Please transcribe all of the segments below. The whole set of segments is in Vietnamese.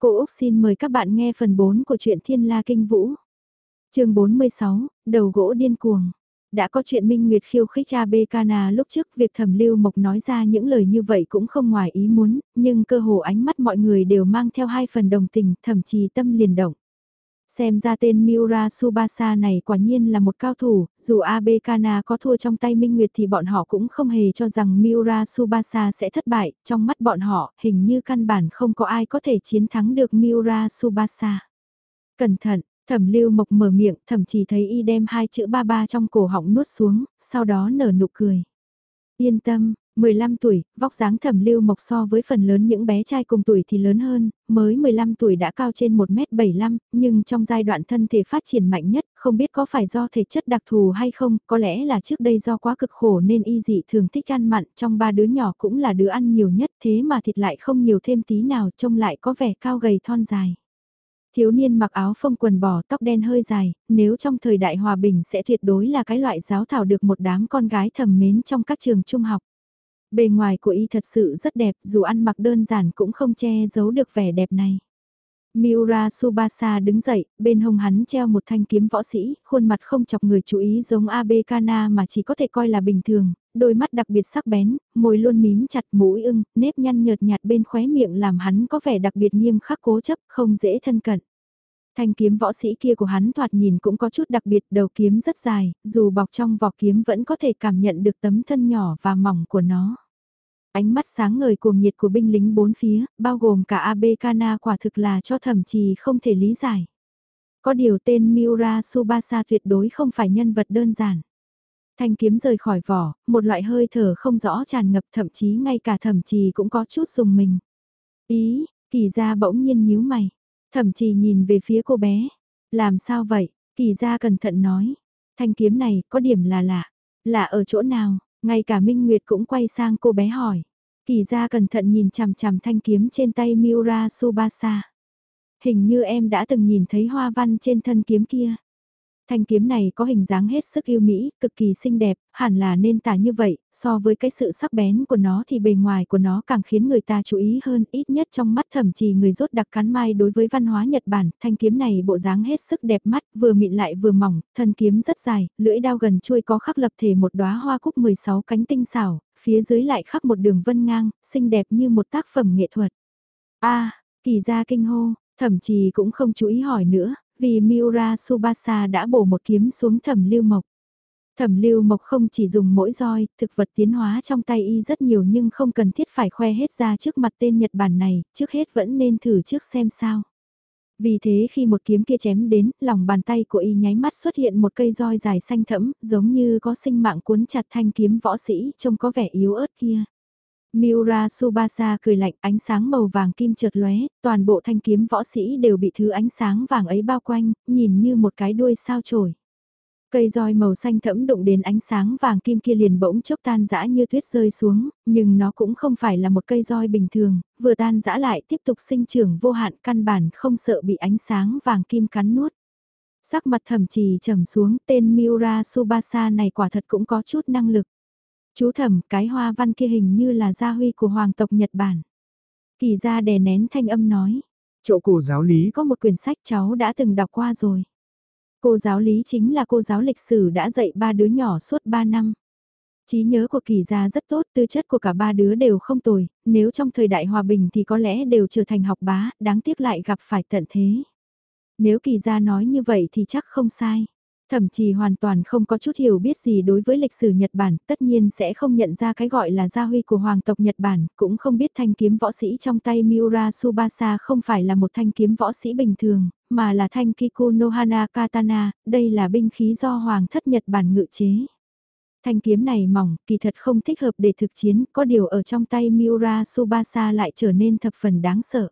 Cô Úc xin mời các bạn nghe phần 4 của truyện Thiên La Kinh Vũ. chương 46, Đầu gỗ điên cuồng. Đã có chuyện Minh Nguyệt khiêu khích cha Cana lúc trước việc thẩm lưu mộc nói ra những lời như vậy cũng không ngoài ý muốn, nhưng cơ hồ ánh mắt mọi người đều mang theo hai phần đồng tình, thậm chí tâm liền động. Xem ra tên Miura Subasa này quả nhiên là một cao thủ, dù Abe Kana có thua trong tay Minh Nguyệt thì bọn họ cũng không hề cho rằng Miura Subasa sẽ thất bại, trong mắt bọn họ hình như căn bản không có ai có thể chiến thắng được Miura Subasa. Cẩn thận, thẩm lưu mộc mở miệng, thậm chí thấy y đem hai chữ ba ba trong cổ họng nuốt xuống, sau đó nở nụ cười. Yên tâm, 15 tuổi, vóc dáng thẩm lưu mộc so với phần lớn những bé trai cùng tuổi thì lớn hơn, mới 15 tuổi đã cao trên 1m75, nhưng trong giai đoạn thân thể phát triển mạnh nhất, không biết có phải do thể chất đặc thù hay không, có lẽ là trước đây do quá cực khổ nên y dị thường thích ăn mặn, trong ba đứa nhỏ cũng là đứa ăn nhiều nhất thế mà thịt lại không nhiều thêm tí nào trông lại có vẻ cao gầy thon dài. Thiếu niên mặc áo phông quần bò tóc đen hơi dài, nếu trong thời đại hòa bình sẽ tuyệt đối là cái loại giáo thảo được một đám con gái thầm mến trong các trường trung học. Bề ngoài của y thật sự rất đẹp, dù ăn mặc đơn giản cũng không che giấu được vẻ đẹp này. Miura Subasa đứng dậy, bên hông hắn treo một thanh kiếm võ sĩ, khuôn mặt không chọc người chú ý giống Abe Kana mà chỉ có thể coi là bình thường, đôi mắt đặc biệt sắc bén, môi luôn mím chặt mũi ưng, nếp nhăn nhợt nhạt bên khóe miệng làm hắn có vẻ đặc biệt nghiêm khắc cố chấp, không dễ thân cận. Thanh kiếm võ sĩ kia của hắn thoạt nhìn cũng có chút đặc biệt, đầu kiếm rất dài, dù bọc trong vỏ kiếm vẫn có thể cảm nhận được tấm thân nhỏ và mỏng của nó. Ánh mắt sáng ngời cuồng nhiệt của binh lính bốn phía, bao gồm cả AB Kana quả thực là cho thẩm trì không thể lý giải. Có điều tên Miura Subasa tuyệt đối không phải nhân vật đơn giản. Thanh kiếm rời khỏi vỏ, một loại hơi thở không rõ tràn ngập thậm chí ngay cả thẩm trì cũng có chút dùng mình. Ý, kỳ ra bỗng nhiên nhíu mày. Thẩm trì nhìn về phía cô bé. Làm sao vậy? Kỳ ra cẩn thận nói. Thanh kiếm này có điểm là lạ. Lạ ở chỗ nào? Ngay cả Minh Nguyệt cũng quay sang cô bé hỏi. Kỳ ra cẩn thận nhìn chằm chằm thanh kiếm trên tay Miura Subasa. Hình như em đã từng nhìn thấy hoa văn trên thân kiếm kia. Thanh kiếm này có hình dáng hết sức yêu mỹ, cực kỳ xinh đẹp, hẳn là nên tả như vậy, so với cái sự sắc bén của nó thì bề ngoài của nó càng khiến người ta chú ý hơn, ít nhất trong mắt thậm chí người rốt đặc cắn mai đối với văn hóa Nhật Bản, thanh kiếm này bộ dáng hết sức đẹp mắt, vừa mịn lại vừa mỏng, thân kiếm rất dài, lưỡi đao gần chuôi có khắc lập thể một đóa hoa cúc 16 cánh tinh xảo, phía dưới lại khắc một đường vân ngang, xinh đẹp như một tác phẩm nghệ thuật. A, kỳ gia kinh hô, thậm chí cũng không chú ý hỏi nữa, vì Miura Subasa đã bổ một kiếm xuống thẩm lưu mộc. Thẩm lưu mộc không chỉ dùng mỗi roi, thực vật tiến hóa trong tay y rất nhiều nhưng không cần thiết phải khoe hết ra trước mặt tên Nhật Bản này, trước hết vẫn nên thử trước xem sao. Vì thế khi một kiếm kia chém đến, lòng bàn tay của y nháy mắt xuất hiện một cây roi dài xanh thẫm, giống như có sinh mạng cuốn chặt thanh kiếm võ sĩ, trông có vẻ yếu ớt kia. Miura Subasa cười lạnh ánh sáng màu vàng kim chợt lóe, toàn bộ thanh kiếm võ sĩ đều bị thứ ánh sáng vàng ấy bao quanh, nhìn như một cái đuôi sao chổi. Cây roi màu xanh thẫm đụng đến ánh sáng vàng kim kia liền bỗng chốc tan rã như tuyết rơi xuống, nhưng nó cũng không phải là một cây roi bình thường, vừa tan rã lại tiếp tục sinh trưởng vô hạn căn bản không sợ bị ánh sáng vàng kim cắn nuốt. Sắc mặt thẩm trì trầm xuống tên Miura Subasa này quả thật cũng có chút năng lực. Chú thẩm, cái hoa văn kia hình như là gia huy của hoàng tộc Nhật Bản. Kỳ gia đè nén thanh âm nói. Chỗ cô giáo lý có một quyển sách cháu đã từng đọc qua rồi. Cô giáo lý chính là cô giáo lịch sử đã dạy ba đứa nhỏ suốt ba năm. Trí nhớ của kỳ gia rất tốt, tư chất của cả ba đứa đều không tồi, nếu trong thời đại hòa bình thì có lẽ đều trở thành học bá, đáng tiếc lại gặp phải tận thế. Nếu kỳ gia nói như vậy thì chắc không sai. Thậm chí hoàn toàn không có chút hiểu biết gì đối với lịch sử Nhật Bản, tất nhiên sẽ không nhận ra cái gọi là gia huy của hoàng tộc Nhật Bản, cũng không biết thanh kiếm võ sĩ trong tay Miura Subasa không phải là một thanh kiếm võ sĩ bình thường, mà là thanh Kiku Nohana Katana, đây là binh khí do hoàng thất Nhật Bản ngự chế. Thanh kiếm này mỏng, kỳ thật không thích hợp để thực chiến, có điều ở trong tay Miura Subasa lại trở nên thập phần đáng sợ.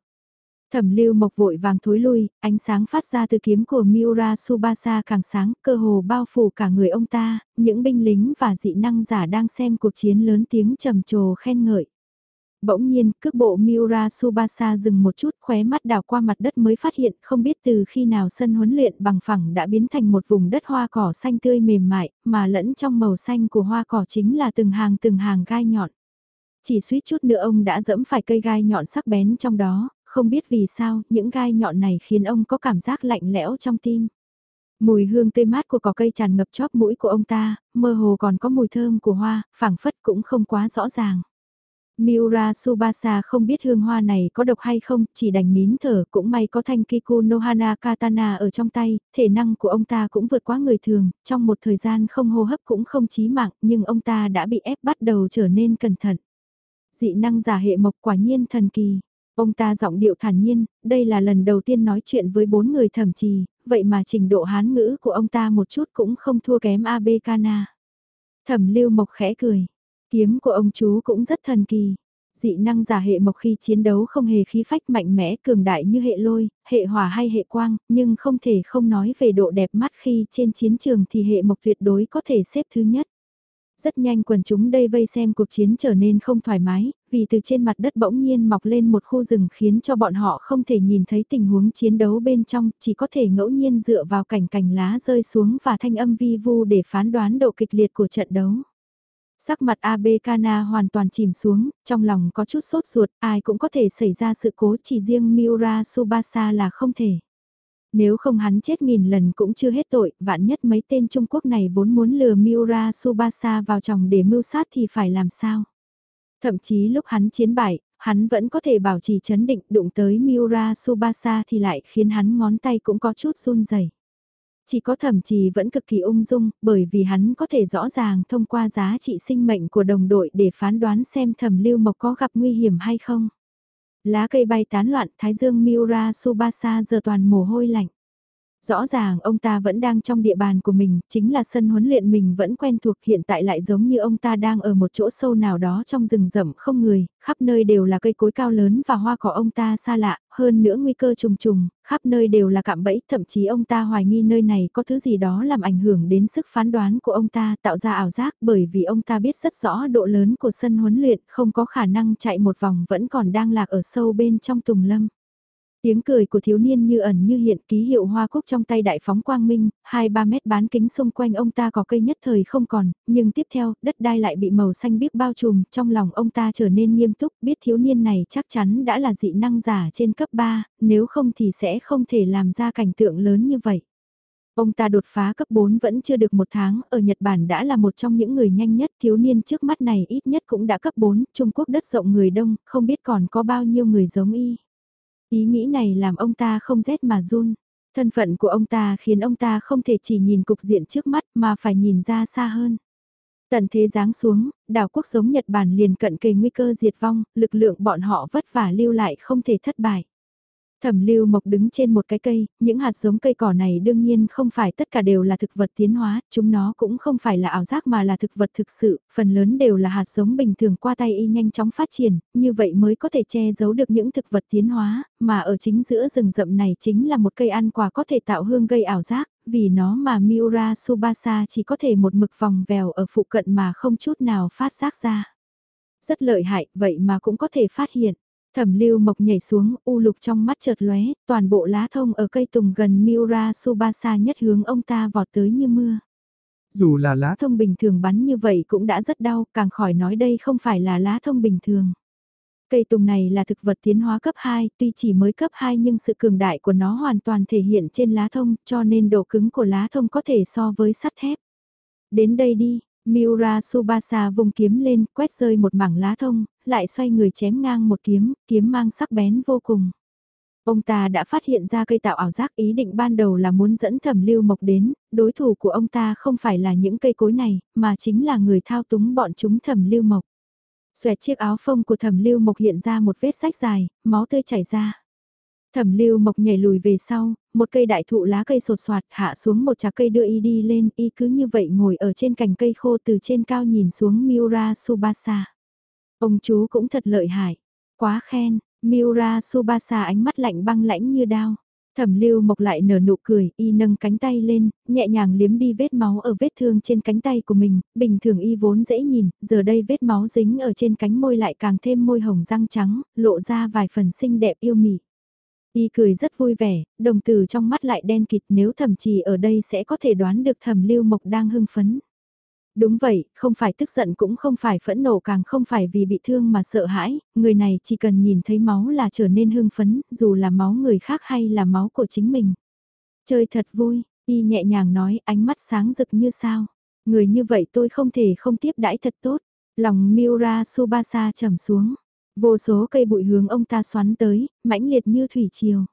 Thẩm lưu mộc vội vàng thối lui, ánh sáng phát ra từ kiếm của Miura Subasa càng sáng, cơ hồ bao phủ cả người ông ta, những binh lính và dị năng giả đang xem cuộc chiến lớn tiếng trầm trồ khen ngợi. Bỗng nhiên, cước bộ Miura Subasa dừng một chút khóe mắt đào qua mặt đất mới phát hiện không biết từ khi nào sân huấn luyện bằng phẳng đã biến thành một vùng đất hoa cỏ xanh tươi mềm mại, mà lẫn trong màu xanh của hoa cỏ chính là từng hàng từng hàng gai nhọn. Chỉ suýt chút nữa ông đã dẫm phải cây gai nhọn sắc bén trong đó, không biết vì sao, những gai nhọn này khiến ông có cảm giác lạnh lẽo trong tim. Mùi hương tươi mát của cỏ cây tràn ngập chóp mũi của ông ta, mơ hồ còn có mùi thơm của hoa, phảng phất cũng không quá rõ ràng. Miura Subasa không biết hương hoa này có độc hay không, chỉ đành nín thở, cũng may có thanh Kiku Nohana Katana ở trong tay, thể năng của ông ta cũng vượt quá người thường, trong một thời gian không hô hấp cũng không chí mạng, nhưng ông ta đã bị ép bắt đầu trở nên cẩn thận. Dị năng giả hệ mộc quả nhiên thần kỳ. Ông ta giọng điệu thản nhiên, đây là lần đầu tiên nói chuyện với bốn người thẩm trì, vậy mà trình độ hán ngữ của ông ta một chút cũng không thua kém AB Kana. Thẩm lưu mộc khẽ cười, kiếm của ông chú cũng rất thần kỳ. Dị năng giả hệ mộc khi chiến đấu không hề khí phách mạnh mẽ cường đại như hệ lôi, hệ hỏa hay hệ quang, nhưng không thể không nói về độ đẹp mắt khi trên chiến trường thì hệ mộc tuyệt đối có thể xếp thứ nhất. Rất nhanh quần chúng đây vây xem cuộc chiến trở nên không thoải mái, vì từ trên mặt đất bỗng nhiên mọc lên một khu rừng khiến cho bọn họ không thể nhìn thấy tình huống chiến đấu bên trong, chỉ có thể ngẫu nhiên dựa vào cảnh cành lá rơi xuống và thanh âm vi vu để phán đoán độ kịch liệt của trận đấu. Sắc mặt Abekana hoàn toàn chìm xuống, trong lòng có chút sốt ruột, ai cũng có thể xảy ra sự cố chỉ riêng Miura Subasa là không thể. Nếu không hắn chết nghìn lần cũng chưa hết tội, vạn nhất mấy tên Trung Quốc này vốn muốn lừa Miura Subasa vào chồng để mưu sát thì phải làm sao? Thậm chí lúc hắn chiến bại, hắn vẫn có thể bảo trì chấn định đụng tới Miura Subasa thì lại khiến hắn ngón tay cũng có chút run rẩy. Chỉ có thậm chí vẫn cực kỳ ung dung, bởi vì hắn có thể rõ ràng thông qua giá trị sinh mệnh của đồng đội để phán đoán xem thẩm lưu mộc có gặp nguy hiểm hay không. Lá cây bay tán loạn, thái dương Miura Subasa giờ toàn mồ hôi lạnh. Rõ ràng ông ta vẫn đang trong địa bàn của mình, chính là sân huấn luyện mình vẫn quen thuộc hiện tại lại giống như ông ta đang ở một chỗ sâu nào đó trong rừng rậm không người, khắp nơi đều là cây cối cao lớn và hoa cỏ ông ta xa lạ, hơn nữa nguy cơ trùng trùng, khắp nơi đều là cạm bẫy, thậm chí ông ta hoài nghi nơi này có thứ gì đó làm ảnh hưởng đến sức phán đoán của ông ta tạo ra ảo giác bởi vì ông ta biết rất rõ độ lớn của sân huấn luyện không có khả năng chạy một vòng vẫn còn đang lạc ở sâu bên trong tùng lâm. Tiếng cười của thiếu niên như ẩn như hiện ký hiệu hoa cúc trong tay đại phóng quang minh, 2-3 mét bán kính xung quanh ông ta có cây nhất thời không còn, nhưng tiếp theo, đất đai lại bị màu xanh biếc bao trùm, trong lòng ông ta trở nên nghiêm túc, biết thiếu niên này chắc chắn đã là dị năng giả trên cấp 3, nếu không thì sẽ không thể làm ra cảnh tượng lớn như vậy. Ông ta đột phá cấp 4 vẫn chưa được một tháng, ở Nhật Bản đã là một trong những người nhanh nhất, thiếu niên trước mắt này ít nhất cũng đã cấp 4, Trung Quốc đất rộng người đông, không biết còn có bao nhiêu người giống y. Ý nghĩ này làm ông ta không rét mà run. Thân phận của ông ta khiến ông ta không thể chỉ nhìn cục diện trước mắt mà phải nhìn ra xa hơn. Tận thế giáng xuống, đảo quốc giống Nhật Bản liền cận kề nguy cơ diệt vong, lực lượng bọn họ vất vả lưu lại không thể thất bại. Thẩm lưu mộc đứng trên một cái cây, những hạt giống cây cỏ này đương nhiên không phải tất cả đều là thực vật tiến hóa, chúng nó cũng không phải là ảo giác mà là thực vật thực sự, phần lớn đều là hạt giống bình thường qua tay y nhanh chóng phát triển, như vậy mới có thể che giấu được những thực vật tiến hóa, mà ở chính giữa rừng rậm này chính là một cây ăn quả có thể tạo hương gây ảo giác, vì nó mà Miura Subasa chỉ có thể một mực vòng vèo ở phụ cận mà không chút nào phát giác ra. Rất lợi hại, vậy mà cũng có thể phát hiện. Thẩm lưu mộc nhảy xuống, u lục trong mắt chợt lóe, toàn bộ lá thông ở cây tùng gần Miura Subasa nhất hướng ông ta vọt tới như mưa. Dù là lá thông bình thường bắn như vậy cũng đã rất đau, càng khỏi nói đây không phải là lá thông bình thường. Cây tùng này là thực vật tiến hóa cấp 2, tuy chỉ mới cấp 2 nhưng sự cường đại của nó hoàn toàn thể hiện trên lá thông, cho nên độ cứng của lá thông có thể so với sắt thép. Đến đây đi, Miura Subasa vùng kiếm lên, quét rơi một mảng lá thông, lại xoay người chém ngang một kiếm, kiếm mang sắc bén vô cùng. Ông ta đã phát hiện ra cây tạo ảo giác ý định ban đầu là muốn dẫn thẩm lưu mộc đến, đối thủ của ông ta không phải là những cây cối này, mà chính là người thao túng bọn chúng thẩm lưu mộc. Xoẹt chiếc áo phông của thẩm lưu mộc hiện ra một vết sách dài, máu tươi chảy ra. Thẩm lưu mộc nhảy lùi về sau, một cây đại thụ lá cây sột soạt hạ xuống một trà cây đưa y đi lên, y cứ như vậy ngồi ở trên cành cây khô từ trên cao nhìn xuống Miura Subasa. Ông chú cũng thật lợi hại, quá khen, Miura Subasa ánh mắt lạnh băng lãnh như đao. Thẩm lưu mộc lại nở nụ cười, y nâng cánh tay lên, nhẹ nhàng liếm đi vết máu ở vết thương trên cánh tay của mình, bình thường y vốn dễ nhìn, giờ đây vết máu dính ở trên cánh môi lại càng thêm môi hồng răng trắng, lộ ra vài phần xinh đẹp yêu mị. Y cười rất vui vẻ, đồng tử trong mắt lại đen kịt nếu thẩm trì ở đây sẽ có thể đoán được thẩm lưu mộc đang hưng phấn. Đúng vậy, không phải tức giận cũng không phải phẫn nộ càng không phải vì bị thương mà sợ hãi, người này chỉ cần nhìn thấy máu là trở nên hưng phấn, dù là máu người khác hay là máu của chính mình. Chơi thật vui, y nhẹ nhàng nói ánh mắt sáng rực như sao. Người như vậy tôi không thể không tiếp đãi thật tốt. Lòng Miura Subasa trầm xuống. Vô số cây bụi hướng ông ta xoắn tới, mãnh liệt như thủy triều.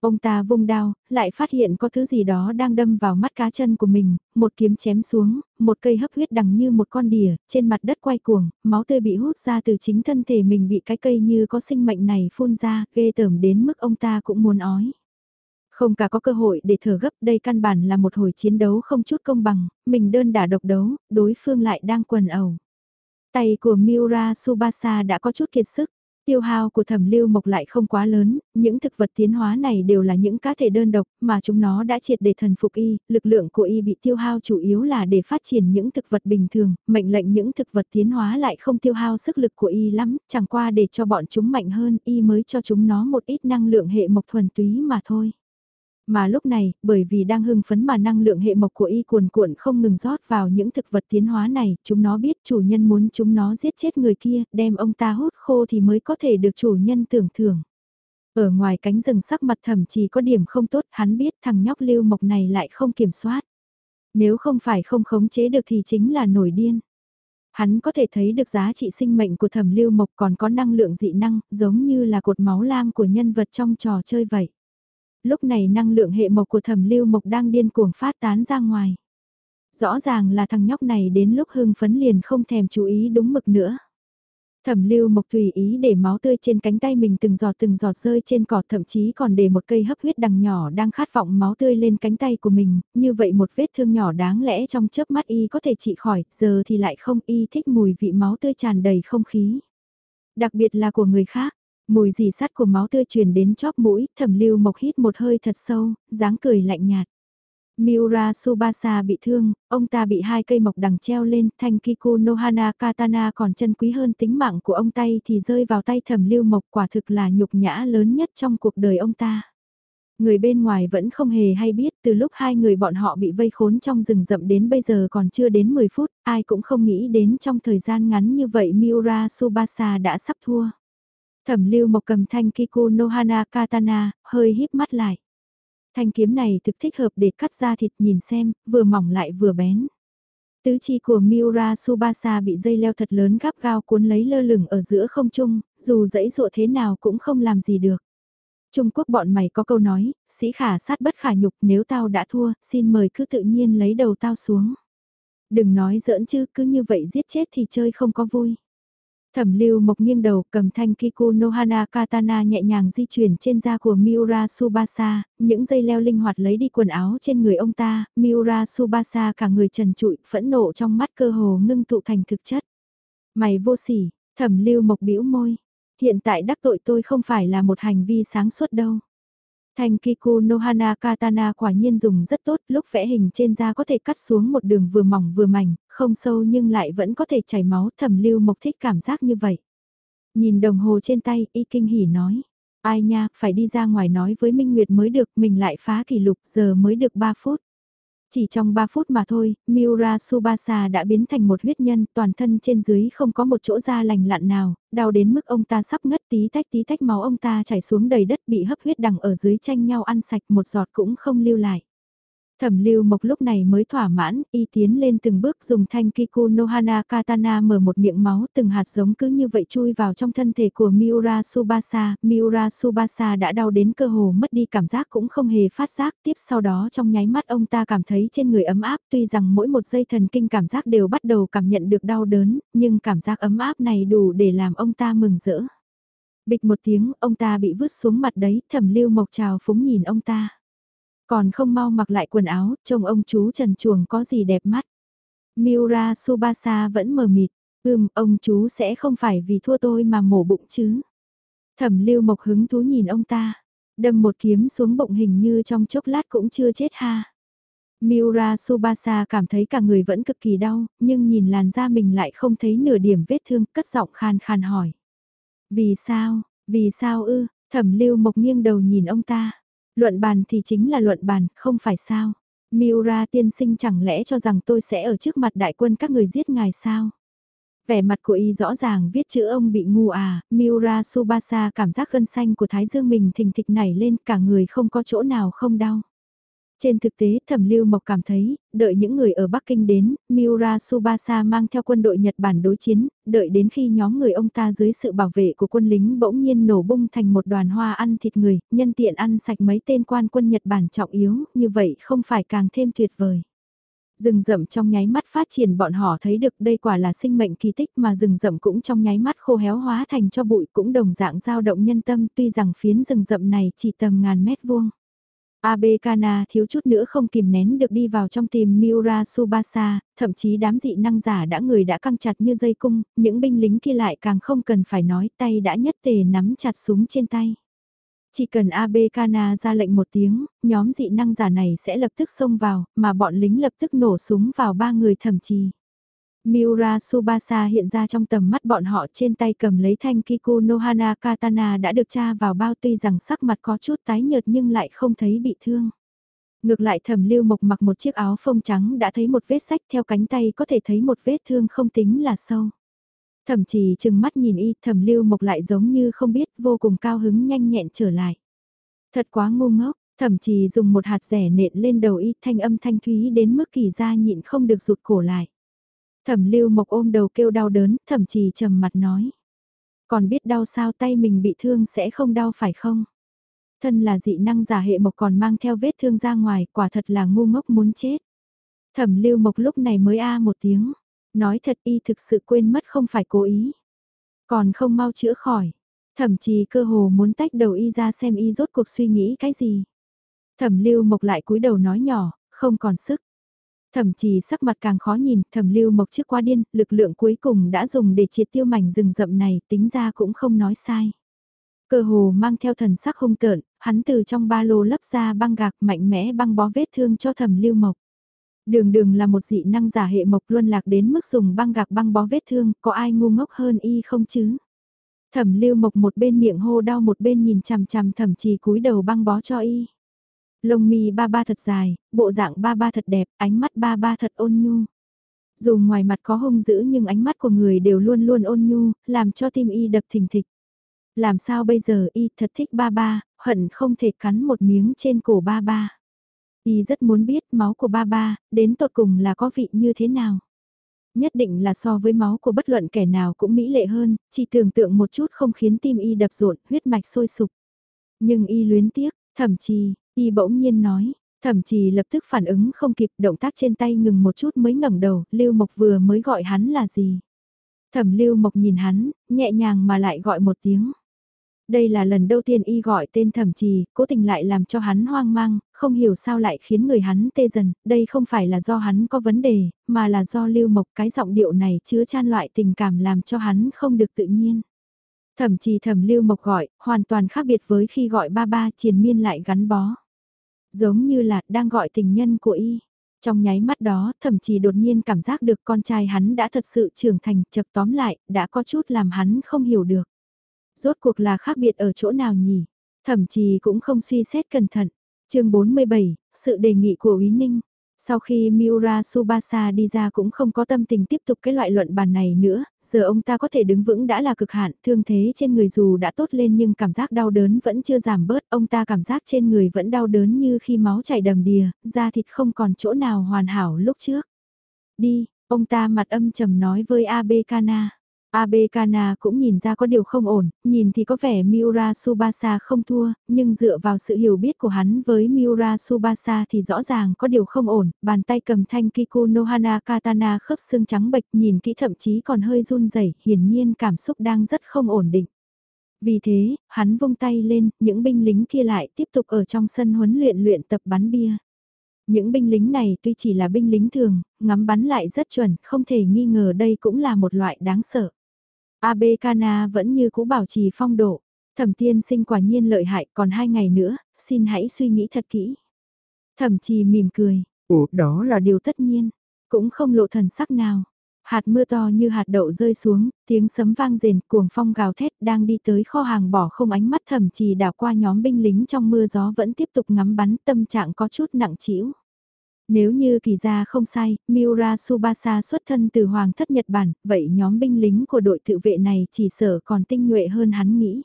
Ông ta vung đao, lại phát hiện có thứ gì đó đang đâm vào mắt cá chân của mình, một kiếm chém xuống, một cây hấp huyết đằng như một con đỉa, trên mặt đất quay cuồng, máu tươi bị hút ra từ chính thân thể mình bị cái cây như có sinh mệnh này phun ra, ghê tởm đến mức ông ta cũng muốn ói. Không cả có cơ hội để thở gấp đây căn bản là một hồi chiến đấu không chút công bằng, mình đơn đả độc đấu, đối phương lại đang quần ẩu. Tay của Miura Subasa đã có chút kiệt sức. Tiêu hao của thẩm lưu mộc lại không quá lớn, những thực vật tiến hóa này đều là những cá thể đơn độc mà chúng nó đã triệt để thần phục y, lực lượng của y bị tiêu hao chủ yếu là để phát triển những thực vật bình thường, mệnh lệnh những thực vật tiến hóa lại không tiêu hao sức lực của y lắm, chẳng qua để cho bọn chúng mạnh hơn y mới cho chúng nó một ít năng lượng hệ mộc thuần túy mà thôi. Mà lúc này, bởi vì đang hưng phấn mà năng lượng hệ mộc của y cuồn cuộn không ngừng rót vào những thực vật tiến hóa này, chúng nó biết chủ nhân muốn chúng nó giết chết người kia, đem ông ta hút khô thì mới có thể được chủ nhân tưởng thưởng. Ở ngoài cánh rừng sắc mặt thậm chỉ có điểm không tốt, hắn biết thằng nhóc lưu mộc này lại không kiểm soát. Nếu không phải không khống chế được thì chính là nổi điên. Hắn có thể thấy được giá trị sinh mệnh của thẩm lưu mộc còn có năng lượng dị năng, giống như là cột máu lam của nhân vật trong trò chơi vậy lúc này năng lượng hệ mộc của thẩm lưu mộc đang điên cuồng phát tán ra ngoài. Rõ ràng là thằng nhóc này đến lúc hưng phấn liền không thèm chú ý đúng mực nữa. Thẩm lưu mộc tùy ý để máu tươi trên cánh tay mình từng giọt từng giọt rơi trên cỏ thậm chí còn để một cây hấp huyết đằng nhỏ đang khát vọng máu tươi lên cánh tay của mình, như vậy một vết thương nhỏ đáng lẽ trong chớp mắt y có thể trị khỏi, giờ thì lại không y thích mùi vị máu tươi tràn đầy không khí. Đặc biệt là của người khác, Mùi dì sắt của máu tươi truyền đến chóp mũi, thẩm lưu mộc hít một hơi thật sâu, dáng cười lạnh nhạt. Miura Subasa bị thương, ông ta bị hai cây mộc đằng treo lên, thanh Kiku Nohana Katana còn chân quý hơn tính mạng của ông tay thì rơi vào tay thẩm lưu mộc quả thực là nhục nhã lớn nhất trong cuộc đời ông ta. Người bên ngoài vẫn không hề hay biết từ lúc hai người bọn họ bị vây khốn trong rừng rậm đến bây giờ còn chưa đến 10 phút, ai cũng không nghĩ đến trong thời gian ngắn như vậy Miura Subasa đã sắp thua. Thẩm lưu mộc cầm thanh Kiku Nohana Katana, hơi híp mắt lại. Thanh kiếm này thực thích hợp để cắt ra thịt nhìn xem, vừa mỏng lại vừa bén. Tứ chi của Miura Subasa bị dây leo thật lớn gắp gao cuốn lấy lơ lửng ở giữa không trung, dù dãy dụa thế nào cũng không làm gì được. Trung Quốc bọn mày có câu nói, sĩ khả sát bất khả nhục nếu tao đã thua, xin mời cứ tự nhiên lấy đầu tao xuống. Đừng nói giỡn chứ, cứ như vậy giết chết thì chơi không có vui. Thẩm lưu mộc nghiêng đầu cầm thanh Kiku Nohana Katana nhẹ nhàng di chuyển trên da của Miura Subasa, những dây leo linh hoạt lấy đi quần áo trên người ông ta, Miura Subasa cả người trần trụi, phẫn nộ trong mắt cơ hồ ngưng tụ thành thực chất. Mày vô sỉ, thẩm lưu mộc bĩu môi, hiện tại đắc tội tôi không phải là một hành vi sáng suốt đâu. Thanh Kiku Nohana Katana quả nhiên dùng rất tốt, lúc vẽ hình trên da có thể cắt xuống một đường vừa mỏng vừa mảnh, không sâu nhưng lại vẫn có thể chảy máu, thẩm lưu mộc thích cảm giác như vậy. Nhìn đồng hồ trên tay, y kinh hỉ nói, ai nha, phải đi ra ngoài nói với Minh Nguyệt mới được, mình lại phá kỷ lục, giờ mới được 3 phút. Chỉ trong 3 phút mà thôi, Miura Subasa đã biến thành một huyết nhân, toàn thân trên dưới không có một chỗ da lành lặn nào, đau đến mức ông ta sắp ngất tí tách tí tách máu ông ta chảy xuống đầy đất bị hấp huyết đằng ở dưới tranh nhau ăn sạch một giọt cũng không lưu lại. Thẩm lưu mộc lúc này mới thỏa mãn, y tiến lên từng bước dùng thanh Kiku Nohana Katana mở một miệng máu từng hạt giống cứ như vậy chui vào trong thân thể của Miura Subasa. Miura Subasa đã đau đến cơ hồ mất đi cảm giác cũng không hề phát giác. Tiếp sau đó trong nháy mắt ông ta cảm thấy trên người ấm áp tuy rằng mỗi một giây thần kinh cảm giác đều bắt đầu cảm nhận được đau đớn, nhưng cảm giác ấm áp này đủ để làm ông ta mừng rỡ. Bịch một tiếng, ông ta bị vứt xuống mặt đấy, thẩm lưu mộc trào phúng nhìn ông ta. Còn không mau mặc lại quần áo, trông ông chú trần chuồng có gì đẹp mắt. Miura Subasa vẫn mờ mịt, ưm, ông chú sẽ không phải vì thua tôi mà mổ bụng chứ. Thẩm lưu mộc hứng thú nhìn ông ta, đâm một kiếm xuống bụng hình như trong chốc lát cũng chưa chết ha. Miura Subasa cảm thấy cả người vẫn cực kỳ đau, nhưng nhìn làn da mình lại không thấy nửa điểm vết thương, cất giọng khan khan hỏi. Vì sao, vì sao ư, thẩm lưu mộc nghiêng đầu nhìn ông ta. Luận bàn thì chính là luận bàn, không phải sao. Miura tiên sinh chẳng lẽ cho rằng tôi sẽ ở trước mặt đại quân các người giết ngài sao? Vẻ mặt của y rõ ràng viết chữ ông bị ngu à, Miura Subasa cảm giác gân xanh của thái dương mình thình thịch nảy lên cả người không có chỗ nào không đau. Trên thực tế thẩm lưu mộc cảm thấy, đợi những người ở Bắc Kinh đến, Miura Subasa mang theo quân đội Nhật Bản đối chiến, đợi đến khi nhóm người ông ta dưới sự bảo vệ của quân lính bỗng nhiên nổ bung thành một đoàn hoa ăn thịt người, nhân tiện ăn sạch mấy tên quan quân Nhật Bản trọng yếu, như vậy không phải càng thêm tuyệt vời. Rừng rậm trong nháy mắt phát triển bọn họ thấy được đây quả là sinh mệnh kỳ tích mà rừng rậm cũng trong nháy mắt khô héo hóa thành cho bụi cũng đồng dạng dao động nhân tâm tuy rằng phiến rừng rậm này chỉ tầm ngàn mét vuông. Abe Kana thiếu chút nữa không kìm nén được đi vào trong tìm Miura Subasa, thậm chí đám dị năng giả đã người đã căng chặt như dây cung, những binh lính kia lại càng không cần phải nói tay đã nhất tề nắm chặt súng trên tay. Chỉ cần Abe Kana ra lệnh một tiếng, nhóm dị năng giả này sẽ lập tức xông vào, mà bọn lính lập tức nổ súng vào ba người thậm chí. Miura Subasa hiện ra trong tầm mắt bọn họ trên tay cầm lấy thanh Kiku Nohana Katana đã được tra vào bao tuy rằng sắc mặt có chút tái nhợt nhưng lại không thấy bị thương. Ngược lại thẩm lưu mộc mặc một chiếc áo phông trắng đã thấy một vết sách theo cánh tay có thể thấy một vết thương không tính là sâu. Thẩm chỉ chừng mắt nhìn y thẩm lưu mộc lại giống như không biết vô cùng cao hứng nhanh nhẹn trở lại. Thật quá ngu ngốc, thẩm chỉ dùng một hạt rẻ nện lên đầu y thanh âm thanh thúy đến mức kỳ ra nhịn không được rụt cổ lại. Thẩm lưu mộc ôm đầu kêu đau đớn, thẩm chỉ trầm mặt nói. Còn biết đau sao tay mình bị thương sẽ không đau phải không? Thân là dị năng giả hệ mộc còn mang theo vết thương ra ngoài, quả thật là ngu ngốc muốn chết. Thẩm lưu mộc lúc này mới a một tiếng. Nói thật y thực sự quên mất không phải cố ý. Còn không mau chữa khỏi. Thẩm chí cơ hồ muốn tách đầu y ra xem y rốt cuộc suy nghĩ cái gì. Thẩm lưu mộc lại cúi đầu nói nhỏ, không còn sức. Thẩm trì sắc mặt càng khó nhìn, thẩm lưu mộc trước qua điên, lực lượng cuối cùng đã dùng để triệt tiêu mảnh rừng rậm này, tính ra cũng không nói sai. Cơ hồ mang theo thần sắc hung tợn, hắn từ trong ba lô lấp ra băng gạc mạnh mẽ băng bó vết thương cho thẩm lưu mộc. Đường đường là một dị năng giả hệ mộc luân lạc đến mức dùng băng gạc băng bó vết thương, có ai ngu ngốc hơn y không chứ? Thẩm lưu mộc một bên miệng hô đau một bên nhìn chằm chằm thẩm trì cúi đầu băng bó cho y. Lông mi ba ba thật dài, bộ dạng ba ba thật đẹp, ánh mắt ba ba thật ôn nhu. Dù ngoài mặt có hung dữ nhưng ánh mắt của người đều luôn luôn ôn nhu, làm cho tim y đập thình thịch. Làm sao bây giờ y thật thích ba ba, hận không thể cắn một miếng trên cổ ba ba. Y rất muốn biết máu của ba ba, đến tột cùng là có vị như thế nào. Nhất định là so với máu của bất luận kẻ nào cũng mỹ lệ hơn, chỉ tưởng tượng một chút không khiến tim y đập rộn, huyết mạch sôi sục. Nhưng y luyến tiếc, thậm chí, y bỗng nhiên nói, thậm chí lập tức phản ứng không kịp động tác trên tay ngừng một chút mới ngẩng đầu, Lưu Mộc vừa mới gọi hắn là gì. Thẩm Lưu Mộc nhìn hắn, nhẹ nhàng mà lại gọi một tiếng. Đây là lần đầu tiên y gọi tên thẩm trì, cố tình lại làm cho hắn hoang mang, không hiểu sao lại khiến người hắn tê dần, đây không phải là do hắn có vấn đề, mà là do lưu mộc cái giọng điệu này chứa chan loại tình cảm làm cho hắn không được tự nhiên. Thẩm trì thẩm lưu mộc gọi, hoàn toàn khác biệt với khi gọi ba ba triền miên lại gắn bó. Giống như là đang gọi tình nhân của y. Trong nháy mắt đó, thậm chí đột nhiên cảm giác được con trai hắn đã thật sự trưởng thành, chật tóm lại, đã có chút làm hắn không hiểu được rốt cuộc là khác biệt ở chỗ nào nhỉ? Thậm chí cũng không suy xét cẩn thận. chương 47, sự đề nghị của Úy Ninh. Sau khi Miura Subasa đi ra cũng không có tâm tình tiếp tục cái loại luận bàn này nữa, giờ ông ta có thể đứng vững đã là cực hạn, thương thế trên người dù đã tốt lên nhưng cảm giác đau đớn vẫn chưa giảm bớt, ông ta cảm giác trên người vẫn đau đớn như khi máu chảy đầm đìa, da thịt không còn chỗ nào hoàn hảo lúc trước. Đi, ông ta mặt âm trầm nói với Abe Kana. Abe Kana cũng nhìn ra có điều không ổn, nhìn thì có vẻ Miura Subasa không thua, nhưng dựa vào sự hiểu biết của hắn với Miura Subasa thì rõ ràng có điều không ổn, bàn tay cầm thanh Kiku Nohana Katana khớp xương trắng bệch nhìn kỹ thậm chí còn hơi run rẩy, hiển nhiên cảm xúc đang rất không ổn định. Vì thế, hắn vung tay lên, những binh lính kia lại tiếp tục ở trong sân huấn luyện luyện tập bắn bia. Những binh lính này tuy chỉ là binh lính thường, ngắm bắn lại rất chuẩn, không thể nghi ngờ đây cũng là một loại đáng sợ. Abe Kana vẫn như cũ bảo trì phong độ. Thẩm tiên sinh quả nhiên lợi hại còn hai ngày nữa, xin hãy suy nghĩ thật kỹ. Thẩm trì mỉm cười, ủa đó là điều tất nhiên, cũng không lộ thần sắc nào. Hạt mưa to như hạt đậu rơi xuống, tiếng sấm vang rền, cuồng phong gào thét đang đi tới kho hàng bỏ không ánh mắt thẩm trì đảo qua nhóm binh lính trong mưa gió vẫn tiếp tục ngắm bắn tâm trạng có chút nặng trĩu. Nếu như kỳ gia không sai, Miura Subasa xuất thân từ Hoàng thất Nhật Bản, vậy nhóm binh lính của đội tự vệ này chỉ sở còn tinh nhuệ hơn hắn nghĩ.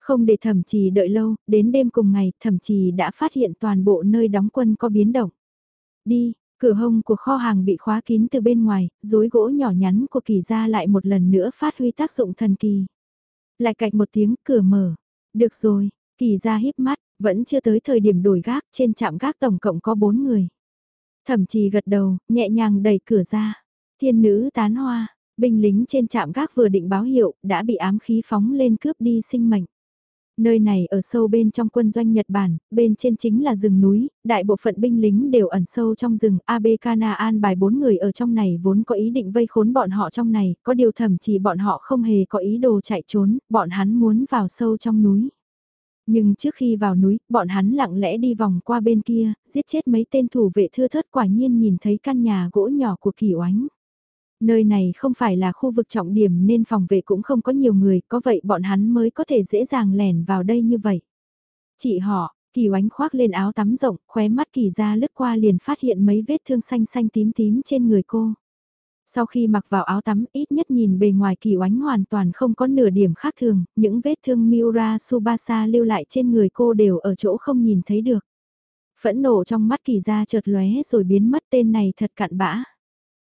Không để thẩm trì đợi lâu, đến đêm cùng ngày, thẩm trì đã phát hiện toàn bộ nơi đóng quân có biến động. Đi, cửa hông của kho hàng bị khóa kín từ bên ngoài, rối gỗ nhỏ nhắn của kỳ gia lại một lần nữa phát huy tác dụng thần kỳ. Lại cạch một tiếng, cửa mở. Được rồi, kỳ gia híp mắt, vẫn chưa tới thời điểm đổi gác, trên trạm gác tổng cộng có bốn người. Thẩm trì gật đầu, nhẹ nhàng đẩy cửa ra. Thiên nữ tán hoa, binh lính trên trạm gác vừa định báo hiệu, đã bị ám khí phóng lên cướp đi sinh mệnh. Nơi này ở sâu bên trong quân doanh Nhật Bản, bên trên chính là rừng núi, đại bộ phận binh lính đều ẩn sâu trong rừng. AB Kana an bài bốn người ở trong này vốn có ý định vây khốn bọn họ trong này, có điều thậm chỉ bọn họ không hề có ý đồ chạy trốn, bọn hắn muốn vào sâu trong núi. Nhưng trước khi vào núi, bọn hắn lặng lẽ đi vòng qua bên kia, giết chết mấy tên thủ vệ thưa thớt quả nhiên nhìn thấy căn nhà gỗ nhỏ của kỳ oánh. Nơi này không phải là khu vực trọng điểm nên phòng vệ cũng không có nhiều người, có vậy bọn hắn mới có thể dễ dàng lẻn vào đây như vậy. Chị họ, kỳ oánh khoác lên áo tắm rộng, khóe mắt kỳ ra lướt qua liền phát hiện mấy vết thương xanh xanh tím tím trên người cô. Sau khi mặc vào áo tắm ít nhất nhìn bề ngoài kỳ oánh hoàn toàn không có nửa điểm khác thường, những vết thương Miura Subasa lưu lại trên người cô đều ở chỗ không nhìn thấy được. Phẫn nộ trong mắt kỳ ra chợt lóe rồi biến mất tên này thật cạn bã.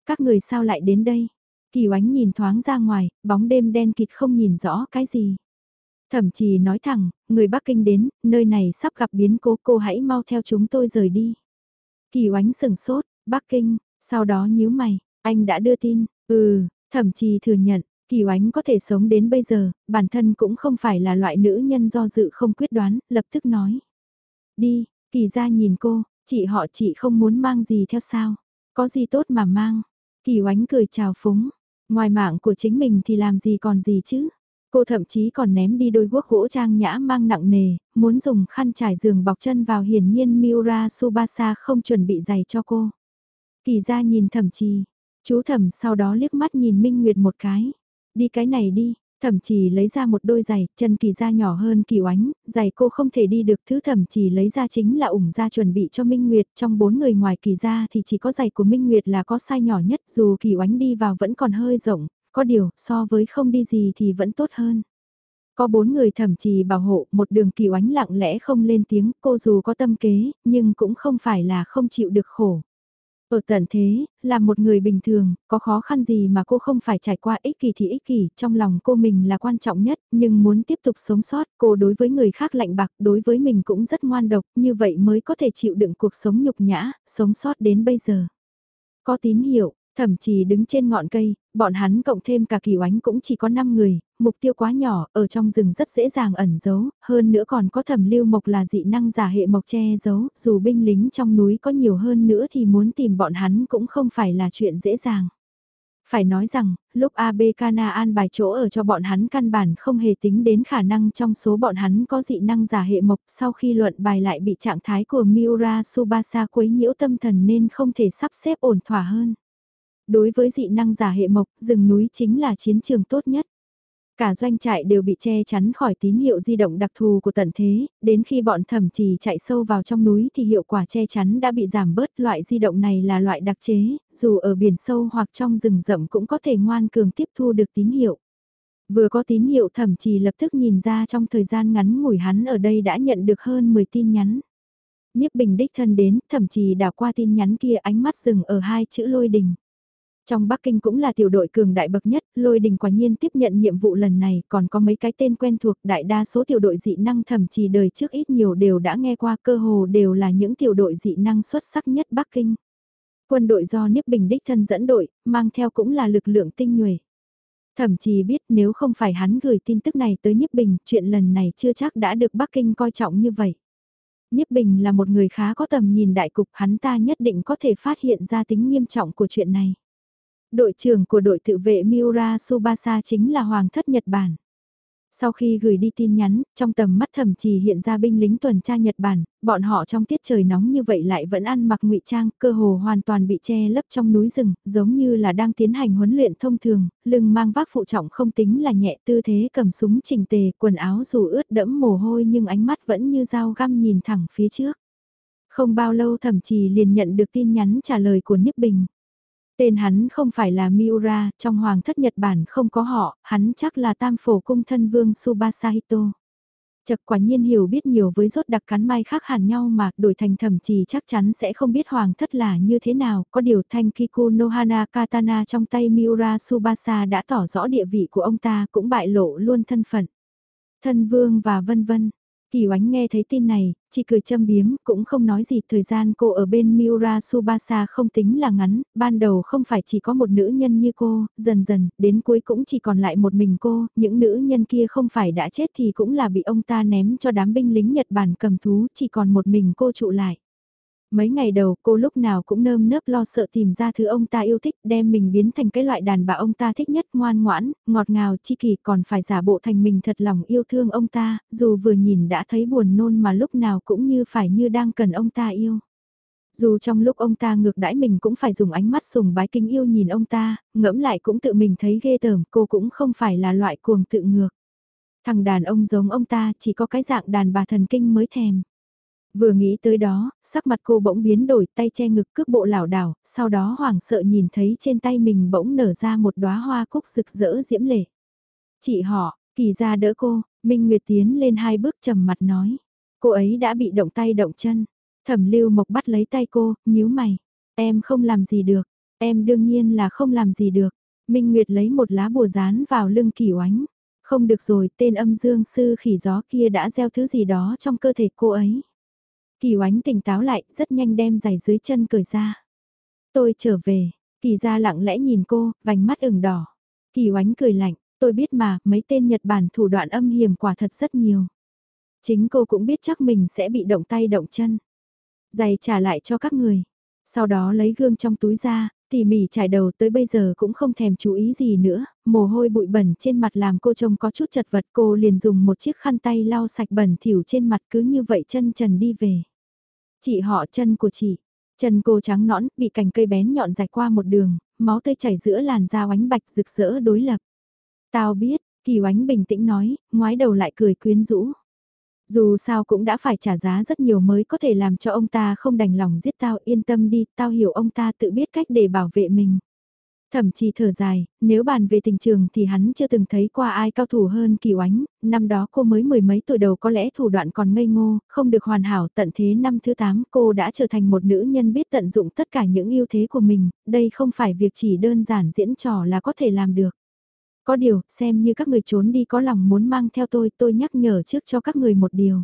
Các người sao lại đến đây? Kỳ oánh nhìn thoáng ra ngoài, bóng đêm đen kịt không nhìn rõ cái gì. Thậm chí nói thẳng, người Bắc Kinh đến, nơi này sắp gặp biến cố cô hãy mau theo chúng tôi rời đi. Kỳ oánh sừng sốt, Bắc Kinh, sau đó nhíu mày, anh đã đưa tin, ừ, thậm chí thừa nhận, Kỳ oánh có thể sống đến bây giờ, bản thân cũng không phải là loại nữ nhân do dự không quyết đoán, lập tức nói. Đi, kỳ ra nhìn cô, chị họ chị không muốn mang gì theo sao, có gì tốt mà mang, Kỳ oánh cười chào phúng, ngoài mạng của chính mình thì làm gì còn gì chứ. Cô thậm chí còn ném đi đôi guốc gỗ trang nhã mang nặng nề, muốn dùng khăn trải giường bọc chân vào hiển nhiên Miura Subasa không chuẩn bị giày cho cô. Kỳ ra nhìn thậm chí chú thẩm sau đó liếc mắt nhìn Minh Nguyệt một cái. Đi cái này đi, Thẩm chỉ lấy ra một đôi giày, chân kỳ ra nhỏ hơn kỳ oánh, giày cô không thể đi được thứ thẩm chỉ lấy ra chính là ủng ra chuẩn bị cho Minh Nguyệt, trong bốn người ngoài kỳ ra thì chỉ có giày của Minh Nguyệt là có sai nhỏ nhất dù kỳ oánh đi vào vẫn còn hơi rộng, có điều so với không đi gì thì vẫn tốt hơn. Có bốn người thẩm trì bảo hộ, một đường kỳ oánh lặng lẽ không lên tiếng, cô dù có tâm kế, nhưng cũng không phải là không chịu được khổ. Ở tận thế, là một người bình thường, có khó khăn gì mà cô không phải trải qua ích kỷ thì ích kỷ, trong lòng cô mình là quan trọng nhất, nhưng muốn tiếp tục sống sót, cô đối với người khác lạnh bạc, đối với mình cũng rất ngoan độc, như vậy mới có thể chịu đựng cuộc sống nhục nhã, sống sót đến bây giờ. Có tín hiệu, Thậm chí đứng trên ngọn cây, bọn hắn cộng thêm cả kỳ oánh cũng chỉ có 5 người, mục tiêu quá nhỏ, ở trong rừng rất dễ dàng ẩn giấu, hơn nữa còn có thẩm lưu mộc là dị năng giả hệ mộc che giấu, dù binh lính trong núi có nhiều hơn nữa thì muốn tìm bọn hắn cũng không phải là chuyện dễ dàng. Phải nói rằng, lúc AB Kana an bài chỗ ở cho bọn hắn căn bản không hề tính đến khả năng trong số bọn hắn có dị năng giả hệ mộc sau khi luận bài lại bị trạng thái của Miura Subasa quấy nhiễu tâm thần nên không thể sắp xếp ổn thỏa hơn. Đối với dị năng giả hệ mộc, rừng núi chính là chiến trường tốt nhất. Cả doanh trại đều bị che chắn khỏi tín hiệu di động đặc thù của tận thế, đến khi bọn thẩm trì chạy sâu vào trong núi thì hiệu quả che chắn đã bị giảm bớt. Loại di động này là loại đặc chế, dù ở biển sâu hoặc trong rừng rậm cũng có thể ngoan cường tiếp thu được tín hiệu. Vừa có tín hiệu thẩm trì lập tức nhìn ra trong thời gian ngắn ngủi hắn ở đây đã nhận được hơn 10 tin nhắn. Nhiếp bình đích thân đến, thẩm trì đảo qua tin nhắn kia ánh mắt dừng ở hai chữ lôi đình. Trong Bắc Kinh cũng là tiểu đội cường đại bậc nhất, lôi đình quả nhiên tiếp nhận nhiệm vụ lần này, còn có mấy cái tên quen thuộc đại đa số tiểu đội dị năng thậm chí đời trước ít nhiều đều đã nghe qua cơ hồ đều là những tiểu đội dị năng xuất sắc nhất Bắc Kinh. Quân đội do Niếp Bình đích thân dẫn đội, mang theo cũng là lực lượng tinh nhuệ. Thậm chí biết nếu không phải hắn gửi tin tức này tới Niếp Bình, chuyện lần này chưa chắc đã được Bắc Kinh coi trọng như vậy. Niếp Bình là một người khá có tầm nhìn đại cục, hắn ta nhất định có thể phát hiện ra tính nghiêm trọng của chuyện này. Đội trưởng của đội tự vệ Miura Subasa chính là Hoàng thất Nhật Bản. Sau khi gửi đi tin nhắn, trong tầm mắt thẩm trì hiện ra binh lính tuần tra Nhật Bản, bọn họ trong tiết trời nóng như vậy lại vẫn ăn mặc ngụy trang, cơ hồ hoàn toàn bị che lấp trong núi rừng, giống như là đang tiến hành huấn luyện thông thường, lưng mang vác phụ trọng không tính là nhẹ tư thế cầm súng chỉnh tề, quần áo dù ướt đẫm mồ hôi nhưng ánh mắt vẫn như dao găm nhìn thẳng phía trước. Không bao lâu thậm chí liền nhận được tin nhắn trả lời của Niếp Bình. Tên hắn không phải là Miura, trong hoàng thất Nhật Bản không có họ, hắn chắc là tam phổ cung thân vương Subasahito. Chật quả nhiên hiểu biết nhiều với rốt đặc cắn mai khác hẳn nhau mà đổi thành thẩm trì chắc chắn sẽ không biết hoàng thất là như thế nào, có điều thanh Kiku Nohana Katana trong tay Miura Subasa đã tỏ rõ địa vị của ông ta cũng bại lộ luôn thân phận. Thân vương và vân vân, Kỳ oánh nghe thấy tin này, chỉ cười châm biếm, cũng không nói gì. Thời gian cô ở bên Miura Subasa không tính là ngắn, ban đầu không phải chỉ có một nữ nhân như cô, dần dần, đến cuối cũng chỉ còn lại một mình cô, những nữ nhân kia không phải đã chết thì cũng là bị ông ta ném cho đám binh lính Nhật Bản cầm thú, chỉ còn một mình cô trụ lại. Mấy ngày đầu cô lúc nào cũng nơm nớp lo sợ tìm ra thứ ông ta yêu thích đem mình biến thành cái loại đàn bà ông ta thích nhất ngoan ngoãn, ngọt ngào chi kỳ còn phải giả bộ thành mình thật lòng yêu thương ông ta, dù vừa nhìn đã thấy buồn nôn mà lúc nào cũng như phải như đang cần ông ta yêu. Dù trong lúc ông ta ngược đãi mình cũng phải dùng ánh mắt sùng bái kinh yêu nhìn ông ta, ngẫm lại cũng tự mình thấy ghê tởm cô cũng không phải là loại cuồng tự ngược. Thằng đàn ông giống ông ta chỉ có cái dạng đàn bà thần kinh mới thèm. Vừa nghĩ tới đó, sắc mặt cô bỗng biến đổi tay che ngực cướp bộ lảo đảo, sau đó hoảng sợ nhìn thấy trên tay mình bỗng nở ra một đóa hoa cúc rực rỡ diễm lệ. Chị họ, kỳ ra đỡ cô, Minh Nguyệt tiến lên hai bước trầm mặt nói. Cô ấy đã bị động tay động chân. Thẩm lưu mộc bắt lấy tay cô, nhíu mày. Em không làm gì được, em đương nhiên là không làm gì được. Minh Nguyệt lấy một lá bùa dán vào lưng kỳ oánh. Không được rồi, tên âm dương sư khỉ gió kia đã gieo thứ gì đó trong cơ thể cô ấy. Kỳ oánh tỉnh táo lại, rất nhanh đem giày dưới chân cởi ra. Tôi trở về, kỳ ra lặng lẽ nhìn cô, vành mắt ửng đỏ. Kỳ oánh cười lạnh, tôi biết mà, mấy tên Nhật Bản thủ đoạn âm hiểm quả thật rất nhiều. Chính cô cũng biết chắc mình sẽ bị động tay động chân. Giày trả lại cho các người. Sau đó lấy gương trong túi ra, tỉ mỉ trải đầu tới bây giờ cũng không thèm chú ý gì nữa, mồ hôi bụi bẩn trên mặt làm cô trông có chút chật vật cô liền dùng một chiếc khăn tay lau sạch bẩn thỉu trên mặt cứ như vậy chân trần đi về. Chị họ chân của chị, chân cô trắng nõn bị cành cây bén nhọn dạch qua một đường, máu tươi chảy giữa làn da oánh bạch rực rỡ đối lập. Tao biết, kỳ oánh bình tĩnh nói, ngoái đầu lại cười quyến rũ. Dù sao cũng đã phải trả giá rất nhiều mới có thể làm cho ông ta không đành lòng giết tao yên tâm đi, tao hiểu ông ta tự biết cách để bảo vệ mình. Thậm chí thở dài, nếu bàn về tình trường thì hắn chưa từng thấy qua ai cao thủ hơn kỳ oánh, năm đó cô mới mười mấy tuổi đầu có lẽ thủ đoạn còn ngây ngô, không được hoàn hảo tận thế năm thứ 8 cô đã trở thành một nữ nhân biết tận dụng tất cả những ưu thế của mình, đây không phải việc chỉ đơn giản diễn trò là có thể làm được. Có điều, xem như các người trốn đi có lòng muốn mang theo tôi, tôi nhắc nhở trước cho các người một điều.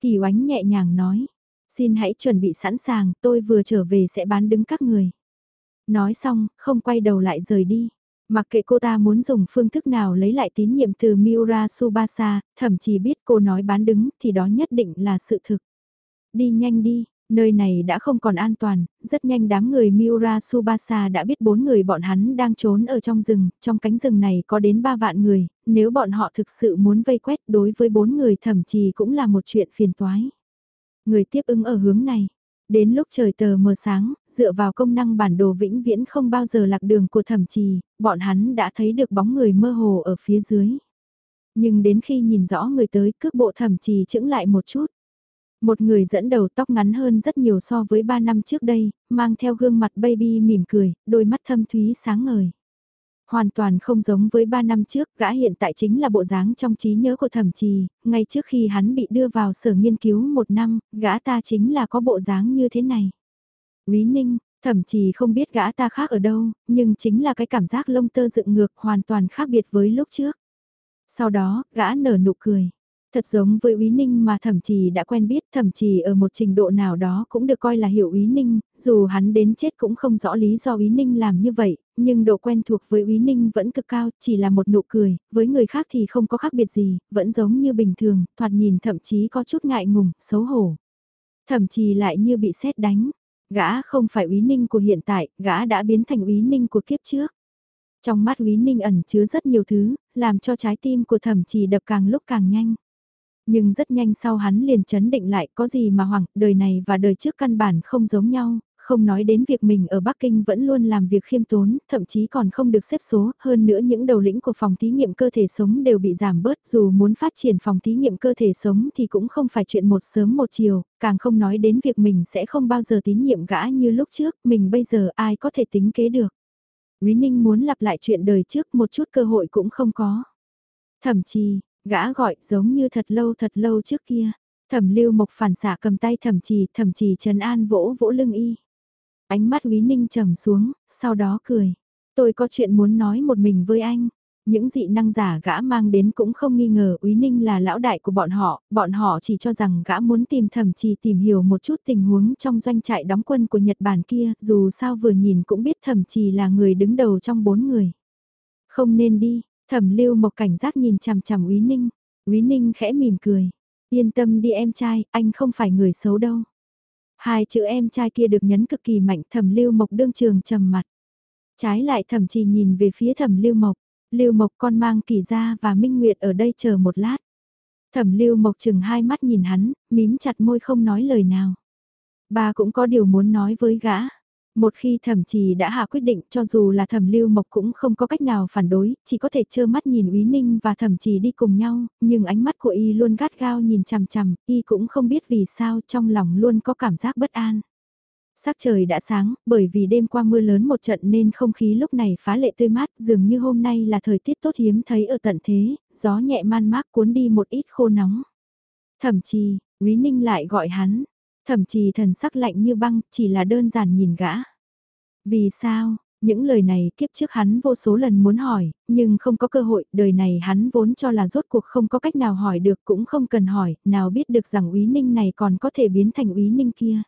Kỳ oánh nhẹ nhàng nói, xin hãy chuẩn bị sẵn sàng, tôi vừa trở về sẽ bán đứng các người. Nói xong, không quay đầu lại rời đi. Mặc kệ cô ta muốn dùng phương thức nào lấy lại tín nhiệm từ Miura Subasa, thậm chí biết cô nói bán đứng thì đó nhất định là sự thực. Đi nhanh đi, Nơi này đã không còn an toàn, rất nhanh đám người Miura Subasa đã biết bốn người bọn hắn đang trốn ở trong rừng, trong cánh rừng này có đến ba vạn người, nếu bọn họ thực sự muốn vây quét đối với bốn người thậm chí cũng là một chuyện phiền toái. Người tiếp ứng ở hướng này. Đến lúc trời tờ mờ sáng, dựa vào công năng bản đồ vĩnh viễn không bao giờ lạc đường của thẩm trì, bọn hắn đã thấy được bóng người mơ hồ ở phía dưới. Nhưng đến khi nhìn rõ người tới, cước bộ thẩm trì chững lại một chút. Một người dẫn đầu tóc ngắn hơn rất nhiều so với 3 năm trước đây, mang theo gương mặt baby mỉm cười, đôi mắt thâm thúy sáng ngời. Hoàn toàn không giống với 3 năm trước, gã hiện tại chính là bộ dáng trong trí nhớ của thẩm trì, ngay trước khi hắn bị đưa vào sở nghiên cứu một năm, gã ta chính là có bộ dáng như thế này. Quý Ninh, thẩm trì không biết gã ta khác ở đâu, nhưng chính là cái cảm giác lông tơ dựng ngược hoàn toàn khác biệt với lúc trước. Sau đó, gã nở nụ cười. Thật giống với Úy Ninh mà thẩm trì đã quen biết thẩm trì ở một trình độ nào đó cũng được coi là hiểu Úy Ninh, dù hắn đến chết cũng không rõ lý do Úy Ninh làm như vậy, nhưng độ quen thuộc với Úy Ninh vẫn cực cao, chỉ là một nụ cười, với người khác thì không có khác biệt gì, vẫn giống như bình thường, thoạt nhìn thậm chí có chút ngại ngùng, xấu hổ. thậm trì lại như bị sét đánh, gã không phải Úy Ninh của hiện tại, gã đã biến thành Úy Ninh của kiếp trước. Trong mắt Úy Ninh ẩn chứa rất nhiều thứ, làm cho trái tim của thẩm trì đập càng lúc càng nhanh. Nhưng rất nhanh sau hắn liền chấn định lại có gì mà hoảng, đời này và đời trước căn bản không giống nhau, Không nói đến việc mình ở Bắc Kinh vẫn luôn làm việc khiêm tốn, thậm chí còn không được xếp số, hơn nữa những đầu lĩnh của phòng thí nghiệm cơ thể sống đều bị giảm bớt dù muốn phát triển phòng thí nghiệm cơ thể sống thì cũng không phải chuyện một sớm một chiều, càng không nói đến việc mình sẽ không bao giờ tín nhiệm gã như lúc trước, mình bây giờ ai có thể tính kế được. Quý Ninh muốn lặp lại chuyện đời trước một chút cơ hội cũng không có. Thậm chí, gã gọi giống như thật lâu thật lâu trước kia. Thẩm lưu mộc phản xạ cầm tay thẩm trì, thẩm trì trần an vỗ vỗ lưng y. Ánh mắt Quý Ninh trầm xuống, sau đó cười. Tôi có chuyện muốn nói một mình với anh. Những dị năng giả gã mang đến cũng không nghi ngờ Úy Ninh là lão đại của bọn họ, bọn họ chỉ cho rằng gã muốn tìm thẩm trì tìm hiểu một chút tình huống trong doanh trại đóng quân của Nhật Bản kia, dù sao vừa nhìn cũng biết thẩm trì là người đứng đầu trong bốn người. Không nên đi, thẩm lưu một cảnh giác nhìn chằm chằm Úy Ninh, Úy Ninh khẽ mỉm cười, yên tâm đi em trai, anh không phải người xấu đâu. Hai chữ em trai kia được nhấn cực kỳ mạnh thẩm lưu mộc đương trường trầm mặt. Trái lại thẩm trì nhìn về phía thẩm lưu mộc, lưu mộc con mang kỳ ra và minh nguyệt ở đây chờ một lát. Thẩm lưu mộc chừng hai mắt nhìn hắn, mím chặt môi không nói lời nào. Bà cũng có điều muốn nói với gã. Một khi thẩm trì đã hạ quyết định cho dù là thẩm lưu mộc cũng không có cách nào phản đối, chỉ có thể trơ mắt nhìn úy ninh và thẩm trì đi cùng nhau, nhưng ánh mắt của y luôn gắt gao nhìn chằm chằm, y cũng không biết vì sao trong lòng luôn có cảm giác bất an. Sắc trời đã sáng, bởi vì đêm qua mưa lớn một trận nên không khí lúc này phá lệ tươi mát, dường như hôm nay là thời tiết tốt hiếm thấy ở tận thế, gió nhẹ man mát cuốn đi một ít khô nóng. Thẩm trì, Quý Ninh lại gọi hắn, thậm chí thần sắc lạnh như băng, chỉ là đơn giản nhìn gã. Vì sao, những lời này kiếp trước hắn vô số lần muốn hỏi, nhưng không có cơ hội, đời này hắn vốn cho là rốt cuộc không có cách nào hỏi được cũng không cần hỏi, nào biết được rằng úy ninh này còn có thể biến thành úy ninh kia.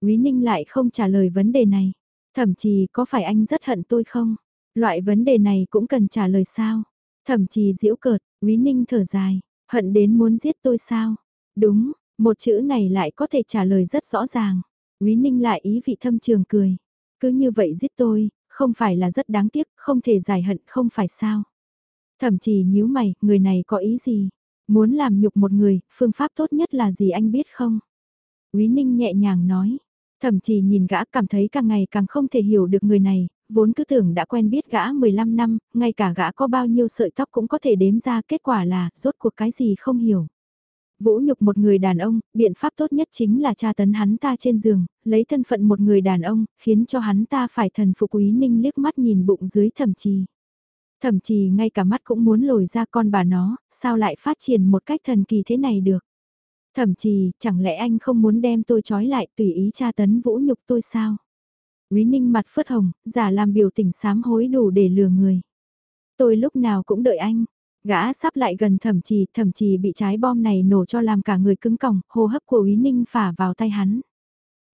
Úy ninh lại không trả lời vấn đề này, thậm chí có phải anh rất hận tôi không? Loại vấn đề này cũng cần trả lời sao? Thậm chí diễu cợt, úy ninh thở dài, hận đến muốn giết tôi sao? Đúng, một chữ này lại có thể trả lời rất rõ ràng. quý ninh lại ý vị thâm trường cười. Cứ như vậy giết tôi, không phải là rất đáng tiếc, không thể giải hận không phải sao. Thậm chí nhíu mày, người này có ý gì? Muốn làm nhục một người, phương pháp tốt nhất là gì anh biết không? Quý Ninh nhẹ nhàng nói. Thậm chí nhìn gã cảm thấy càng ngày càng không thể hiểu được người này, vốn cứ tưởng đã quen biết gã 15 năm, ngay cả gã có bao nhiêu sợi tóc cũng có thể đếm ra kết quả là rốt cuộc cái gì không hiểu. Vũ nhục một người đàn ông, biện pháp tốt nhất chính là tra tấn hắn ta trên giường, lấy thân phận một người đàn ông, khiến cho hắn ta phải thần phục quý ninh liếc mắt nhìn bụng dưới thẩm trì. Thẩm trì ngay cả mắt cũng muốn lồi ra con bà nó, sao lại phát triển một cách thần kỳ thế này được. Thẩm trì, chẳng lẽ anh không muốn đem tôi trói lại tùy ý tra tấn vũ nhục tôi sao? Quý ninh mặt phớt hồng, giả làm biểu tình sám hối đủ để lừa người. Tôi lúc nào cũng đợi anh, Gã sắp lại gần thẩm trì, thẩm trì bị trái bom này nổ cho làm cả người cứng còng, hô hấp của Úy Ninh phả vào tay hắn.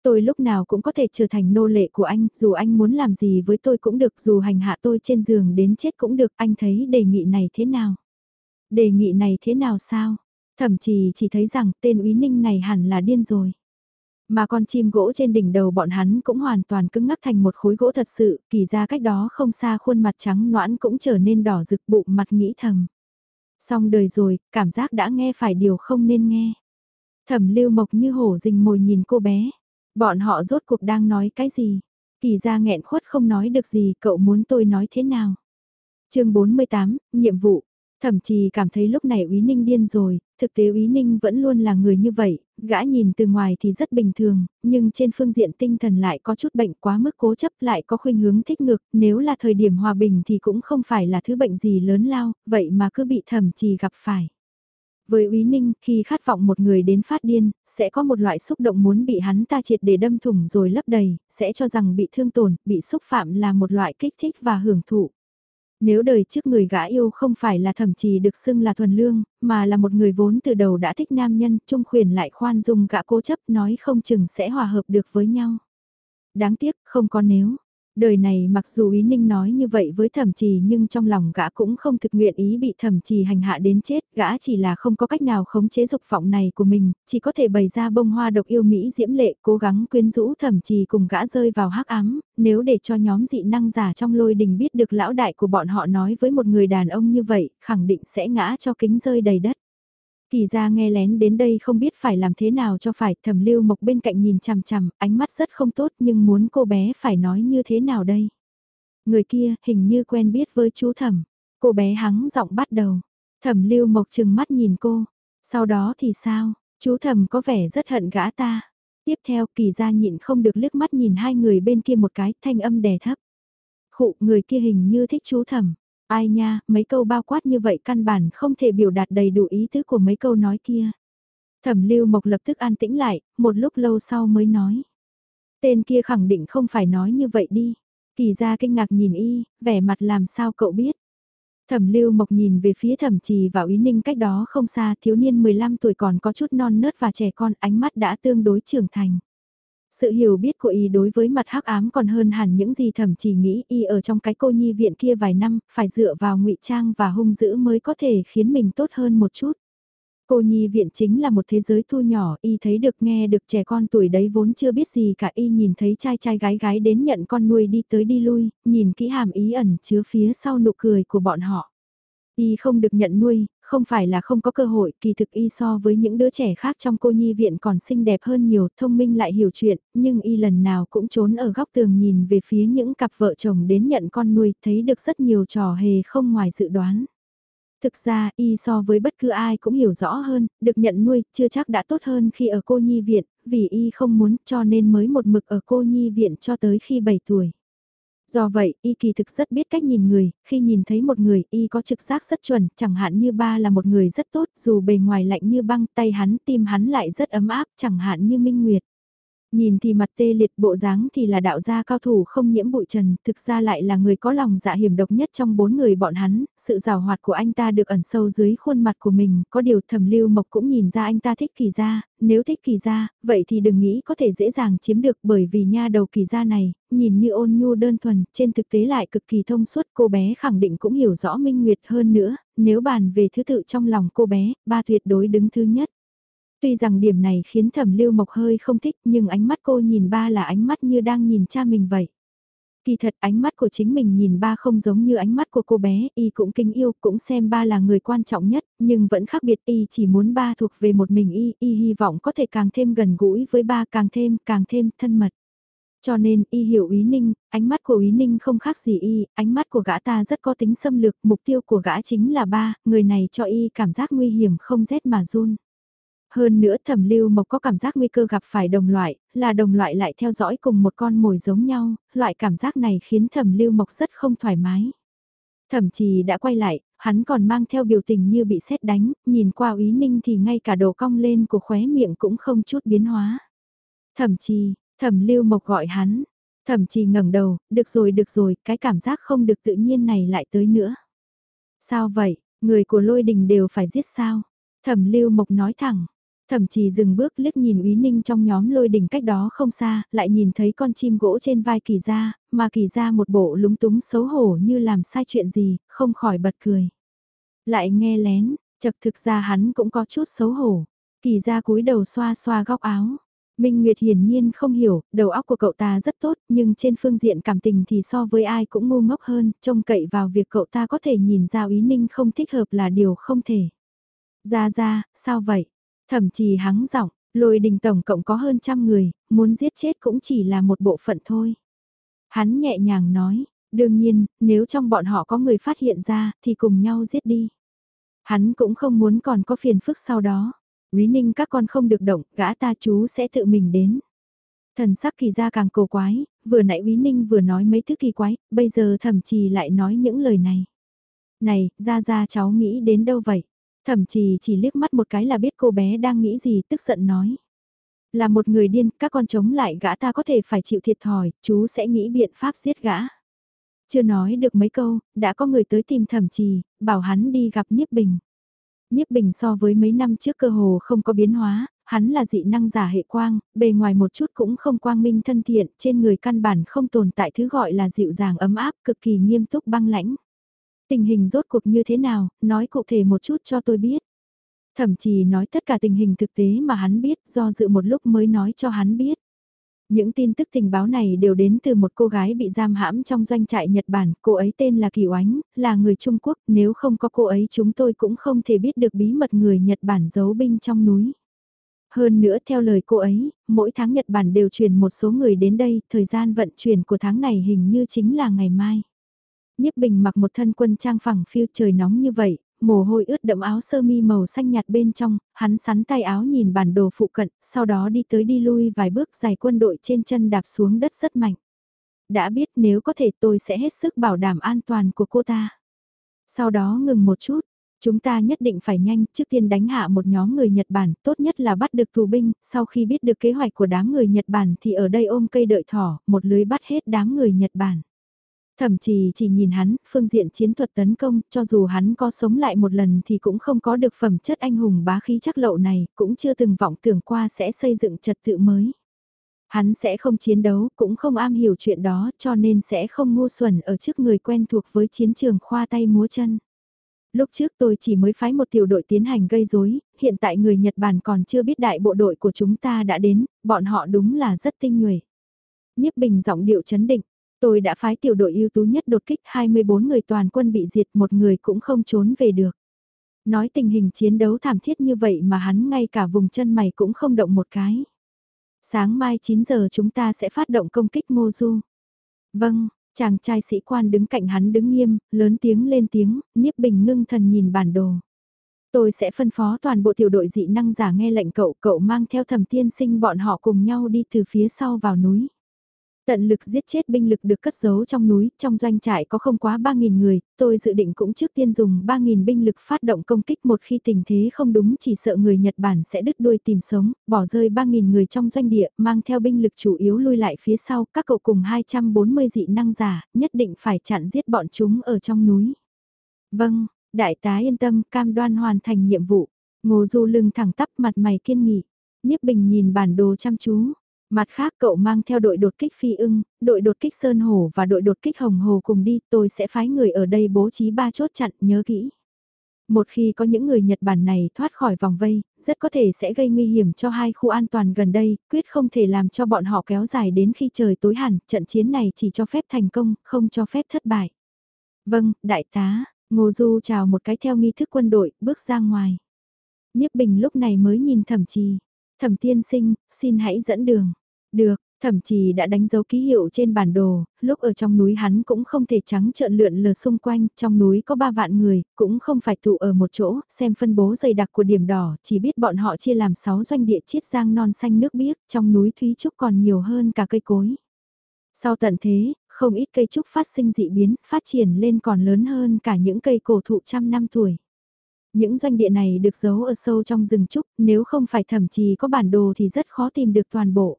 Tôi lúc nào cũng có thể trở thành nô lệ của anh, dù anh muốn làm gì với tôi cũng được, dù hành hạ tôi trên giường đến chết cũng được, anh thấy đề nghị này thế nào? Đề nghị này thế nào sao? Thẩm trì chỉ thấy rằng tên Úy Ninh này hẳn là điên rồi. Mà con chim gỗ trên đỉnh đầu bọn hắn cũng hoàn toàn cứng ngắc thành một khối gỗ thật sự, kỳ ra cách đó không xa khuôn mặt trắng noãn cũng trở nên đỏ rực bụng mặt nghĩ thầm. Xong đời rồi, cảm giác đã nghe phải điều không nên nghe. Thẩm lưu mộc như hổ rình mồi nhìn cô bé. Bọn họ rốt cuộc đang nói cái gì? Kỳ ra nghẹn khuất không nói được gì, cậu muốn tôi nói thế nào? chương 48, nhiệm vụ. Thậm chí cảm thấy lúc này Úy Ninh điên rồi, thực tế Úy Ninh vẫn luôn là người như vậy, gã nhìn từ ngoài thì rất bình thường, nhưng trên phương diện tinh thần lại có chút bệnh quá mức cố chấp lại có khuynh hướng thích ngược, nếu là thời điểm hòa bình thì cũng không phải là thứ bệnh gì lớn lao, vậy mà cứ bị thẩm trì gặp phải. Với Úy Ninh, khi khát vọng một người đến phát điên, sẽ có một loại xúc động muốn bị hắn ta triệt để đâm thủng rồi lấp đầy, sẽ cho rằng bị thương tổn, bị xúc phạm là một loại kích thích và hưởng thụ. Nếu đời trước người gã yêu không phải là thẩm trì được xưng là thuần lương, mà là một người vốn từ đầu đã thích nam nhân, trung khuyển lại khoan dung gã cố chấp nói không chừng sẽ hòa hợp được với nhau. Đáng tiếc, không có nếu. Đời này mặc dù Ý Ninh nói như vậy với thẩm trì nhưng trong lòng gã cũng không thực nguyện ý bị thẩm trì hành hạ đến chết, gã chỉ là không có cách nào khống chế dục vọng này của mình, chỉ có thể bày ra bông hoa độc yêu Mỹ diễm lệ cố gắng quyến rũ thẩm trì cùng gã rơi vào hắc ám, nếu để cho nhóm dị năng giả trong lôi đình biết được lão đại của bọn họ nói với một người đàn ông như vậy, khẳng định sẽ ngã cho kính rơi đầy đất. Kỳ ra nghe lén đến đây không biết phải làm thế nào cho phải, thẩm lưu mộc bên cạnh nhìn chằm chằm, ánh mắt rất không tốt nhưng muốn cô bé phải nói như thế nào đây. Người kia hình như quen biết với chú thẩm, cô bé hắng giọng bắt đầu, thẩm lưu mộc chừng mắt nhìn cô, sau đó thì sao, chú thẩm có vẻ rất hận gã ta. Tiếp theo kỳ ra nhịn không được liếc mắt nhìn hai người bên kia một cái thanh âm đè thấp. Khụ người kia hình như thích chú thẩm. Ai nha, mấy câu bao quát như vậy căn bản không thể biểu đạt đầy đủ ý tứ của mấy câu nói kia. Thẩm lưu mộc lập tức an tĩnh lại, một lúc lâu sau mới nói. Tên kia khẳng định không phải nói như vậy đi. Kỳ ra kinh ngạc nhìn y, vẻ mặt làm sao cậu biết. Thẩm lưu mộc nhìn về phía thẩm trì và úy ninh cách đó không xa thiếu niên 15 tuổi còn có chút non nớt và trẻ con ánh mắt đã tương đối trưởng thành. Sự hiểu biết của y đối với mặt hắc ám còn hơn hẳn những gì thẩm chỉ nghĩ y ở trong cái cô nhi viện kia vài năm, phải dựa vào ngụy trang và hung dữ mới có thể khiến mình tốt hơn một chút. Cô nhi viện chính là một thế giới thu nhỏ, y thấy được nghe được trẻ con tuổi đấy vốn chưa biết gì cả y nhìn thấy trai trai gái gái đến nhận con nuôi đi tới đi lui, nhìn kỹ hàm ý ẩn chứa phía sau nụ cười của bọn họ. Y không được nhận nuôi, không phải là không có cơ hội, kỳ thực y so với những đứa trẻ khác trong cô nhi viện còn xinh đẹp hơn nhiều, thông minh lại hiểu chuyện, nhưng y lần nào cũng trốn ở góc tường nhìn về phía những cặp vợ chồng đến nhận con nuôi, thấy được rất nhiều trò hề không ngoài dự đoán. Thực ra, y so với bất cứ ai cũng hiểu rõ hơn, được nhận nuôi, chưa chắc đã tốt hơn khi ở cô nhi viện, vì y không muốn cho nên mới một mực ở cô nhi viện cho tới khi 7 tuổi. Do vậy, y kỳ thực rất biết cách nhìn người, khi nhìn thấy một người, y có trực giác rất chuẩn, chẳng hạn như ba là một người rất tốt, dù bề ngoài lạnh như băng, tay hắn, tim hắn lại rất ấm áp, chẳng hạn như Minh Nguyệt. Nhìn thì mặt tê liệt bộ dáng thì là đạo gia cao thủ không nhiễm bụi trần, thực ra lại là người có lòng dạ hiểm độc nhất trong bốn người bọn hắn, sự rào hoạt của anh ta được ẩn sâu dưới khuôn mặt của mình, có điều thẩm lưu mộc cũng nhìn ra anh ta thích kỳ gia, nếu thích kỳ gia, vậy thì đừng nghĩ có thể dễ dàng chiếm được bởi vì nha đầu kỳ gia này, nhìn như ôn nhu đơn thuần, trên thực tế lại cực kỳ thông suốt. Cô bé khẳng định cũng hiểu rõ minh nguyệt hơn nữa, nếu bàn về thứ tự trong lòng cô bé, ba tuyệt đối đứng thứ nhất. Tuy rằng điểm này khiến thẩm lưu mộc hơi không thích nhưng ánh mắt cô nhìn ba là ánh mắt như đang nhìn cha mình vậy. Kỳ thật ánh mắt của chính mình nhìn ba không giống như ánh mắt của cô bé, y cũng kinh yêu, cũng xem ba là người quan trọng nhất, nhưng vẫn khác biệt y chỉ muốn ba thuộc về một mình y, y hy vọng có thể càng thêm gần gũi với ba càng thêm, càng thêm thân mật. Cho nên y hiểu Ý Ninh, ánh mắt của Ý Ninh không khác gì y, ánh mắt của gã ta rất có tính xâm lược, mục tiêu của gã chính là ba, người này cho y cảm giác nguy hiểm không rét mà run. Hơn nữa thẩm lưu mộc có cảm giác nguy cơ gặp phải đồng loại, là đồng loại lại theo dõi cùng một con mồi giống nhau, loại cảm giác này khiến thẩm lưu mộc rất không thoải mái. Thẩm trì đã quay lại, hắn còn mang theo biểu tình như bị sét đánh, nhìn qua úy ninh thì ngay cả đồ cong lên của khóe miệng cũng không chút biến hóa. Thẩm trì, thẩm lưu mộc gọi hắn, thẩm trì ngẩng đầu, được rồi được rồi, cái cảm giác không được tự nhiên này lại tới nữa. Sao vậy, người của lôi đình đều phải giết sao? Thẩm lưu mộc nói thẳng, Thậm chí dừng bước liếc nhìn Úy Ninh trong nhóm lôi đỉnh cách đó không xa, lại nhìn thấy con chim gỗ trên vai kỳ gia, mà kỳ gia một bộ lúng túng xấu hổ như làm sai chuyện gì, không khỏi bật cười. Lại nghe lén, chật thực ra hắn cũng có chút xấu hổ. Kỳ gia cúi đầu xoa xoa góc áo. Minh Nguyệt hiển nhiên không hiểu, đầu óc của cậu ta rất tốt, nhưng trên phương diện cảm tình thì so với ai cũng ngu ngốc hơn, trông cậy vào việc cậu ta có thể nhìn ra ý ninh không thích hợp là điều không thể. Ra ra, sao vậy? Thậm chí hắng giọng, lôi đình tổng cộng có hơn trăm người, muốn giết chết cũng chỉ là một bộ phận thôi. Hắn nhẹ nhàng nói, đương nhiên, nếu trong bọn họ có người phát hiện ra, thì cùng nhau giết đi. Hắn cũng không muốn còn có phiền phức sau đó. Quý ninh các con không được động, gã ta chú sẽ tự mình đến. Thần sắc kỳ ra càng cổ quái, vừa nãy Quý ninh vừa nói mấy thứ kỳ quái, bây giờ thậm chí lại nói những lời này. Này, ra ra cháu nghĩ đến đâu vậy? Thậm chí chỉ liếc mắt một cái là biết cô bé đang nghĩ gì tức giận nói. Là một người điên, các con chống lại gã ta có thể phải chịu thiệt thòi, chú sẽ nghĩ biện pháp giết gã. Chưa nói được mấy câu, đã có người tới tìm thẩm trì, bảo hắn đi gặp Niếp Bình. Niếp Bình so với mấy năm trước cơ hồ không có biến hóa, hắn là dị năng giả hệ quang, bề ngoài một chút cũng không quang minh thân thiện, trên người căn bản không tồn tại thứ gọi là dịu dàng ấm áp, cực kỳ nghiêm túc băng lãnh. Tình hình rốt cuộc như thế nào, nói cụ thể một chút cho tôi biết. Thậm chí nói tất cả tình hình thực tế mà hắn biết, do dự một lúc mới nói cho hắn biết. Những tin tức tình báo này đều đến từ một cô gái bị giam hãm trong doanh trại Nhật Bản, cô ấy tên là Kiều Ánh, là người Trung Quốc, nếu không có cô ấy chúng tôi cũng không thể biết được bí mật người Nhật Bản giấu binh trong núi. Hơn nữa theo lời cô ấy, mỗi tháng Nhật Bản đều chuyển một số người đến đây, thời gian vận chuyển của tháng này hình như chính là ngày mai. Niếp Bình mặc một thân quân trang phẳng phiêu trời nóng như vậy, mồ hôi ướt đẫm áo sơ mi màu xanh nhạt bên trong, hắn sắn tay áo nhìn bản đồ phụ cận, sau đó đi tới đi lui vài bước dài quân đội trên chân đạp xuống đất rất mạnh. Đã biết nếu có thể tôi sẽ hết sức bảo đảm an toàn của cô ta. Sau đó ngừng một chút, chúng ta nhất định phải nhanh, trước tiên đánh hạ một nhóm người Nhật Bản, tốt nhất là bắt được tù binh, sau khi biết được kế hoạch của đám người Nhật Bản thì ở đây ôm cây đợi thỏ, một lưới bắt hết đám người Nhật Bản. Thậm chí chỉ nhìn hắn, phương diện chiến thuật tấn công, cho dù hắn có sống lại một lần thì cũng không có được phẩm chất anh hùng bá khí chắc lậu này, cũng chưa từng vọng tưởng qua sẽ xây dựng trật tự mới. Hắn sẽ không chiến đấu, cũng không am hiểu chuyện đó, cho nên sẽ không ngu xuẩn ở trước người quen thuộc với chiến trường khoa tay múa chân. Lúc trước tôi chỉ mới phái một tiểu đội tiến hành gây rối, hiện tại người Nhật Bản còn chưa biết đại bộ đội của chúng ta đã đến, bọn họ đúng là rất tinh nhuệ. Niếp Bình giọng điệu chấn định, Tôi đã phái tiểu đội ưu tú nhất đột kích 24 người toàn quân bị diệt một người cũng không trốn về được. Nói tình hình chiến đấu thảm thiết như vậy mà hắn ngay cả vùng chân mày cũng không động một cái. Sáng mai 9 giờ chúng ta sẽ phát động công kích Ngô Du. Vâng, chàng trai sĩ quan đứng cạnh hắn đứng nghiêm, lớn tiếng lên tiếng, Niếp Bình ngưng thần nhìn bản đồ. Tôi sẽ phân phó toàn bộ tiểu đội dị năng giả nghe lệnh cậu, cậu mang theo thầm tiên sinh bọn họ cùng nhau đi từ phía sau vào núi. Tận lực giết chết binh lực được cất giấu trong núi, trong doanh trại có không quá 3.000 người, tôi dự định cũng trước tiên dùng 3.000 binh lực phát động công kích một khi tình thế không đúng chỉ sợ người Nhật Bản sẽ đứt đuôi tìm sống, bỏ rơi 3.000 người trong doanh địa, mang theo binh lực chủ yếu lui lại phía sau, các cậu cùng 240 dị năng giả, nhất định phải chặn giết bọn chúng ở trong núi. Vâng, đại tá yên tâm, cam đoan hoàn thành nhiệm vụ. Ngô Du lưng thẳng tắp mặt mày kiên nghị. Nhiếp Bình nhìn bản đồ chăm chú, Mặt khác cậu mang theo đội đột kích phi ưng, đội đột kích sơn hổ và đội đột kích hồng hồ cùng đi, tôi sẽ phái người ở đây bố trí ba chốt chặn, nhớ kỹ. Một khi có những người Nhật Bản này thoát khỏi vòng vây, rất có thể sẽ gây nguy hiểm cho hai khu an toàn gần đây, quyết không thể làm cho bọn họ kéo dài đến khi trời tối hẳn, trận chiến này chỉ cho phép thành công, không cho phép thất bại. Vâng, đại tá, Ngô Du chào một cái theo nghi thức quân đội, bước ra ngoài. Niếp Bình lúc này mới nhìn thẩm trì. Thẩm tiên sinh, xin hãy dẫn đường. Được, thậm chí đã đánh dấu ký hiệu trên bản đồ, lúc ở trong núi hắn cũng không thể trắng trợn lượn lờ xung quanh, trong núi có ba vạn người, cũng không phải tụ ở một chỗ, xem phân bố dày đặc của điểm đỏ, chỉ biết bọn họ chia làm 6 doanh địa chiết giang non xanh nước biếc, trong núi Thúy Trúc còn nhiều hơn cả cây cối. Sau tận thế, không ít cây trúc phát sinh dị biến, phát triển lên còn lớn hơn cả những cây cổ thụ trăm năm tuổi. Những doanh địa này được giấu ở sâu trong rừng trúc, nếu không phải thẩm trì có bản đồ thì rất khó tìm được toàn bộ.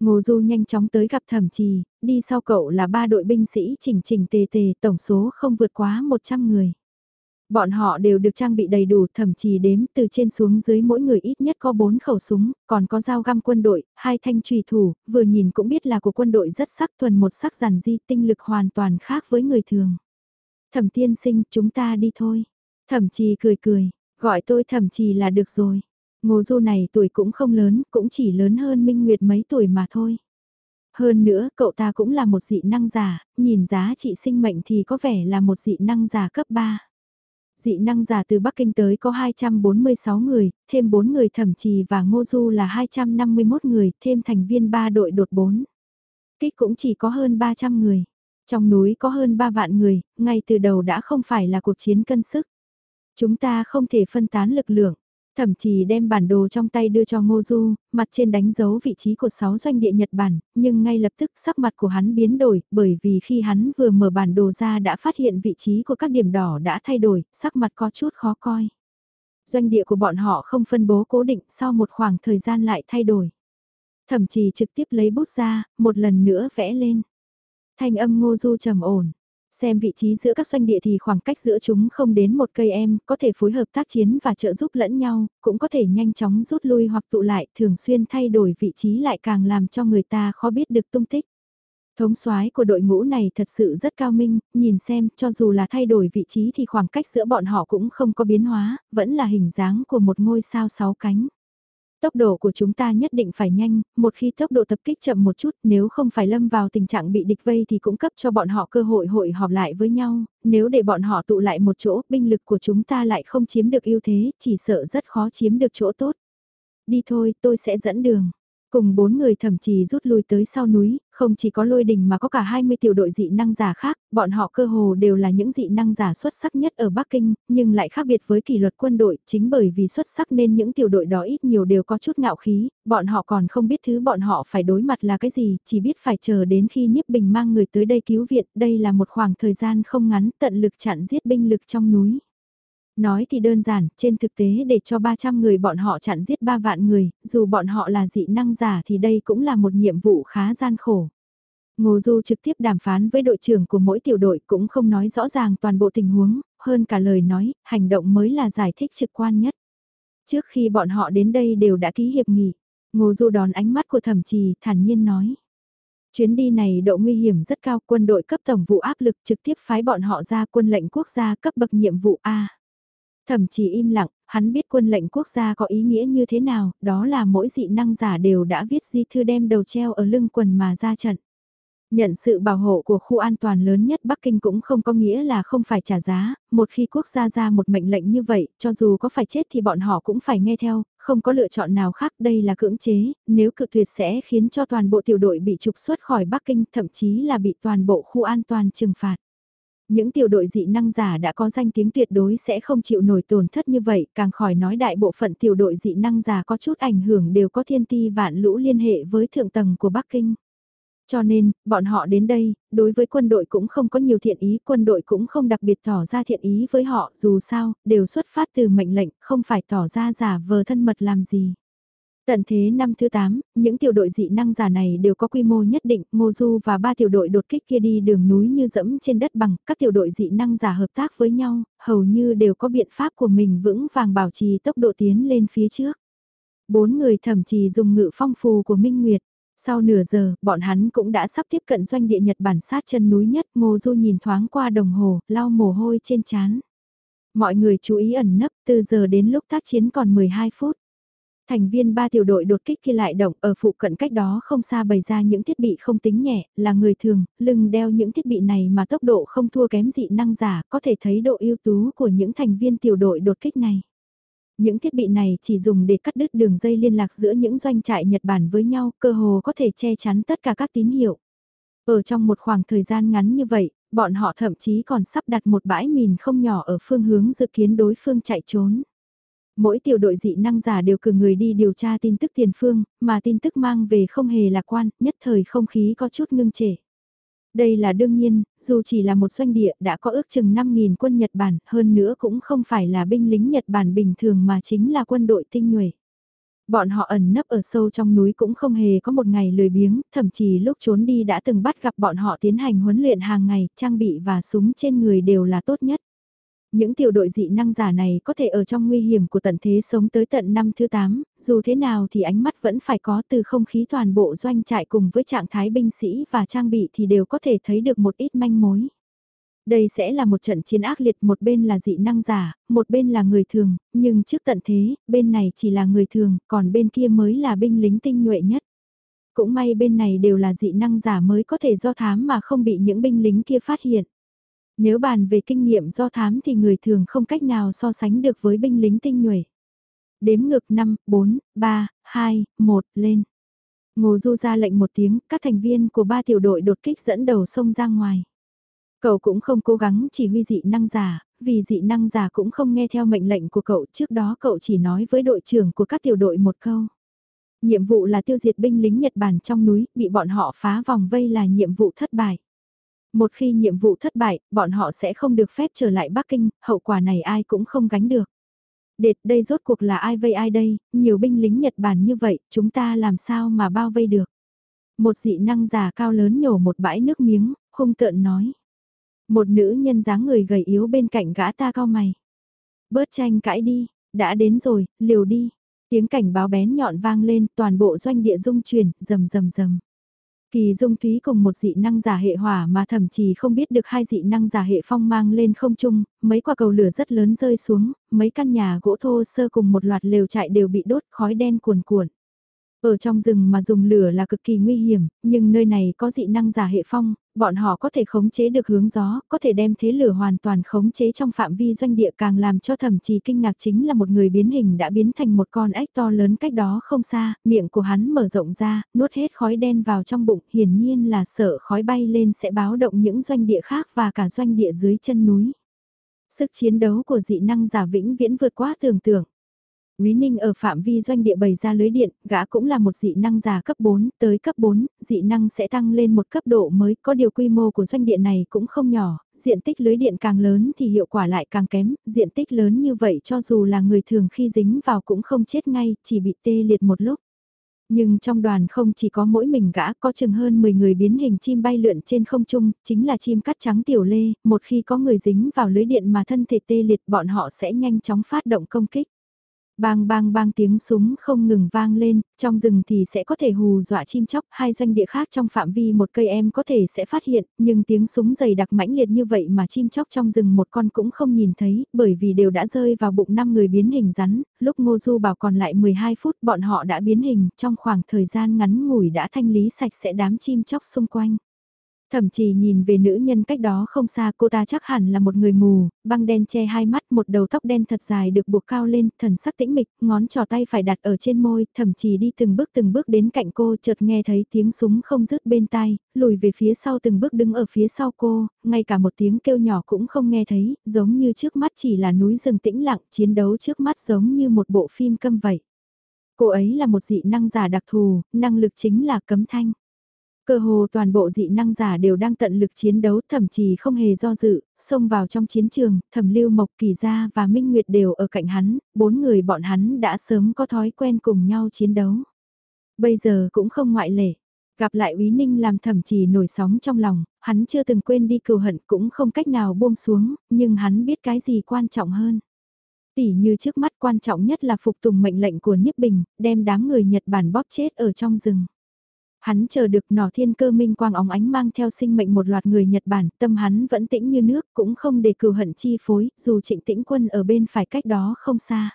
Ngô Du nhanh chóng tới gặp thẩm trì, đi sau cậu là ba đội binh sĩ chỉnh chỉnh tề tề, tổng số không vượt quá 100 người. Bọn họ đều được trang bị đầy đủ thẩm trì đếm từ trên xuống dưới mỗi người ít nhất có 4 khẩu súng, còn có dao găm quân đội, hai thanh trùy thủ, vừa nhìn cũng biết là của quân đội rất sắc thuần một sắc giản di tinh lực hoàn toàn khác với người thường. Thẩm tiên sinh chúng ta đi thôi. Thẩm trì cười cười, gọi tôi thẩm trì là được rồi. Ngô Du này tuổi cũng không lớn, cũng chỉ lớn hơn Minh Nguyệt mấy tuổi mà thôi. Hơn nữa, cậu ta cũng là một dị năng giả, nhìn giá trị sinh mệnh thì có vẻ là một dị năng giả cấp 3. Dị năng giả từ Bắc Kinh tới có 246 người, thêm 4 người thẩm trì và Ngô Du là 251 người, thêm thành viên 3 đội đột 4. Kích cũng chỉ có hơn 300 người. Trong núi có hơn 3 vạn người, ngay từ đầu đã không phải là cuộc chiến cân sức. Chúng ta không thể phân tán lực lượng. Thậm chí đem bản đồ trong tay đưa cho Ngô Du, mặt trên đánh dấu vị trí của 6 doanh địa Nhật Bản, nhưng ngay lập tức sắc mặt của hắn biến đổi, bởi vì khi hắn vừa mở bản đồ ra đã phát hiện vị trí của các điểm đỏ đã thay đổi, sắc mặt có chút khó coi. Doanh địa của bọn họ không phân bố cố định sau một khoảng thời gian lại thay đổi. Thậm chí trực tiếp lấy bút ra, một lần nữa vẽ lên. Thanh âm Ngô Du trầm ổn. Xem vị trí giữa các doanh địa thì khoảng cách giữa chúng không đến một cây em, có thể phối hợp tác chiến và trợ giúp lẫn nhau, cũng có thể nhanh chóng rút lui hoặc tụ lại, thường xuyên thay đổi vị trí lại càng làm cho người ta khó biết được tung tích. Thống soái của đội ngũ này thật sự rất cao minh, nhìn xem cho dù là thay đổi vị trí thì khoảng cách giữa bọn họ cũng không có biến hóa, vẫn là hình dáng của một ngôi sao sáu cánh. Tốc độ của chúng ta nhất định phải nhanh, một khi tốc độ tập kích chậm một chút nếu không phải lâm vào tình trạng bị địch vây thì cũng cấp cho bọn họ cơ hội hội họp lại với nhau, nếu để bọn họ tụ lại một chỗ, binh lực của chúng ta lại không chiếm được ưu thế, chỉ sợ rất khó chiếm được chỗ tốt. Đi thôi, tôi sẽ dẫn đường. Cùng bốn người thậm chí rút lui tới sau núi, không chỉ có lôi đình mà có cả 20 tiểu đội dị năng giả khác, bọn họ cơ hồ đều là những dị năng giả xuất sắc nhất ở Bắc Kinh, nhưng lại khác biệt với kỷ luật quân đội, chính bởi vì xuất sắc nên những tiểu đội đó ít nhiều đều có chút ngạo khí, bọn họ còn không biết thứ bọn họ phải đối mặt là cái gì, chỉ biết phải chờ đến khi Niếp Bình mang người tới đây cứu viện, đây là một khoảng thời gian không ngắn tận lực chặn giết binh lực trong núi. Nói thì đơn giản, trên thực tế để cho 300 người bọn họ chặn giết 3 vạn người, dù bọn họ là dị năng giả thì đây cũng là một nhiệm vụ khá gian khổ. Ngô Du trực tiếp đàm phán với đội trưởng của mỗi tiểu đội cũng không nói rõ ràng toàn bộ tình huống, hơn cả lời nói, hành động mới là giải thích trực quan nhất. Trước khi bọn họ đến đây đều đã ký hiệp nghị, Ngô Du đón ánh mắt của thẩm trì, thản nhiên nói. Chuyến đi này độ nguy hiểm rất cao, quân đội cấp tổng vụ áp lực trực tiếp phái bọn họ ra quân lệnh quốc gia cấp bậc nhiệm vụ A. Thậm chí im lặng, hắn biết quân lệnh quốc gia có ý nghĩa như thế nào, đó là mỗi dị năng giả đều đã viết di thư đem đầu treo ở lưng quần mà ra trận. Nhận sự bảo hộ của khu an toàn lớn nhất Bắc Kinh cũng không có nghĩa là không phải trả giá, một khi quốc gia ra một mệnh lệnh như vậy, cho dù có phải chết thì bọn họ cũng phải nghe theo, không có lựa chọn nào khác đây là cưỡng chế, nếu cự tuyệt sẽ khiến cho toàn bộ tiểu đội bị trục xuất khỏi Bắc Kinh, thậm chí là bị toàn bộ khu an toàn trừng phạt. Những tiểu đội dị năng giả đã có danh tiếng tuyệt đối sẽ không chịu nổi tổn thất như vậy, càng khỏi nói đại bộ phận tiểu đội dị năng giả có chút ảnh hưởng đều có thiên ti vạn lũ liên hệ với thượng tầng của Bắc Kinh. Cho nên, bọn họ đến đây, đối với quân đội cũng không có nhiều thiện ý, quân đội cũng không đặc biệt tỏ ra thiện ý với họ, dù sao, đều xuất phát từ mệnh lệnh, không phải tỏ ra giả vờ thân mật làm gì. Tận thế năm thứ 8, những tiểu đội dị năng giả này đều có quy mô nhất định, Ngô Du và ba tiểu đội đột kích kia đi đường núi như dẫm trên đất bằng, các tiểu đội dị năng giả hợp tác với nhau, hầu như đều có biện pháp của mình vững vàng bảo trì tốc độ tiến lên phía trước. Bốn người thậm chí dùng ngự phong phù của Minh Nguyệt. Sau nửa giờ, bọn hắn cũng đã sắp tiếp cận doanh địa Nhật Bản sát chân núi nhất, Ngô Du nhìn thoáng qua đồng hồ, lau mồ hôi trên chán. Mọi người chú ý ẩn nấp, từ giờ đến lúc tác chiến còn 12 phút. Thành viên ba tiểu đội đột kích kia lại động ở phụ cận cách đó không xa bày ra những thiết bị không tính nhẹ, là người thường, lưng đeo những thiết bị này mà tốc độ không thua kém dị năng giả, có thể thấy độ ưu tú của những thành viên tiểu đội đột kích này. Những thiết bị này chỉ dùng để cắt đứt đường dây liên lạc giữa những doanh trại Nhật Bản với nhau, cơ hồ có thể che chắn tất cả các tín hiệu. Ở trong một khoảng thời gian ngắn như vậy, bọn họ thậm chí còn sắp đặt một bãi mìn không nhỏ ở phương hướng dự kiến đối phương chạy trốn. Mỗi tiểu đội dị năng giả đều cử người đi điều tra tin tức tiền phương, mà tin tức mang về không hề lạc quan, nhất thời không khí có chút ngưng trệ. Đây là đương nhiên, dù chỉ là một doanh địa đã có ước chừng 5.000 quân Nhật Bản, hơn nữa cũng không phải là binh lính Nhật Bản bình thường mà chính là quân đội tinh nhuệ. Bọn họ ẩn nấp ở sâu trong núi cũng không hề có một ngày lười biếng, thậm chí lúc trốn đi đã từng bắt gặp bọn họ tiến hành huấn luyện hàng ngày, trang bị và súng trên người đều là tốt nhất. Những tiểu đội dị năng giả này có thể ở trong nguy hiểm của tận thế sống tới tận năm thứ 8, dù thế nào thì ánh mắt vẫn phải có từ không khí toàn bộ doanh trại cùng với trạng thái binh sĩ và trang bị thì đều có thể thấy được một ít manh mối. Đây sẽ là một trận chiến ác liệt một bên là dị năng giả, một bên là người thường, nhưng trước tận thế, bên này chỉ là người thường, còn bên kia mới là binh lính tinh nhuệ nhất. Cũng may bên này đều là dị năng giả mới có thể do thám mà không bị những binh lính kia phát hiện. Nếu bàn về kinh nghiệm do thám thì người thường không cách nào so sánh được với binh lính tinh nhuệ. Đếm ngược 5, 4, 3, 2, 1, lên. Ngô Du ra lệnh một tiếng, các thành viên của ba tiểu đội đột kích dẫn đầu sông ra ngoài. Cậu cũng không cố gắng chỉ huy dị năng giả, vì dị năng giả cũng không nghe theo mệnh lệnh của cậu trước đó cậu chỉ nói với đội trưởng của các tiểu đội một câu. Nhiệm vụ là tiêu diệt binh lính Nhật Bản trong núi, bị bọn họ phá vòng vây là nhiệm vụ thất bại. Một khi nhiệm vụ thất bại, bọn họ sẽ không được phép trở lại Bắc Kinh, hậu quả này ai cũng không gánh được. Đệt đây rốt cuộc là ai vây ai đây, nhiều binh lính Nhật Bản như vậy, chúng ta làm sao mà bao vây được. Một dị năng già cao lớn nhổ một bãi nước miếng, hung tợn nói. Một nữ nhân dáng người gầy yếu bên cạnh gã ta cao mày. Bớt tranh cãi đi, đã đến rồi, liều đi. Tiếng cảnh báo bén nhọn vang lên, toàn bộ doanh địa rung chuyển, rầm rầm rầm. Kỳ dung thúy cùng một dị năng giả hệ hỏa mà thậm chí không biết được hai dị năng giả hệ phong mang lên không trung, mấy quả cầu lửa rất lớn rơi xuống, mấy căn nhà gỗ thô sơ cùng một loạt lều trại đều bị đốt khói đen cuồn cuộn. Ở trong rừng mà dùng lửa là cực kỳ nguy hiểm, nhưng nơi này có dị năng giả hệ phong, bọn họ có thể khống chế được hướng gió, có thể đem thế lửa hoàn toàn khống chế trong phạm vi doanh địa càng làm cho thậm chí kinh ngạc chính là một người biến hình đã biến thành một con ếch to lớn cách đó không xa, miệng của hắn mở rộng ra, nuốt hết khói đen vào trong bụng, hiển nhiên là sợ khói bay lên sẽ báo động những doanh địa khác và cả doanh địa dưới chân núi. Sức chiến đấu của dị năng giả vĩnh viễn vượt quá tưởng tượng. Quý Ninh ở phạm vi doanh địa bày ra lưới điện, gã cũng là một dị năng giả cấp 4, tới cấp 4, dị năng sẽ tăng lên một cấp độ mới, có điều quy mô của doanh địa này cũng không nhỏ, diện tích lưới điện càng lớn thì hiệu quả lại càng kém, diện tích lớn như vậy cho dù là người thường khi dính vào cũng không chết ngay, chỉ bị tê liệt một lúc. Nhưng trong đoàn không chỉ có mỗi mình gã, có chừng hơn 10 người biến hình chim bay lượn trên không trung, chính là chim cắt trắng tiểu lê, một khi có người dính vào lưới điện mà thân thể tê liệt bọn họ sẽ nhanh chóng phát động công kích. Bang bang bang tiếng súng không ngừng vang lên, trong rừng thì sẽ có thể hù dọa chim chóc, hai doanh địa khác trong phạm vi một cây em có thể sẽ phát hiện, nhưng tiếng súng dày đặc mãnh liệt như vậy mà chim chóc trong rừng một con cũng không nhìn thấy, bởi vì đều đã rơi vào bụng năm người biến hình rắn, lúc Ngô Du bảo còn lại 12 phút bọn họ đã biến hình, trong khoảng thời gian ngắn ngủi đã thanh lý sạch sẽ đám chim chóc xung quanh. Thậm chí nhìn về nữ nhân cách đó không xa cô ta chắc hẳn là một người mù, băng đen che hai mắt một đầu tóc đen thật dài được buộc cao lên, thần sắc tĩnh mịch, ngón trò tay phải đặt ở trên môi, thậm chí đi từng bước từng bước đến cạnh cô chợt nghe thấy tiếng súng không dứt bên tai, lùi về phía sau từng bước đứng ở phía sau cô, ngay cả một tiếng kêu nhỏ cũng không nghe thấy, giống như trước mắt chỉ là núi rừng tĩnh lặng, chiến đấu trước mắt giống như một bộ phim câm vậy. Cô ấy là một dị năng giả đặc thù, năng lực chính là cấm thanh. Cơ hồ toàn bộ dị năng giả đều đang tận lực chiến đấu thậm chí không hề do dự, xông vào trong chiến trường, thẩm lưu Mộc Kỳ Gia và Minh Nguyệt đều ở cạnh hắn, bốn người bọn hắn đã sớm có thói quen cùng nhau chiến đấu. Bây giờ cũng không ngoại lệ. Gặp lại Úy Ninh làm thẩm chỉ nổi sóng trong lòng, hắn chưa từng quên đi cừu hận cũng không cách nào buông xuống, nhưng hắn biết cái gì quan trọng hơn. Tỉ như trước mắt quan trọng nhất là phục tùng mệnh lệnh của Niếp Bình, đem đám người Nhật Bản bóp chết ở trong rừng. Hắn chờ được nỏ thiên cơ minh quang óng ánh mang theo sinh mệnh một loạt người Nhật Bản, tâm hắn vẫn tĩnh như nước, cũng không để cừu hận chi phối, dù trịnh tĩnh quân ở bên phải cách đó không xa.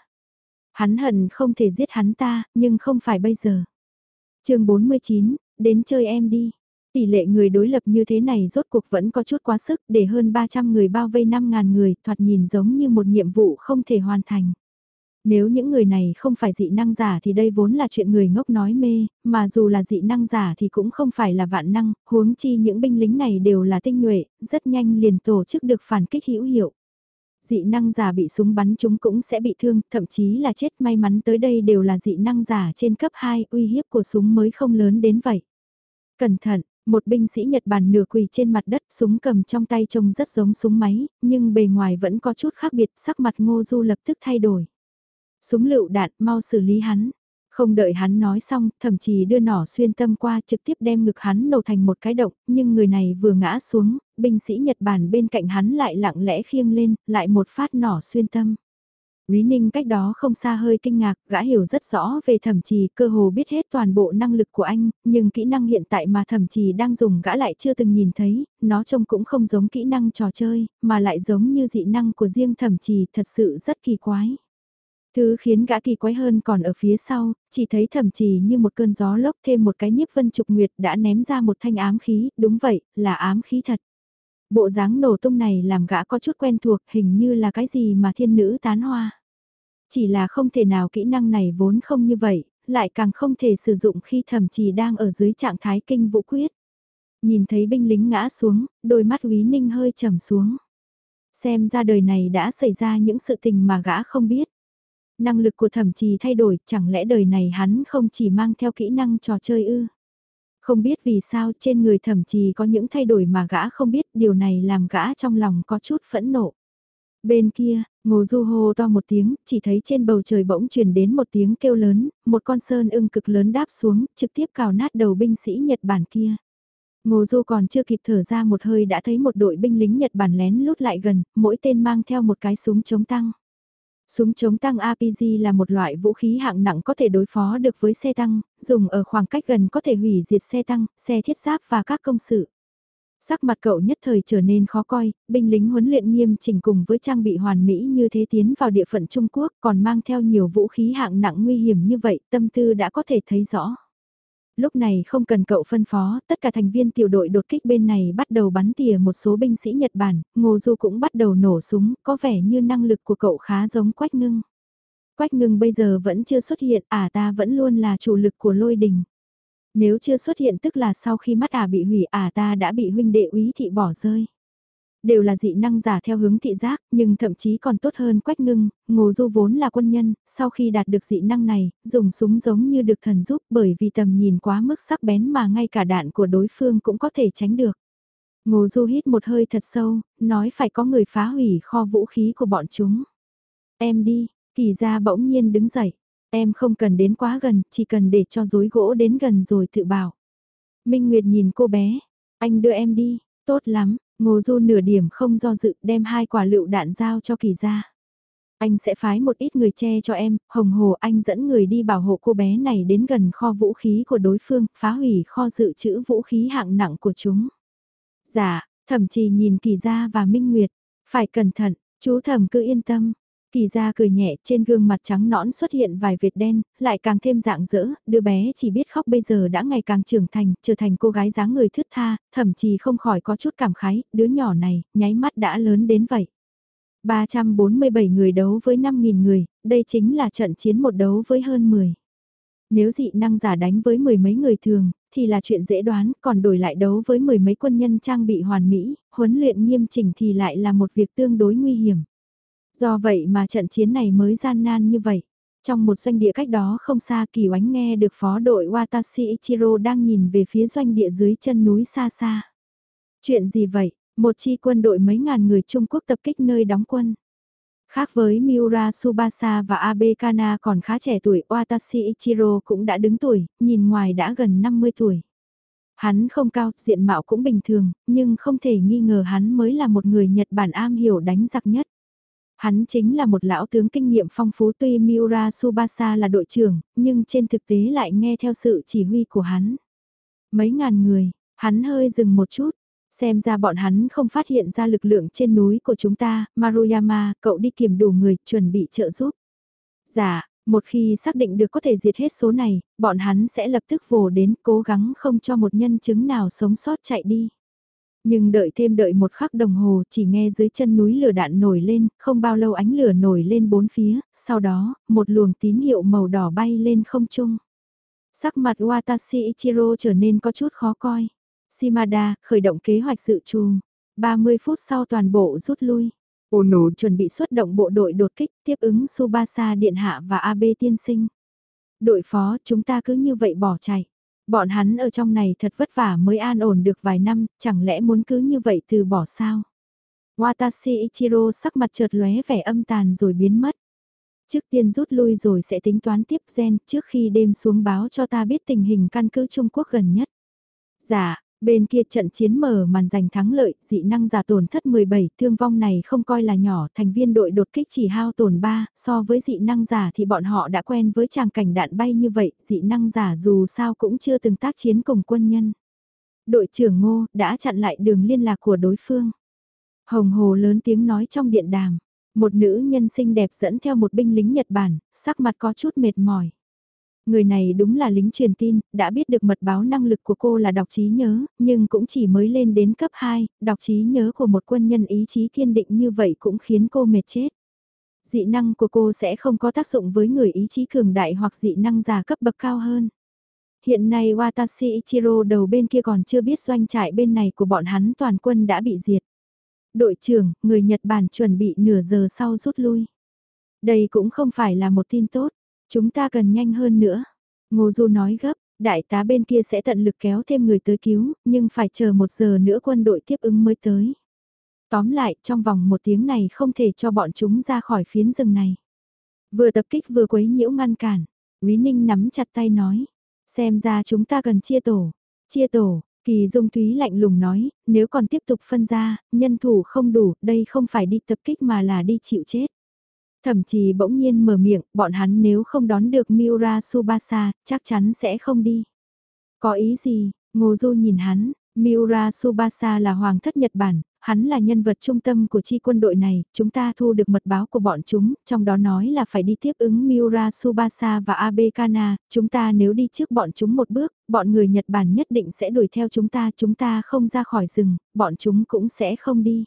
Hắn hận không thể giết hắn ta, nhưng không phải bây giờ. chương 49, đến chơi em đi. Tỷ lệ người đối lập như thế này rốt cuộc vẫn có chút quá sức để hơn 300 người bao vây 5.000 người thoạt nhìn giống như một nhiệm vụ không thể hoàn thành. Nếu những người này không phải dị năng giả thì đây vốn là chuyện người ngốc nói mê, mà dù là dị năng giả thì cũng không phải là vạn năng, huống chi những binh lính này đều là tinh nhuệ, rất nhanh liền tổ chức được phản kích hữu hiệu. Dị năng giả bị súng bắn chúng cũng sẽ bị thương, thậm chí là chết may mắn tới đây đều là dị năng giả trên cấp 2, uy hiếp của súng mới không lớn đến vậy. Cẩn thận, một binh sĩ Nhật Bản nửa quỳ trên mặt đất súng cầm trong tay trông rất giống súng máy, nhưng bề ngoài vẫn có chút khác biệt, sắc mặt ngô du lập tức thay đổi. Súng lựu đạn, mau xử lý hắn. Không đợi hắn nói xong, thậm chí đưa nỏ xuyên tâm qua trực tiếp đem ngực hắn nổ thành một cái động, nhưng người này vừa ngã xuống, binh sĩ Nhật Bản bên cạnh hắn lại lặng lẽ khiêng lên, lại một phát nỏ xuyên tâm. Quý Ninh cách đó không xa hơi kinh ngạc, gã hiểu rất rõ về thẩm trì, cơ hồ biết hết toàn bộ năng lực của anh, nhưng kỹ năng hiện tại mà thẩm trì đang dùng gã lại chưa từng nhìn thấy, nó trông cũng không giống kỹ năng trò chơi, mà lại giống như dị năng của riêng thẩm trì thật sự rất kỳ quái. Thứ khiến gã kỳ quái hơn còn ở phía sau, chỉ thấy thậm chí như một cơn gió lốc thêm một cái nhiếp vân trục nguyệt đã ném ra một thanh ám khí, đúng vậy, là ám khí thật. Bộ dáng nổ tung này làm gã có chút quen thuộc hình như là cái gì mà thiên nữ tán hoa. Chỉ là không thể nào kỹ năng này vốn không như vậy, lại càng không thể sử dụng khi thậm chí đang ở dưới trạng thái kinh vũ quyết. Nhìn thấy binh lính ngã xuống, đôi mắt Quý Ninh hơi trầm xuống. Xem ra đời này đã xảy ra những sự tình mà gã không biết. Năng lực của thẩm trì thay đổi, chẳng lẽ đời này hắn không chỉ mang theo kỹ năng trò chơi ư? Không biết vì sao trên người thẩm trì có những thay đổi mà gã không biết, điều này làm gã trong lòng có chút phẫn nộ. Bên kia, ngô du hô to một tiếng, chỉ thấy trên bầu trời bỗng truyền đến một tiếng kêu lớn, một con sơn ưng cực lớn đáp xuống, trực tiếp cào nát đầu binh sĩ Nhật Bản kia. Ngô Du còn chưa kịp thở ra một hơi đã thấy một đội binh lính Nhật Bản lén lút lại gần, mỗi tên mang theo một cái súng chống tăng. Súng chống tăng APG là một loại vũ khí hạng nặng có thể đối phó được với xe tăng, dùng ở khoảng cách gần có thể hủy diệt xe tăng, xe thiết giáp và các công sự. Sắc mặt cậu nhất thời trở nên khó coi, binh lính huấn luyện nghiêm chỉnh cùng với trang bị hoàn mỹ như thế tiến vào địa phận Trung Quốc còn mang theo nhiều vũ khí hạng nặng nguy hiểm như vậy, tâm tư đã có thể thấy rõ. Lúc này không cần cậu phân phó, tất cả thành viên tiểu đội đột kích bên này bắt đầu bắn tỉa một số binh sĩ Nhật Bản, Ngô Du cũng bắt đầu nổ súng, có vẻ như năng lực của cậu khá giống Quách Ngưng. Quách Ngưng bây giờ vẫn chưa xuất hiện, à ta vẫn luôn là chủ lực của lôi đình. Nếu chưa xuất hiện tức là sau khi mắt à bị hủy à ta đã bị huynh đệ úy thị bỏ rơi. Đều là dị năng giả theo hướng thị giác, nhưng thậm chí còn tốt hơn quách ngưng, ngô du vốn là quân nhân, sau khi đạt được dị năng này, dùng súng giống như được thần giúp bởi vì tầm nhìn quá mức sắc bén mà ngay cả đạn của đối phương cũng có thể tránh được. Ngô du hít một hơi thật sâu, nói phải có người phá hủy kho vũ khí của bọn chúng. Em đi, kỳ ra bỗng nhiên đứng dậy. Em không cần đến quá gần, chỉ cần để cho dối gỗ đến gần rồi tự bảo. Minh Nguyệt nhìn cô bé, anh đưa em đi, tốt lắm, Ngô Du nửa điểm không do dự đem hai quả lựu đạn giao cho kỳ ra. Anh sẽ phái một ít người che cho em, hồng hồ anh dẫn người đi bảo hộ cô bé này đến gần kho vũ khí của đối phương, phá hủy kho dự trữ vũ khí hạng nặng của chúng. Dạ, thậm chí nhìn kỳ ra và minh nguyệt, phải cẩn thận, chú thẩm cứ yên tâm, Kỳ ra cười nhẹ trên gương mặt trắng nõn xuất hiện vài vệt đen, lại càng thêm dạng dỡ, đứa bé chỉ biết khóc bây giờ đã ngày càng trưởng thành, trở thành cô gái dáng người thướt tha, thậm chí không khỏi có chút cảm khái, đứa nhỏ này, nháy mắt đã lớn đến vậy. 347 người đấu với 5.000 người, đây chính là trận chiến một đấu với hơn 10. Nếu dị năng giả đánh với mười mấy người thường, thì là chuyện dễ đoán, còn đổi lại đấu với mười mấy quân nhân trang bị hoàn mỹ, huấn luyện nghiêm chỉnh thì lại là một việc tương đối nguy hiểm. Do vậy mà trận chiến này mới gian nan như vậy. Trong một doanh địa cách đó không xa kỳ oánh nghe được phó đội Watashi Ichiro đang nhìn về phía doanh địa dưới chân núi xa xa. Chuyện gì vậy? Một chi quân đội mấy ngàn người Trung Quốc tập kích nơi đóng quân. Khác với Miura Subasa và Abe Kana còn khá trẻ tuổi, Watashi Ichiro cũng đã đứng tuổi, nhìn ngoài đã gần 50 tuổi. Hắn không cao, diện mạo cũng bình thường, nhưng không thể nghi ngờ hắn mới là một người Nhật Bản am hiểu đánh giặc nhất. Hắn chính là một lão tướng kinh nghiệm phong phú tuy Miura Subasa là đội trưởng, nhưng trên thực tế lại nghe theo sự chỉ huy của hắn. Mấy ngàn người, hắn hơi dừng một chút, xem ra bọn hắn không phát hiện ra lực lượng trên núi của chúng ta, Maruyama, cậu đi kiểm đủ người, chuẩn bị trợ giúp. Dạ, một khi xác định được có thể diệt hết số này, bọn hắn sẽ lập tức vồ đến cố gắng không cho một nhân chứng nào sống sót chạy đi. Nhưng đợi thêm đợi một khắc đồng hồ chỉ nghe dưới chân núi lửa đạn nổi lên, không bao lâu ánh lửa nổi lên bốn phía, sau đó, một luồng tín hiệu màu đỏ bay lên không trung. Sắc mặt Watashi Ichiro trở nên có chút khó coi. Shimada, khởi động kế hoạch sự trù. 30 phút sau toàn bộ rút lui. Ono chuẩn bị xuất động bộ đội đột kích tiếp ứng Subasa Điện Hạ và Abe Tiên Sinh. Đội phó chúng ta cứ như vậy bỏ chạy. Bọn hắn ở trong này thật vất vả mới an ổn được vài năm, chẳng lẽ muốn cứ như vậy từ bỏ sao? Watashi Ichiro sắc mặt chợt lóe vẻ âm tàn rồi biến mất. Trước tiên rút lui rồi sẽ tính toán tiếp gen trước khi đêm xuống báo cho ta biết tình hình căn cứ Trung Quốc gần nhất. Dạ, Bên kia trận chiến mở màn giành thắng lợi, dị năng giả tổn thất 17, thương vong này không coi là nhỏ, thành viên đội đột kích chỉ hao tổn 3, so với dị năng giả thì bọn họ đã quen với tràng cảnh đạn bay như vậy, dị năng giả dù sao cũng chưa từng tác chiến cùng quân nhân. Đội trưởng Ngô đã chặn lại đường liên lạc của đối phương. Hồng Hồ lớn tiếng nói trong điện đàm, một nữ nhân xinh đẹp dẫn theo một binh lính Nhật Bản, sắc mặt có chút mệt mỏi. Người này đúng là lính truyền tin, đã biết được mật báo năng lực của cô là đọc trí nhớ, nhưng cũng chỉ mới lên đến cấp 2, đọc trí nhớ của một quân nhân ý chí kiên định như vậy cũng khiến cô mệt chết. Dị năng của cô sẽ không có tác dụng với người ý chí cường đại hoặc dị năng già cấp bậc cao hơn. Hiện nay Watashi Ichiro đầu bên kia còn chưa biết doanh trại bên này của bọn hắn toàn quân đã bị diệt. Đội trưởng, người Nhật Bản chuẩn bị nửa giờ sau rút lui. Đây cũng không phải là một tin tốt. Chúng ta cần nhanh hơn nữa. Ngô Du nói gấp, đại tá bên kia sẽ tận lực kéo thêm người tới cứu, nhưng phải chờ một giờ nữa quân đội tiếp ứng mới tới. Tóm lại, trong vòng một tiếng này không thể cho bọn chúng ra khỏi phiến rừng này. Vừa tập kích vừa quấy nhiễu ngăn cản, Quý Ninh nắm chặt tay nói, xem ra chúng ta cần chia tổ, chia tổ, Kỳ Dung Thúy lạnh lùng nói, nếu còn tiếp tục phân ra, nhân thủ không đủ, đây không phải đi tập kích mà là đi chịu chết. Thậm chí bỗng nhiên mở miệng, bọn hắn nếu không đón được Miura Subasa, chắc chắn sẽ không đi. Có ý gì? Ngô Du nhìn hắn, Miura Subasa là hoàng thất Nhật Bản, hắn là nhân vật trung tâm của chi quân đội này, chúng ta thu được mật báo của bọn chúng, trong đó nói là phải đi tiếp ứng Miura Subasa và Abe Kana, chúng ta nếu đi trước bọn chúng một bước, bọn người Nhật Bản nhất định sẽ đuổi theo chúng ta, chúng ta không ra khỏi rừng, bọn chúng cũng sẽ không đi.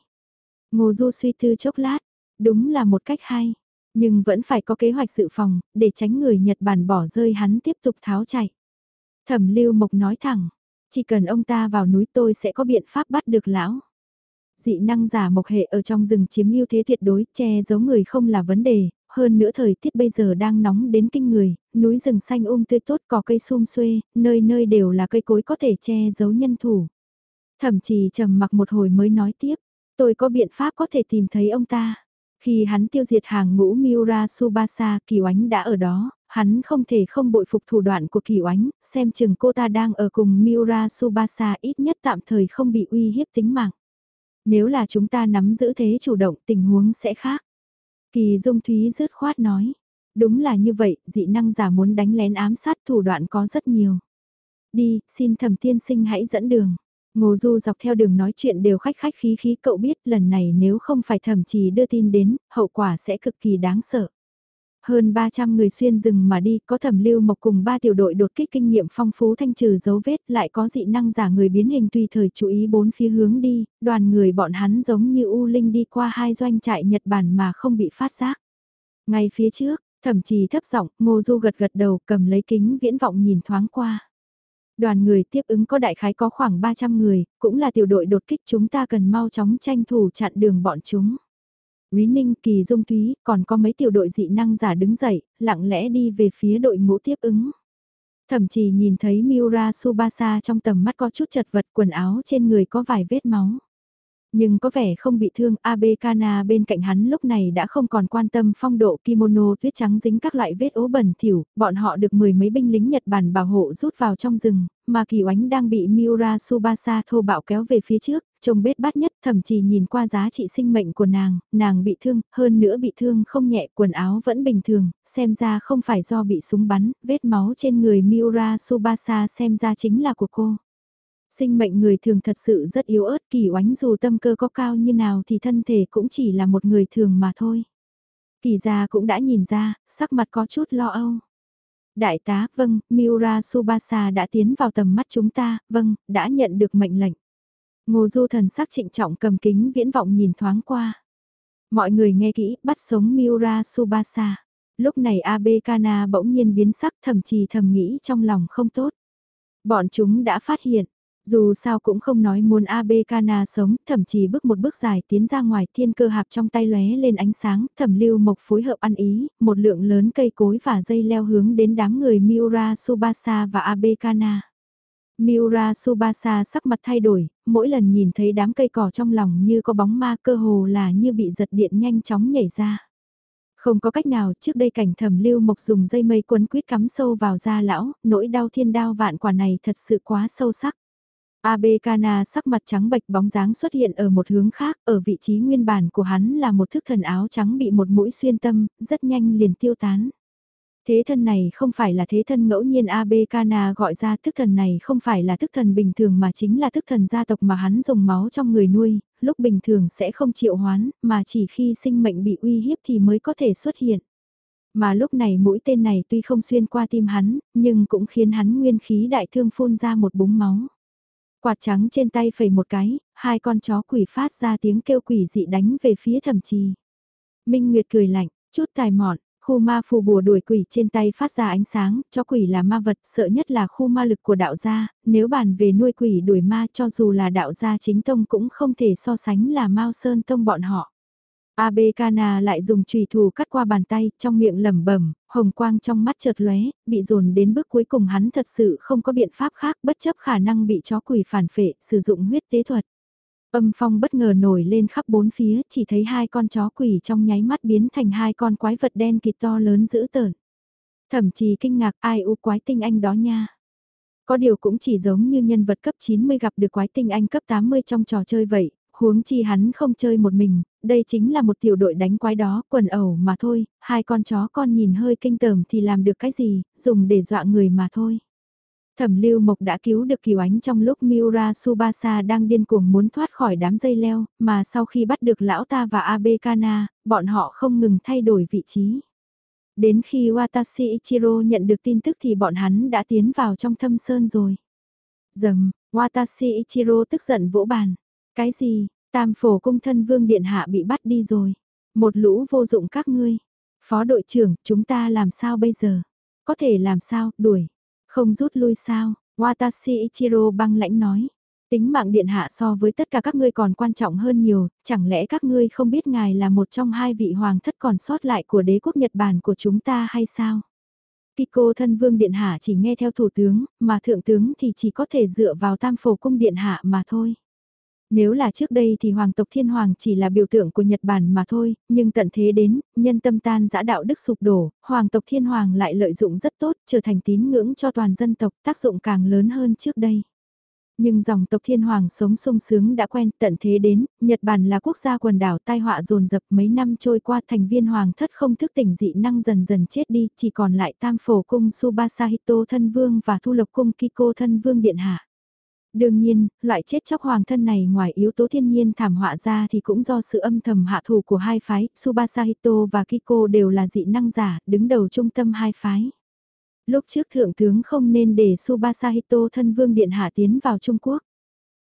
Ngô Du suy tư chốc lát, đúng là một cách hay, nhưng vẫn phải có kế hoạch dự phòng, để tránh người Nhật Bản bỏ rơi hắn tiếp tục tháo chạy. Thẩm Lưu Mộc nói thẳng, chỉ cần ông ta vào núi tôi sẽ có biện pháp bắt được lão. Dị năng giả mộc hệ ở trong rừng chiếm ưu thế tuyệt đối, che giấu người không là vấn đề, hơn nữa thời tiết bây giờ đang nóng đến kinh người, núi rừng xanh um tươi tốt có cây sum xuê, nơi nơi đều là cây cối có thể che giấu nhân thủ. Thậm chí trầm mặc một hồi mới nói tiếp, tôi có biện pháp có thể tìm thấy ông ta. Khi hắn tiêu diệt hàng ngũ Miura Subasa, Kỳ Oánh đã ở đó, hắn không thể không bội phục thủ đoạn của Kỳ Oánh, xem chừng cô ta đang ở cùng Miura Subasa ít nhất tạm thời không bị uy hiếp tính mạng. Nếu là chúng ta nắm giữ thế chủ động tình huống sẽ khác. Kỳ Dung Thúy rớt khoát nói. Đúng là như vậy, dị năng giả muốn đánh lén ám sát thủ đoạn có rất nhiều. Đi, xin thẩm tiên sinh hãy dẫn đường. Ngô Du dọc theo đường nói chuyện đều khách khách khí khí cậu biết lần này nếu không phải thẩm trì đưa tin đến, hậu quả sẽ cực kỳ đáng sợ. Hơn 300 người xuyên rừng mà đi, có thẩm lưu mộc cùng ba tiểu đội đột kích kinh nghiệm phong phú thanh trừ dấu vết, lại có dị năng giả người biến hình tùy thời chú ý bốn phía hướng đi, đoàn người bọn hắn giống như U Linh đi qua hai doanh trại Nhật Bản mà không bị phát giác. Ngay phía trước, thẩm trì thấp giọng, ngô du gật gật đầu cầm lấy kính viễn vọng nhìn thoáng qua. Đoàn người tiếp ứng có đại khái có khoảng 300 người, cũng là tiểu đội đột kích chúng ta cần mau chóng tranh thủ chặn đường bọn chúng. Quý Ninh, Kỳ Dung Thúy, còn có mấy tiểu đội dị năng giả đứng dậy, lặng lẽ đi về phía đội ngũ tiếp ứng. Thậm chí nhìn thấy Miura Subasa trong tầm mắt có chút chật vật quần áo trên người có vài vết máu. Nhưng có vẻ không bị thương, Abe Kana bên cạnh hắn lúc này đã không còn quan tâm phong độ kimono tuyết trắng dính các loại vết ố bẩn thỉu, bọn họ được mười mấy binh lính Nhật Bản bảo hộ rút vào trong rừng, mà kỳ oánh đang bị Miura Subasa thô bạo kéo về phía trước, trông bết bát nhất thậm chí nhìn qua giá trị sinh mệnh của nàng, nàng bị thương, hơn nữa bị thương không nhẹ, quần áo vẫn bình thường, xem ra không phải do bị súng bắn, vết máu trên người Miura Subasa xem ra chính là của cô. Sinh mệnh người thường thật sự rất yếu ớt kỳ oánh dù tâm cơ có cao như nào thì thân thể cũng chỉ là một người thường mà thôi. Kỳ gia cũng đã nhìn ra, sắc mặt có chút lo âu. Đại tá, vâng, Miura Subasa đã tiến vào tầm mắt chúng ta, vâng, đã nhận được mệnh lệnh. Ngô Du thần sắc trịnh trọng cầm kính viễn vọng nhìn thoáng qua. Mọi người nghe kỹ, bắt sống Miura Subasa. Lúc này Abe Kana bỗng nhiên biến sắc thậm chí thầm nghĩ trong lòng không tốt. Bọn chúng đã phát hiện, dù sao cũng không nói muốn AB Kana sống, thậm chí bước một bước dài tiến ra ngoài thiên cơ hạp trong tay lóe lên ánh sáng, thẩm lưu mộc phối hợp ăn ý, một lượng lớn cây cối và dây leo hướng đến đám người Miura Subasa và AB Kana. Miura Subasa sắc mặt thay đổi, mỗi lần nhìn thấy đám cây cỏ trong lòng như có bóng ma cơ hồ là như bị giật điện nhanh chóng nhảy ra. Không có cách nào trước đây cảnh thẩm lưu mộc dùng dây mây quấn quýt cắm sâu vào da lão, nỗi đau thiên đao vạn quả này thật sự quá sâu sắc. Abekana sắc mặt trắng bệch bóng dáng xuất hiện ở một hướng khác, ở vị trí nguyên bản của hắn là một thức thần áo trắng bị một mũi xuyên tâm, rất nhanh liền tiêu tán. Thế thân này không phải là thế thân ngẫu nhiên Abekana gọi ra thức thần này không phải là thức thần bình thường mà chính là thức thần gia tộc mà hắn dùng máu trong người nuôi, lúc bình thường sẽ không chịu hoán, mà chỉ khi sinh mệnh bị uy hiếp thì mới có thể xuất hiện. Mà lúc này mũi tên này tuy không xuyên qua tim hắn, nhưng cũng khiến hắn nguyên khí đại thương phun ra một búng máu. Quạt trắng trên tay phẩy một cái, hai con chó quỷ phát ra tiếng kêu quỷ dị đánh về phía thẩm trì. Minh Nguyệt cười lạnh, chút tài mọn, khu ma phù bùa đuổi quỷ trên tay phát ra ánh sáng, cho quỷ là ma vật, sợ nhất là khu ma lực của đạo gia, nếu bàn về nuôi quỷ đuổi ma cho dù là đạo gia chính tông cũng không thể so sánh là Mao Sơn tông bọn họ. Abekana lại dùng chùy thủ cắt qua bàn tay, trong miệng lẩm bẩm, hồng quang trong mắt chợt lóe, bị dồn đến bước cuối cùng hắn thật sự không có biện pháp khác bất chấp khả năng bị chó quỷ phản phệ, sử dụng huyết tế thuật. Âm phong bất ngờ nổi lên khắp bốn phía, chỉ thấy hai con chó quỷ trong nháy mắt biến thành hai con quái vật đen kịt to lớn dữ tợn. Thậm chí kinh ngạc ai u quái tinh anh đó nha. Có điều cũng chỉ giống như nhân vật cấp 90 gặp được quái tinh anh cấp 80 trong trò chơi vậy, Huống chi hắn không chơi một mình, đây chính là một tiểu đội đánh quái đó, quần ẩu mà thôi, hai con chó con nhìn hơi kinh tởm thì làm được cái gì, dùng để dọa người mà thôi. Thẩm Lưu Mộc đã cứu được Kiều Ánh trong lúc Miura Subasa đang điên cuồng muốn thoát khỏi đám dây leo, mà sau khi bắt được lão ta và Abe Kana, bọn họ không ngừng thay đổi vị trí. Đến khi Watashi Ichiro nhận được tin tức thì bọn hắn đã tiến vào trong thâm sơn rồi. Dầm, Watashi Ichiro tức giận vỗ bàn. Cái gì, tam phổ cung thân vương điện hạ bị bắt đi rồi. Một lũ vô dụng các ngươi. Phó đội trưởng, chúng ta làm sao bây giờ? Có thể làm sao, đuổi. Không rút lui sao? Watashi Ichiro băng lãnh nói. Tính mạng điện hạ so với tất cả các ngươi còn quan trọng hơn nhiều, chẳng lẽ các ngươi không biết ngài là một trong hai vị hoàng thất còn sót lại của đế quốc Nhật Bản của chúng ta hay sao? Kiko thân vương điện hạ chỉ nghe theo thủ tướng, mà thượng tướng thì chỉ có thể dựa vào tam phổ cung điện hạ mà thôi. Nếu là trước đây thì hoàng tộc thiên hoàng chỉ là biểu tượng của Nhật Bản mà thôi, nhưng tận thế đến, nhân tâm tan dã đạo đức sụp đổ, hoàng tộc thiên hoàng lại lợi dụng rất tốt, trở thành tín ngưỡng cho toàn dân tộc, tác dụng càng lớn hơn trước đây. Nhưng dòng tộc thiên hoàng sống sung sướng đã quen tận thế đến, Nhật Bản là quốc gia quần đảo tai họa dồn dập mấy năm trôi qua thành viên hoàng thất không thức tỉnh dị năng dần dần chết đi, chỉ còn lại tam phổ cung Subasahito thân vương và thu lộc cung Kiko thân vương điện hạ. Đương nhiên, loại chết chóc hoàng thân này ngoài yếu tố thiên nhiên thảm họa ra thì cũng do sự âm thầm hạ thủ của hai phái, Subasahito và Kiko đều là dị năng giả, đứng đầu trung tâm hai phái. Lúc trước thượng tướng không nên để Subasahito thân vương điện hạ tiến vào Trung Quốc.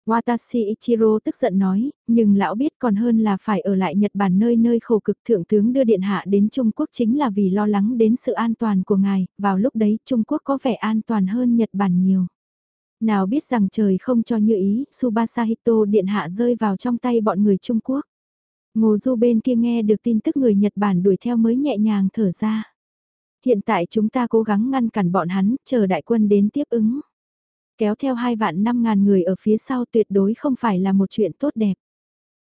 Watashi Ichiro tức giận nói, nhưng lão biết còn hơn là phải ở lại Nhật Bản nơi nơi khổ cực thượng tướng đưa điện hạ đến Trung Quốc chính là vì lo lắng đến sự an toàn của ngài, vào lúc đấy Trung Quốc có vẻ an toàn hơn Nhật Bản nhiều. Nào biết rằng trời không cho như ý, Subasahito điện hạ rơi vào trong tay bọn người Trung Quốc. Ngô Du bên kia nghe được tin tức người Nhật Bản đuổi theo mới nhẹ nhàng thở ra. Hiện tại chúng ta cố gắng ngăn cản bọn hắn, chờ đại quân đến tiếp ứng. Kéo theo hai vạn năm ngàn người ở phía sau tuyệt đối không phải là một chuyện tốt đẹp.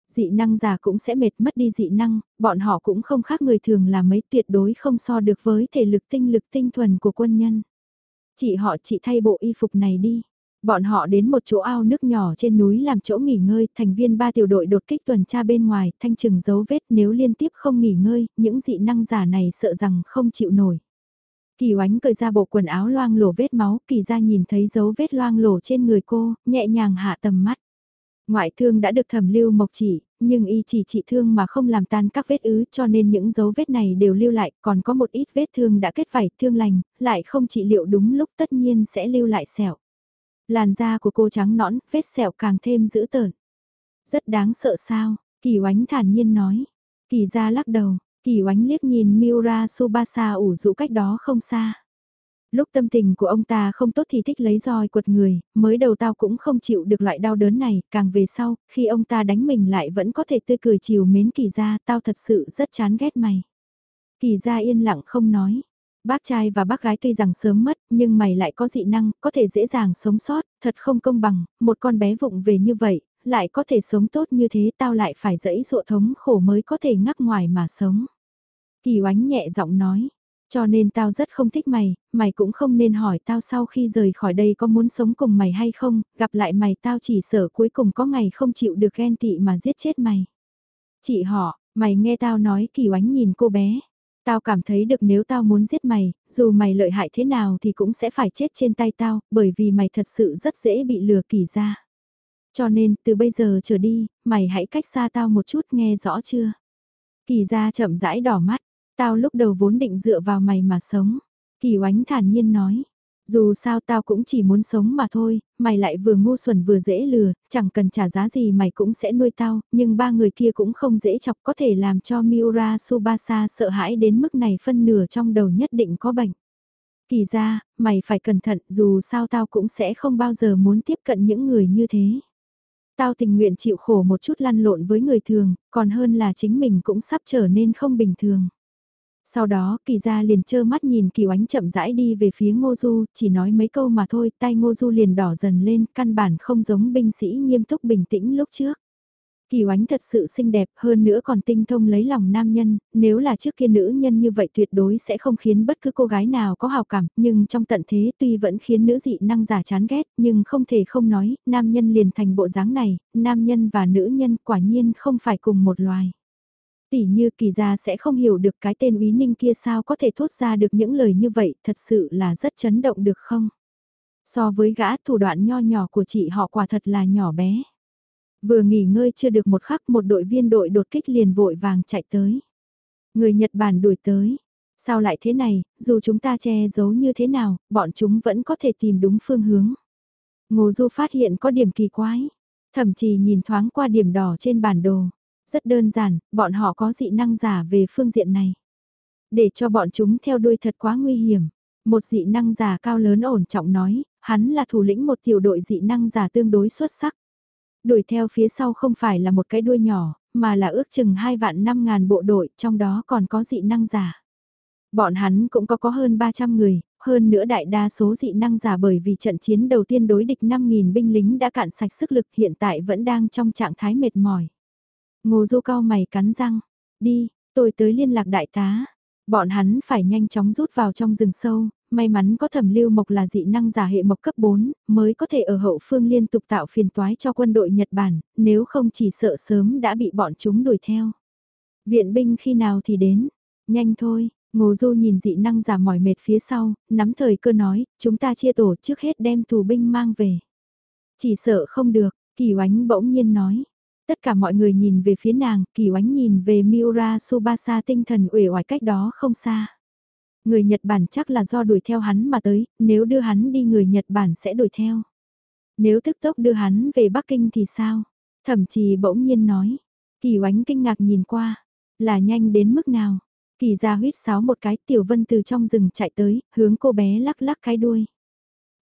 Dị năng giả cũng sẽ mệt mất đi dị năng, bọn họ cũng không khác người thường là mấy tuyệt đối không so được với thể lực tinh lực tinh thuần của quân nhân. Chị họ chị thay bộ y phục này đi. Bọn họ đến một chỗ ao nước nhỏ trên núi làm chỗ nghỉ ngơi, thành viên ba tiểu đội đột kích tuần tra bên ngoài, thanh trừng dấu vết nếu liên tiếp không nghỉ ngơi, những dị năng giả này sợ rằng không chịu nổi. Kỳ oánh cởi ra bộ quần áo loang lổ vết máu, kỳ ra nhìn thấy dấu vết loang lổ trên người cô, nhẹ nhàng hạ tầm mắt. Ngoại thương đã được thẩm lưu mộc chỉ, nhưng y chỉ trị thương mà không làm tan các vết ứ cho nên những dấu vết này đều lưu lại, còn có một ít vết thương đã kết vảy thương lành, lại không trị liệu đúng lúc tất nhiên sẽ lưu lại sẹo. Làn da của cô trắng nõn, vết sẹo càng thêm dữ tợn. Rất đáng sợ sao, kỳ oánh thản nhiên nói. Kỳ ra lắc đầu, Kỳ oánh liếc nhìn Miura Subasa ủ rũ cách đó không xa. Lúc tâm tình của ông ta không tốt thì thích lấy roi quật người, mới đầu tao cũng không chịu được loại đau đớn này, càng về sau, khi ông ta đánh mình lại vẫn có thể tươi cười chiều mến kỳ gia, tao thật sự rất chán ghét mày. Kỳ gia yên lặng không nói. Bác trai và bác gái tuy rằng sớm mất, nhưng mày lại có dị năng, có thể dễ dàng sống sót, thật không công bằng, một con bé vụng về như vậy, lại có thể sống tốt như thế tao lại phải dẫy dụa thống khổ mới có thể ngắc ngoài mà sống. Kỳ oánh nhẹ giọng nói, cho nên tao rất không thích mày, mày cũng không nên hỏi tao sau khi rời khỏi đây có muốn sống cùng mày hay không, gặp lại mày tao chỉ sợ cuối cùng có ngày không chịu được ghen tị mà giết chết mày. Chị họ, mày nghe tao nói kỳ oánh nhìn cô bé. Tao cảm thấy được nếu tao muốn giết mày, dù mày lợi hại thế nào thì cũng sẽ phải chết trên tay tao, bởi vì mày thật sự rất dễ bị lừa kỳ ra. Cho nên, từ bây giờ trở đi, mày hãy cách xa tao một chút nghe rõ chưa? Kỳ ra chậm rãi đỏ mắt, tao lúc đầu vốn định dựa vào mày mà sống. Kỳ oánh thản nhiên nói, dù sao tao cũng chỉ muốn sống mà thôi, mày lại vừa ngu xuẩn vừa dễ lừa, chẳng cần trả giá gì mày cũng sẽ nuôi tao, nhưng ba người kia cũng không dễ chọc có thể làm cho Miura Subasa sợ hãi đến mức này phân nửa trong đầu nhất định có bệnh. Kỳ ra, mày phải cẩn thận dù sao tao cũng sẽ không bao giờ muốn tiếp cận những người như thế. Tao tình nguyện chịu khổ một chút lăn lộn với người thường, còn hơn là chính mình cũng sắp trở nên không bình thường. Sau đó kỳ gia liền trơ mắt nhìn kỳ oánh chậm rãi đi về phía ngô du, chỉ nói mấy câu mà thôi, tay ngô du liền đỏ dần lên, căn bản không giống binh sĩ nghiêm túc bình tĩnh lúc trước. Kỳ oánh thật sự xinh đẹp hơn nữa còn tinh thông lấy lòng nam nhân, nếu là trước kia nữ nhân như vậy tuyệt đối sẽ không khiến bất cứ cô gái nào có hào cảm, nhưng trong tận thế tuy vẫn khiến nữ dị năng giả chán ghét, nhưng không thể không nói, nam nhân liền thành bộ dáng này, nam nhân và nữ nhân quả nhiên không phải cùng một loài. Tỷ như kỳ gia sẽ không hiểu được cái tên úy ninh kia sao có thể thốt ra được những lời như vậy, thật sự là rất chấn động được không? So với gã thủ đoạn nho nhỏ của chị họ quả thật là nhỏ bé. Vừa nghỉ ngơi chưa được một khắc một đội viên đội đột kích liền vội vàng chạy tới. Người Nhật Bản đuổi tới. Sao lại thế này, dù chúng ta che giấu như thế nào, bọn chúng vẫn có thể tìm đúng phương hướng. Ngô Du phát hiện có điểm kỳ quái. Thậm chí nhìn thoáng qua điểm đỏ trên bản đồ. Rất đơn giản, bọn họ có dị năng giả về phương diện này. Để cho bọn chúng theo đuôi thật quá nguy hiểm. Một dị năng giả cao lớn ổn trọng nói, hắn là thủ lĩnh một tiểu đội dị năng giả tương đối xuất sắc. Đuổi theo phía sau không phải là một cái đuôi nhỏ, mà là ước chừng 2 vạn 5 ngàn bộ đội, trong đó còn có dị năng giả. Bọn hắn cũng có có hơn 300 người, hơn nữa đại đa số dị năng giả bởi vì trận chiến đầu tiên đối địch 5.000 binh lính đã cạn sạch sức lực hiện tại vẫn đang trong trạng thái mệt mỏi. Ngô du cao mày cắn răng, đi, tôi tới liên lạc đại tá. Bọn hắn phải nhanh chóng rút vào trong rừng sâu, may mắn có thẩm lưu mộc là dị năng giả hệ mộc cấp 4, mới có thể ở hậu phương liên tục tạo phiền toái cho quân đội Nhật Bản, nếu không chỉ sợ sớm đã bị bọn chúng đuổi theo. Viện binh khi nào thì đến, nhanh thôi, Ngô Du nhìn dị năng giả mỏi mệt phía sau, nắm thời cơ nói, chúng ta chia tổ trước hết đem tù binh mang về. Chỉ sợ không được, Kỳ Oánh bỗng nhiên nói. Tất cả mọi người nhìn về phía nàng, Kỳ Oánh nhìn về Miura Subasa tinh thần uể oải cách đó không xa. Người Nhật Bản chắc là do đuổi theo hắn mà tới, nếu đưa hắn đi người Nhật Bản sẽ đuổi theo. Nếu tức tốc đưa hắn về Bắc Kinh thì sao? Thậm chí bỗng nhiên nói. Kỳ oánh kinh ngạc nhìn qua. Là nhanh đến mức nào? Kỳ ra huyết sáo một cái tiểu vân từ trong rừng chạy tới, hướng cô bé lắc lắc cái đuôi.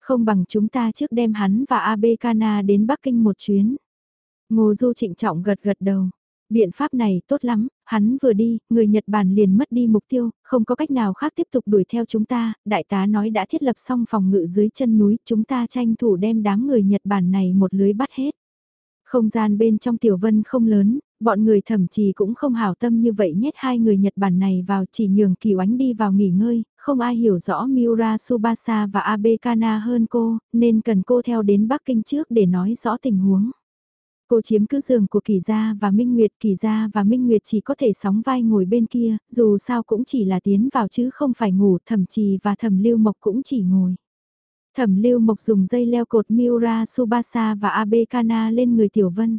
Không bằng chúng ta trước đem hắn và Abe Kana đến Bắc Kinh một chuyến. Ngô Du trịnh trọng gật gật đầu. Biện pháp này tốt lắm, hắn vừa đi, người Nhật Bản liền mất đi mục tiêu, không có cách nào khác tiếp tục đuổi theo chúng ta, đại tá nói đã thiết lập xong phòng ngự dưới chân núi, chúng ta tranh thủ đem đám người Nhật Bản này một lưới bắt hết. Không gian bên trong tiểu vân không lớn, bọn người thậm chí cũng không hảo tâm như vậy nhét hai người Nhật Bản này vào chỉ nhường kỳ oánh đi vào nghỉ ngơi, không ai hiểu rõ Miura Subasa và Abe Kana hơn cô, nên cần cô theo đến Bắc Kinh trước để nói rõ tình huống. Cô chiếm cứ giường của Kỳ Gia và Minh Nguyệt, Kỳ Gia và Minh Nguyệt chỉ có thể sóng vai ngồi bên kia, dù sao cũng chỉ là tiến vào chứ không phải ngủ, thẩm trì và thẩm lưu mộc cũng chỉ ngồi. Thẩm lưu mộc dùng dây leo cột Miura Subasa và Abe Kana lên người Tiểu Vân.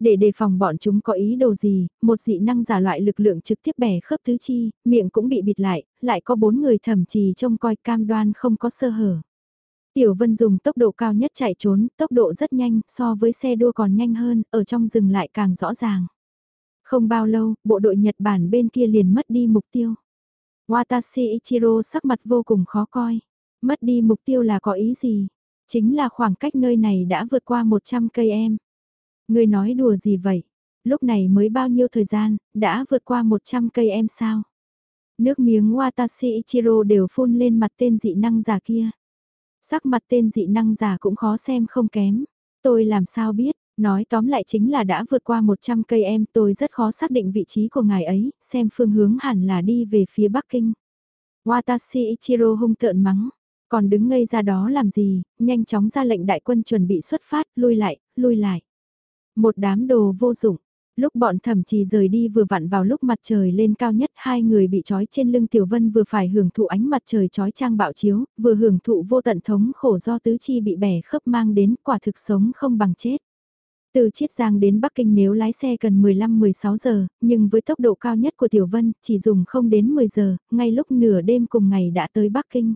Để đề phòng bọn chúng có ý đồ gì, một dị năng giả loại lực lượng trực tiếp bẻ khớp tứ chi, miệng cũng bị bịt lại, lại có bốn người thẩm trì trông coi cam đoan không có sơ hở. Tiểu Vân dùng tốc độ cao nhất chạy trốn, tốc độ rất nhanh, so với xe đua còn nhanh hơn, ở trong rừng lại càng rõ ràng. Không bao lâu, bộ đội Nhật Bản bên kia liền mất đi mục tiêu. Watashi Ichiro sắc mặt vô cùng khó coi. Mất đi mục tiêu là có ý gì? Chính là khoảng cách nơi này đã vượt qua 100 cây em. Người nói đùa gì vậy? Lúc này mới bao nhiêu thời gian, đã vượt qua 100 cây em sao? Nước miếng Watashi Ichiro đều phun lên mặt tên dị năng giả kia. Sắc mặt tên dị năng giả cũng khó xem không kém. Tôi làm sao biết, nói tóm lại chính là đã vượt qua 100 cây em tôi rất khó xác định vị trí của ngài ấy, xem phương hướng hẳn là đi về phía Bắc Kinh. Watashi Ichiro hung tợn mắng, còn đứng ngây ra đó làm gì, nhanh chóng ra lệnh đại quân chuẩn bị xuất phát, lui lại, lui lại. Một đám đồ vô dụng, lúc bọn thẩm trì rời đi vừa vặn vào lúc mặt trời lên cao nhất hai người bị trói trên lưng Tiểu Vân vừa phải hưởng thụ ánh mặt trời trói trang bạo chiếu, vừa hưởng thụ vô tận thống khổ do tứ chi bị bẻ khớp mang đến quả thực sống không bằng chết. Từ Chiết Giang đến Bắc Kinh nếu lái xe cần 15-16 giờ, nhưng với tốc độ cao nhất của Tiểu Vân chỉ dùng không đến 10 giờ, ngay lúc nửa đêm cùng ngày đã tới Bắc Kinh.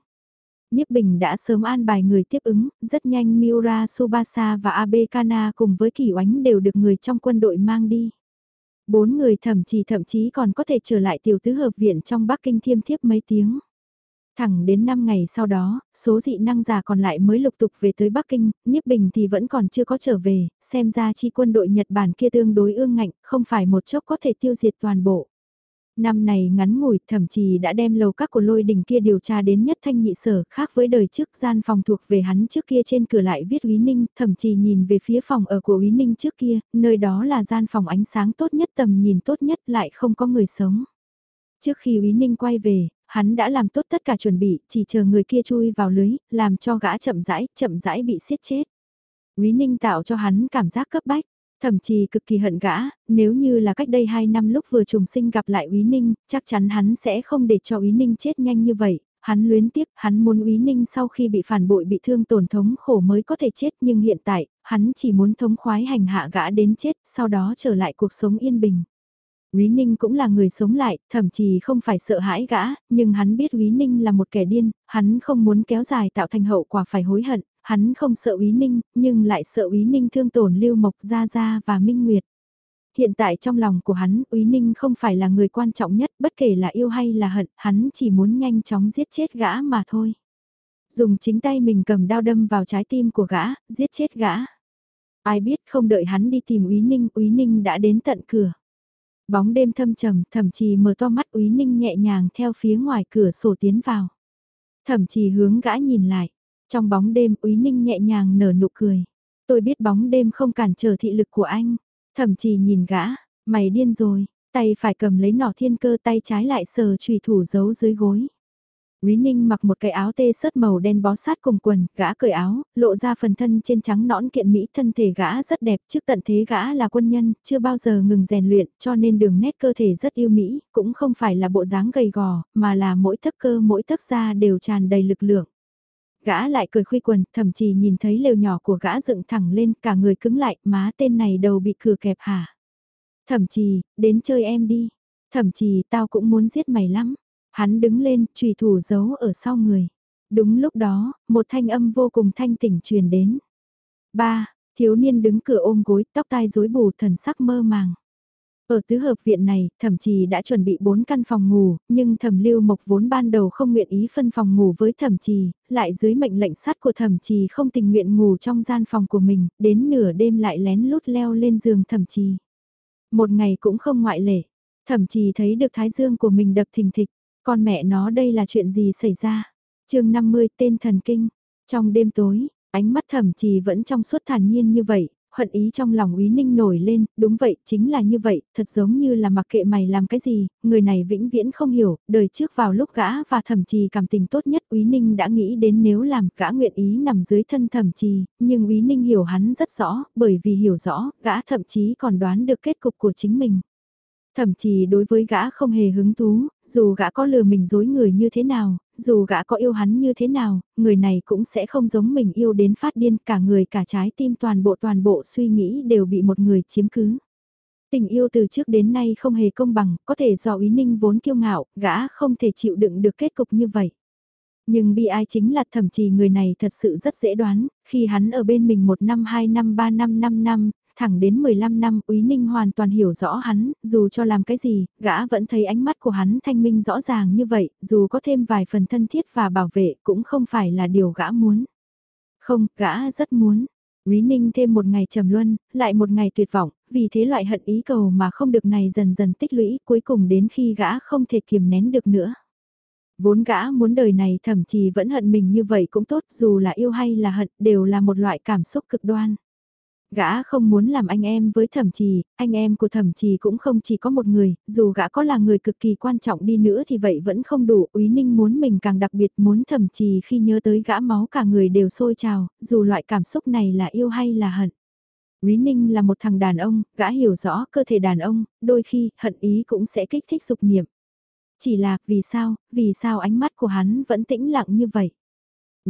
Niếp Bình đã sớm an bài người tiếp ứng, rất nhanh Miura Subasa và Abe Kana cùng với Kỳ Oánh đều được người trong quân đội mang đi. Bốn người thậm chí thậm chí còn có thể trở lại tiểu tứ hợp viện trong Bắc Kinh thiêm thiếp mấy tiếng. Thẳng đến 5 ngày sau đó, số dị năng giả còn lại mới lục tục về tới Bắc Kinh, Niếp Bình thì vẫn còn chưa có trở về, xem ra chi quân đội Nhật Bản kia tương đối ương ngạnh, không phải một chốc có thể tiêu diệt toàn bộ. Năm này ngắn ngủi thậm chí đã đem lầu các của lôi đình kia điều tra đến nhất thanh nhị sở khác với đời trước gian phòng thuộc về hắn trước kia trên cửa lại viết Úy Ninh, thậm chí nhìn về phía phòng ở của Úy Ninh trước kia, nơi đó là gian phòng ánh sáng tốt nhất tầm nhìn tốt nhất lại không có người sống. Trước khi Úy Ninh quay về, hắn đã làm tốt tất cả chuẩn bị, chỉ chờ người kia chui vào lưới, làm cho gã chậm rãi, chậm rãi bị siết chết. Úy Ninh tạo cho hắn cảm giác cấp bách, thậm chí cực kỳ hận gã, nếu như là cách đây 2 năm lúc vừa trùng sinh gặp lại Úy Ninh, chắc chắn hắn sẽ không để cho Úy Ninh chết nhanh như vậy. Hắn luyến tiếc, hắn muốn Úy Ninh sau khi bị phản bội bị thương tổn thống khổ mới có thể chết nhưng hiện tại, hắn chỉ muốn thống khoái hành hạ gã đến chết, sau đó trở lại cuộc sống yên bình. Quý Ninh cũng là người sống lại, thậm chí không phải sợ hãi gã, nhưng hắn biết Quý Ninh là một kẻ điên, hắn không muốn kéo dài tạo thành hậu quả phải hối hận, hắn không sợ Quý Ninh, nhưng lại sợ Quý Ninh thương tổn Lưu Mộc Gia Gia và Minh Nguyệt. Hiện tại trong lòng của hắn, Úy Ninh không phải là người quan trọng nhất, bất kể là yêu hay là hận, hắn chỉ muốn nhanh chóng giết chết gã mà thôi. Dùng chính tay mình cầm đao đâm vào trái tim của gã, giết chết gã. Ai biết không đợi hắn đi tìm Úy Ninh, Úy Ninh đã đến tận cửa. Bóng đêm thâm trầm, thậm chí mở to mắt Úy Ninh nhẹ nhàng theo phía ngoài cửa sổ tiến vào. Thậm chí hướng gã nhìn lại, trong bóng đêm Úy Ninh nhẹ nhàng nở nụ cười. Tôi biết bóng đêm không cản trở thị lực của anh. Thậm chí nhìn gã, mày điên rồi, tay phải cầm lấy nỏ thiên cơ tay trái lại sờ trùy thủ giấu dưới gối. Quý Ninh mặc một cái áo tê sớt màu đen bó sát cùng quần, gã cởi áo, lộ ra phần thân trên trắng nõn kiện mỹ thân thể gã rất đẹp trước tận thế gã là quân nhân, chưa bao giờ ngừng rèn luyện cho nên đường nét cơ thể rất yêu mỹ, cũng không phải là bộ dáng gầy gò, mà là mỗi thấp cơ mỗi thấp da đều tràn đầy lực lượng. Gã lại cười khuy quần, thậm chí nhìn thấy lều nhỏ của gã dựng thẳng lên, cả người cứng lại, má tên này đầu bị cửa kẹp hả. Thậm chí, đến chơi em đi. Thậm chí tao cũng muốn giết mày lắm. Hắn đứng lên, trùy thủ giấu ở sau người. Đúng lúc đó, một thanh âm vô cùng thanh tỉnh truyền đến. Ba, thiếu niên đứng cửa ôm gối, tóc tai rối bù thần sắc mơ màng. Ở tứ hợp viện này, thậm chí đã chuẩn bị 4 căn phòng ngủ, nhưng thẩm lưu mộc vốn ban đầu không nguyện ý phân phòng ngủ với thẩm trì, lại dưới mệnh lệnh sắt của thẩm trì không tình nguyện ngủ trong gian phòng của mình, đến nửa đêm lại lén lút leo lên giường thẩm trì. Một ngày cũng không ngoại lệ, thẩm trì thấy được thái dương của mình đập thình thịch, con mẹ nó đây là chuyện gì xảy ra. chương 50 tên thần kinh, trong đêm tối, ánh mắt thẩm trì vẫn trong suốt thản nhiên như vậy, hận ý trong lòng Úy Ninh nổi lên, đúng vậy, chính là như vậy, thật giống như là mặc kệ mày làm cái gì, người này vĩnh viễn không hiểu, đời trước vào lúc gã và thẩm trì cảm tình tốt nhất Úy Ninh đã nghĩ đến nếu làm gã nguyện ý nằm dưới thân thẩm trì, nhưng Úy Ninh hiểu hắn rất rõ, bởi vì hiểu rõ, gã thậm chí còn đoán được kết cục của chính mình. Thậm chí đối với gã không hề hứng thú, dù gã có lừa mình dối người như thế nào, dù gã có yêu hắn như thế nào, người này cũng sẽ không giống mình yêu đến phát điên cả người cả trái tim toàn bộ toàn bộ suy nghĩ đều bị một người chiếm cứ. Tình yêu từ trước đến nay không hề công bằng, có thể do ý ninh vốn kiêu ngạo, gã không thể chịu đựng được kết cục như vậy. Nhưng bi ai chính là thậm chí người này thật sự rất dễ đoán, khi hắn ở bên mình một năm hai năm ba năm năm năm, thẳng đến 15 năm Úy Ninh hoàn toàn hiểu rõ hắn, dù cho làm cái gì, gã vẫn thấy ánh mắt của hắn thanh minh rõ ràng như vậy, dù có thêm vài phần thân thiết và bảo vệ cũng không phải là điều gã muốn. Không, gã rất muốn. Úy Ninh thêm một ngày trầm luân, lại một ngày tuyệt vọng, vì thế loại hận ý cầu mà không được này dần dần tích lũy cuối cùng đến khi gã không thể kiềm nén được nữa. Vốn gã muốn đời này thậm chí vẫn hận mình như vậy cũng tốt dù là yêu hay là hận đều là một loại cảm xúc cực đoan. Gã không muốn làm anh em với thẩm trì, anh em của thẩm trì cũng không chỉ có một người, dù gã có là người cực kỳ quan trọng đi nữa thì vậy vẫn không đủ, Úy Ninh muốn mình càng đặc biệt muốn thẩm trì khi nhớ tới gã máu cả người đều sôi trào, dù loại cảm xúc này là yêu hay là hận. Úy Ninh là một thằng đàn ông, gã hiểu rõ cơ thể đàn ông, đôi khi hận ý cũng sẽ kích thích dục niệm. Chỉ là, vì sao, vì sao ánh mắt của hắn vẫn tĩnh lặng như vậy?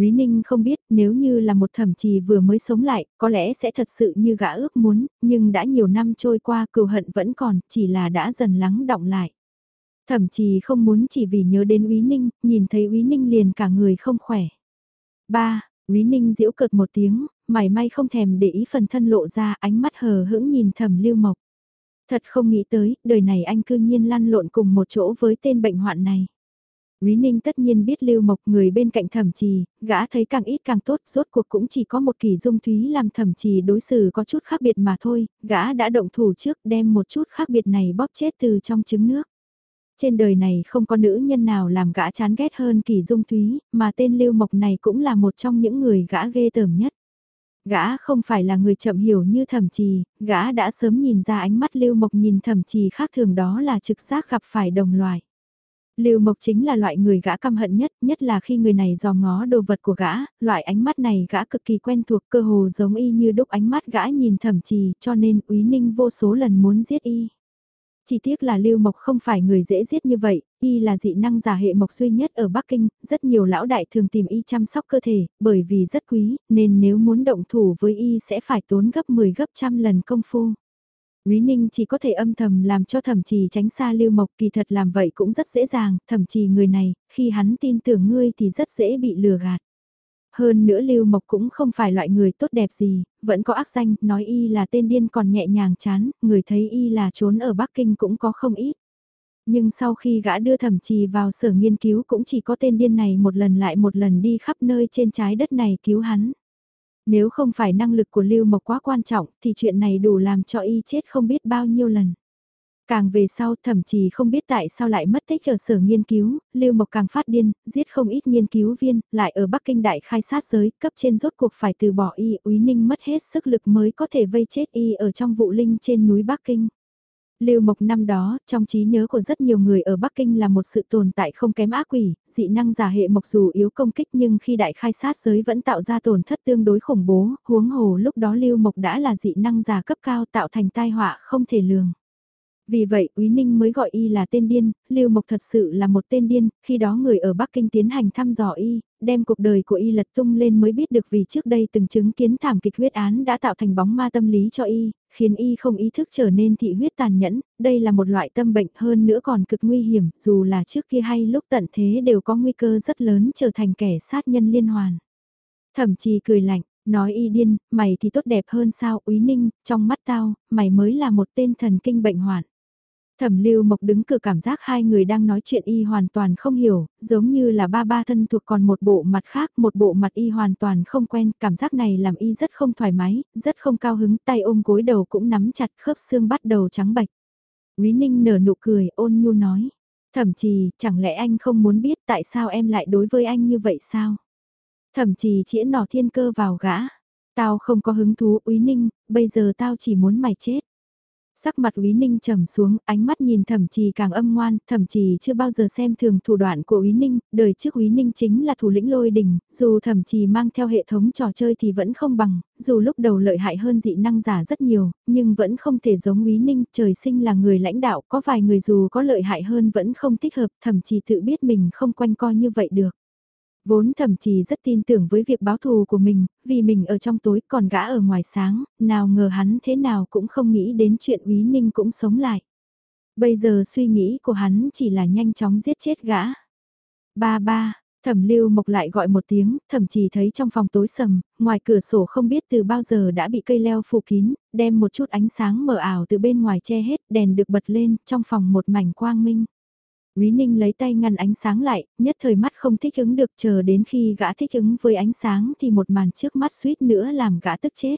Quý Ninh không biết nếu như là một thẩm trì vừa mới sống lại, có lẽ sẽ thật sự như gã ước muốn, nhưng đã nhiều năm trôi qua cừu hận vẫn còn, chỉ là đã dần lắng động lại. Thẩm trì không muốn chỉ vì nhớ đến Úy Ninh, nhìn thấy Úy Ninh liền cả người không khỏe. Ba, Úy Ninh giễu cợt một tiếng, mảy may không thèm để ý phần thân lộ ra ánh mắt hờ hững nhìn thẩm lưu mộc. Thật không nghĩ tới, đời này anh cư nhiên lăn lộn cùng một chỗ với tên bệnh hoạn này. Quý Ninh tất nhiên biết Lưu Mộc người bên cạnh thẩm trì, gã thấy càng ít càng tốt, rốt cuộc cũng chỉ có một kỳ dung thúy làm thẩm trì đối xử có chút khác biệt mà thôi, gã đã động thủ trước đem một chút khác biệt này bóp chết từ trong trứng nước. Trên đời này không có nữ nhân nào làm gã chán ghét hơn Kỳ Dung Thúy, mà tên Lưu Mộc này cũng là một trong những người gã ghê tởm nhất. Gã không phải là người chậm hiểu như thẩm trì, gã đã sớm nhìn ra ánh mắt Lưu Mộc nhìn thẩm trì khác thường đó là trực giác gặp phải đồng loại. Lưu Mộc chính là loại người gã căm hận nhất, nhất là khi người này dò ngó đồ vật của gã, loại ánh mắt này gã cực kỳ quen thuộc cơ hồ giống y như đúc ánh mắt gã nhìn thẩm trì cho nên úy ninh vô số lần muốn giết y. Chỉ tiếc là Lưu Mộc không phải người dễ giết như vậy, y là dị năng giả hệ mộc duy nhất ở Bắc Kinh, rất nhiều lão đại thường tìm y chăm sóc cơ thể, bởi vì rất quý, nên nếu muốn động thủ với y sẽ phải tốn gấp 10 gấp trăm lần công phu. Quý Ninh chỉ có thể âm thầm làm cho thẩm trì tránh xa Lưu Mộc kỳ thật làm vậy cũng rất dễ dàng, thẩm trì người này, khi hắn tin tưởng ngươi thì rất dễ bị lừa gạt. Hơn nữa Lưu Mộc cũng không phải loại người tốt đẹp gì, vẫn có ác danh, nói y là tên điên còn nhẹ nhàng chán, người thấy y là trốn ở Bắc Kinh cũng có không ít. Nhưng sau khi gã đưa thẩm trì vào sở nghiên cứu cũng chỉ có tên điên này một lần lại một lần đi khắp nơi trên trái đất này cứu hắn. Nếu không phải năng lực của Lưu Mộc quá quan trọng thì chuyện này đủ làm cho y chết không biết bao nhiêu lần. Càng về sau thậm chí không biết tại sao lại mất tích ở sở nghiên cứu, Lưu Mộc càng phát điên, giết không ít nghiên cứu viên, lại ở Bắc Kinh đại khai sát giới, cấp trên rốt cuộc phải từ bỏ y, úy ninh mất hết sức lực mới có thể vây chết y ở trong vụ linh trên núi Bắc Kinh. Lưu Mộc năm đó, trong trí nhớ của rất nhiều người ở Bắc Kinh là một sự tồn tại không kém ác quỷ, dị năng giả hệ Mộc dù yếu công kích nhưng khi đại khai sát giới vẫn tạo ra tổn thất tương đối khủng bố, huống hồ lúc đó Lưu Mộc đã là dị năng giả cấp cao tạo thành tai họa không thể lường. Vì vậy, Úy Ninh mới gọi y là tên điên, Lưu Mộc thật sự là một tên điên, khi đó người ở Bắc Kinh tiến hành thăm dò y, đem cuộc đời của y lật tung lên mới biết được vì trước đây từng chứng kiến thảm kịch huyết án đã tạo thành bóng ma tâm lý cho y, khiến y không ý thức trở nên thị huyết tàn nhẫn, đây là một loại tâm bệnh hơn nữa còn cực nguy hiểm, dù là trước kia hay lúc tận thế đều có nguy cơ rất lớn trở thành kẻ sát nhân liên hoàn. Thậm chí cười lạnh, nói y điên, mày thì tốt đẹp hơn sao, úy ninh, trong mắt tao, mày mới là một tên thần kinh bệnh hoạn. Thẩm Lưu Mộc đứng cửa cảm giác hai người đang nói chuyện y hoàn toàn không hiểu, giống như là ba ba thân thuộc còn một bộ mặt khác, một bộ mặt y hoàn toàn không quen, cảm giác này làm y rất không thoải mái, rất không cao hứng, tay ôm gối đầu cũng nắm chặt khớp xương bắt đầu trắng bạch. Quý Ninh nở nụ cười, ôn nhu nói, thẩm trì, chẳng lẽ anh không muốn biết tại sao em lại đối với anh như vậy sao? Thẩm trì chĩa nỏ thiên cơ vào gã, tao không có hứng thú Quý Ninh, bây giờ tao chỉ muốn mày chết. Sắc mặt Úy Ninh trầm xuống, ánh mắt nhìn thẩm trì càng âm ngoan, thẩm trì chưa bao giờ xem thường thủ đoạn của Úy Ninh, đời trước Úy Ninh chính là thủ lĩnh lôi đình, dù thẩm trì mang theo hệ thống trò chơi thì vẫn không bằng, dù lúc đầu lợi hại hơn dị năng giả rất nhiều, nhưng vẫn không thể giống Úy Ninh, trời sinh là người lãnh đạo, có vài người dù có lợi hại hơn vẫn không thích hợp, thẩm trì tự biết mình không quanh co như vậy được. Vốn thậm chí rất tin tưởng với việc báo thù của mình, vì mình ở trong tối còn gã ở ngoài sáng, nào ngờ hắn thế nào cũng không nghĩ đến chuyện úy ninh cũng sống lại. Bây giờ suy nghĩ của hắn chỉ là nhanh chóng giết chết gã. Ba ba, Thẩm Lưu Mộc lại gọi một tiếng, thậm chí thấy trong phòng tối sầm, ngoài cửa sổ không biết từ bao giờ đã bị cây leo phủ kín, đem một chút ánh sáng mờ ảo từ bên ngoài che hết, đèn được bật lên, trong phòng một mảnh quang minh. Quý Ninh lấy tay ngăn ánh sáng lại, nhất thời mắt không thích ứng được chờ đến khi gã thích ứng với ánh sáng thì một màn trước mắt suýt nữa làm gã tức chết.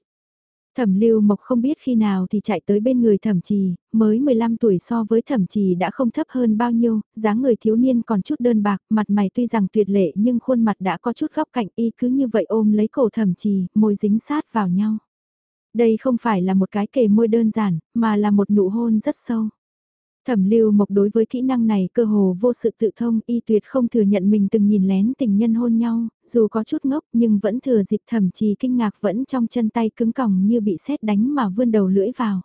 Thẩm Lưu Mộc không biết khi nào thì chạy tới bên người Thẩm Trì, mới 15 tuổi so với Thẩm Trì đã không thấp hơn bao nhiêu, dáng người thiếu niên còn chút đơn bạc, mặt mày tuy rằng tuyệt lệ nhưng khuôn mặt đã có chút góc cạnh y cứ như vậy ôm lấy cổ Thẩm Trì, môi dính sát vào nhau. Đây không phải là một cái kề môi đơn giản, mà là một nụ hôn rất sâu. Thẩm lưu mộc đối với kỹ năng này cơ hồ vô sự tự thông y tuyệt không thừa nhận mình từng nhìn lén tình nhân hôn nhau, dù có chút ngốc nhưng vẫn thừa dịp thẩm trì kinh ngạc vẫn trong chân tay cứng còng như bị sét đánh mà vươn đầu lưỡi vào.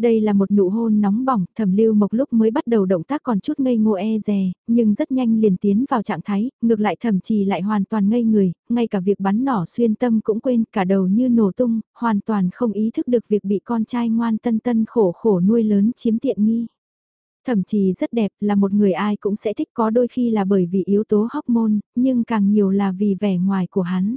Đây là một nụ hôn nóng bỏng, thẩm lưu mộc lúc mới bắt đầu động tác còn chút ngây ngô e dè, nhưng rất nhanh liền tiến vào trạng thái, ngược lại thẩm trì lại hoàn toàn ngây người, ngay cả việc bắn nỏ xuyên tâm cũng quên, cả đầu như nổ tung, hoàn toàn không ý thức được việc bị con trai ngoan tân tân khổ khổ nuôi lớn chiếm tiện nghi. Thậm chí rất đẹp là một người ai cũng sẽ thích có đôi khi là bởi vì yếu tố hormone, nhưng càng nhiều là vì vẻ ngoài của hắn.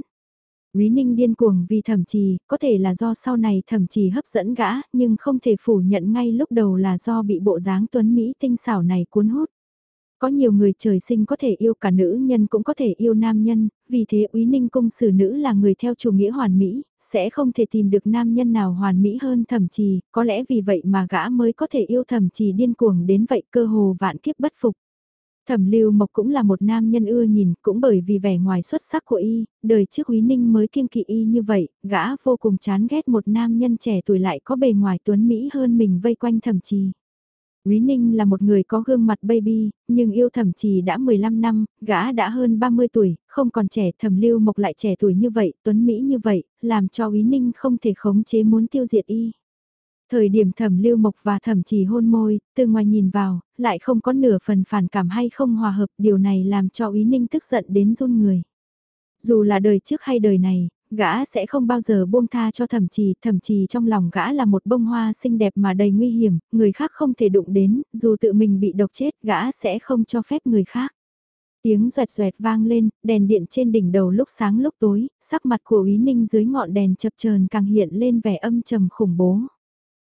Quý Ninh điên cuồng vì thẩm trì, có thể là do sau này thẩm trì hấp dẫn gã, nhưng không thể phủ nhận ngay lúc đầu là do bị bộ dáng tuấn Mỹ tinh xảo này cuốn hút. Có nhiều người trời sinh có thể yêu cả nữ nhân cũng có thể yêu nam nhân, vì thế úy ninh cung xử nữ là người theo chủ nghĩa hoàn mỹ, sẽ không thể tìm được nam nhân nào hoàn mỹ hơn thẩm trì, có lẽ vì vậy mà gã mới có thể yêu thẩm trì điên cuồng đến vậy cơ hồ vạn kiếp bất phục. Thẩm Lưu Mộc cũng là một nam nhân ưa nhìn, cũng bởi vì vẻ ngoài xuất sắc của y, đời trước Úy Ninh mới kiêng kỵ y như vậy, gã vô cùng chán ghét một nam nhân trẻ tuổi lại có bề ngoài tuấn Mỹ hơn mình vây quanh thẩm trì. Quý Ninh là một người có gương mặt baby, nhưng yêu thẩm trì đã 15 năm, gã đã hơn 30 tuổi, không còn trẻ thẩm lưu mộc lại trẻ tuổi như vậy, tuấn Mỹ như vậy, làm cho Quý Ninh không thể khống chế muốn tiêu diệt y. Thời điểm thẩm lưu mộc và thẩm trì hôn môi, từ ngoài nhìn vào, lại không có nửa phần phản cảm hay không hòa hợp, điều này làm cho Quý Ninh tức giận đến run người. Dù là đời trước hay đời này, gã sẽ không bao giờ buông tha cho thẩm trì, thẩm trì trong lòng gã là một bông hoa xinh đẹp mà đầy nguy hiểm, người khác không thể đụng đến, dù tự mình bị độc chết, gã sẽ không cho phép người khác. Tiếng xoẹt xoẹt vang lên, đèn điện trên đỉnh đầu lúc sáng lúc tối, sắc mặt của Ý Ninh dưới ngọn đèn chập chờn càng hiện lên vẻ âm trầm khủng bố.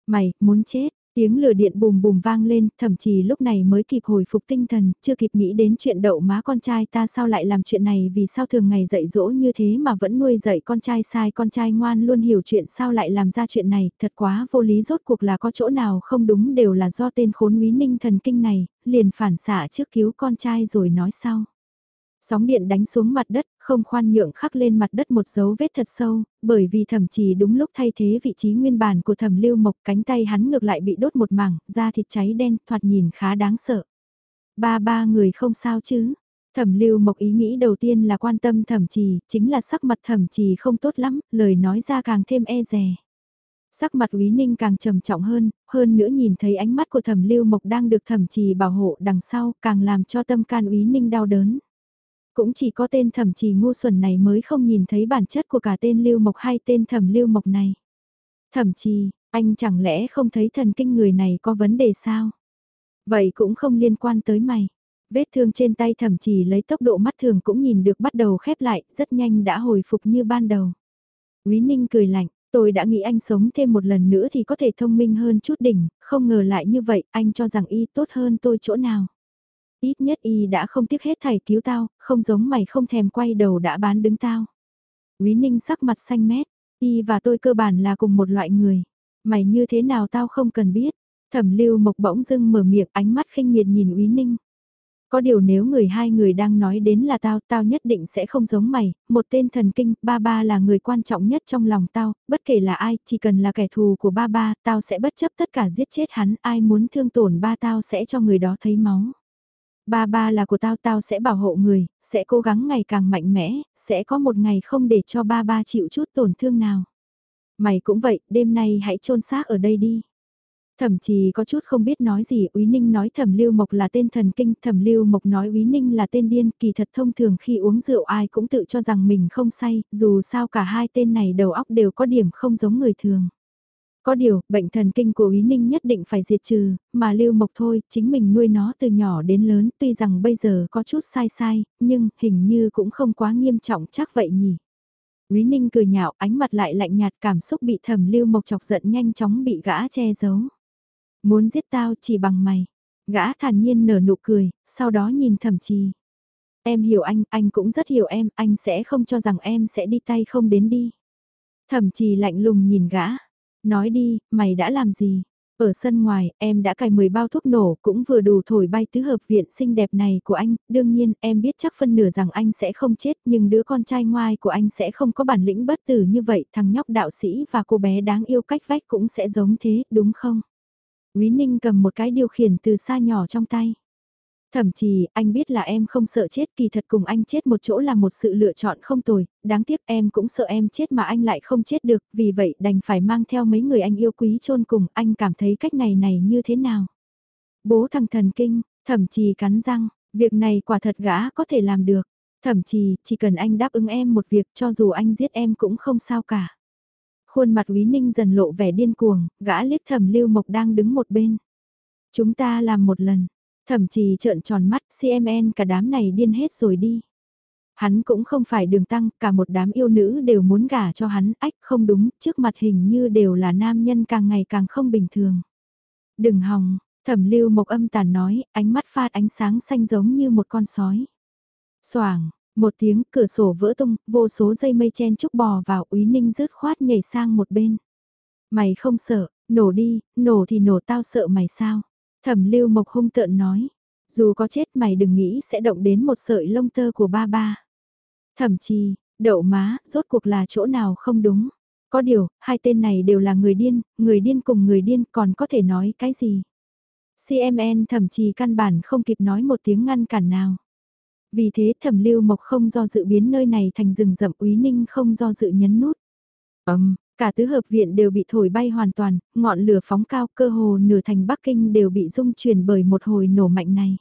Mày, muốn chết, Tiếng lửa điện bùm bùm vang lên, thậm chí lúc này mới kịp hồi phục tinh thần, chưa kịp nghĩ đến chuyện đậu má con trai ta sao lại làm chuyện này vì sao thường ngày dạy dỗ như thế mà vẫn nuôi dạy con trai sai con trai ngoan luôn hiểu chuyện sao lại làm ra chuyện này, thật quá vô lý rốt cuộc là có chỗ nào không đúng đều là do tên khốn quý ninh thần kinh này, liền phản xạ trước cứu con trai rồi nói sau. Sóng điện đánh xuống mặt đất, không khoan nhượng khắc lên mặt đất một dấu vết thật sâu, bởi vì thẩm trì đúng lúc thay thế vị trí nguyên bản của thẩm lưu mộc cánh tay hắn ngược lại bị đốt một mảng, da thịt cháy đen thoạt nhìn khá đáng sợ. Ba ba người không sao chứ. Thẩm lưu mộc ý nghĩ đầu tiên là quan tâm thẩm trì, chính là sắc mặt thẩm trì không tốt lắm, lời nói ra càng thêm e rè. Sắc mặt Úy Ninh càng trầm trọng hơn, hơn nữa nhìn thấy ánh mắt của thẩm lưu mộc đang được thẩm trì bảo hộ đằng sau càng làm cho tâm can Úy Ninh đau đớn. Cũng chỉ có tên thẩm trì ngu xuẩn này mới không nhìn thấy bản chất của cả tên Lưu Mộc hay tên thẩm Lưu Mộc này. Thẩm trì, anh chẳng lẽ không thấy thần kinh người này có vấn đề sao? Vậy cũng không liên quan tới mày. Vết thương trên tay thẩm trì lấy tốc độ mắt thường cũng nhìn được bắt đầu khép lại, rất nhanh đã hồi phục như ban đầu. Quý Ninh cười lạnh, tôi đã nghĩ anh sống thêm một lần nữa thì có thể thông minh hơn chút đỉnh, không ngờ lại như vậy, anh cho rằng y tốt hơn tôi chỗ nào. Ít nhất y đã không tiếc hết thảy cứu tao, không giống mày không thèm quay đầu đã bán đứng tao. Quý ninh sắc mặt xanh mét, y và tôi cơ bản là cùng một loại người. Mày như thế nào tao không cần biết. Thẩm lưu mộc bỗng dưng mở miệng ánh mắt khinh miệt nhìn Quý ninh. Có điều nếu người hai người đang nói đến là tao, tao nhất định sẽ không giống mày, một tên thần kinh, ba ba là người quan trọng nhất trong lòng tao, bất kể là ai, chỉ cần là kẻ thù của ba ba, tao sẽ bất chấp tất cả giết chết hắn, ai muốn thương tổn ba tao sẽ cho người đó thấy máu. Ba ba là của tao tao sẽ bảo hộ người, sẽ cố gắng ngày càng mạnh mẽ, sẽ có một ngày không để cho ba ba chịu chút tổn thương nào. Mày cũng vậy, đêm nay hãy chôn xác ở đây đi. Thẩm chí có chút không biết nói gì, Úy Ninh nói Thẩm Lưu Mộc là tên thần kinh, Thẩm Lưu Mộc nói Úy Ninh là tên điên, kỳ thật thông thường khi uống rượu ai cũng tự cho rằng mình không say, dù sao cả hai tên này đầu óc đều có điểm không giống người thường. Có điều, bệnh thần kinh của Ý Ninh nhất định phải diệt trừ, mà Lưu Mộc thôi, chính mình nuôi nó từ nhỏ đến lớn, tuy rằng bây giờ có chút sai sai, nhưng hình như cũng không quá nghiêm trọng chắc vậy nhỉ. Quý Ninh cười nhạo, ánh mặt lại lạnh nhạt cảm xúc bị thầm Lưu Mộc chọc giận nhanh chóng bị gã che giấu. Muốn giết tao chỉ bằng mày. Gã thản nhiên nở nụ cười, sau đó nhìn thầm trì. Em hiểu anh, anh cũng rất hiểu em, anh sẽ không cho rằng em sẽ đi tay không đến đi. Thẩm trì lạnh lùng nhìn gã, Nói đi, mày đã làm gì? Ở sân ngoài, em đã cài 10 bao thuốc nổ cũng vừa đủ thổi bay tứ hợp viện xinh đẹp này của anh. Đương nhiên, em biết chắc phân nửa rằng anh sẽ không chết nhưng đứa con trai ngoai của anh sẽ không có bản lĩnh bất tử như vậy. Thằng nhóc đạo sĩ và cô bé đáng yêu cách vách cũng sẽ giống thế, đúng không? Quý Ninh cầm một cái điều khiển từ xa nhỏ trong tay. Thậm chí, anh biết là em không sợ chết kỳ thật cùng anh chết một chỗ là một sự lựa chọn không tồi, đáng tiếc em cũng sợ em chết mà anh lại không chết được, vì vậy đành phải mang theo mấy người anh yêu quý chôn cùng, anh cảm thấy cách này này như thế nào? Bố thằng thần kinh, thậm chí cắn răng, việc này quả thật gã có thể làm được, thậm chí chỉ cần anh đáp ứng em một việc cho dù anh giết em cũng không sao cả. Khuôn mặt Quý Ninh dần lộ vẻ điên cuồng, gã liếc thầm Lưu Mộc đang đứng một bên. Chúng ta làm một lần, Thậm chí trợn tròn mắt CMN cả đám này điên hết rồi đi. Hắn cũng không phải đường tăng, cả một đám yêu nữ đều muốn gả cho hắn, ách không đúng, trước mặt hình như đều là nam nhân càng ngày càng không bình thường. Đừng hòng, Thẩm lưu mộc âm tàn nói, ánh mắt phát ánh sáng xanh giống như một con sói. Soảng, một tiếng cửa sổ vỡ tung, vô số dây mây chen chúc bò vào úy ninh rớt khoát nhảy sang một bên. Mày không sợ, nổ đi, nổ thì nổ tao sợ mày sao? Thẩm lưu mộc hung tợn nói, dù có chết mày đừng nghĩ sẽ động đến một sợi lông tơ của ba ba. Thậm chí, đậu má, rốt cuộc là chỗ nào không đúng. Có điều, hai tên này đều là người điên, người điên cùng người điên còn có thể nói cái gì. CMN thậm chí căn bản không kịp nói một tiếng ngăn cản nào. Vì thế thẩm lưu mộc không do dự biến nơi này thành rừng rậm úy ninh không do dự nhấn nút. Ấm, cả tứ hợp viện đều bị thổi bay hoàn toàn, ngọn lửa phóng cao cơ hồ nửa thành Bắc Kinh đều bị rung chuyển bởi một hồi nổ mạnh này.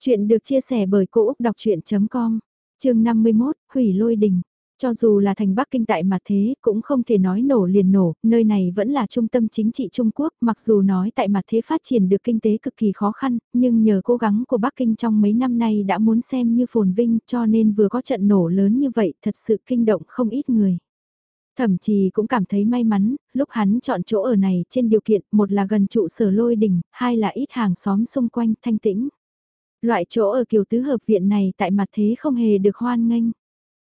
Chuyện được chia sẻ bởi Cô Úc Đọc Chuyện.com, chương 51, Hủy Lôi Đình. Cho dù là thành Bắc Kinh tại mặt thế, cũng không thể nói nổ liền nổ, nơi này vẫn là trung tâm chính trị Trung Quốc, mặc dù nói tại mặt thế phát triển được kinh tế cực kỳ khó khăn, nhưng nhờ cố gắng của Bắc Kinh trong mấy năm nay đã muốn xem như phồn vinh cho nên vừa có trận nổ lớn như vậy thật sự kinh động không ít người. Thậm chí cũng cảm thấy may mắn, lúc hắn chọn chỗ ở này trên điều kiện một là gần trụ sở lôi đỉnh, hai là ít hàng xóm xung quanh thanh tĩnh. Loại chỗ ở kiều tứ hợp viện này tại mặt thế không hề được hoan nghênh.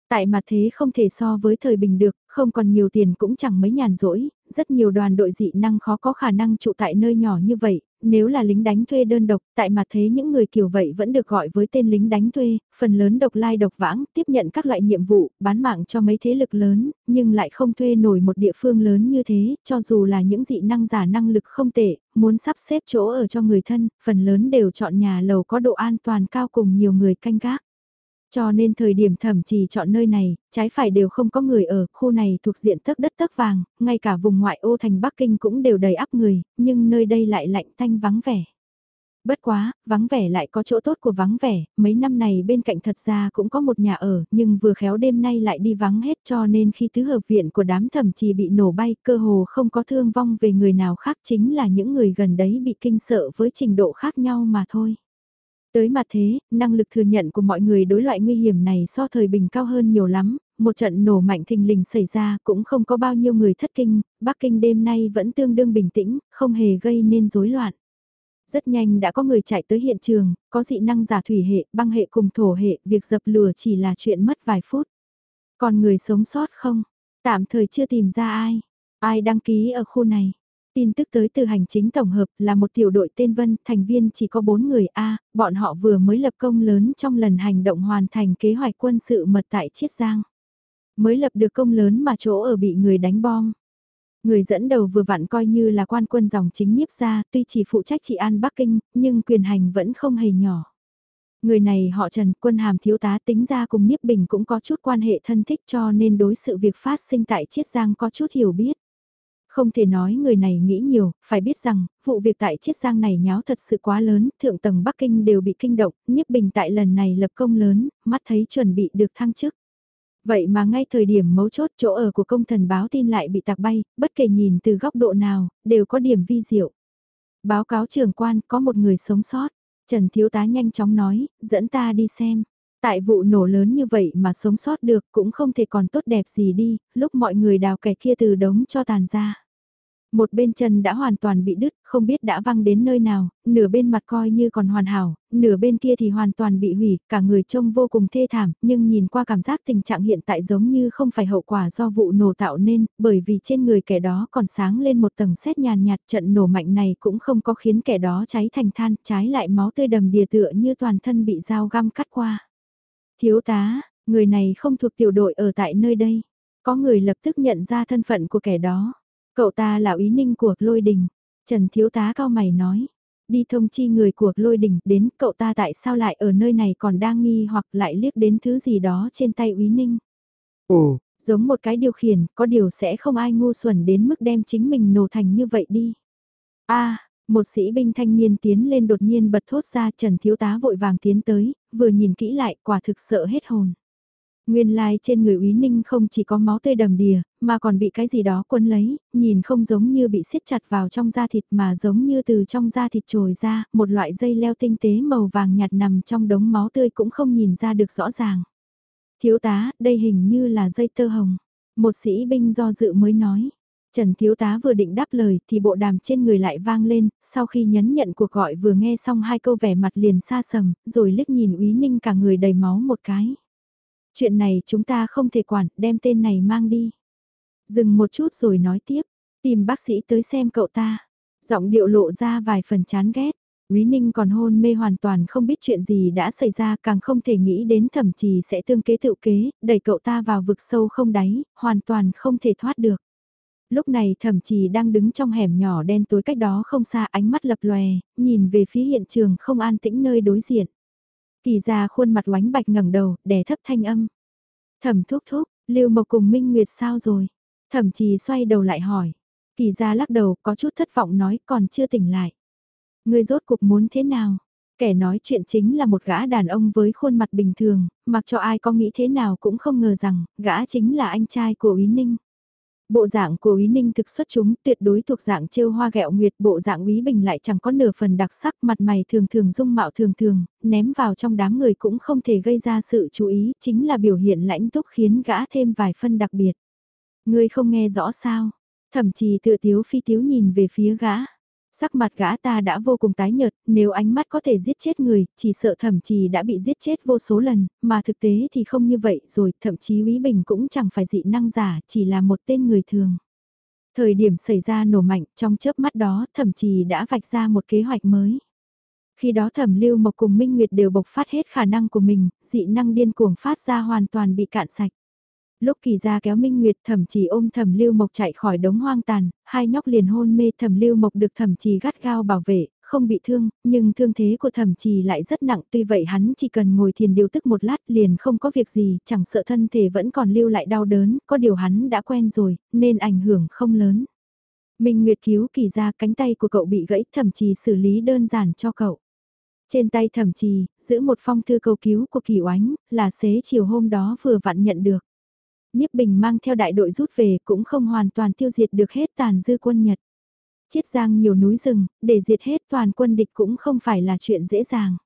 Tại mặt thế không thể so với thời bình được, không còn nhiều tiền cũng chẳng mấy nhàn rỗi, rất nhiều đoàn đội dị năng khó có khả năng trụ tại nơi nhỏ như vậy, nếu là lính đánh thuê đơn độc, tại mặt thế những người kiểu vậy vẫn được gọi với tên lính đánh thuê, phần lớn độc lai độc vãng, tiếp nhận các loại nhiệm vụ, bán mạng cho mấy thế lực lớn, nhưng lại không thuê nổi một địa phương lớn như thế, cho dù là những dị năng giả năng lực không tệ, muốn sắp xếp chỗ ở cho người thân, phần lớn đều chọn nhà lầu có độ an toàn cao cùng nhiều người canh gác. Cho nên thời điểm thẩm trì chọn nơi này, trái phải đều không có người ở, khu này thuộc diện tấc đất tấc vàng, ngay cả vùng ngoại ô thành Bắc Kinh cũng đều đầy ắp người, nhưng nơi đây lại lạnh thanh vắng vẻ. Bất quá, vắng vẻ lại có chỗ tốt của vắng vẻ, mấy năm này bên cạnh thật ra cũng có một nhà ở, nhưng vừa khéo đêm nay lại đi vắng hết cho nên khi tứ hợp viện của đám thẩm trì bị nổ bay, cơ hồ không có thương vong về người nào khác chính là những người gần đấy bị kinh sợ với trình độ khác nhau mà thôi. Tới mặt thế, năng lực thừa nhận của mọi người đối loại nguy hiểm này so thời bình cao hơn nhiều lắm, một trận nổ mạnh thình lình xảy ra cũng không có bao nhiêu người thất kinh, Bắc Kinh đêm nay vẫn tương đương bình tĩnh, không hề gây nên rối loạn. Rất nhanh đã có người chạy tới hiện trường, có dị năng giả thủy hệ, băng hệ cùng thổ hệ, việc dập lửa chỉ là chuyện mất vài phút. Còn người sống sót không? Tạm thời chưa tìm ra ai. Ai đăng ký ở khu này? Tin tức tới từ hành chính tổng hợp là một tiểu đội tên Vân, thành viên chỉ có 4 người A, bọn họ vừa mới lập công lớn trong lần hành động hoàn thành kế hoạch quân sự mật tại Chiết Giang. Mới lập được công lớn mà chỗ ở bị người đánh bom. Người dẫn đầu vừa vặn coi như là quan quân dòng chính nhiếp ra, tuy chỉ phụ trách trị an Bắc Kinh, nhưng quyền hành vẫn không hề nhỏ. Người này họ Trần, quân hàm thiếu tá tính ra cùng nhiếp Bình cũng có chút quan hệ thân thích cho nên đối sự việc phát sinh tại Chiết Giang có chút hiểu biết. Không thể nói người này nghĩ nhiều, phải biết rằng, vụ việc tại Chiết Giang này nháo thật sự quá lớn, thượng tầng Bắc Kinh đều bị kinh động, Nhiếp Bình tại lần này lập công lớn, mắt thấy chuẩn bị được thăng chức. Vậy mà ngay thời điểm mấu chốt chỗ ở của công thần báo tin lại bị tạc bay, bất kể nhìn từ góc độ nào, đều có điểm vi diệu. Báo cáo trưởng quan có một người sống sót, Trần Thiếu Tá nhanh chóng nói, dẫn ta đi xem. Tại vụ nổ lớn như vậy mà sống sót được cũng không thể còn tốt đẹp gì đi, lúc mọi người đào kẻ kia từ đống cho tàn ra. Một bên chân đã hoàn toàn bị đứt, không biết đã văng đến nơi nào, nửa bên mặt coi như còn hoàn hảo, nửa bên kia thì hoàn toàn bị hủy, cả người trông vô cùng thê thảm, nhưng nhìn qua cảm giác tình trạng hiện tại giống như không phải hậu quả do vụ nổ tạo nên, bởi vì trên người kẻ đó còn sáng lên một tầng sét nhàn nhạt trận nổ mạnh này cũng không có khiến kẻ đó cháy thành than, trái lại máu tươi đầm đìa tựa như toàn thân bị dao găm cắt qua. Thiếu tá, người này không thuộc tiểu đội ở tại nơi đây. Có người lập tức nhận ra thân phận của kẻ đó. Cậu ta là úy ninh của lôi đình. Trần thiếu tá cao mày nói. Đi thông chi người của lôi đình đến cậu ta tại sao lại ở nơi này còn đang nghi hoặc lại liếc đến thứ gì đó trên tay úy ninh. Ồ, giống một cái điều khiển, có điều sẽ không ai ngu xuẩn đến mức đem chính mình nổ thành như vậy đi. a một sĩ binh thanh niên tiến lên đột nhiên bật thốt ra Trần Thiếu Tá vội vàng tiến tới, vừa nhìn kỹ lại quả thực sợ hết hồn. Nguyên lai like trên người úy ninh không chỉ có máu tươi đầm đìa, mà còn bị cái gì đó quấn lấy, nhìn không giống như bị siết chặt vào trong da thịt mà giống như từ trong da thịt trồi ra, một loại dây leo tinh tế màu vàng nhạt nằm trong đống máu tươi cũng không nhìn ra được rõ ràng. Thiếu tá, đây hình như là dây tơ hồng. Một sĩ binh do dự mới nói. Trần Thiếu Tá vừa định đáp lời thì bộ đàm trên người lại vang lên, sau khi nhấn nhận cuộc gọi vừa nghe xong hai câu vẻ mặt liền xa sầm, rồi liếc nhìn úy ninh cả người đầy máu một cái. Chuyện này chúng ta không thể quản, đem tên này mang đi. Dừng một chút rồi nói tiếp, tìm bác sĩ tới xem cậu ta. Giọng điệu lộ ra vài phần chán ghét. Quý Ninh còn hôn mê hoàn toàn không biết chuyện gì đã xảy ra càng không thể nghĩ đến thẩm chí sẽ tương kế tự kế, đẩy cậu ta vào vực sâu không đáy, hoàn toàn không thể thoát được. Lúc này thẩm chí đang đứng trong hẻm nhỏ đen tối cách đó không xa ánh mắt lập lòe, nhìn về phía hiện trường không an tĩnh nơi đối diện. Kỳ ra khuôn mặt oánh bạch ngẩng đầu, đè thấp thanh âm. Thẩm thúc thúc, Lưu Mộc cùng Minh Nguyệt sao rồi? Thẩm trì xoay đầu lại hỏi. Kỳ ra lắc đầu có chút thất vọng nói còn chưa tỉnh lại. Người rốt cuộc muốn thế nào? Kẻ nói chuyện chính là một gã đàn ông với khuôn mặt bình thường, mặc cho ai có nghĩ thế nào cũng không ngờ rằng, gã chính là anh trai của Úy Ninh. Bộ dạng của Úy Ninh thực xuất chúng tuyệt đối thuộc dạng trêu hoa gẹo nguyệt bộ dạng Úy Bình lại chẳng có nửa phần đặc sắc mặt mày thường thường dung mạo thường thường, ném vào trong đám người cũng không thể gây ra sự chú ý, chính là biểu hiện lãnh túc khiến gã thêm vài phân đặc biệt. Ngươi không nghe rõ sao, thậm chí tự tiếu phi tiếu nhìn về phía gã. Sắc mặt gã ta đã vô cùng tái nhợt, nếu ánh mắt có thể giết chết người, chỉ sợ thậm chí đã bị giết chết vô số lần, mà thực tế thì không như vậy rồi, thậm chí Quý Bình cũng chẳng phải dị năng giả, chỉ là một tên người thường. Thời điểm xảy ra nổ mạnh, trong chớp mắt đó, thậm chí đã vạch ra một kế hoạch mới. Khi đó thẩm lưu mộc cùng Minh Nguyệt đều bộc phát hết khả năng của mình, dị năng điên cuồng phát ra hoàn toàn bị cạn sạch. Lúc kỳ ra kéo Minh Nguyệt thẩm chỉ ôm thẩm lưu mộc chạy khỏi đống hoang tàn, hai nhóc liền hôn mê thẩm lưu mộc được thẩm chỉ gắt gao bảo vệ, không bị thương, nhưng thương thế của thẩm trì lại rất nặng tuy vậy hắn chỉ cần ngồi thiền điều tức một lát liền không có việc gì, chẳng sợ thân thể vẫn còn lưu lại đau đớn, có điều hắn đã quen rồi, nên ảnh hưởng không lớn. Minh Nguyệt cứu kỳ ra cánh tay của cậu bị gãy thẩm trì xử lý đơn giản cho cậu. Trên tay thẩm trì, giữ một phong thư cầu cứu của kỳ oánh, là xế chiều hôm đó vừa vặn nhận được. Nhiếp Bình mang theo đại đội rút về cũng không hoàn toàn tiêu diệt được hết tàn dư quân Nhật. Chiết giang nhiều núi rừng, để diệt hết toàn quân địch cũng không phải là chuyện dễ dàng.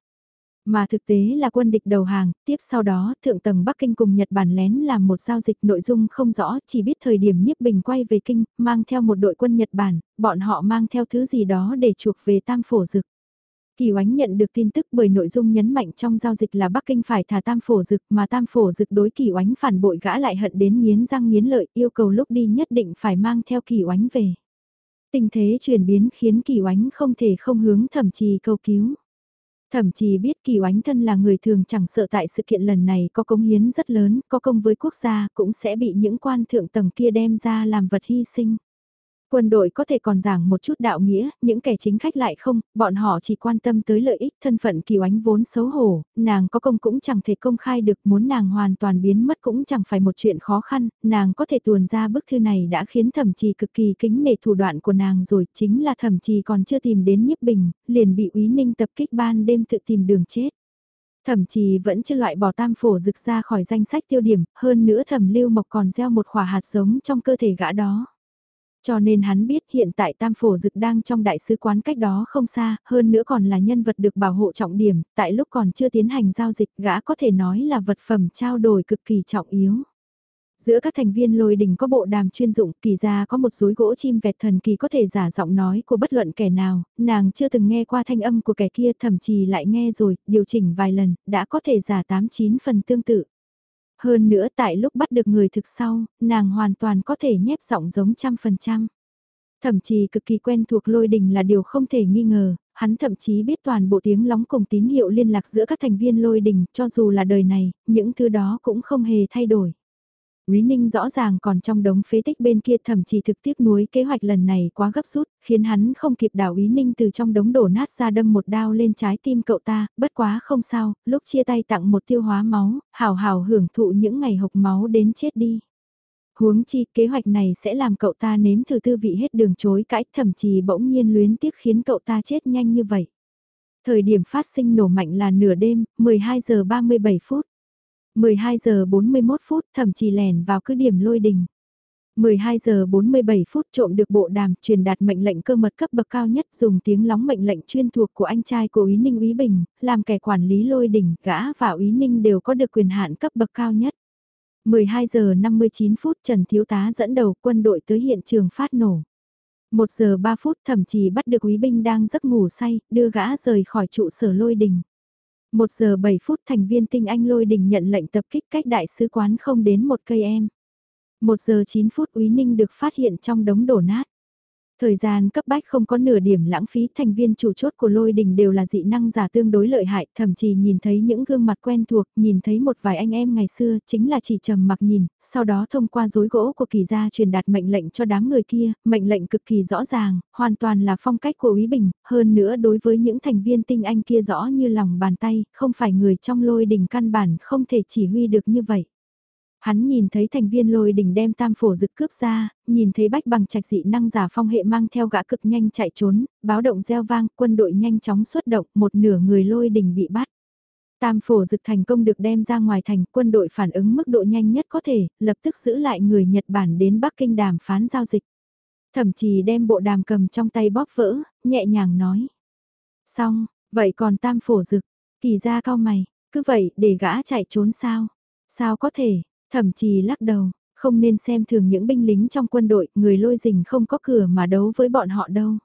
Mà thực tế là quân địch đầu hàng, tiếp sau đó thượng tầng Bắc Kinh cùng Nhật Bản lén làm một giao dịch nội dung không rõ, chỉ biết thời điểm Nhiếp Bình quay về Kinh, mang theo một đội quân Nhật Bản, bọn họ mang theo thứ gì đó để chuộc về tam phổ dực. Kỳ oánh nhận được tin tức bởi nội dung nhấn mạnh trong giao dịch là Bắc Kinh phải thả tam phổ dực mà tam phổ dực đối kỳ oánh phản bội gã lại hận đến nghiến răng nghiến lợi yêu cầu lúc đi nhất định phải mang theo kỳ oánh về. Tình thế chuyển biến khiến kỳ oánh không thể không hướng thẩm trì cầu cứu. Thẩm trì biết kỳ oánh thân là người thường chẳng sợ tại sự kiện lần này có công hiến rất lớn, có công với quốc gia cũng sẽ bị những quan thượng tầng kia đem ra làm vật hy sinh. Quân đội có thể còn giảng một chút đạo nghĩa, những kẻ chính khách lại không, bọn họ chỉ quan tâm tới lợi ích thân phận kiều ánh vốn xấu hổ, nàng có công cũng chẳng thể công khai được, muốn nàng hoàn toàn biến mất cũng chẳng phải một chuyện khó khăn, nàng có thể tuồn ra bức thư này đã khiến thẩm trì cực kỳ kính nể thủ đoạn của nàng rồi, chính là thẩm trì còn chưa tìm đến nhiếp bình, liền bị úy ninh tập kích ban đêm tự tìm đường chết. Thẩm trì vẫn chưa loại bỏ tam phổ rực ra khỏi danh sách tiêu điểm, hơn nữa thẩm lưu mộc còn gieo một khỏa hạt giống trong cơ thể gã đó. Cho nên hắn biết hiện tại Tam Phổ Dực đang trong đại sứ quán cách đó không xa, hơn nữa còn là nhân vật được bảo hộ trọng điểm, tại lúc còn chưa tiến hành giao dịch gã có thể nói là vật phẩm trao đổi cực kỳ trọng yếu. Giữa các thành viên lôi đình có bộ đàm chuyên dụng, kỳ ra có một rối gỗ chim vẹt thần kỳ có thể giả giọng nói của bất luận kẻ nào, nàng chưa từng nghe qua thanh âm của kẻ kia thậm chí lại nghe rồi, điều chỉnh vài lần, đã có thể giả 8-9 phần tương tự. Hơn nữa tại lúc bắt được người thực sau, nàng hoàn toàn có thể nhép giọng giống trăm phần trăm. Thậm chí cực kỳ quen thuộc lôi đình là điều không thể nghi ngờ, hắn thậm chí biết toàn bộ tiếng lóng cùng tín hiệu liên lạc giữa các thành viên lôi đình, cho dù là đời này, những thứ đó cũng không hề thay đổi. Quý Ninh rõ ràng còn trong đống phế tích bên kia thậm chí thực tiếc nuối kế hoạch lần này quá gấp rút, khiến hắn không kịp đảo Quý Ninh từ trong đống đổ nát ra đâm một đao lên trái tim cậu ta, bất quá không sao, lúc chia tay tặng một tiêu hóa máu, hào hào hưởng thụ những ngày hộc máu đến chết đi. Huống chi kế hoạch này sẽ làm cậu ta nếm thử tư vị hết đường chối cãi thậm chí bỗng nhiên luyến tiếc khiến cậu ta chết nhanh như vậy. Thời điểm phát sinh nổ mạnh là nửa đêm, 12 giờ 37 phút. 12 giờ 41 phút thậm chí lèn vào cứ điểm lôi đình. 12 giờ 47 phút trộm được bộ đàm truyền đạt mệnh lệnh cơ mật cấp bậc cao nhất dùng tiếng lóng mệnh lệnh chuyên thuộc của anh trai của Ý Ninh Ý Bình, làm kẻ quản lý lôi đỉnh, gã và Ý Ninh đều có được quyền hạn cấp bậc cao nhất. 12 giờ 59 phút Trần Thiếu tá dẫn đầu quân đội tới hiện trường phát nổ. 1 giờ 3 phút thậm chí bắt được úy binh đang giấc ngủ say, đưa gã rời khỏi trụ sở lôi đình. 1 giờ 7 phút thành viên tinh anh lôi đình nhận lệnh tập kích cách đại sứ quán không đến một cây em. 1 giờ 9 phút Úy Ninh được phát hiện trong đống đổ nát. Thời gian cấp bách không có nửa điểm lãng phí thành viên chủ chốt của lôi đình đều là dị năng giả tương đối lợi hại, thậm chí nhìn thấy những gương mặt quen thuộc, nhìn thấy một vài anh em ngày xưa, chính là chỉ trầm mặc nhìn, sau đó thông qua dối gỗ của kỳ gia truyền đạt mệnh lệnh cho đám người kia, mệnh lệnh cực kỳ rõ ràng, hoàn toàn là phong cách của Úy Bình, hơn nữa đối với những thành viên tinh anh kia rõ như lòng bàn tay, không phải người trong lôi đình căn bản không thể chỉ huy được như vậy. Hắn nhìn thấy thành viên lôi đỉnh đem tam phổ dực cướp ra, nhìn thấy bách bằng trạch dị năng giả phong hệ mang theo gã cực nhanh chạy trốn, báo động gieo vang, quân đội nhanh chóng xuất động, một nửa người lôi đỉnh bị bắt. Tam phổ dực thành công được đem ra ngoài thành, quân đội phản ứng mức độ nhanh nhất có thể, lập tức giữ lại người Nhật Bản đến Bắc Kinh đàm phán giao dịch. Thậm chí đem bộ đàm cầm trong tay bóp vỡ, nhẹ nhàng nói. Xong, vậy còn tam phổ dực, kỳ ra cao mày, cứ vậy để gã chạy trốn sao? Sao có thể, Thậm chí lắc đầu, không nên xem thường những binh lính trong quân đội, người lôi rình không có cửa mà đấu với bọn họ đâu.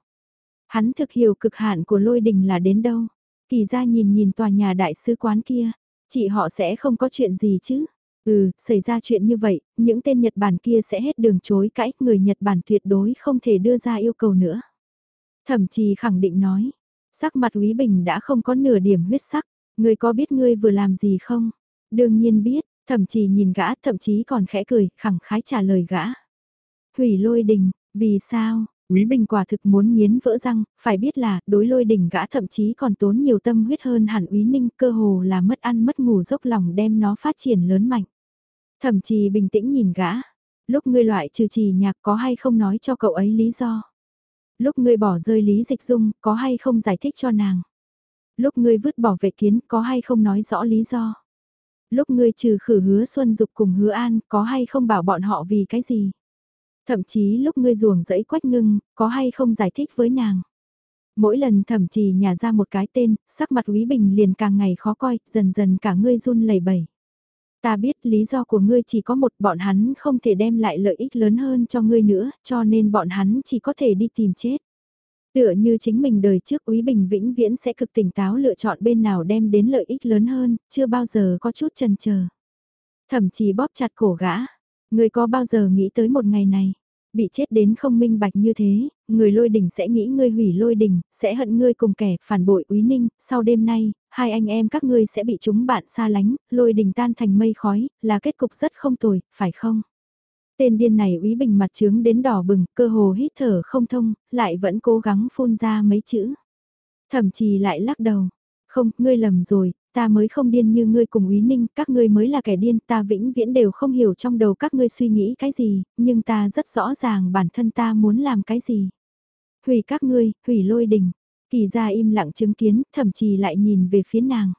Hắn thực hiểu cực hạn của lôi đình là đến đâu. Kỳ ra nhìn nhìn tòa nhà đại sứ quán kia, chị họ sẽ không có chuyện gì chứ. Ừ, xảy ra chuyện như vậy, những tên Nhật Bản kia sẽ hết đường chối cãi, người Nhật Bản tuyệt đối không thể đưa ra yêu cầu nữa. Thậm chí khẳng định nói, sắc mặt Quý Bình đã không có nửa điểm huyết sắc, người có biết ngươi vừa làm gì không? Đương nhiên biết, Thậm chí nhìn gã, thậm chí còn khẽ cười, khẳng khái trả lời gã. Hủy lôi đình, vì sao? Quý Bình quả thực muốn nghiến vỡ răng, phải biết là, đối lôi đình gã thậm chí còn tốn nhiều tâm huyết hơn hẳn Úy Ninh, cơ hồ là mất ăn mất ngủ dốc lòng đem nó phát triển lớn mạnh. Thậm chí bình tĩnh nhìn gã, lúc ngươi loại trừ trì nhạc có hay không nói cho cậu ấy lý do. Lúc ngươi bỏ rơi lý dịch dung, có hay không giải thích cho nàng. Lúc ngươi vứt bỏ vệ kiến, có hay không nói rõ lý do. Lúc ngươi trừ khử hứa Xuân Dục cùng hứa An, có hay không bảo bọn họ vì cái gì? Thậm chí lúc ngươi ruồng dẫy quách ngưng, có hay không giải thích với nàng? Mỗi lần thậm chí nhả ra một cái tên, sắc mặt Quý Bình liền càng ngày khó coi, dần dần cả ngươi run lẩy bẩy. Ta biết lý do của ngươi chỉ có một bọn hắn không thể đem lại lợi ích lớn hơn cho ngươi nữa, cho nên bọn hắn chỉ có thể đi tìm chết. Tựa như chính mình đời trước Úy Bình vĩnh viễn sẽ cực tỉnh táo lựa chọn bên nào đem đến lợi ích lớn hơn, chưa bao giờ có chút chần chờ. Thậm chí bóp chặt cổ gã, người có bao giờ nghĩ tới một ngày này, bị chết đến không minh bạch như thế, người lôi đỉnh sẽ nghĩ ngươi hủy lôi đỉnh, sẽ hận ngươi cùng kẻ phản bội Úy Ninh, sau đêm nay, hai anh em các ngươi sẽ bị chúng bạn xa lánh, lôi đỉnh tan thành mây khói, là kết cục rất không tồi, phải không? Tên điên này úy bình mặt trướng đến đỏ bừng, cơ hồ hít thở không thông, lại vẫn cố gắng phun ra mấy chữ. Thậm chí lại lắc đầu. Không, ngươi lầm rồi, ta mới không điên như ngươi cùng úy ninh, các ngươi mới là kẻ điên, ta vĩnh viễn đều không hiểu trong đầu các ngươi suy nghĩ cái gì, nhưng ta rất rõ ràng bản thân ta muốn làm cái gì. Hủy các ngươi, hủy lôi đình. Kỳ ra im lặng chứng kiến, thậm chí lại nhìn về phía nàng.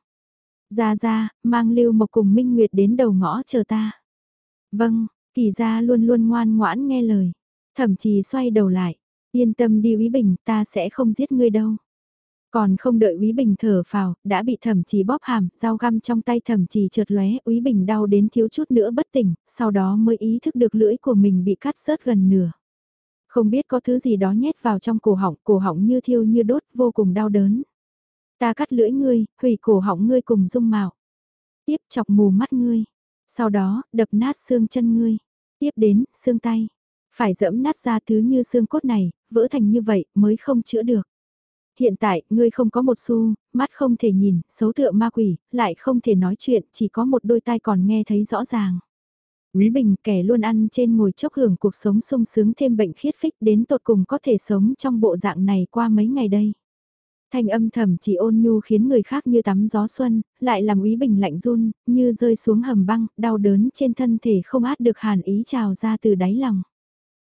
Ra ra, mang lưu mộc cùng Minh Nguyệt đến đầu ngõ chờ ta. Vâng, Kỳ gia luôn luôn ngoan ngoãn nghe lời. Thậm chí xoay đầu lại. Yên tâm đi Úy Bình, ta sẽ không giết ngươi đâu. Còn không đợi Úy Bình thở phào, đã bị thẩm trì bóp hàm, dao găm trong tay thẩm trì trượt lóe, Úy Bình đau đến thiếu chút nữa bất tỉnh, sau đó mới ý thức được lưỡi của mình bị cắt rớt gần nửa. Không biết có thứ gì đó nhét vào trong cổ họng, cổ họng như thiêu như đốt, vô cùng đau đớn. Ta cắt lưỡi ngươi, hủy cổ họng ngươi cùng dung mạo. Tiếp chọc mù mắt ngươi. Sau đó, đập nát xương chân ngươi. Tiếp đến, xương tay. Phải dẫm nát ra thứ như xương cốt này, vỡ thành như vậy mới không chữa được. Hiện tại, ngươi không có một xu, mắt không thể nhìn, xấu tựa ma quỷ, lại không thể nói chuyện, chỉ có một đôi tai còn nghe thấy rõ ràng. Quý Bình kẻ luôn ăn trên ngồi chốc hưởng cuộc sống sung sướng thêm bệnh khiết phích đến tột cùng có thể sống trong bộ dạng này qua mấy ngày đây. Thanh âm thầm chỉ ôn nhu khiến người khác như tắm gió xuân, lại làm úy bình lạnh run, như rơi xuống hầm băng, đau đớn trên thân thể không át được hàn ý trào ra từ đáy lòng.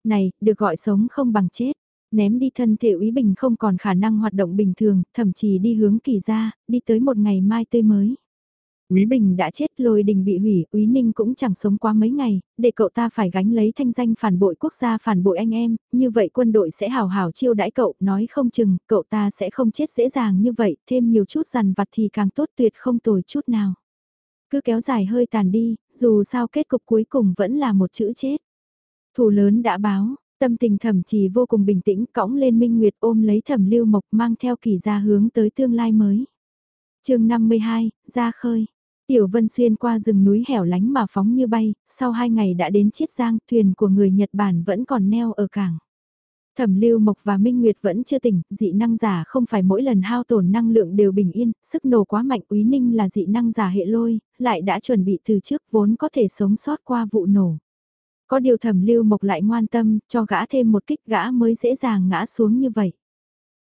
Này, được gọi sống không bằng chết. Ném đi thân thể úy bình không còn khả năng hoạt động bình thường, thậm chí đi hướng kỳ ra, đi tới một ngày mai tươi mới. Úy Bình đã chết, Lôi Đình bị hủy, Úy Ninh cũng chẳng sống qua mấy ngày, để cậu ta phải gánh lấy thanh danh phản bội quốc gia phản bội anh em, như vậy quân đội sẽ hào hào chiêu đãi cậu, nói không chừng, cậu ta sẽ không chết dễ dàng như vậy, thêm nhiều chút rằn vặt thì càng tốt tuyệt không tồi chút nào. Cứ kéo dài hơi tàn đi, dù sao kết cục cuối cùng vẫn là một chữ chết. Thủ lớn đã báo, tâm tình thẩm trì vô cùng bình tĩnh cõng lên Minh Nguyệt ôm lấy thẩm lưu mộc mang theo kỳ ra hướng tới tương lai mới. chương 52, ra khơi. Tiểu Vân xuyên qua rừng núi hẻo lánh mà phóng như bay, sau hai ngày đã đến Chiết Giang, thuyền của người Nhật Bản vẫn còn neo ở cảng. Thẩm Lưu Mộc và Minh Nguyệt vẫn chưa tỉnh, dị năng giả không phải mỗi lần hao tổn năng lượng đều bình yên, sức nổ quá mạnh Úy Ninh là dị năng giả hệ lôi, lại đã chuẩn bị từ trước vốn có thể sống sót qua vụ nổ. Có điều Thẩm Lưu Mộc lại ngoan tâm, cho gã thêm một kích gã mới dễ dàng ngã xuống như vậy.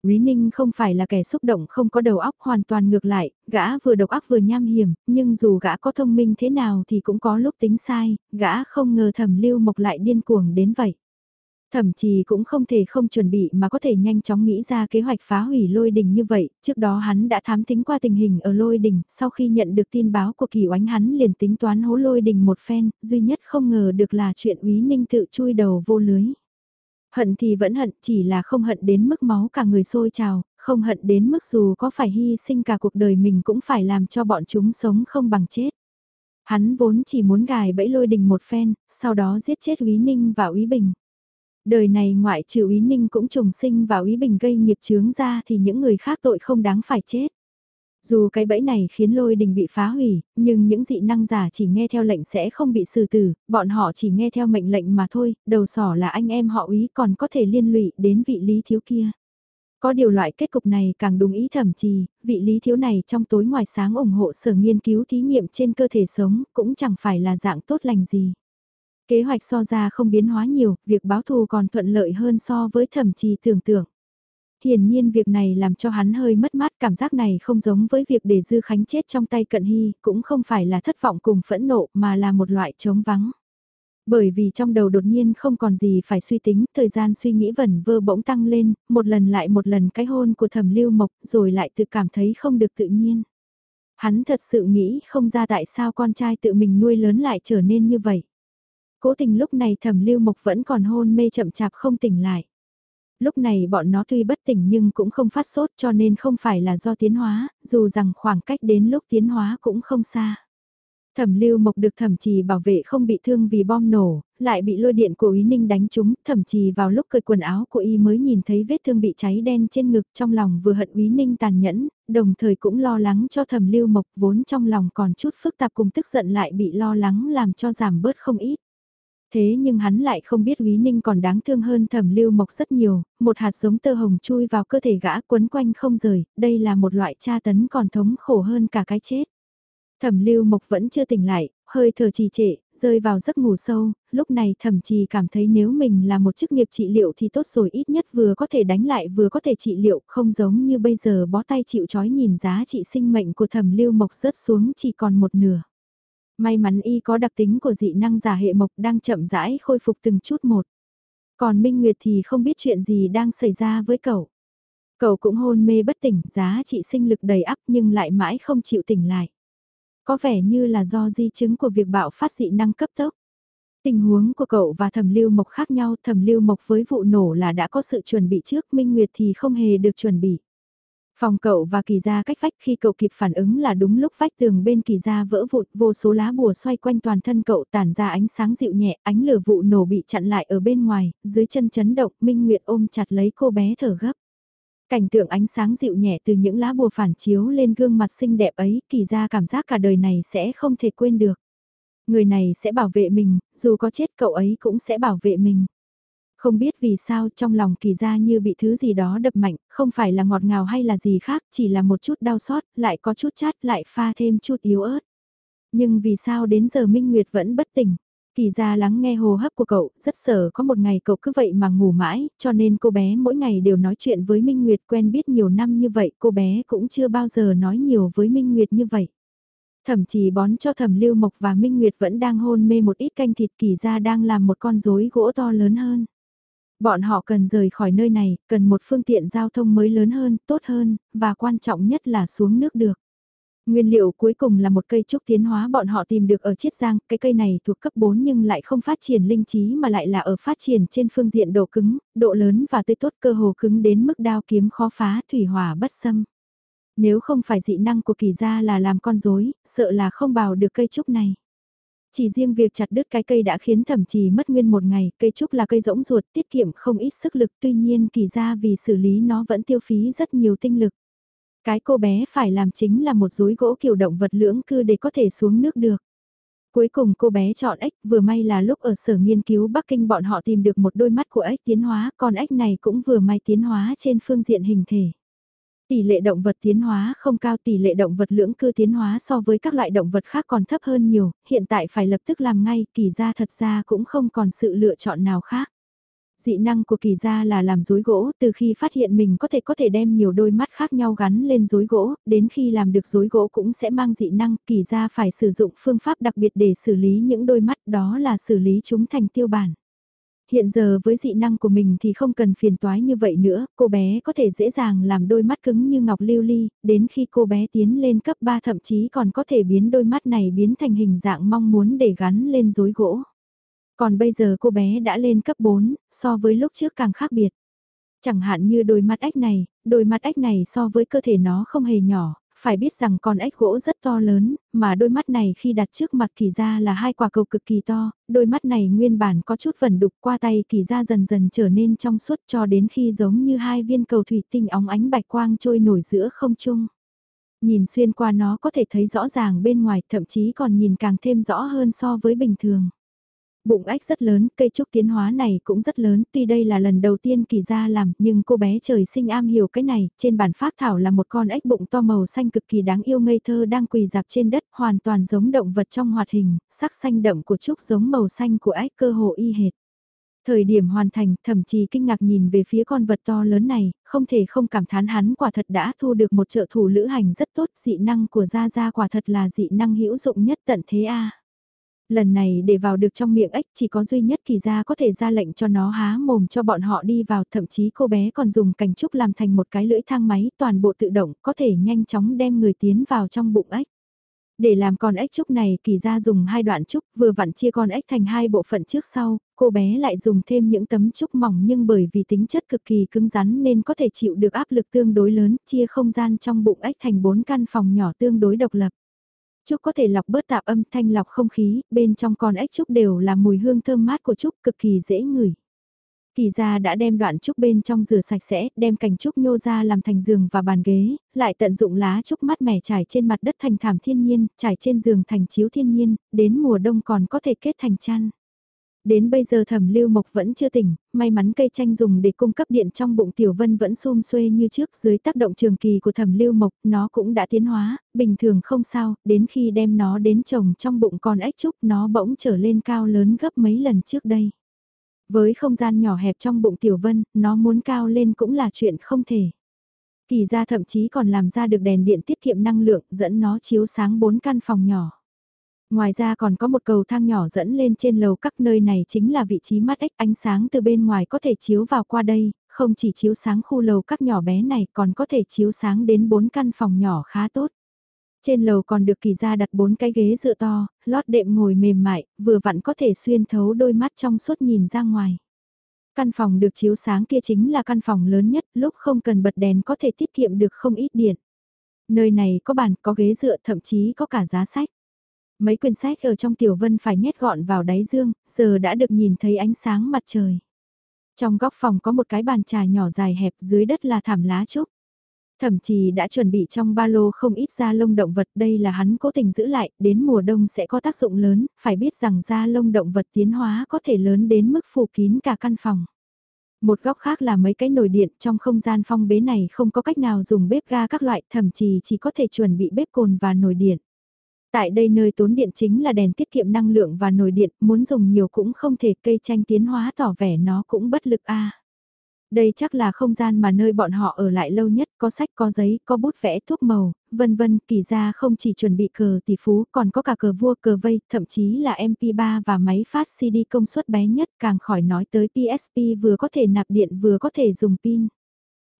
Quý Ninh không phải là kẻ xúc động không có đầu óc hoàn toàn ngược lại, gã vừa độc ác vừa nham hiểm, nhưng dù gã có thông minh thế nào thì cũng có lúc tính sai, gã không ngờ thẩm lưu mộc lại điên cuồng đến vậy. Thậm chí cũng không thể không chuẩn bị mà có thể nhanh chóng nghĩ ra kế hoạch phá hủy lôi đình như vậy, trước đó hắn đã thám tính qua tình hình ở lôi đình, sau khi nhận được tin báo của kỳ oánh hắn liền tính toán hố lôi đình một phen, duy nhất không ngờ được là chuyện úy ninh tự chui đầu vô lưới. Hận thì vẫn hận, chỉ là không hận đến mức máu cả người sôi trào, không hận đến mức dù có phải hy sinh cả cuộc đời mình cũng phải làm cho bọn chúng sống không bằng chết. Hắn vốn chỉ muốn gài bẫy lôi đình một phen, sau đó giết chết Úy Ninh và Úy Bình. Đời này ngoại trừ Úy Ninh cũng trùng sinh và Úy Bình gây nghiệp chướng ra thì những người khác tội không đáng phải chết. Dù cái bẫy này khiến lôi đình bị phá hủy, nhưng những dị năng giả chỉ nghe theo lệnh sẽ không bị xử tử, bọn họ chỉ nghe theo mệnh lệnh mà thôi, đầu sỏ là anh em họ úy còn có thể liên lụy đến vị lý thiếu kia. Có điều loại kết cục này càng đúng ý thẩm trì, vị lý thiếu này trong tối ngoài sáng ủng hộ sở nghiên cứu thí nghiệm trên cơ thể sống, cũng chẳng phải là dạng tốt lành gì. Kế hoạch so ra không biến hóa nhiều, việc báo thù còn thuận lợi hơn so với thẩm trì tưởng tượng. Hiển nhiên việc này làm cho hắn hơi mất mát cảm giác này không giống với việc để Dư Khánh chết trong tay cận hy, cũng không phải là thất vọng cùng phẫn nộ mà là một loại trống vắng. Bởi vì trong đầu đột nhiên không còn gì phải suy tính, thời gian suy nghĩ vẩn vơ bỗng tăng lên, một lần lại một lần cái hôn của thẩm lưu mộc rồi lại tự cảm thấy không được tự nhiên. Hắn thật sự nghĩ không ra tại sao con trai tự mình nuôi lớn lại trở nên như vậy. Cố tình lúc này thẩm lưu mộc vẫn còn hôn mê chậm chạp không tỉnh lại lúc này bọn nó tuy bất tỉnh nhưng cũng không phát sốt cho nên không phải là do tiến hóa, dù rằng khoảng cách đến lúc tiến hóa cũng không xa. Thẩm lưu mộc được thẩm trì bảo vệ không bị thương vì bom nổ, lại bị lôi điện của Ý Ninh đánh trúng, thẩm trì vào lúc cởi quần áo của y mới nhìn thấy vết thương bị cháy đen trên ngực trong lòng vừa hận Ý Ninh tàn nhẫn, đồng thời cũng lo lắng cho thẩm lưu mộc vốn trong lòng còn chút phức tạp cùng tức giận lại bị lo lắng làm cho giảm bớt không ít. Thế nhưng hắn lại không biết Quý Ninh còn đáng thương hơn thẩm lưu mộc rất nhiều, một hạt giống tơ hồng chui vào cơ thể gã quấn quanh không rời, đây là một loại tra tấn còn thống khổ hơn cả cái chết. Thẩm lưu mộc vẫn chưa tỉnh lại, hơi thở trì trệ, rơi vào giấc ngủ sâu, lúc này thẩm trì cảm thấy nếu mình là một chức nghiệp trị liệu thì tốt rồi ít nhất vừa có thể đánh lại vừa có thể trị liệu, không giống như bây giờ bó tay chịu chói nhìn giá trị sinh mệnh của thẩm lưu mộc rớt xuống chỉ còn một nửa. May mắn y có đặc tính của dị năng giả hệ mộc đang chậm rãi khôi phục từng chút một. Còn Minh Nguyệt thì không biết chuyện gì đang xảy ra với cậu. Cậu cũng hôn mê bất tỉnh, giá trị sinh lực đầy ắp nhưng lại mãi không chịu tỉnh lại. Có vẻ như là do di chứng của việc bạo phát dị năng cấp tốc. Tình huống của cậu và thẩm lưu mộc khác nhau, thẩm lưu mộc với vụ nổ là đã có sự chuẩn bị trước, Minh Nguyệt thì không hề được chuẩn bị. Phòng cậu và kỳ gia cách vách khi cậu kịp phản ứng là đúng lúc vách tường bên kỳ gia vỡ vụn, vô số lá bùa xoay quanh toàn thân cậu tản ra ánh sáng dịu nhẹ, ánh lửa vụ nổ bị chặn lại ở bên ngoài, dưới chân chấn động, Minh Nguyệt ôm chặt lấy cô bé thở gấp. Cảnh tượng ánh sáng dịu nhẹ từ những lá bùa phản chiếu lên gương mặt xinh đẹp ấy, kỳ gia cảm giác cả đời này sẽ không thể quên được. Người này sẽ bảo vệ mình, dù có chết cậu ấy cũng sẽ bảo vệ mình. Không biết vì sao trong lòng kỳ ra như bị thứ gì đó đập mạnh, không phải là ngọt ngào hay là gì khác, chỉ là một chút đau xót, lại có chút chát, lại pha thêm chút yếu ớt. Nhưng vì sao đến giờ Minh Nguyệt vẫn bất tỉnh? Kỳ ra lắng nghe hồ hấp của cậu, rất sợ có một ngày cậu cứ vậy mà ngủ mãi, cho nên cô bé mỗi ngày đều nói chuyện với Minh Nguyệt quen biết nhiều năm như vậy, cô bé cũng chưa bao giờ nói nhiều với Minh Nguyệt như vậy. Thậm chí bón cho thẩm lưu mộc và Minh Nguyệt vẫn đang hôn mê một ít canh thịt kỳ ra đang làm một con rối gỗ to lớn hơn. Bọn họ cần rời khỏi nơi này, cần một phương tiện giao thông mới lớn hơn, tốt hơn, và quan trọng nhất là xuống nước được. Nguyên liệu cuối cùng là một cây trúc tiến hóa bọn họ tìm được ở Chiết Giang, cái cây này thuộc cấp 4 nhưng lại không phát triển linh trí mà lại là ở phát triển trên phương diện độ cứng, độ lớn và tươi tốt cơ hồ cứng đến mức đao kiếm khó phá thủy hỏa bất xâm. Nếu không phải dị năng của kỳ gia là làm con rối, sợ là không bào được cây trúc này. Chỉ riêng việc chặt đứt cái cây đã khiến thẩm trì mất nguyên một ngày, cây trúc là cây rỗng ruột tiết kiệm không ít sức lực tuy nhiên kỳ ra vì xử lý nó vẫn tiêu phí rất nhiều tinh lực. Cái cô bé phải làm chính là một rối gỗ kiểu động vật lưỡng cư để có thể xuống nước được. Cuối cùng cô bé chọn ếch, vừa may là lúc ở sở nghiên cứu Bắc Kinh bọn họ tìm được một đôi mắt của ếch tiến hóa, còn ếch này cũng vừa may tiến hóa trên phương diện hình thể. Tỷ lệ động vật tiến hóa không cao tỷ lệ động vật lưỡng cư tiến hóa so với các loại động vật khác còn thấp hơn nhiều, hiện tại phải lập tức làm ngay, kỳ ra thật ra cũng không còn sự lựa chọn nào khác. Dị năng của kỳ gia là làm rối gỗ, từ khi phát hiện mình có thể có thể đem nhiều đôi mắt khác nhau gắn lên rối gỗ, đến khi làm được rối gỗ cũng sẽ mang dị năng, kỳ gia phải sử dụng phương pháp đặc biệt để xử lý những đôi mắt đó là xử lý chúng thành tiêu bản. Hiện giờ với dị năng của mình thì không cần phiền toái như vậy nữa, cô bé có thể dễ dàng làm đôi mắt cứng như ngọc lưu ly, đến khi cô bé tiến lên cấp 3 thậm chí còn có thể biến đôi mắt này biến thành hình dạng mong muốn để gắn lên rối gỗ. Còn bây giờ cô bé đã lên cấp 4, so với lúc trước càng khác biệt. Chẳng hạn như đôi mắt ếch này, đôi mắt ếch này so với cơ thể nó không hề nhỏ, phải biết rằng con ếch gỗ rất to lớn, mà đôi mắt này khi đặt trước mặt kỳ ra là hai quả cầu cực kỳ to, đôi mắt này nguyên bản có chút vẩn đục qua tay kỳ ra dần dần trở nên trong suốt cho đến khi giống như hai viên cầu thủy tinh óng ánh bạch quang trôi nổi giữa không trung. Nhìn xuyên qua nó có thể thấy rõ ràng bên ngoài thậm chí còn nhìn càng thêm rõ hơn so với bình thường. Bụng ếch rất lớn, cây trúc tiến hóa này cũng rất lớn, tuy đây là lần đầu tiên kỳ gia làm, nhưng cô bé trời sinh am hiểu cái này, trên bản phát thảo là một con ếch bụng to màu xanh cực kỳ đáng yêu ngây thơ đang quỳ dạp trên đất, hoàn toàn giống động vật trong hoạt hình, sắc xanh đậm của trúc giống màu xanh của ếch cơ hồ y hệt. Thời điểm hoàn thành, thậm chí kinh ngạc nhìn về phía con vật to lớn này, không thể không cảm thán hắn quả thật đã thu được một trợ thủ lữ hành rất tốt, dị năng của Gia Gia quả thật là dị năng hữu dụng nhất tận thế a. Lần này để vào được trong miệng ếch chỉ có duy nhất kỳ gia có thể ra lệnh cho nó há mồm cho bọn họ đi vào thậm chí cô bé còn dùng cành trúc làm thành một cái lưỡi thang máy toàn bộ tự động có thể nhanh chóng đem người tiến vào trong bụng ếch. Để làm con ếch trúc này kỳ gia dùng hai đoạn trúc vừa vặn chia con ếch thành hai bộ phận trước sau, cô bé lại dùng thêm những tấm trúc mỏng nhưng bởi vì tính chất cực kỳ cứng rắn nên có thể chịu được áp lực tương đối lớn chia không gian trong bụng ếch thành bốn căn phòng nhỏ tương đối độc lập. Trúc có thể lọc bớt tạp âm thanh lọc không khí, bên trong con ếch trúc đều là mùi hương thơm mát của trúc cực kỳ dễ ngửi. Kỳ gia đã đem đoạn trúc bên trong rửa sạch sẽ, đem cành trúc nhô ra làm thành giường và bàn ghế, lại tận dụng lá trúc mát mẻ trải trên mặt đất thành thảm thiên nhiên, trải trên giường thành chiếu thiên nhiên, đến mùa đông còn có thể kết thành chăn. Đến bây giờ thẩm lưu mộc vẫn chưa tỉnh, may mắn cây chanh dùng để cung cấp điện trong bụng tiểu vân vẫn xum xuê như trước dưới tác động trường kỳ của thẩm lưu mộc, nó cũng đã tiến hóa, bình thường không sao, đến khi đem nó đến trồng trong bụng con ếch trúc nó bỗng trở lên cao lớn gấp mấy lần trước đây. Với không gian nhỏ hẹp trong bụng tiểu vân, nó muốn cao lên cũng là chuyện không thể. Kỳ ra thậm chí còn làm ra được đèn điện tiết kiệm năng lượng dẫn nó chiếu sáng bốn căn phòng nhỏ. Ngoài ra còn có một cầu thang nhỏ dẫn lên trên lầu các nơi này chính là vị trí mắt ếch ánh sáng từ bên ngoài có thể chiếu vào qua đây, không chỉ chiếu sáng khu lầu các nhỏ bé này còn có thể chiếu sáng đến bốn căn phòng nhỏ khá tốt. Trên lầu còn được kỳ ra đặt bốn cái ghế dựa to, lót đệm ngồi mềm mại, vừa vặn có thể xuyên thấu đôi mắt trong suốt nhìn ra ngoài. Căn phòng được chiếu sáng kia chính là căn phòng lớn nhất, lúc không cần bật đèn có thể tiết kiệm được không ít điện. Nơi này có bàn, có ghế dựa, thậm chí có cả giá sách. Mấy quyển sách ở trong tiểu vân phải nhét gọn vào đáy dương, giờ đã được nhìn thấy ánh sáng mặt trời. Trong góc phòng có một cái bàn trà nhỏ dài hẹp dưới đất là thảm lá trúc. Thậm chí đã chuẩn bị trong ba lô không ít da lông động vật đây là hắn cố tình giữ lại, đến mùa đông sẽ có tác dụng lớn, phải biết rằng da lông động vật tiến hóa có thể lớn đến mức phủ kín cả căn phòng. Một góc khác là mấy cái nồi điện trong không gian phong bế này không có cách nào dùng bếp ga các loại thậm chí chỉ có thể chuẩn bị bếp cồn và nồi điện. Tại đây nơi tốn điện chính là đèn tiết kiệm năng lượng và nồi điện, muốn dùng nhiều cũng không thể cây tranh tiến hóa tỏ vẻ nó cũng bất lực a. Đây chắc là không gian mà nơi bọn họ ở lại lâu nhất, có sách, có giấy, có bút vẽ, thuốc màu, vân vân, kỳ ra không chỉ chuẩn bị cờ tỷ phú, còn có cả cờ vua, cờ vây, thậm chí là MP3 và máy phát CD công suất bé nhất, càng khỏi nói tới PSP vừa có thể nạp điện vừa có thể dùng pin.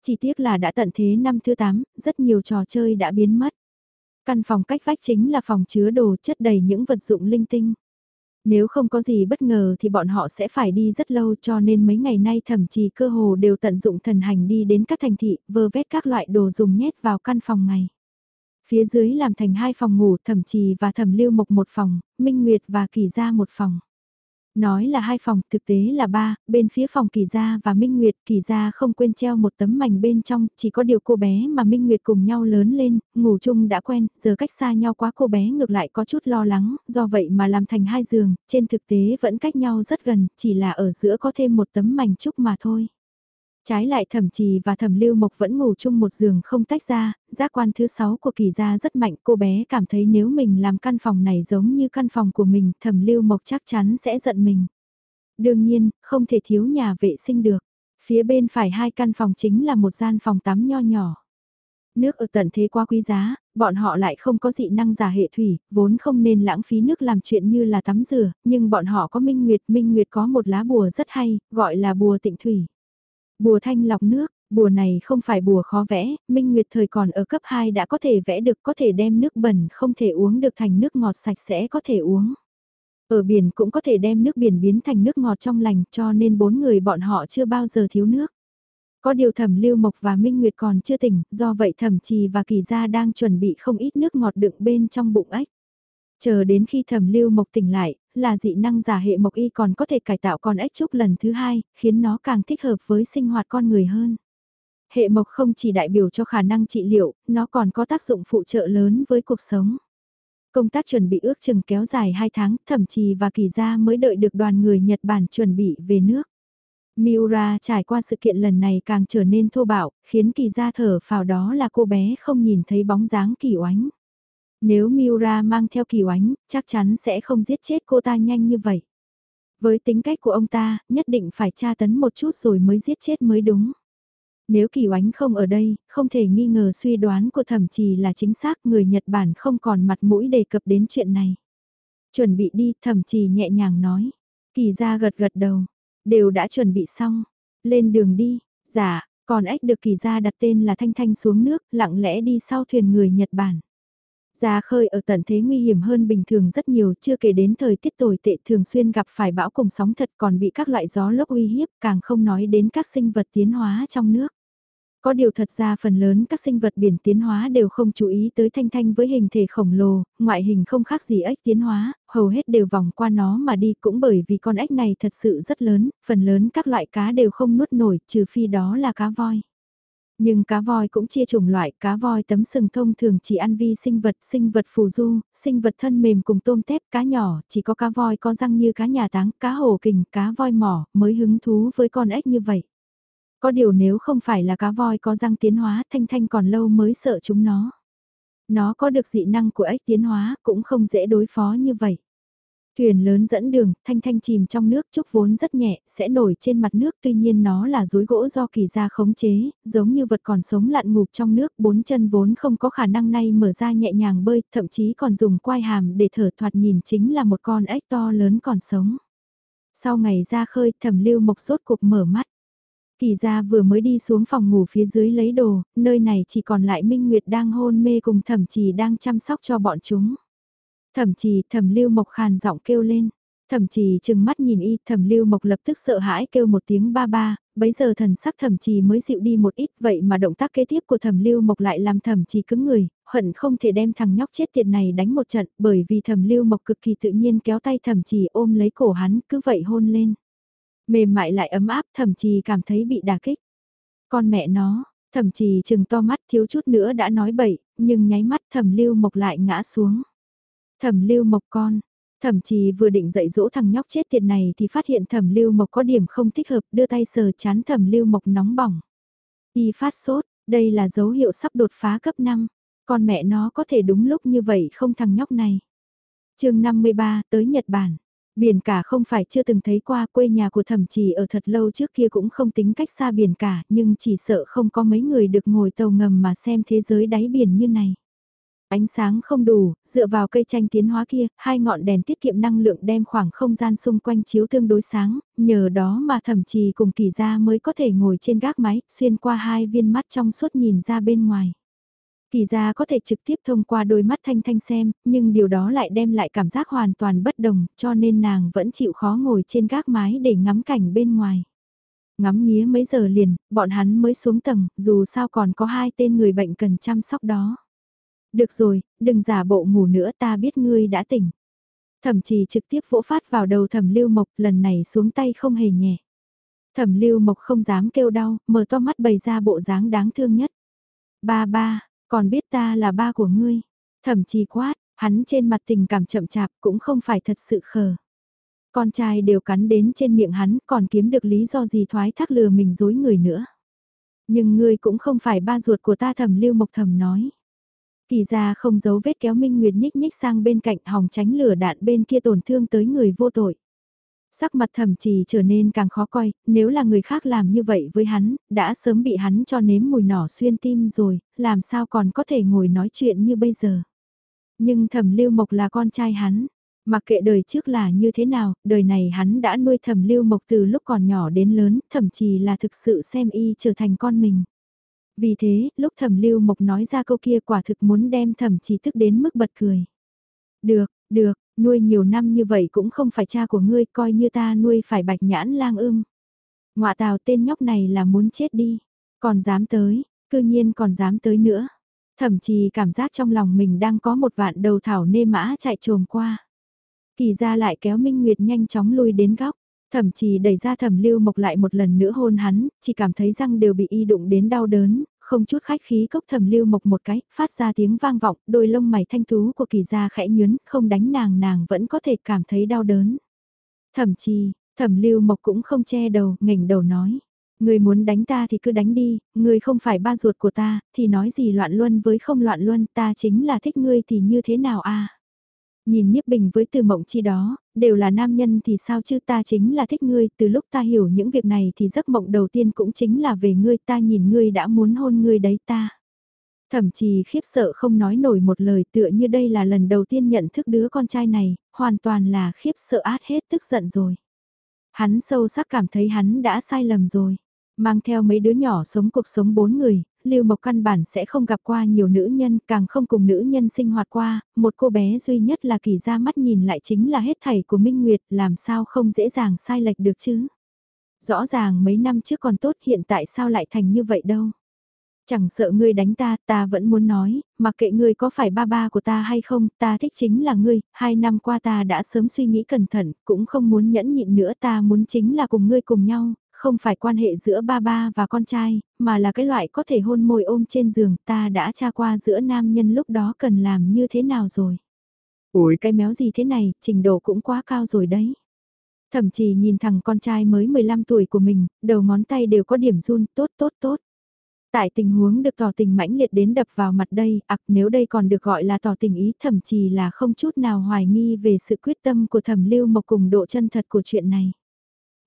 Chỉ tiếc là đã tận thế năm thứ 8, rất nhiều trò chơi đã biến mất. Căn phòng cách vách chính là phòng chứa đồ chất đầy những vật dụng linh tinh. Nếu không có gì bất ngờ thì bọn họ sẽ phải đi rất lâu cho nên mấy ngày nay thậm chí cơ hồ đều tận dụng thần hành đi đến các thành thị, vơ vét các loại đồ dùng nhét vào căn phòng này. Phía dưới làm thành hai phòng ngủ thẩm trì và thẩm lưu mộc một phòng, Minh Nguyệt và Kỳ gia một phòng. Nói là hai phòng, thực tế là ba, bên phía phòng Kỳ Gia và Minh Nguyệt, Kỳ Gia không quên treo một tấm mảnh bên trong, chỉ có điều cô bé mà Minh Nguyệt cùng nhau lớn lên, ngủ chung đã quen, giờ cách xa nhau quá cô bé ngược lại có chút lo lắng, do vậy mà làm thành hai giường, trên thực tế vẫn cách nhau rất gần, chỉ là ở giữa có thêm một tấm mảnh trúc mà thôi. Trái lại thẩm trì và thẩm lưu mộc vẫn ngủ chung một giường không tách ra, giác quan thứ sáu của kỳ gia rất mạnh cô bé cảm thấy nếu mình làm căn phòng này giống như căn phòng của mình thẩm lưu mộc chắc chắn sẽ giận mình. Đương nhiên, không thể thiếu nhà vệ sinh được. Phía bên phải hai căn phòng chính là một gian phòng tắm nho nhỏ. Nước ở tận thế quá quý giá, bọn họ lại không có dị năng giả hệ thủy, vốn không nên lãng phí nước làm chuyện như là tắm rửa, nhưng bọn họ có minh nguyệt, minh nguyệt có một lá bùa rất hay, gọi là bùa tịnh thủy. Bùa thanh lọc nước, bùa này không phải bùa khó vẽ, Minh Nguyệt thời còn ở cấp 2 đã có thể vẽ được có thể đem nước bẩn không thể uống được thành nước ngọt sạch sẽ có thể uống. Ở biển cũng có thể đem nước biển biến thành nước ngọt trong lành cho nên bốn người bọn họ chưa bao giờ thiếu nước. Có điều thẩm lưu mộc và Minh Nguyệt còn chưa tỉnh, do vậy thẩm trì và kỳ gia đang chuẩn bị không ít nước ngọt đựng bên trong bụng ếch. Chờ đến khi thẩm lưu mộc tỉnh lại, là dị năng giả hệ mộc y còn có thể cải tạo con ếch trúc lần thứ hai, khiến nó càng thích hợp với sinh hoạt con người hơn. Hệ mộc không chỉ đại biểu cho khả năng trị liệu, nó còn có tác dụng phụ trợ lớn với cuộc sống. Công tác chuẩn bị ước chừng kéo dài 2 tháng, thậm chí và kỳ ra mới đợi được đoàn người Nhật Bản chuẩn bị về nước. Miura trải qua sự kiện lần này càng trở nên thô bạo, khiến kỳ ra thở phào đó là cô bé không nhìn thấy bóng dáng kỳ oánh. Nếu Miura mang theo kỳ oánh, chắc chắn sẽ không giết chết cô ta nhanh như vậy. Với tính cách của ông ta, nhất định phải tra tấn một chút rồi mới giết chết mới đúng. Nếu kỳ oánh không ở đây, không thể nghi ngờ suy đoán của thẩm trì là chính xác người Nhật Bản không còn mặt mũi đề cập đến chuyện này. Chuẩn bị đi, thẩm trì nhẹ nhàng nói. Kỳ ra gật gật đầu, đều đã chuẩn bị xong, lên đường đi, dạ, còn ếch được kỳ ra đặt tên là Thanh Thanh xuống nước, lặng lẽ đi sau thuyền người Nhật Bản. Ra khơi ở tận thế nguy hiểm hơn bình thường rất nhiều, chưa kể đến thời tiết tồi tệ thường xuyên gặp phải bão cùng sóng thật còn bị các loại gió lốc uy hiếp, càng không nói đến các sinh vật tiến hóa trong nước. Có điều thật ra phần lớn các sinh vật biển tiến hóa đều không chú ý tới thanh thanh với hình thể khổng lồ, ngoại hình không khác gì ếch tiến hóa, hầu hết đều vòng qua nó mà đi cũng bởi vì con ếch này thật sự rất lớn, phần lớn các loại cá đều không nuốt nổi trừ phi đó là cá voi. Nhưng cá voi cũng chia chủng loại, cá voi tấm sừng thông thường chỉ ăn vi sinh vật, sinh vật phù du, sinh vật thân mềm cùng tôm tép, cá nhỏ, chỉ có cá voi có răng như cá nhà táng, cá hổ kình, cá voi mỏ, mới hứng thú với con ếch như vậy. Có điều nếu không phải là cá voi có răng tiến hóa, Thanh Thanh còn lâu mới sợ chúng nó. Nó có được dị năng của ếch tiến hóa, cũng không dễ đối phó như vậy. Thuyền lớn dẫn đường, thanh thanh chìm trong nước trúc vốn rất nhẹ, sẽ nổi trên mặt nước tuy nhiên nó là rối gỗ do kỳ gia khống chế, giống như vật còn sống lặn ngụp trong nước, bốn chân vốn không có khả năng nay mở ra nhẹ nhàng bơi, thậm chí còn dùng quai hàm để thở thoạt nhìn chính là một con ếch to lớn còn sống. Sau ngày ra khơi, thẩm lưu mộc sốt cục mở mắt. Kỳ gia vừa mới đi xuống phòng ngủ phía dưới lấy đồ, nơi này chỉ còn lại Minh Nguyệt đang hôn mê cùng thẩm trì đang chăm sóc cho bọn chúng. Thẩm trì thẩm lưu mộc khàn giọng kêu lên. Thẩm trì chừng mắt nhìn y, thẩm lưu mộc lập tức sợ hãi kêu một tiếng ba ba, bấy giờ thần sắc thẩm trì mới dịu đi một ít vậy mà động tác kế tiếp của thẩm lưu mộc lại làm thẩm trì cứng người, hận không thể đem thằng nhóc chết tiệt này đánh một trận bởi vì thẩm lưu mộc cực kỳ tự nhiên kéo tay thẩm trì ôm lấy cổ hắn cứ vậy hôn lên. Mềm mại lại ấm áp thẩm trì cảm thấy bị đà kích. Con mẹ nó, thẩm trì chừng to mắt thiếu chút nữa đã nói bậy, nhưng nháy mắt thẩm lưu mộc lại ngã xuống. Thẩm lưu mộc con, thẩm trì vừa định dạy dỗ thằng nhóc chết tiệt này thì phát hiện thẩm lưu mộc có điểm không thích hợp đưa tay sờ chán thẩm lưu mộc nóng bỏng. Y phát sốt, đây là dấu hiệu sắp đột phá cấp 5, con mẹ nó có thể đúng lúc như vậy không thằng nhóc này. chương 53 tới Nhật Bản. Biển cả không phải chưa từng thấy qua quê nhà của thẩm trì ở thật lâu trước kia cũng không tính cách xa biển cả nhưng chỉ sợ không có mấy người được ngồi tàu ngầm mà xem thế giới đáy biển như này. Ánh sáng không đủ, dựa vào cây tranh tiến hóa kia, hai ngọn đèn tiết kiệm năng lượng đem khoảng không gian xung quanh chiếu tương đối sáng, nhờ đó mà thậm chí cùng kỳ gia mới có thể ngồi trên gác máy, xuyên qua hai viên mắt trong suốt nhìn ra bên ngoài. Kỳ ra có thể trực tiếp thông qua đôi mắt thanh thanh xem, nhưng điều đó lại đem lại cảm giác hoàn toàn bất đồng, cho nên nàng vẫn chịu khó ngồi trên gác mái để ngắm cảnh bên ngoài. Ngắm nghía mấy giờ liền, bọn hắn mới xuống tầng, dù sao còn có hai tên người bệnh cần chăm sóc đó. Được rồi, đừng giả bộ ngủ nữa ta biết ngươi đã tỉnh. Thẩm trì trực tiếp vỗ phát vào đầu thẩm lưu mộc lần này xuống tay không hề nhẹ. Thẩm lưu mộc không dám kêu đau, mở to mắt bày ra bộ dáng đáng thương nhất. Ba ba, còn biết ta là ba của ngươi. Thẩm trì quát, hắn trên mặt tình cảm chậm chạp cũng không phải thật sự khờ. Con trai đều cắn đến trên miệng hắn còn kiếm được lý do gì thoái thác lừa mình dối người nữa. Nhưng ngươi cũng không phải ba ruột của ta thẩm lưu mộc thầm nói. Kỳ ra không giấu vết kéo Minh Nguyệt nhích nhích sang bên cạnh hòng tránh lửa đạn bên kia tổn thương tới người vô tội. Sắc mặt thầm trì trở nên càng khó coi, nếu là người khác làm như vậy với hắn, đã sớm bị hắn cho nếm mùi nỏ xuyên tim rồi, làm sao còn có thể ngồi nói chuyện như bây giờ. Nhưng thẩm lưu mộc là con trai hắn, mặc kệ đời trước là như thế nào, đời này hắn đã nuôi thẩm lưu mộc từ lúc còn nhỏ đến lớn, thậm chí là thực sự xem y trở thành con mình. Vì thế, lúc thẩm lưu mộc nói ra câu kia quả thực muốn đem thẩm chỉ tức đến mức bật cười. Được, được, nuôi nhiều năm như vậy cũng không phải cha của ngươi, coi như ta nuôi phải bạch nhãn lang ưm. Ngoạ tào tên nhóc này là muốn chết đi, còn dám tới, cư nhiên còn dám tới nữa. Thậm chí cảm giác trong lòng mình đang có một vạn đầu thảo nê mã chạy trồm qua. Kỳ ra lại kéo Minh Nguyệt nhanh chóng lui đến góc. Thẩm trì đẩy ra thẩm lưu mộc lại một lần nữa hôn hắn, chỉ cảm thấy răng đều bị y đụng đến đau đớn, không chút khách khí cốc thẩm lưu mộc một cái, phát ra tiếng vang vọng, đôi lông mày thanh thú của kỳ gia khẽ nhướn, không đánh nàng nàng vẫn có thể cảm thấy đau đớn. Thẩm trì, thẩm lưu mộc cũng không che đầu, nghỉnh đầu nói. Người muốn đánh ta thì cứ đánh đi, người không phải ba ruột của ta, thì nói gì loạn luân với không loạn luân, ta chính là thích ngươi thì như thế nào a Nhìn Niếp Bình với từ mộng chi đó, đều là nam nhân thì sao chứ ta chính là thích ngươi, từ lúc ta hiểu những việc này thì giấc mộng đầu tiên cũng chính là về ngươi ta nhìn ngươi đã muốn hôn ngươi đấy ta. Thậm chí khiếp sợ không nói nổi một lời tựa như đây là lần đầu tiên nhận thức đứa con trai này, hoàn toàn là khiếp sợ át hết tức giận rồi. Hắn sâu sắc cảm thấy hắn đã sai lầm rồi. Mang theo mấy đứa nhỏ sống cuộc sống bốn người, Lưu Mộc căn bản sẽ không gặp qua nhiều nữ nhân, càng không cùng nữ nhân sinh hoạt qua, một cô bé duy nhất là kỳ ra mắt nhìn lại chính là hết thảy của Minh Nguyệt, làm sao không dễ dàng sai lệch được chứ. Rõ ràng mấy năm trước còn tốt hiện tại sao lại thành như vậy đâu. Chẳng sợ ngươi đánh ta, ta vẫn muốn nói, mặc kệ ngươi có phải ba ba của ta hay không, ta thích chính là ngươi, hai năm qua ta đã sớm suy nghĩ cẩn thận, cũng không muốn nhẫn nhịn nữa ta muốn chính là cùng ngươi cùng nhau, không phải quan hệ giữa ba ba và con trai, mà là cái loại có thể hôn môi ôm trên giường ta đã tra qua giữa nam nhân lúc đó cần làm như thế nào rồi. Ủi cái méo gì thế này, trình độ cũng quá cao rồi đấy. Thậm chí nhìn thằng con trai mới 15 tuổi của mình, đầu ngón tay đều có điểm run, tốt tốt tốt. Tại tình huống được tỏ tình mãnh liệt đến đập vào mặt đây, ặc nếu đây còn được gọi là tỏ tình ý thậm chí là không chút nào hoài nghi về sự quyết tâm của thẩm lưu mộc cùng độ chân thật của chuyện này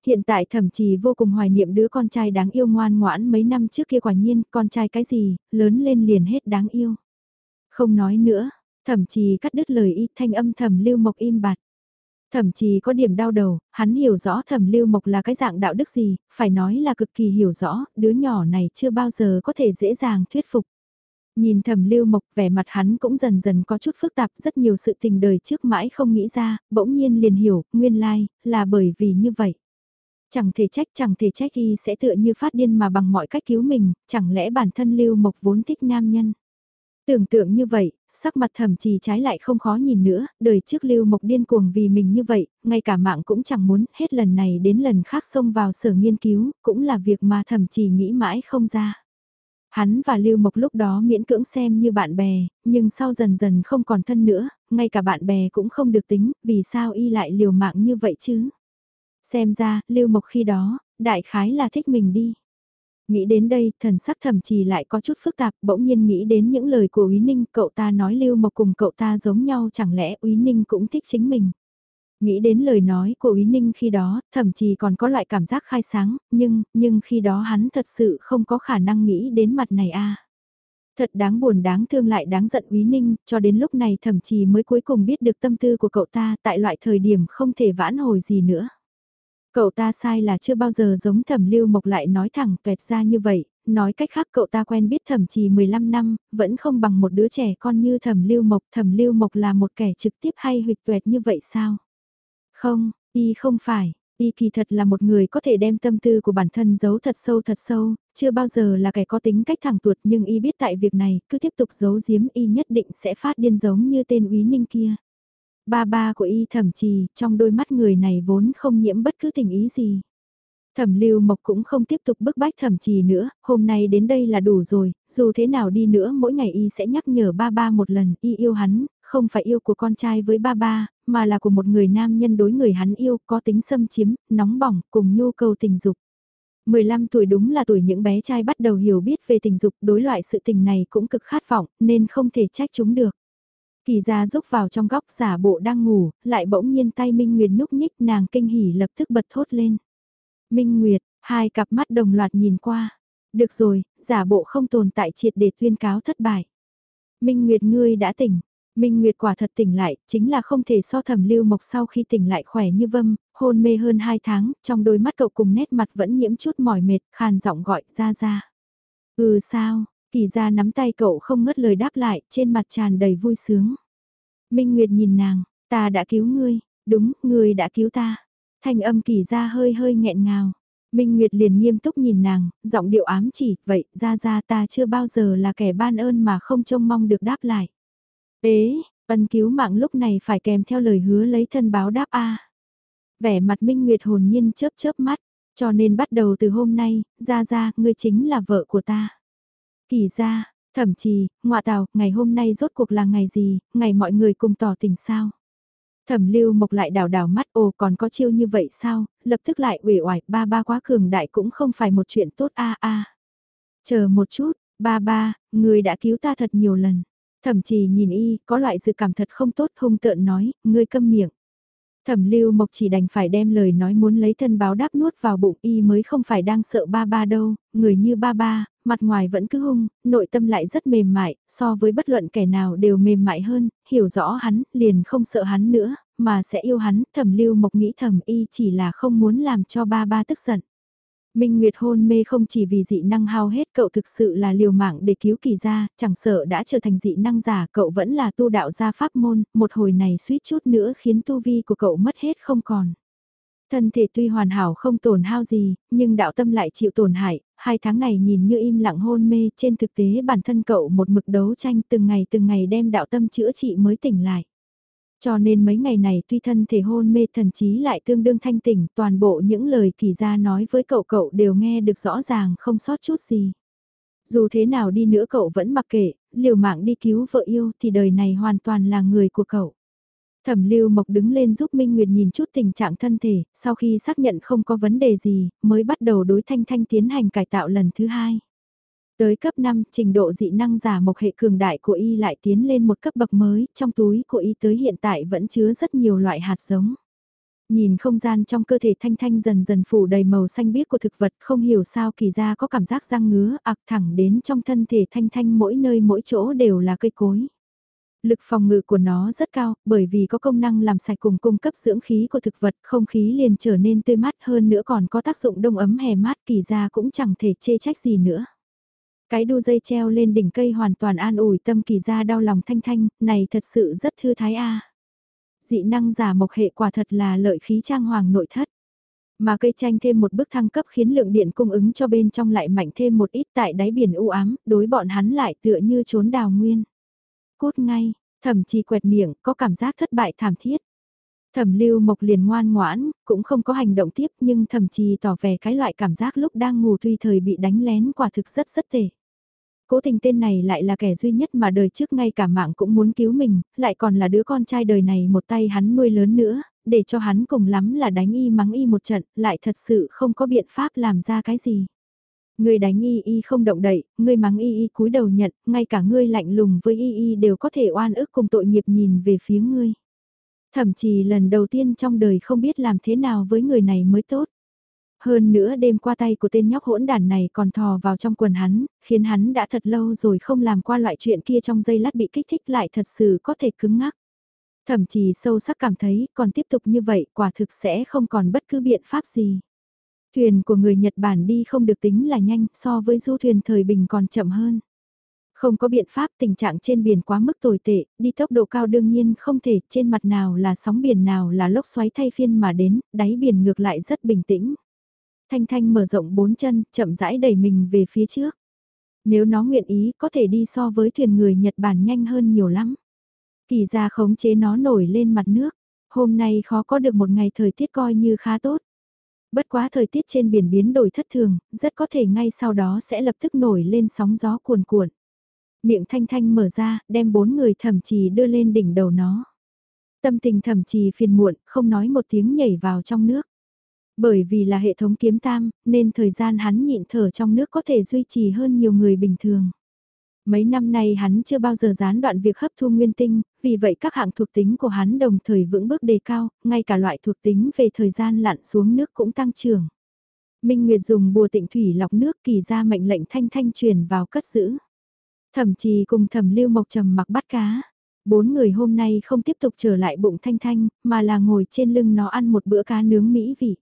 hiện tại thậm chí vô cùng hoài niệm đứa con trai đáng yêu ngoan ngoãn mấy năm trước kia quả nhiên, con trai cái gì, lớn lên liền hết đáng yêu. Không nói nữa, thậm chí cắt đứt lời y thanh âm thầm lưu mộc im bặt. Thậm chí có điểm đau đầu, hắn hiểu rõ thẩm lưu mộc là cái dạng đạo đức gì, phải nói là cực kỳ hiểu rõ, đứa nhỏ này chưa bao giờ có thể dễ dàng thuyết phục. Nhìn thẩm lưu mộc vẻ mặt hắn cũng dần dần có chút phức tạp, rất nhiều sự tình đời trước mãi không nghĩ ra, bỗng nhiên liền hiểu, nguyên lai, like, là bởi vì như vậy. Chẳng thể trách chẳng thể trách y sẽ tựa như phát điên mà bằng mọi cách cứu mình, chẳng lẽ bản thân Lưu Mộc vốn thích nam nhân. Tưởng tượng như vậy, sắc mặt thẩm trì trái lại không khó nhìn nữa, đời trước Lưu Mộc điên cuồng vì mình như vậy, ngay cả mạng cũng chẳng muốn, hết lần này đến lần khác xông vào sở nghiên cứu, cũng là việc mà thẩm trì nghĩ mãi không ra. Hắn và Lưu Mộc lúc đó miễn cưỡng xem như bạn bè, nhưng sau dần dần không còn thân nữa, ngay cả bạn bè cũng không được tính, vì sao y lại liều mạng như vậy chứ? Xem ra, Lưu Mộc khi đó, đại khái là thích mình đi. Nghĩ đến đây, thần sắc thầm trì lại có chút phức tạp, bỗng nhiên nghĩ đến những lời của Úy Ninh, cậu ta nói Lưu Mộc cùng cậu ta giống nhau chẳng lẽ Úy Ninh cũng thích chính mình. Nghĩ đến lời nói của Úy Ninh khi đó, thậm chí còn có loại cảm giác khai sáng, nhưng, nhưng khi đó hắn thật sự không có khả năng nghĩ đến mặt này a. Thật đáng buồn đáng thương lại đáng giận Úy Ninh, cho đến lúc này thậm chí mới cuối cùng biết được tâm tư của cậu ta tại loại thời điểm không thể vãn hồi gì nữa. Cậu ta sai là chưa bao giờ giống thẩm lưu mộc lại nói thẳng tuẹt ra như vậy, nói cách khác cậu ta quen biết thẩm trì 15 năm, vẫn không bằng một đứa trẻ con như thẩm lưu mộc. Thẩm lưu mộc là một kẻ trực tiếp hay huyệt tuệt như vậy sao? Không, y không phải, y kỳ thật là một người có thể đem tâm tư của bản thân giấu thật sâu thật sâu, chưa bao giờ là kẻ có tính cách thẳng tuột nhưng y biết tại việc này, cứ tiếp tục giấu giếm y nhất định sẽ phát điên giống như tên úy ninh kia. Ba ba của y thẩm trì, trong đôi mắt người này vốn không nhiễm bất cứ tình ý gì. Thẩm lưu mộc cũng không tiếp tục bức bách thẩm trì nữa, hôm nay đến đây là đủ rồi, dù thế nào đi nữa mỗi ngày y sẽ nhắc nhở ba ba một lần y yêu hắn, không phải yêu của con trai với ba ba, mà là của một người nam nhân đối người hắn yêu có tính xâm chiếm, nóng bỏng, cùng nhu cầu tình dục. 15 tuổi đúng là tuổi những bé trai bắt đầu hiểu biết về tình dục, đối loại sự tình này cũng cực khát vọng, nên không thể trách chúng được. Kỳ ra rúc vào trong góc giả bộ đang ngủ, lại bỗng nhiên tay Minh Nguyệt nhúc nhích nàng kinh hỉ lập tức bật thốt lên. Minh Nguyệt, hai cặp mắt đồng loạt nhìn qua. Được rồi, giả bộ không tồn tại triệt để tuyên cáo thất bại. Minh Nguyệt ngươi đã tỉnh. Minh Nguyệt quả thật tỉnh lại, chính là không thể so thẩm lưu mộc sau khi tỉnh lại khỏe như vâm, hôn mê hơn 2 tháng, trong đôi mắt cậu cùng nét mặt vẫn nhiễm chút mỏi mệt, khàn giọng gọi ra ra. Ừ sao, kỳ ra nắm tay cậu không ngớt lời đáp lại, trên mặt tràn đầy vui sướng. Minh Nguyệt nhìn nàng, ta đã cứu ngươi, đúng, ngươi đã cứu ta. Thanh âm kỳ ra hơi hơi nghẹn ngào. Minh Nguyệt liền nghiêm túc nhìn nàng, giọng điệu ám chỉ, vậy ra ra ta chưa bao giờ là kẻ ban ơn mà không trông mong được đáp lại. Ế, ân cứu mạng lúc này phải kèm theo lời hứa lấy thân báo đáp A. Vẻ mặt Minh Nguyệt hồn nhiên chớp chớp mắt, cho nên bắt đầu từ hôm nay, ra ra, ngươi chính là vợ của ta. Kỳ ra, thậm chí, ngọa tào, ngày hôm nay rốt cuộc là ngày gì, ngày mọi người cùng tỏ tình sao. Thẩm lưu mộc lại đảo đảo mắt ồ còn có chiêu như vậy sao, lập tức lại ủy oải ba ba quá cường đại cũng không phải một chuyện tốt a a. Chờ một chút, ba ba, người đã cứu ta thật nhiều lần. Thẩm trì nhìn y, có loại dự cảm thật không tốt hung tợn nói, ngươi câm miệng. Thẩm lưu mộc chỉ đành phải đem lời nói muốn lấy thân báo đáp nuốt vào bụng y mới không phải đang sợ ba ba đâu, người như ba ba, mặt ngoài vẫn cứ hung, nội tâm lại rất mềm mại, so với bất luận kẻ nào đều mềm mại hơn, hiểu rõ hắn, liền không sợ hắn nữa, mà sẽ yêu hắn, thẩm lưu mộc nghĩ thẩm y chỉ là không muốn làm cho ba ba tức giận. Minh Nguyệt hôn mê không chỉ vì dị năng hao hết cậu thực sự là liều mạng để cứu kỳ gia, chẳng sợ đã trở thành dị năng giả cậu vẫn là tu đạo gia pháp môn, một hồi này suýt chút nữa khiến tu vi của cậu mất hết không còn. Thân thể tuy hoàn hảo không tổn hao gì, nhưng đạo tâm lại chịu tổn hại, hai tháng này nhìn như im lặng hôn mê trên thực tế bản thân cậu một mực đấu tranh từng ngày từng ngày đem đạo tâm chữa trị mới tỉnh lại. Cho nên mấy ngày này tuy thân thể hôn mê thần trí lại tương đương thanh tỉnh, toàn bộ những lời kỳ gia nói với cậu cậu đều nghe được rõ ràng không sót chút gì. Dù thế nào đi nữa cậu vẫn mặc kệ, liều mạng đi cứu vợ yêu thì đời này hoàn toàn là người của cậu. Thẩm Lưu Mộc đứng lên giúp Minh Nguyệt nhìn chút tình trạng thân thể, sau khi xác nhận không có vấn đề gì, mới bắt đầu đối Thanh Thanh tiến hành cải tạo lần thứ hai. Tới cấp 5, trình độ dị năng giả mộc hệ cường đại của y lại tiến lên một cấp bậc mới, trong túi của y tới hiện tại vẫn chứa rất nhiều loại hạt giống. Nhìn không gian trong cơ thể thanh thanh dần dần phủ đầy màu xanh biếc của thực vật không hiểu sao kỳ ra có cảm giác răng ngứa ạc thẳng đến trong thân thể thanh thanh mỗi nơi mỗi chỗ đều là cây cối. Lực phòng ngự của nó rất cao, bởi vì có công năng làm sạch cùng cung cấp dưỡng khí của thực vật, không khí liền trở nên tươi mát hơn nữa còn có tác dụng đông ấm hè mát kỳ ra cũng chẳng thể chê trách gì nữa. Cái đu dây treo lên đỉnh cây hoàn toàn an ủi tâm kỳ ra đau lòng thanh thanh, này thật sự rất thư thái a. Dị năng giả mộc hệ quả thật là lợi khí trang hoàng nội thất. Mà cây tranh thêm một bước thăng cấp khiến lượng điện cung ứng cho bên trong lại mạnh thêm một ít tại đáy biển u ám, đối bọn hắn lại tựa như trốn đào nguyên. Cút ngay, thậm chí quẹt miệng, có cảm giác thất bại thảm thiết. Thẩm lưu mộc liền ngoan ngoãn, cũng không có hành động tiếp nhưng thậm chí tỏ vẻ cái loại cảm giác lúc đang ngủ tuy thời bị đánh lén quả thực rất rất tệ. Cố tình tên này lại là kẻ duy nhất mà đời trước ngay cả mạng cũng muốn cứu mình, lại còn là đứa con trai đời này một tay hắn nuôi lớn nữa, để cho hắn cùng lắm là đánh y mắng y một trận, lại thật sự không có biện pháp làm ra cái gì. Người đánh y y không động đậy, người mắng y y cúi đầu nhận, ngay cả ngươi lạnh lùng với y y đều có thể oan ức cùng tội nghiệp nhìn về phía ngươi. Thậm chí lần đầu tiên trong đời không biết làm thế nào với người này mới tốt. Hơn nữa đêm qua tay của tên nhóc hỗn đàn này còn thò vào trong quần hắn, khiến hắn đã thật lâu rồi không làm qua loại chuyện kia trong giây lát bị kích thích lại thật sự có thể cứng ngắc. Thậm chí sâu sắc cảm thấy còn tiếp tục như vậy quả thực sẽ không còn bất cứ biện pháp gì. Thuyền của người Nhật Bản đi không được tính là nhanh so với du thuyền thời bình còn chậm hơn. Không có biện pháp tình trạng trên biển quá mức tồi tệ, đi tốc độ cao đương nhiên không thể, trên mặt nào là sóng biển nào là lốc xoáy thay phiên mà đến, đáy biển ngược lại rất bình tĩnh. Thanh Thanh mở rộng bốn chân, chậm rãi đẩy mình về phía trước. Nếu nó nguyện ý, có thể đi so với thuyền người Nhật Bản nhanh hơn nhiều lắm. Kỳ ra khống chế nó nổi lên mặt nước. Hôm nay khó có được một ngày thời tiết coi như khá tốt. Bất quá thời tiết trên biển biến đổi thất thường, rất có thể ngay sau đó sẽ lập tức nổi lên sóng gió cuồn cuộn. Miệng thanh thanh mở ra, đem bốn người thẩm trì đưa lên đỉnh đầu nó. Tâm tình thẩm trì phiền muộn, không nói một tiếng nhảy vào trong nước. Bởi vì là hệ thống kiếm tam, nên thời gian hắn nhịn thở trong nước có thể duy trì hơn nhiều người bình thường. Mấy năm nay hắn chưa bao giờ gián đoạn việc hấp thu nguyên tinh, vì vậy các hạng thuộc tính của hắn đồng thời vững bước đề cao, ngay cả loại thuộc tính về thời gian lặn xuống nước cũng tăng trưởng. Minh Nguyệt dùng bùa tịnh thủy lọc nước kỳ ra mệnh lệnh thanh thanh truyền vào cất giữ. Thẩm trì cùng thẩm lưu mộc trầm mặc bắt cá. Bốn người hôm nay không tiếp tục trở lại bụng thanh thanh, mà là ngồi trên lưng nó ăn một bữa cá nướng mỹ vị.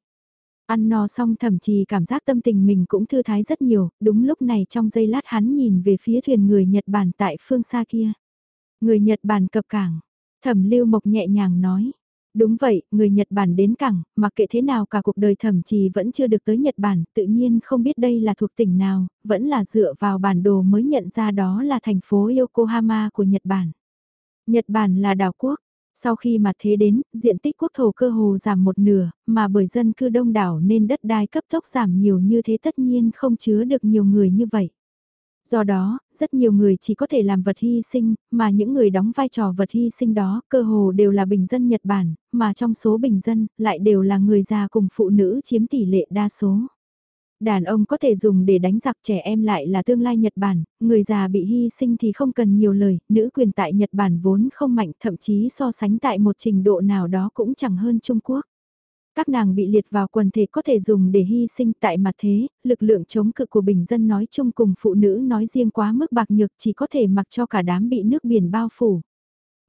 Ăn no xong thậm chí cảm giác tâm tình mình cũng thư thái rất nhiều, đúng lúc này trong giây lát hắn nhìn về phía thuyền người Nhật Bản tại phương xa kia. Người Nhật Bản cập cảng, thẩm lưu mộc nhẹ nhàng nói. Đúng vậy, người Nhật Bản đến cảng, mà kệ thế nào cả cuộc đời thẩm trì vẫn chưa được tới Nhật Bản, tự nhiên không biết đây là thuộc tỉnh nào, vẫn là dựa vào bản đồ mới nhận ra đó là thành phố Yokohama của Nhật Bản. Nhật Bản là đảo quốc, sau khi mà thế đến, diện tích quốc thổ cơ hồ giảm một nửa, mà bởi dân cư đông đảo nên đất đai cấp tốc giảm nhiều như thế tất nhiên không chứa được nhiều người như vậy. Do đó, rất nhiều người chỉ có thể làm vật hy sinh, mà những người đóng vai trò vật hy sinh đó cơ hồ đều là bình dân Nhật Bản, mà trong số bình dân lại đều là người già cùng phụ nữ chiếm tỷ lệ đa số. Đàn ông có thể dùng để đánh giặc trẻ em lại là tương lai Nhật Bản, người già bị hy sinh thì không cần nhiều lời, nữ quyền tại Nhật Bản vốn không mạnh thậm chí so sánh tại một trình độ nào đó cũng chẳng hơn Trung Quốc. Các nàng bị liệt vào quần thể có thể dùng để hy sinh tại mặt thế, lực lượng chống cự của bình dân nói chung cùng phụ nữ nói riêng quá mức bạc nhược chỉ có thể mặc cho cả đám bị nước biển bao phủ.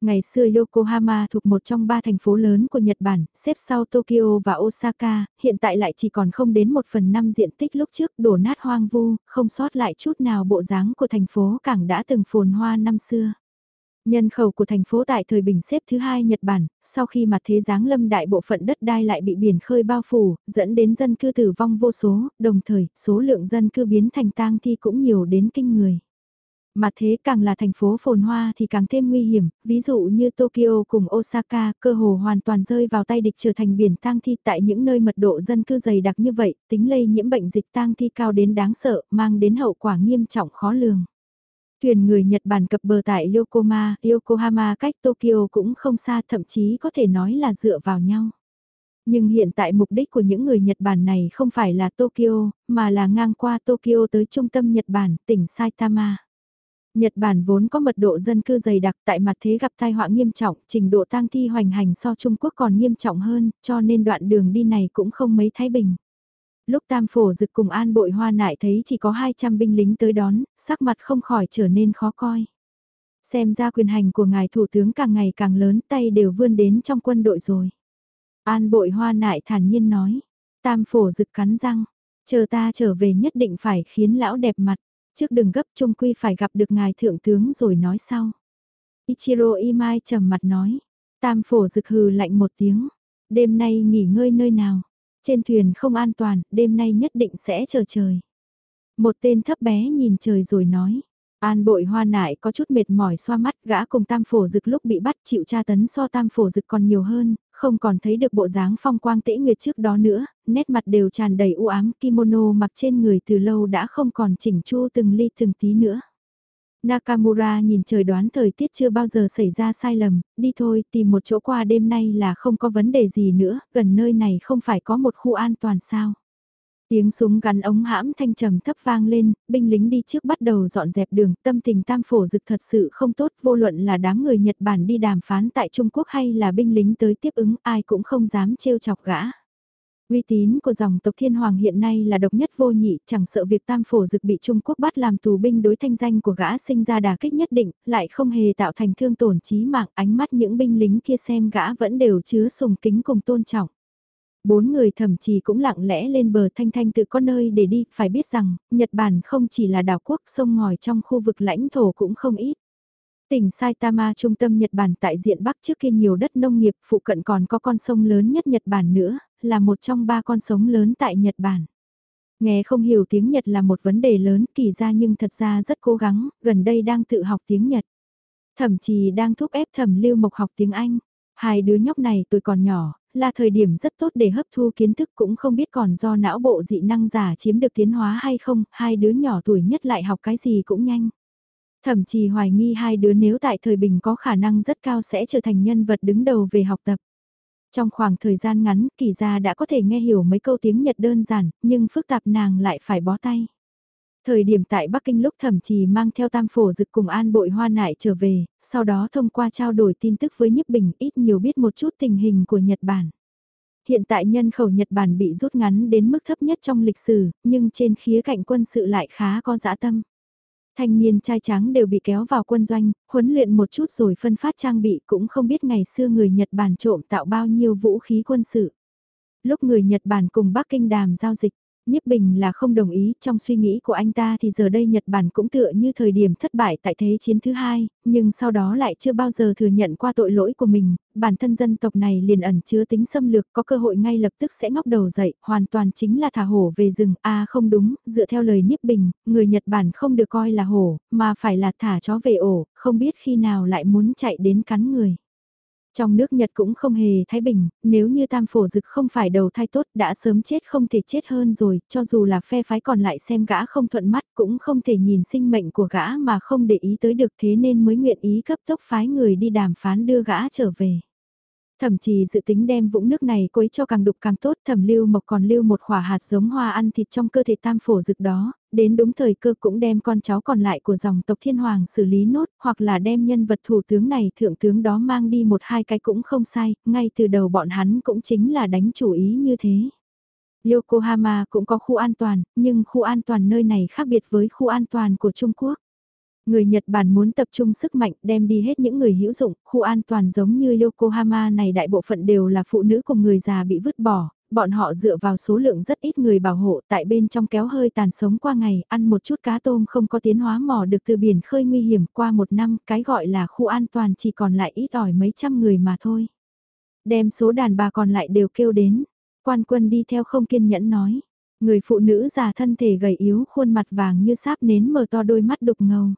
Ngày xưa Yokohama thuộc một trong ba thành phố lớn của Nhật Bản, xếp sau Tokyo và Osaka, hiện tại lại chỉ còn không đến một phần năm diện tích lúc trước đổ nát hoang vu, không sót lại chút nào bộ dáng của thành phố cảng đã từng phồn hoa năm xưa. Nhân khẩu của thành phố tại thời bình xếp thứ hai Nhật Bản, sau khi mà thế giáng lâm đại bộ phận đất đai lại bị biển khơi bao phủ, dẫn đến dân cư tử vong vô số, đồng thời số lượng dân cư biến thành tang thi cũng nhiều đến kinh người. Mà thế càng là thành phố phồn hoa thì càng thêm nguy hiểm, ví dụ như Tokyo cùng Osaka cơ hồ hoàn toàn rơi vào tay địch trở thành biển tang thi tại những nơi mật độ dân cư dày đặc như vậy, tính lây nhiễm bệnh dịch tang thi cao đến đáng sợ, mang đến hậu quả nghiêm trọng khó lường. Thuyền người Nhật Bản cập bờ tại Yokohama, Yokohama cách Tokyo cũng không xa thậm chí có thể nói là dựa vào nhau. Nhưng hiện tại mục đích của những người Nhật Bản này không phải là Tokyo, mà là ngang qua Tokyo tới trung tâm Nhật Bản, tỉnh Saitama. Nhật Bản vốn có mật độ dân cư dày đặc tại mặt thế gặp tai họa nghiêm trọng, trình độ tang thi hoành hành so Trung Quốc còn nghiêm trọng hơn, cho nên đoạn đường đi này cũng không mấy thái bình. Lúc tam phổ dực cùng an bội hoa nại thấy chỉ có 200 binh lính tới đón, sắc mặt không khỏi trở nên khó coi. Xem ra quyền hành của ngài thủ tướng càng ngày càng lớn tay đều vươn đến trong quân đội rồi. An bội hoa nại thản nhiên nói, tam phổ dực cắn răng, chờ ta trở về nhất định phải khiến lão đẹp mặt. Trước đừng gấp trung quy phải gặp được ngài thượng tướng rồi nói sau. Ichiro Imai trầm mặt nói. Tam phổ rực hừ lạnh một tiếng. Đêm nay nghỉ ngơi nơi nào. Trên thuyền không an toàn, đêm nay nhất định sẽ chờ trời. Một tên thấp bé nhìn trời rồi nói. An bội hoa nại có chút mệt mỏi xoa mắt gã cùng tam phổ dực lúc bị bắt chịu tra tấn so tam phổ dực còn nhiều hơn, không còn thấy được bộ dáng phong quang tễ nguyệt trước đó nữa, nét mặt đều tràn đầy u ám kimono mặc trên người từ lâu đã không còn chỉnh chu từng ly từng tí nữa. Nakamura nhìn trời đoán thời tiết chưa bao giờ xảy ra sai lầm, đi thôi tìm một chỗ qua đêm nay là không có vấn đề gì nữa, gần nơi này không phải có một khu an toàn sao. Tiếng súng gắn ống hãm thanh trầm thấp vang lên, binh lính đi trước bắt đầu dọn dẹp đường, tâm tình tam phổ dực thật sự không tốt, vô luận là đám người Nhật Bản đi đàm phán tại Trung Quốc hay là binh lính tới tiếp ứng, ai cũng không dám trêu chọc gã. Uy tín của dòng tộc Thiên Hoàng hiện nay là độc nhất vô nhị, chẳng sợ việc tam phổ dực bị Trung Quốc bắt làm tù binh đối thanh danh của gã sinh ra đà kích nhất định, lại không hề tạo thành thương tổn chí mạng, ánh mắt những binh lính kia xem gã vẫn đều chứa sùng kính cùng tôn trọng. Bốn người thậm chí cũng lặng lẽ lên bờ thanh thanh tự có nơi để đi, phải biết rằng, Nhật Bản không chỉ là đảo quốc sông ngòi trong khu vực lãnh thổ cũng không ít. Tỉnh Saitama trung tâm Nhật Bản tại diện Bắc trước kia nhiều đất nông nghiệp phụ cận còn có con sông lớn nhất Nhật Bản nữa, là một trong ba con sông lớn tại Nhật Bản. Nghe không hiểu tiếng Nhật là một vấn đề lớn kỳ ra nhưng thật ra rất cố gắng, gần đây đang tự học tiếng Nhật. Thậm chí đang thúc ép thẩm lưu mộc học tiếng Anh. Hai đứa nhóc này tuổi còn nhỏ, là thời điểm rất tốt để hấp thu kiến thức cũng không biết còn do não bộ dị năng giả chiếm được tiến hóa hay không, hai đứa nhỏ tuổi nhất lại học cái gì cũng nhanh. Thậm chí hoài nghi hai đứa nếu tại thời bình có khả năng rất cao sẽ trở thành nhân vật đứng đầu về học tập. Trong khoảng thời gian ngắn, kỳ gia đã có thể nghe hiểu mấy câu tiếng Nhật đơn giản, nhưng phức tạp nàng lại phải bó tay. Thời điểm tại Bắc Kinh lúc thẩm trì mang theo tam phổ dực cùng an bội hoa nại trở về, sau đó thông qua trao đổi tin tức với Nhấp Bình ít nhiều biết một chút tình hình của Nhật Bản. Hiện tại nhân khẩu Nhật Bản bị rút ngắn đến mức thấp nhất trong lịch sử, nhưng trên khía cạnh quân sự lại khá có dã tâm. Thanh niên trai trắng đều bị kéo vào quân doanh, huấn luyện một chút rồi phân phát trang bị cũng không biết ngày xưa người Nhật Bản trộm tạo bao nhiêu vũ khí quân sự. Lúc người Nhật Bản cùng Bắc Kinh đàm giao dịch, Nhiếp Bình là không đồng ý, trong suy nghĩ của anh ta thì giờ đây Nhật Bản cũng tựa như thời điểm thất bại tại Thế chiến thứ hai, nhưng sau đó lại chưa bao giờ thừa nhận qua tội lỗi của mình, bản thân dân tộc này liền ẩn chứa tính xâm lược, có cơ hội ngay lập tức sẽ ngóc đầu dậy, hoàn toàn chính là thả hổ về rừng, a à, không đúng, dựa theo lời Nhiếp Bình, người Nhật Bản không được coi là hổ, mà phải là thả chó về ổ, không biết khi nào lại muốn chạy đến cắn người. Trong nước Nhật cũng không hề thái bình, nếu như tam phổ dực không phải đầu thai tốt đã sớm chết không thể chết hơn rồi, cho dù là phe phái còn lại xem gã không thuận mắt cũng không thể nhìn sinh mệnh của gã mà không để ý tới được thế nên mới nguyện ý cấp tốc phái người đi đàm phán đưa gã trở về. Thậm chí dự tính đem vũng nước này quấy cho càng đục càng tốt, thẩm lưu mộc còn lưu một khỏa hạt giống hoa ăn thịt trong cơ thể tam phổ dực đó, đến đúng thời cơ cũng đem con cháu còn lại của dòng tộc thiên hoàng xử lý nốt, hoặc là đem nhân vật thủ tướng này thượng tướng đó mang đi một hai cái cũng không sai, ngay từ đầu bọn hắn cũng chính là đánh chủ ý như thế. Yokohama cũng có khu an toàn, nhưng khu an toàn nơi này khác biệt với khu an toàn của Trung Quốc. Người Nhật Bản muốn tập trung sức mạnh đem đi hết những người hữu dụng, khu an toàn giống như Yokohama này đại bộ phận đều là phụ nữ cùng người già bị vứt bỏ, bọn họ dựa vào số lượng rất ít người bảo hộ tại bên trong kéo hơi tàn sống qua ngày, ăn một chút cá tôm không có tiến hóa mò được từ biển khơi nguy hiểm qua một năm, cái gọi là khu an toàn chỉ còn lại ít ỏi mấy trăm người mà thôi. Đem số đàn bà còn lại đều kêu đến, quan quân đi theo không kiên nhẫn nói. Người phụ nữ già thân thể gầy yếu khuôn mặt vàng như sáp nến mở to đôi mắt đục ngầu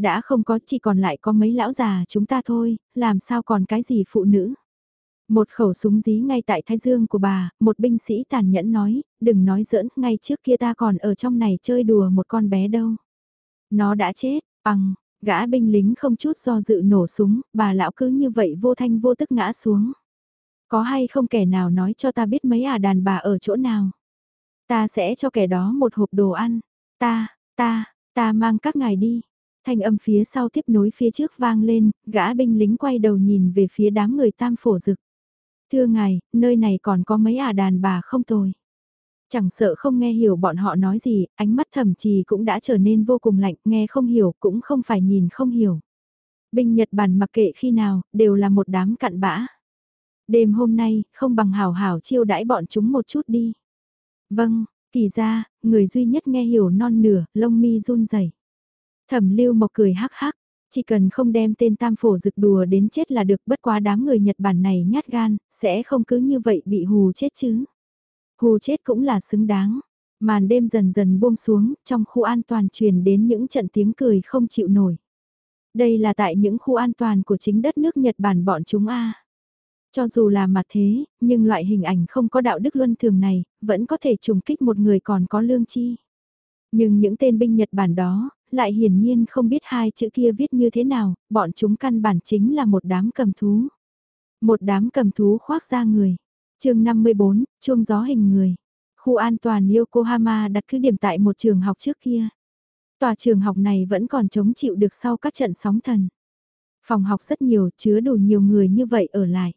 đã không có chỉ còn lại có mấy lão già chúng ta thôi, làm sao còn cái gì phụ nữ. Một khẩu súng dí ngay tại thái dương của bà, một binh sĩ tàn nhẫn nói, đừng nói giỡn, ngay trước kia ta còn ở trong này chơi đùa một con bé đâu. Nó đã chết, bằng, gã binh lính không chút do dự nổ súng, bà lão cứ như vậy vô thanh vô tức ngã xuống. Có hay không kẻ nào nói cho ta biết mấy à đàn bà ở chỗ nào? Ta sẽ cho kẻ đó một hộp đồ ăn. Ta, ta, ta mang các ngài đi. Thanh âm phía sau tiếp nối phía trước vang lên, gã binh lính quay đầu nhìn về phía đám người tam phổ dực. Thưa ngài, nơi này còn có mấy à đàn bà không tồi. Chẳng sợ không nghe hiểu bọn họ nói gì, ánh mắt thẩm trì cũng đã trở nên vô cùng lạnh, nghe không hiểu cũng không phải nhìn không hiểu. Binh Nhật Bản mặc kệ khi nào, đều là một đám cặn bã. Đêm hôm nay, không bằng hào hào chiêu đãi bọn chúng một chút đi. Vâng, kỳ ra, người duy nhất nghe hiểu non nửa, lông mi run rẩy. Thẩm lưu mộc cười hắc hắc, chỉ cần không đem tên tam phổ rực đùa đến chết là được bất quá đám người Nhật Bản này nhát gan, sẽ không cứ như vậy bị hù chết chứ. Hù chết cũng là xứng đáng. Màn đêm dần dần buông xuống, trong khu an toàn truyền đến những trận tiếng cười không chịu nổi. Đây là tại những khu an toàn của chính đất nước Nhật Bản bọn chúng a. Cho dù là mặt thế, nhưng loại hình ảnh không có đạo đức luân thường này, vẫn có thể trùng kích một người còn có lương chi. Nhưng những tên binh Nhật Bản đó, lại hiển nhiên không biết hai chữ kia viết như thế nào, bọn chúng căn bản chính là một đám cầm thú. Một đám cầm thú khoác ra người. chương 54, chuông gió hình người. Khu an toàn Yokohama đặt cứ điểm tại một trường học trước kia. Tòa trường học này vẫn còn chống chịu được sau các trận sóng thần. Phòng học rất nhiều, chứa đủ nhiều người như vậy ở lại.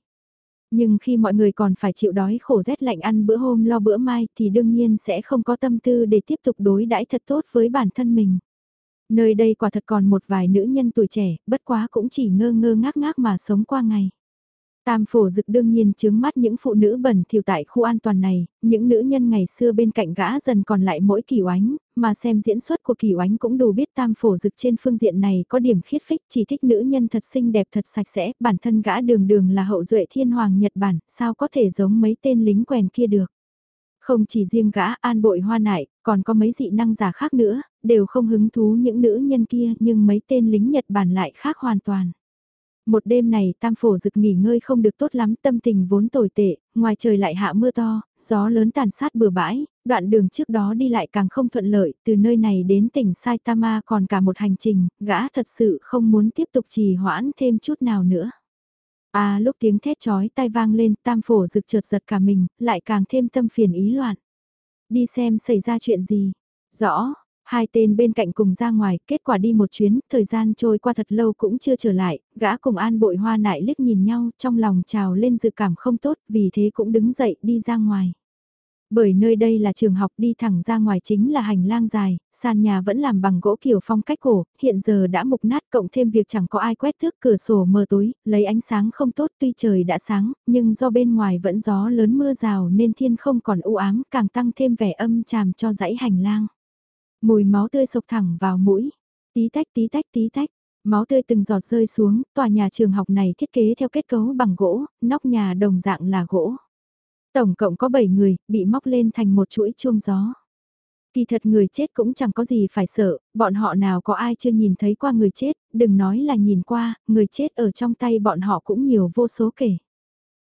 Nhưng khi mọi người còn phải chịu đói khổ rét lạnh ăn bữa hôm lo bữa mai thì đương nhiên sẽ không có tâm tư để tiếp tục đối đãi thật tốt với bản thân mình. Nơi đây quả thật còn một vài nữ nhân tuổi trẻ, bất quá cũng chỉ ngơ ngơ ngác ngác mà sống qua ngày. Tam phổ dực đương nhiên chướng mắt những phụ nữ bẩn thỉu tại khu an toàn này, những nữ nhân ngày xưa bên cạnh gã dần còn lại mỗi kỳ oánh, mà xem diễn xuất của kỳ oánh cũng đủ biết tam phổ dực trên phương diện này có điểm khiết phích chỉ thích nữ nhân thật xinh đẹp thật sạch sẽ, bản thân gã đường đường là hậu duệ thiên hoàng Nhật Bản, sao có thể giống mấy tên lính quèn kia được. Không chỉ riêng gã an bội hoa nại, còn có mấy dị năng giả khác nữa, đều không hứng thú những nữ nhân kia nhưng mấy tên lính Nhật Bản lại khác hoàn toàn. Một đêm này tam phổ rực nghỉ ngơi không được tốt lắm tâm tình vốn tồi tệ, ngoài trời lại hạ mưa to, gió lớn tàn sát bừa bãi, đoạn đường trước đó đi lại càng không thuận lợi, từ nơi này đến tỉnh Saitama còn cả một hành trình, gã thật sự không muốn tiếp tục trì hoãn thêm chút nào nữa. À lúc tiếng thét chói tai vang lên tam phổ rực trượt giật cả mình, lại càng thêm tâm phiền ý loạn. Đi xem xảy ra chuyện gì. Rõ, Hai tên bên cạnh cùng ra ngoài, kết quả đi một chuyến, thời gian trôi qua thật lâu cũng chưa trở lại, gã cùng an bội hoa nại liếc nhìn nhau, trong lòng trào lên dự cảm không tốt, vì thế cũng đứng dậy đi ra ngoài. Bởi nơi đây là trường học đi thẳng ra ngoài chính là hành lang dài, sàn nhà vẫn làm bằng gỗ kiểu phong cách cổ, hiện giờ đã mục nát cộng thêm việc chẳng có ai quét thước cửa sổ mờ tối, lấy ánh sáng không tốt tuy trời đã sáng, nhưng do bên ngoài vẫn gió lớn mưa rào nên thiên không còn u ám càng tăng thêm vẻ âm tràm cho dãy hành lang. Mùi máu tươi sộc thẳng vào mũi. Tí tách tí tách tí tách. Máu tươi từng giọt rơi xuống, tòa nhà trường học này thiết kế theo kết cấu bằng gỗ, nóc nhà đồng dạng là gỗ. Tổng cộng có 7 người, bị móc lên thành một chuỗi chuông gió. Kỳ thật người chết cũng chẳng có gì phải sợ, bọn họ nào có ai chưa nhìn thấy qua người chết, đừng nói là nhìn qua, người chết ở trong tay bọn họ cũng nhiều vô số kể.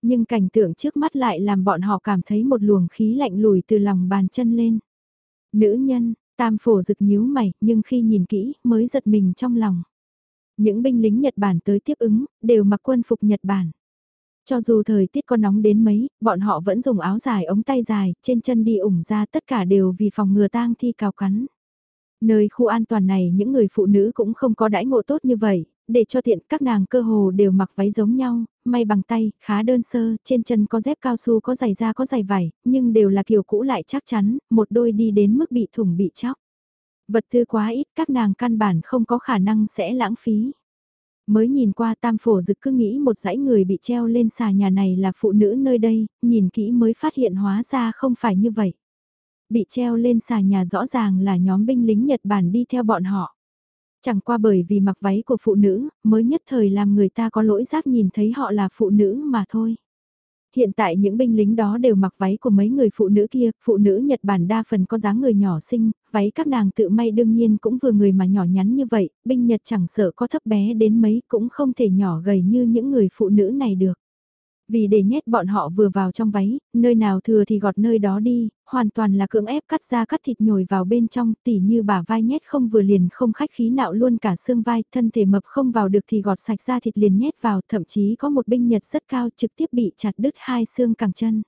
Nhưng cảnh tượng trước mắt lại làm bọn họ cảm thấy một luồng khí lạnh lùi từ lòng bàn chân lên. Nữ nhân, Tam phổ rực nhíu mày, nhưng khi nhìn kỹ, mới giật mình trong lòng. Những binh lính Nhật Bản tới tiếp ứng, đều mặc quân phục Nhật Bản. Cho dù thời tiết có nóng đến mấy, bọn họ vẫn dùng áo dài ống tay dài, trên chân đi ủng ra tất cả đều vì phòng ngừa tang thi cào cắn. Nơi khu an toàn này những người phụ nữ cũng không có đãi ngộ tốt như vậy, để cho tiện các nàng cơ hồ đều mặc váy giống nhau, may bằng tay, khá đơn sơ, trên chân có dép cao su có giày da có giày vải, nhưng đều là kiểu cũ lại chắc chắn, một đôi đi đến mức bị thủng bị chóc. Vật tư quá ít các nàng căn bản không có khả năng sẽ lãng phí. Mới nhìn qua tam phổ dực cứ nghĩ một dãy người bị treo lên xà nhà này là phụ nữ nơi đây, nhìn kỹ mới phát hiện hóa ra không phải như vậy. Bị treo lên xà nhà rõ ràng là nhóm binh lính Nhật Bản đi theo bọn họ. Chẳng qua bởi vì mặc váy của phụ nữ, mới nhất thời làm người ta có lỗi giác nhìn thấy họ là phụ nữ mà thôi. Hiện tại những binh lính đó đều mặc váy của mấy người phụ nữ kia, phụ nữ Nhật Bản đa phần có dáng người nhỏ xinh, váy các nàng tự may đương nhiên cũng vừa người mà nhỏ nhắn như vậy, binh Nhật chẳng sợ có thấp bé đến mấy cũng không thể nhỏ gầy như những người phụ nữ này được. Vì để nhét bọn họ vừa vào trong váy, nơi nào thừa thì gọt nơi đó đi, hoàn toàn là cưỡng ép cắt ra cắt thịt nhồi vào bên trong, tỉ như bả vai nhét không vừa liền không khách khí nạo luôn cả xương vai, thân thể mập không vào được thì gọt sạch ra thịt liền nhét vào, thậm chí có một binh nhật rất cao trực tiếp bị chặt đứt hai xương cẳng chân.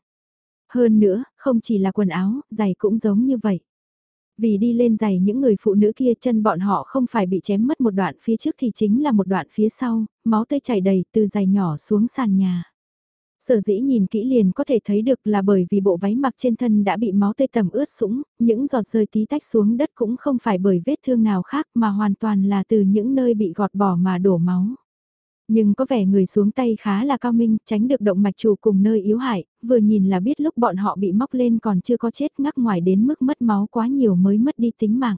Hơn nữa, không chỉ là quần áo, giày cũng giống như vậy. Vì đi lên giày những người phụ nữ kia chân bọn họ không phải bị chém mất một đoạn phía trước thì chính là một đoạn phía sau, máu tươi chảy đầy từ giày nhỏ xuống sàn nhà. Sở dĩ nhìn kỹ liền có thể thấy được là bởi vì bộ váy mặc trên thân đã bị máu tươi tầm ướt sũng, những giọt rơi tí tách xuống đất cũng không phải bởi vết thương nào khác mà hoàn toàn là từ những nơi bị gọt bỏ mà đổ máu. Nhưng có vẻ người xuống tay khá là cao minh, tránh được động mạch chủ cùng nơi yếu hại, vừa nhìn là biết lúc bọn họ bị móc lên còn chưa có chết ngắc ngoài đến mức mất máu quá nhiều mới mất đi tính mạng.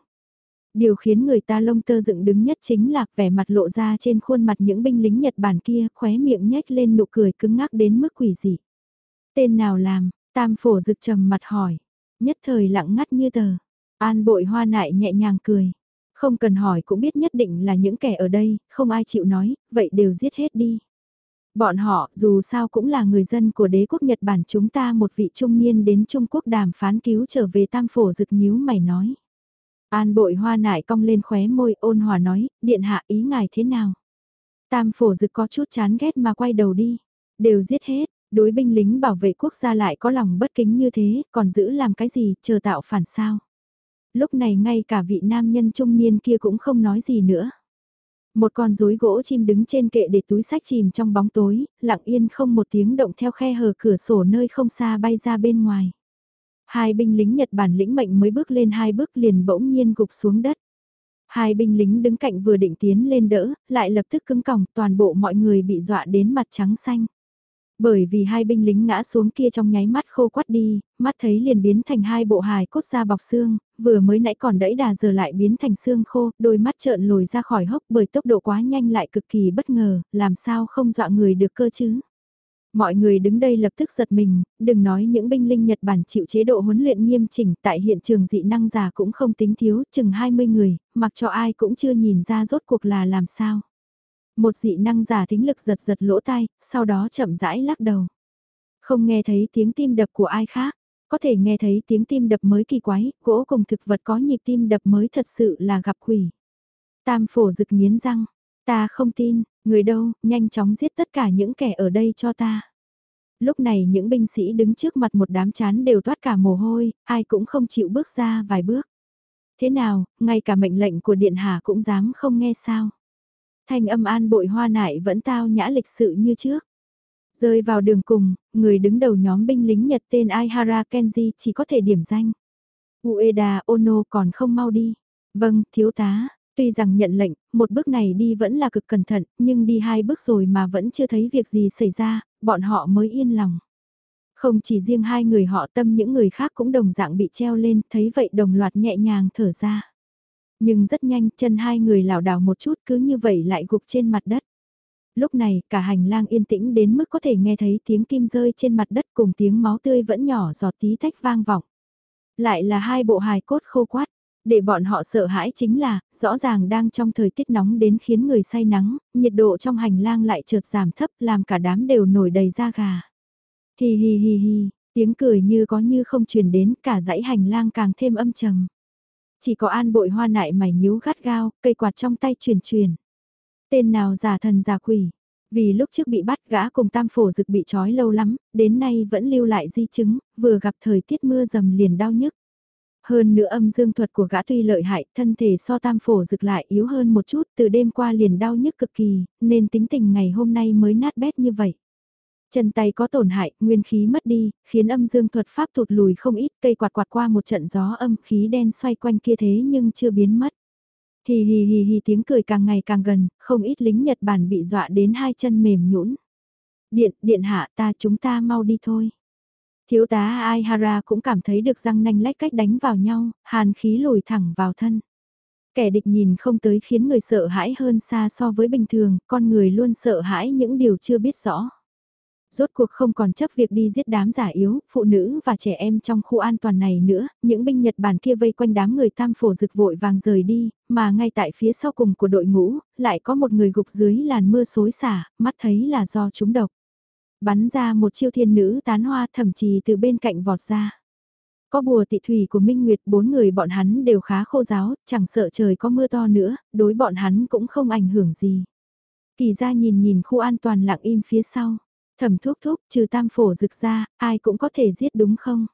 Điều khiến người ta lông tơ dựng đứng nhất chính là vẻ mặt lộ ra trên khuôn mặt những binh lính Nhật Bản kia khóe miệng nhếch lên nụ cười cứng ngắc đến mức quỷ dị. Tên nào làm, tam phổ rực trầm mặt hỏi. Nhất thời lặng ngắt như tờ. An bội hoa nại nhẹ nhàng cười. Không cần hỏi cũng biết nhất định là những kẻ ở đây, không ai chịu nói, vậy đều giết hết đi. Bọn họ, dù sao cũng là người dân của đế quốc Nhật Bản chúng ta một vị trung niên đến Trung Quốc đàm phán cứu trở về tam phổ rực nhíu mày nói. An bội hoa nại cong lên khóe môi ôn hòa nói, điện hạ ý ngài thế nào? Tam phổ dực có chút chán ghét mà quay đầu đi. Đều giết hết, đối binh lính bảo vệ quốc gia lại có lòng bất kính như thế, còn giữ làm cái gì, chờ tạo phản sao? Lúc này ngay cả vị nam nhân trung niên kia cũng không nói gì nữa. Một con rối gỗ chim đứng trên kệ để túi sách chìm trong bóng tối, lặng yên không một tiếng động theo khe hở cửa sổ nơi không xa bay ra bên ngoài. Hai binh lính Nhật Bản lĩnh mệnh mới bước lên hai bước liền bỗng nhiên gục xuống đất. Hai binh lính đứng cạnh vừa định tiến lên đỡ, lại lập tức cứng còng toàn bộ mọi người bị dọa đến mặt trắng xanh. Bởi vì hai binh lính ngã xuống kia trong nháy mắt khô quắt đi, mắt thấy liền biến thành hai bộ hài cốt da bọc xương, vừa mới nãy còn đẫy đà giờ lại biến thành xương khô, đôi mắt trợn lồi ra khỏi hốc bởi tốc độ quá nhanh lại cực kỳ bất ngờ, làm sao không dọa người được cơ chứ. Mọi người đứng đây lập tức giật mình, đừng nói những binh linh Nhật Bản chịu chế độ huấn luyện nghiêm chỉnh tại hiện trường dị năng giả cũng không tính thiếu, chừng 20 người, mặc cho ai cũng chưa nhìn ra rốt cuộc là làm sao. Một dị năng giả thính lực giật giật lỗ tai, sau đó chậm rãi lắc đầu. Không nghe thấy tiếng tim đập của ai khác, có thể nghe thấy tiếng tim đập mới kỳ quái, gỗ cùng thực vật có nhịp tim đập mới thật sự là gặp quỷ. Tam phổ rực nghiến răng, ta không tin, người đâu, nhanh chóng giết tất cả những kẻ ở đây cho ta. Lúc này những binh sĩ đứng trước mặt một đám chán đều toát cả mồ hôi, ai cũng không chịu bước ra vài bước. Thế nào, ngay cả mệnh lệnh của Điện Hà cũng dám không nghe sao. Thanh âm an bội hoa nại vẫn tao nhã lịch sự như trước. Rơi vào đường cùng, người đứng đầu nhóm binh lính Nhật tên Aihara Kenji chỉ có thể điểm danh. Ueda Ono còn không mau đi. Vâng, thiếu tá, tuy rằng nhận lệnh, một bước này đi vẫn là cực cẩn thận, nhưng đi hai bước rồi mà vẫn chưa thấy việc gì xảy ra, bọn họ mới yên lòng. Không chỉ riêng hai người họ tâm những người khác cũng đồng dạng bị treo lên, thấy vậy đồng loạt nhẹ nhàng thở ra. Nhưng rất nhanh chân hai người lảo đảo một chút cứ như vậy lại gục trên mặt đất. Lúc này cả hành lang yên tĩnh đến mức có thể nghe thấy tiếng kim rơi trên mặt đất cùng tiếng máu tươi vẫn nhỏ giọt tí tách vang vọng. Lại là hai bộ hài cốt khô quát. Để bọn họ sợ hãi chính là, rõ ràng đang trong thời tiết nóng đến khiến người say nắng, nhiệt độ trong hành lang lại chợt giảm thấp làm cả đám đều nổi đầy da gà. Hi hi hi hi, tiếng cười như có như không truyền đến cả dãy hành lang càng thêm âm trầm. Chỉ có an bội hoa nại mày nhíu gắt gao, cây quạt trong tay truyền truyền. Tên nào giả thần giả quỷ. Vì lúc trước bị bắt gã cùng tam phổ dực bị trói lâu lắm, đến nay vẫn lưu lại di chứng, vừa gặp thời tiết mưa dầm liền đau nhức. Hơn nữa âm dương thuật của gã tuy lợi hại, thân thể so tam phổ rực lại yếu hơn một chút, từ đêm qua liền đau nhức cực kỳ, nên tính tình ngày hôm nay mới nát bét như vậy. Chân tay có tổn hại, nguyên khí mất đi, khiến âm dương thuật pháp thụt lùi không ít, cây quạt quạt qua một trận gió âm khí đen xoay quanh kia thế nhưng chưa biến mất. Hì hì hì hì tiếng cười càng ngày càng gần, không ít lính Nhật Bản bị dọa đến hai chân mềm nhũn. Điện, điện hạ ta chúng ta mau đi thôi. Thiếu tá Aihara cũng cảm thấy được răng nanh lách cách đánh vào nhau, hàn khí lùi thẳng vào thân. Kẻ địch nhìn không tới khiến người sợ hãi hơn xa so với bình thường, con người luôn sợ hãi những điều chưa biết rõ. Rốt cuộc không còn chấp việc đi giết đám giả yếu, phụ nữ và trẻ em trong khu an toàn này nữa, những binh Nhật Bản kia vây quanh đám người tam phổ rực vội vàng rời đi, mà ngay tại phía sau cùng của đội ngũ, lại có một người gục dưới làn mưa xối xả, mắt thấy là do chúng độc. Bắn ra một chiêu thiên nữ tán hoa thậm chí từ bên cạnh vọt ra. Có bùa tị thủy của Minh Nguyệt bốn người bọn hắn đều khá khô giáo, chẳng sợ trời có mưa to nữa, đối bọn hắn cũng không ảnh hưởng gì. Kỳ ra nhìn nhìn khu an toàn lặng im phía sau. Thẩm thúc thúc, trừ tam phổ rực ra, ai cũng có thể giết đúng không?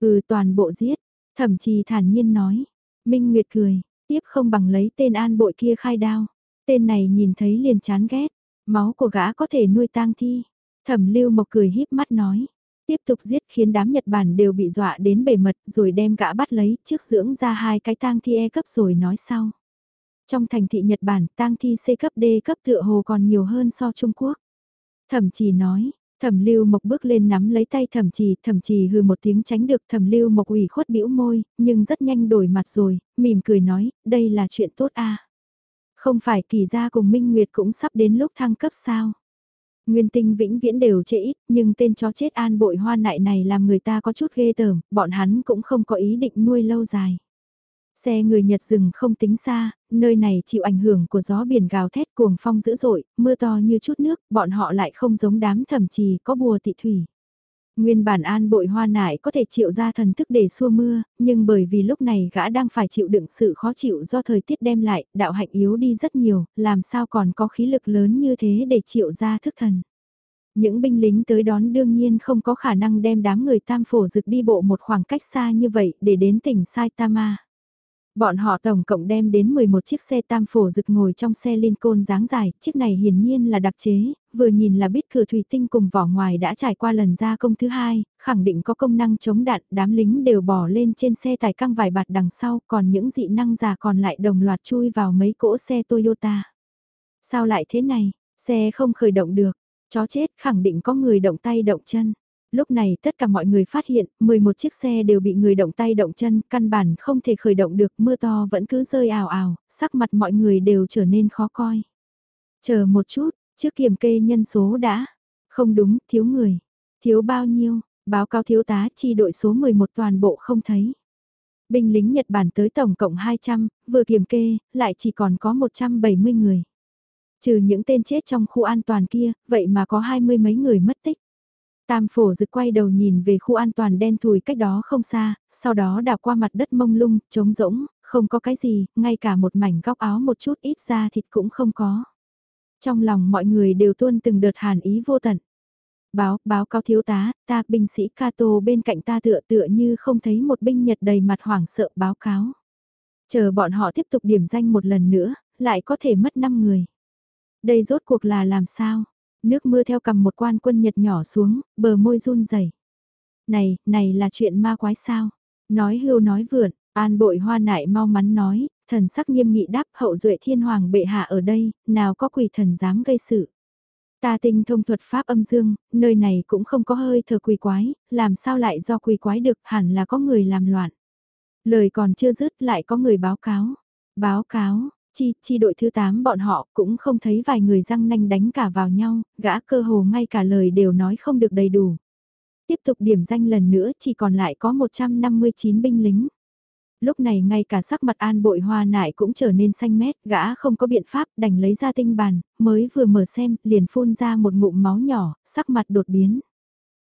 Ừ toàn bộ giết, thẩm trì thản nhiên nói. Minh Nguyệt cười, tiếp không bằng lấy tên an bội kia khai đao. Tên này nhìn thấy liền chán ghét, máu của gã có thể nuôi tang thi. Thẩm lưu mộc cười híp mắt nói. Tiếp tục giết khiến đám Nhật Bản đều bị dọa đến bề mật rồi đem gã bắt lấy trước dưỡng ra hai cái tang thi E cấp rồi nói sau. Trong thành thị Nhật Bản, tang thi C cấp D cấp tựa hồ còn nhiều hơn so Trung Quốc. Thẩm trì nói, thẩm lưu mộc bước lên nắm lấy tay thẩm trì, thẩm trì hừ một tiếng tránh được thẩm lưu mộc ủy khuất bĩu môi, nhưng rất nhanh đổi mặt rồi, mỉm cười nói, đây là chuyện tốt a Không phải kỳ gia cùng Minh Nguyệt cũng sắp đến lúc thăng cấp sao? Nguyên tinh vĩnh viễn đều trễ ít, nhưng tên chó chết an bội hoa nại này làm người ta có chút ghê tởm, bọn hắn cũng không có ý định nuôi lâu dài. Xe người Nhật dừng không tính xa, nơi này chịu ảnh hưởng của gió biển gào thét cuồng phong dữ dội, mưa to như chút nước, bọn họ lại không giống đám thẩm trì có bùa tị thủy. Nguyên bản an bội hoa nại có thể chịu ra thần thức để xua mưa, nhưng bởi vì lúc này gã đang phải chịu đựng sự khó chịu do thời tiết đem lại, đạo hạnh yếu đi rất nhiều, làm sao còn có khí lực lớn như thế để chịu ra thức thần. Những binh lính tới đón đương nhiên không có khả năng đem đám người tam phổ rực đi bộ một khoảng cách xa như vậy để đến tỉnh Saitama. Bọn họ tổng cộng đem đến 11 chiếc xe tam phổ rực ngồi trong xe Lincoln dáng dài, chiếc này hiển nhiên là đặc chế, vừa nhìn là biết cửa thủy tinh cùng vỏ ngoài đã trải qua lần gia công thứ hai, khẳng định có công năng chống đạn, đám lính đều bỏ lên trên xe tải căng vài bạt đằng sau, còn những dị năng già còn lại đồng loạt chui vào mấy cỗ xe Toyota. Sao lại thế này, xe không khởi động được, Chó chết khẳng định có người động tay động chân. Lúc này tất cả mọi người phát hiện, 11 chiếc xe đều bị người động tay động chân, căn bản không thể khởi động được, mưa to vẫn cứ rơi ảo ảo, sắc mặt mọi người đều trở nên khó coi. Chờ một chút, trước kiểm kê nhân số đã. Không đúng, thiếu người. Thiếu bao nhiêu, báo cáo thiếu tá chi đội số 11 toàn bộ không thấy. Binh lính Nhật Bản tới tổng cộng 200, vừa kiểm kê, lại chỉ còn có 170 người. Trừ những tên chết trong khu an toàn kia, vậy mà có hai mươi mấy người mất tích. Tam phổ rực quay đầu nhìn về khu an toàn đen thùi cách đó không xa, sau đó đào qua mặt đất mông lung, trống rỗng, không có cái gì, ngay cả một mảnh góc áo một chút ít ra thịt cũng không có. Trong lòng mọi người đều tuôn từng đợt hàn ý vô tận. Báo, báo cáo thiếu tá, ta binh sĩ Kato bên cạnh ta tựa tựa như không thấy một binh Nhật đầy mặt hoảng sợ báo cáo. Chờ bọn họ tiếp tục điểm danh một lần nữa, lại có thể mất 5 người. Đây rốt cuộc là làm sao? Nước mưa theo cầm một quan quân Nhật nhỏ xuống, bờ môi run rẩy. Này, này là chuyện ma quái sao? Nói hưu nói vượn, an bội hoa nại mau mắn nói, thần sắc nghiêm nghị đáp hậu duệ thiên hoàng bệ hạ ở đây, nào có quỷ thần dám gây sự. Ta tinh thông thuật pháp âm dương, nơi này cũng không có hơi thở quỷ quái, làm sao lại do quỷ quái được hẳn là có người làm loạn. Lời còn chưa dứt lại có người báo cáo. Báo cáo, chi, chi đội thứ 8 bọn họ cũng không thấy vài người răng nanh đánh cả vào nhau, gã cơ hồ ngay cả lời đều nói không được đầy đủ. Tiếp tục điểm danh lần nữa chỉ còn lại có 159 binh lính. Lúc này ngay cả sắc mặt an bội hoa nại cũng trở nên xanh mét, gã không có biện pháp đành lấy ra tinh bàn, mới vừa mở xem, liền phun ra một ngụm máu nhỏ, sắc mặt đột biến.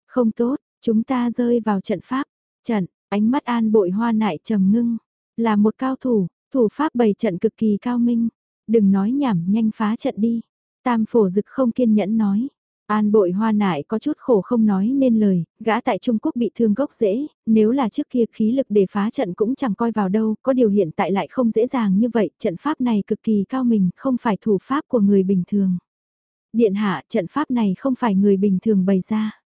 Không tốt, chúng ta rơi vào trận pháp, trận, ánh mắt an bội hoa nại trầm ngưng, là một cao thủ, Thủ pháp bày trận cực kỳ cao minh, đừng nói nhảm nhanh phá trận đi. Tam phổ dực không kiên nhẫn nói. An bội hoa nại có chút khổ không nói nên lời, gã tại Trung Quốc bị thương gốc dễ, nếu là trước kia khí lực để phá trận cũng chẳng coi vào đâu, có điều hiện tại lại không dễ dàng như vậy, trận pháp này cực kỳ cao mình, không phải thủ pháp của người bình thường. Điện hạ, trận pháp này không phải người bình thường bày ra.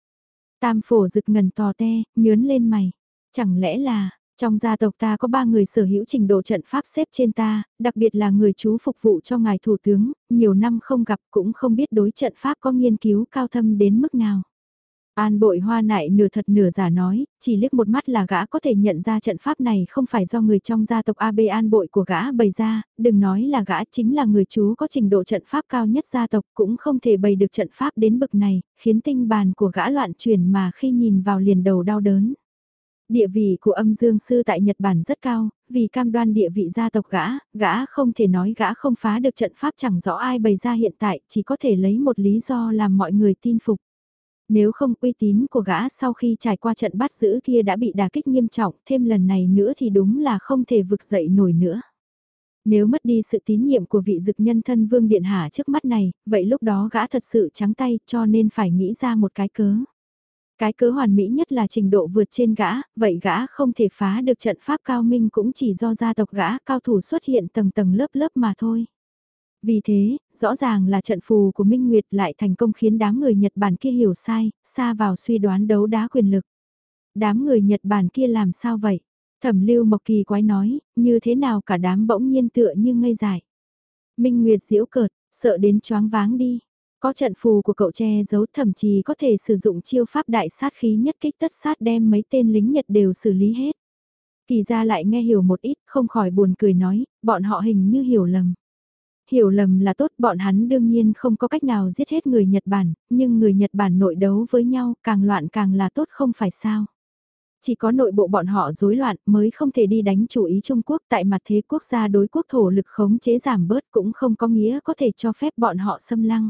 Tam phổ rực ngần tò te, nhớn lên mày. Chẳng lẽ là, trong gia tộc ta có ba người sở hữu trình độ trận pháp xếp trên ta, đặc biệt là người chú phục vụ cho ngài thủ tướng, nhiều năm không gặp cũng không biết đối trận pháp có nghiên cứu cao thâm đến mức nào. An bội hoa nại nửa thật nửa giả nói, chỉ liếc một mắt là gã có thể nhận ra trận pháp này không phải do người trong gia tộc AB an bội của gã bày ra, đừng nói là gã chính là người chú có trình độ trận pháp cao nhất gia tộc cũng không thể bày được trận pháp đến bực này, khiến tinh bàn của gã loạn chuyển mà khi nhìn vào liền đầu đau đớn. Địa vị của âm dương sư tại Nhật Bản rất cao, vì cam đoan địa vị gia tộc gã, gã không thể nói gã không phá được trận pháp chẳng rõ ai bày ra hiện tại, chỉ có thể lấy một lý do làm mọi người tin phục. Nếu không uy tín của gã sau khi trải qua trận bắt giữ kia đã bị đả kích nghiêm trọng, thêm lần này nữa thì đúng là không thể vực dậy nổi nữa. Nếu mất đi sự tín nhiệm của vị dực nhân thân vương điện hạ trước mắt này, vậy lúc đó gã thật sự trắng tay cho nên phải nghĩ ra một cái cớ. Cái cớ hoàn mỹ nhất là trình độ vượt trên gã, vậy gã không thể phá được trận pháp cao minh cũng chỉ do gia tộc gã cao thủ xuất hiện tầng tầng lớp lớp mà thôi. Vì thế, rõ ràng là trận phù của Minh Nguyệt lại thành công khiến đám người Nhật Bản kia hiểu sai, xa vào suy đoán đấu đá quyền lực. Đám người Nhật Bản kia làm sao vậy? Thẩm lưu Mộc Kỳ quái nói, như thế nào cả đám bỗng nhiên tựa như ngây dại. Minh Nguyệt diễu cợt, sợ đến choáng váng đi. Có trận phù của cậu che giấu thậm chí có thể sử dụng chiêu pháp đại sát khí nhất kích tất sát đem mấy tên lính Nhật đều xử lý hết. Kỳ ra lại nghe hiểu một ít, không khỏi buồn cười nói, bọn họ hình như hiểu lầm. Hiểu lầm là tốt, bọn hắn đương nhiên không có cách nào giết hết người Nhật Bản, nhưng người Nhật Bản nội đấu với nhau càng loạn càng là tốt không phải sao. Chỉ có nội bộ bọn họ rối loạn mới không thể đi đánh chủ ý Trung Quốc tại mặt thế quốc gia đối quốc thổ lực khống chế giảm bớt cũng không có nghĩa có thể cho phép bọn họ xâm lăng.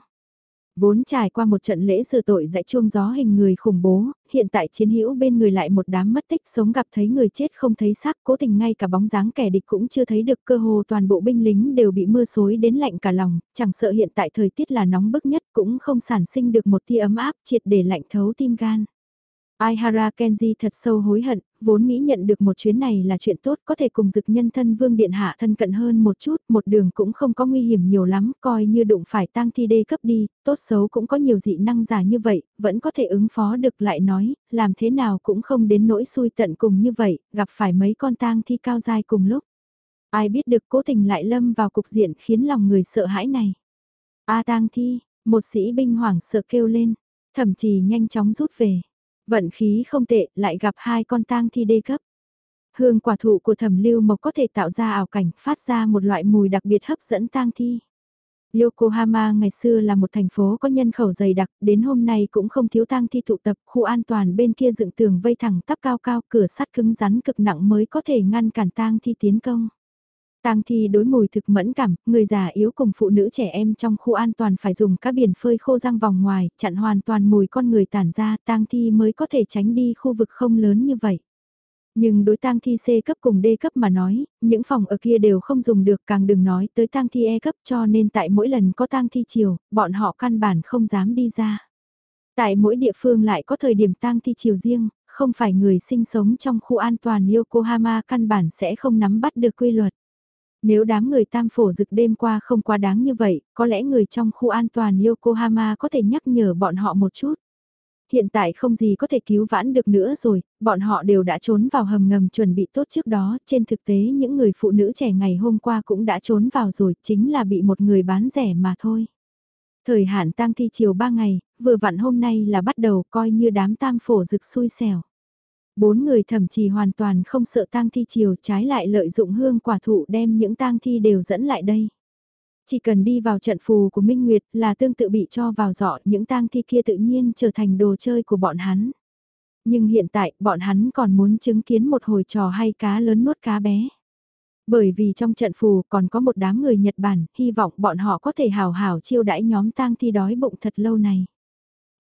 Vốn trải qua một trận lễ sửa tội dạy chuông gió hình người khủng bố, hiện tại chiến hữu bên người lại một đám mất tích sống gặp thấy người chết không thấy xác cố tình ngay cả bóng dáng kẻ địch cũng chưa thấy được cơ hồ toàn bộ binh lính đều bị mưa xối đến lạnh cả lòng, chẳng sợ hiện tại thời tiết là nóng bức nhất cũng không sản sinh được một tia ấm áp triệt để lạnh thấu tim gan. Aihara Kenji thật sâu hối hận, vốn nghĩ nhận được một chuyến này là chuyện tốt có thể cùng dực nhân thân vương điện hạ thân cận hơn một chút, một đường cũng không có nguy hiểm nhiều lắm, coi như đụng phải tang thi đê cấp đi, tốt xấu cũng có nhiều dị năng giả như vậy, vẫn có thể ứng phó được lại nói, làm thế nào cũng không đến nỗi xui tận cùng như vậy, gặp phải mấy con tang thi cao dai cùng lúc. Ai biết được cố tình lại lâm vào cục diện khiến lòng người sợ hãi này. A tang thi, Một sĩ binh hoảng sợ kêu lên, thậm chí nhanh chóng rút về. Vận khí không tệ, lại gặp hai con tang thi đê cấp. Hương quả thụ của thẩm lưu mộc có thể tạo ra ảo cảnh, phát ra một loại mùi đặc biệt hấp dẫn tang thi. Yokohama ngày xưa là một thành phố có nhân khẩu dày đặc, đến hôm nay cũng không thiếu tang thi tụ tập, khu an toàn bên kia dựng tường vây thẳng tắp cao cao, cửa sắt cứng rắn cực nặng mới có thể ngăn cản tang thi tiến công. Tang thi đối mùi thực mẫn cảm, người già yếu cùng phụ nữ trẻ em trong khu an toàn phải dùng các biển phơi khô răng vòng ngoài, chặn hoàn toàn mùi con người tản ra, tang thi mới có thể tránh đi khu vực không lớn như vậy. Nhưng đối tang thi C cấp cùng D cấp mà nói, những phòng ở kia đều không dùng được càng đừng nói tới tang thi E cấp cho nên tại mỗi lần có tang thi chiều, bọn họ căn bản không dám đi ra. Tại mỗi địa phương lại có thời điểm tang thi chiều riêng, không phải người sinh sống trong khu an toàn Yokohama căn bản sẽ không nắm bắt được quy luật. Nếu đám người tam phổ rực đêm qua không quá đáng như vậy, có lẽ người trong khu an toàn Yokohama có thể nhắc nhở bọn họ một chút. Hiện tại không gì có thể cứu vãn được nữa rồi, bọn họ đều đã trốn vào hầm ngầm chuẩn bị tốt trước đó, trên thực tế những người phụ nữ trẻ ngày hôm qua cũng đã trốn vào rồi, chính là bị một người bán rẻ mà thôi. Thời hạn tang thi chiều 3 ngày, vừa vặn hôm nay là bắt đầu coi như đám tam phổ rực xui xẻo. Bốn người thậm chí hoàn toàn không sợ tang thi chiều trái lại lợi dụng hương quả thụ đem những tang thi đều dẫn lại đây. Chỉ cần đi vào trận phù của Minh Nguyệt là tương tự bị cho vào giỏ những tang thi kia tự nhiên trở thành đồ chơi của bọn hắn. Nhưng hiện tại bọn hắn còn muốn chứng kiến một hồi trò hay cá lớn nuốt cá bé. Bởi vì trong trận phù còn có một đám người Nhật Bản, hy vọng bọn họ có thể hào hào chiêu đãi nhóm tang thi đói bụng thật lâu này.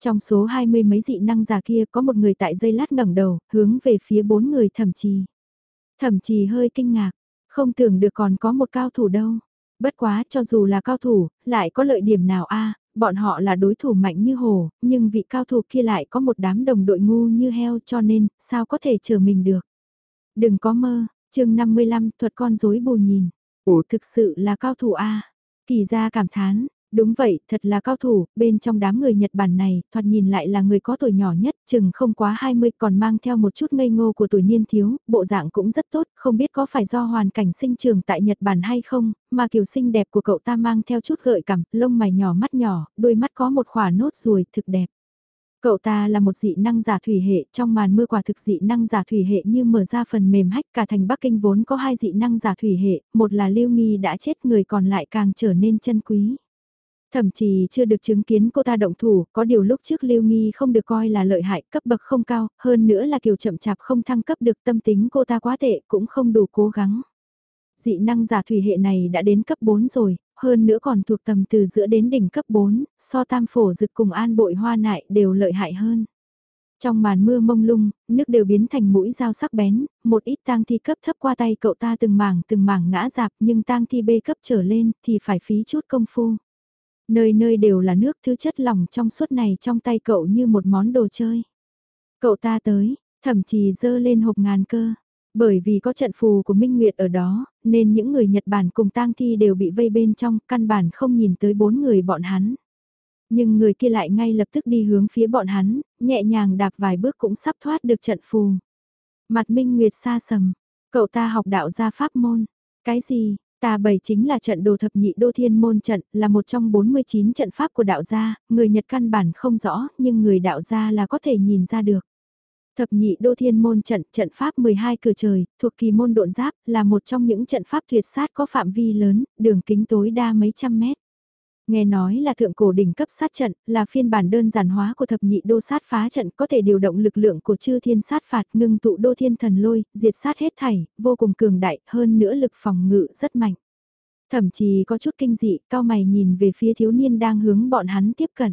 Trong số hai mươi mấy dị năng già kia có một người tại dây lát ngẩng đầu, hướng về phía bốn người thẩm trì. Thẩm trì hơi kinh ngạc, không tưởng được còn có một cao thủ đâu. Bất quá cho dù là cao thủ, lại có lợi điểm nào a bọn họ là đối thủ mạnh như hồ, nhưng vị cao thủ kia lại có một đám đồng đội ngu như heo cho nên, sao có thể chờ mình được. Đừng có mơ, chương 55 thuật con rối bù nhìn. Ủa thực sự là cao thủ a Kỳ ra cảm thán, Đúng vậy, thật là cao thủ, bên trong đám người Nhật Bản này, thoạt nhìn lại là người có tuổi nhỏ nhất, chừng không quá 20 còn mang theo một chút ngây ngô của tuổi niên thiếu, bộ dạng cũng rất tốt, không biết có phải do hoàn cảnh sinh trường tại Nhật Bản hay không, mà kiểu xinh đẹp của cậu ta mang theo chút gợi cảm, lông mày nhỏ mắt nhỏ, đôi mắt có một khỏa nốt ruồi, thực đẹp. Cậu ta là một dị năng giả thủy hệ, trong màn mưa quả thực dị năng giả thủy hệ như mở ra phần mềm hách cả thành Bắc Kinh vốn có hai dị năng giả thủy hệ, một là Lưu Nghi đã chết người còn lại càng trở nên chân quý. Thậm chí chưa được chứng kiến cô ta động thủ, có điều lúc trước Lưu Nghi không được coi là lợi hại, cấp bậc không cao, hơn nữa là kiểu chậm chạp không thăng cấp được tâm tính cô ta quá tệ, cũng không đủ cố gắng. Dị năng giả thủy hệ này đã đến cấp 4 rồi, hơn nữa còn thuộc tầm từ giữa đến đỉnh cấp 4, so tam phổ dực cùng an bội hoa nại đều lợi hại hơn. Trong màn mưa mông lung, nước đều biến thành mũi dao sắc bén, một ít tang thi cấp thấp qua tay cậu ta từng mảng từng mảng ngã dạp nhưng tang thi B cấp trở lên thì phải phí chút công phu. Nơi nơi đều là nước thứ chất lỏng trong suốt này trong tay cậu như một món đồ chơi. Cậu ta tới, thậm chí dơ lên hộp ngàn cơ. Bởi vì có trận phù của Minh Nguyệt ở đó, nên những người Nhật Bản cùng tang thi đều bị vây bên trong, căn bản không nhìn tới bốn người bọn hắn. Nhưng người kia lại ngay lập tức đi hướng phía bọn hắn, nhẹ nhàng đạp vài bước cũng sắp thoát được trận phù. Mặt Minh Nguyệt xa sầm, cậu ta học đạo gia pháp môn. Cái gì, Ta bảy chính là trận đồ thập nhị đô thiên môn trận, là một trong 49 trận pháp của đạo gia, người Nhật căn bản không rõ, nhưng người đạo gia là có thể nhìn ra được. Thập nhị đô thiên môn trận, trận pháp 12 cửa trời, thuộc kỳ môn độn giáp, là một trong những trận pháp tuyệt sát có phạm vi lớn, đường kính tối đa mấy trăm mét. Nghe nói là thượng cổ đỉnh cấp sát trận, là phiên bản đơn giản hóa của thập nhị đô sát phá trận có thể điều động lực lượng của chư thiên sát phạt ngưng tụ đô thiên thần lôi, diệt sát hết thảy, vô cùng cường đại, hơn nữa lực phòng ngự rất mạnh. Thậm chí có chút kinh dị, cao mày nhìn về phía thiếu niên đang hướng bọn hắn tiếp cận.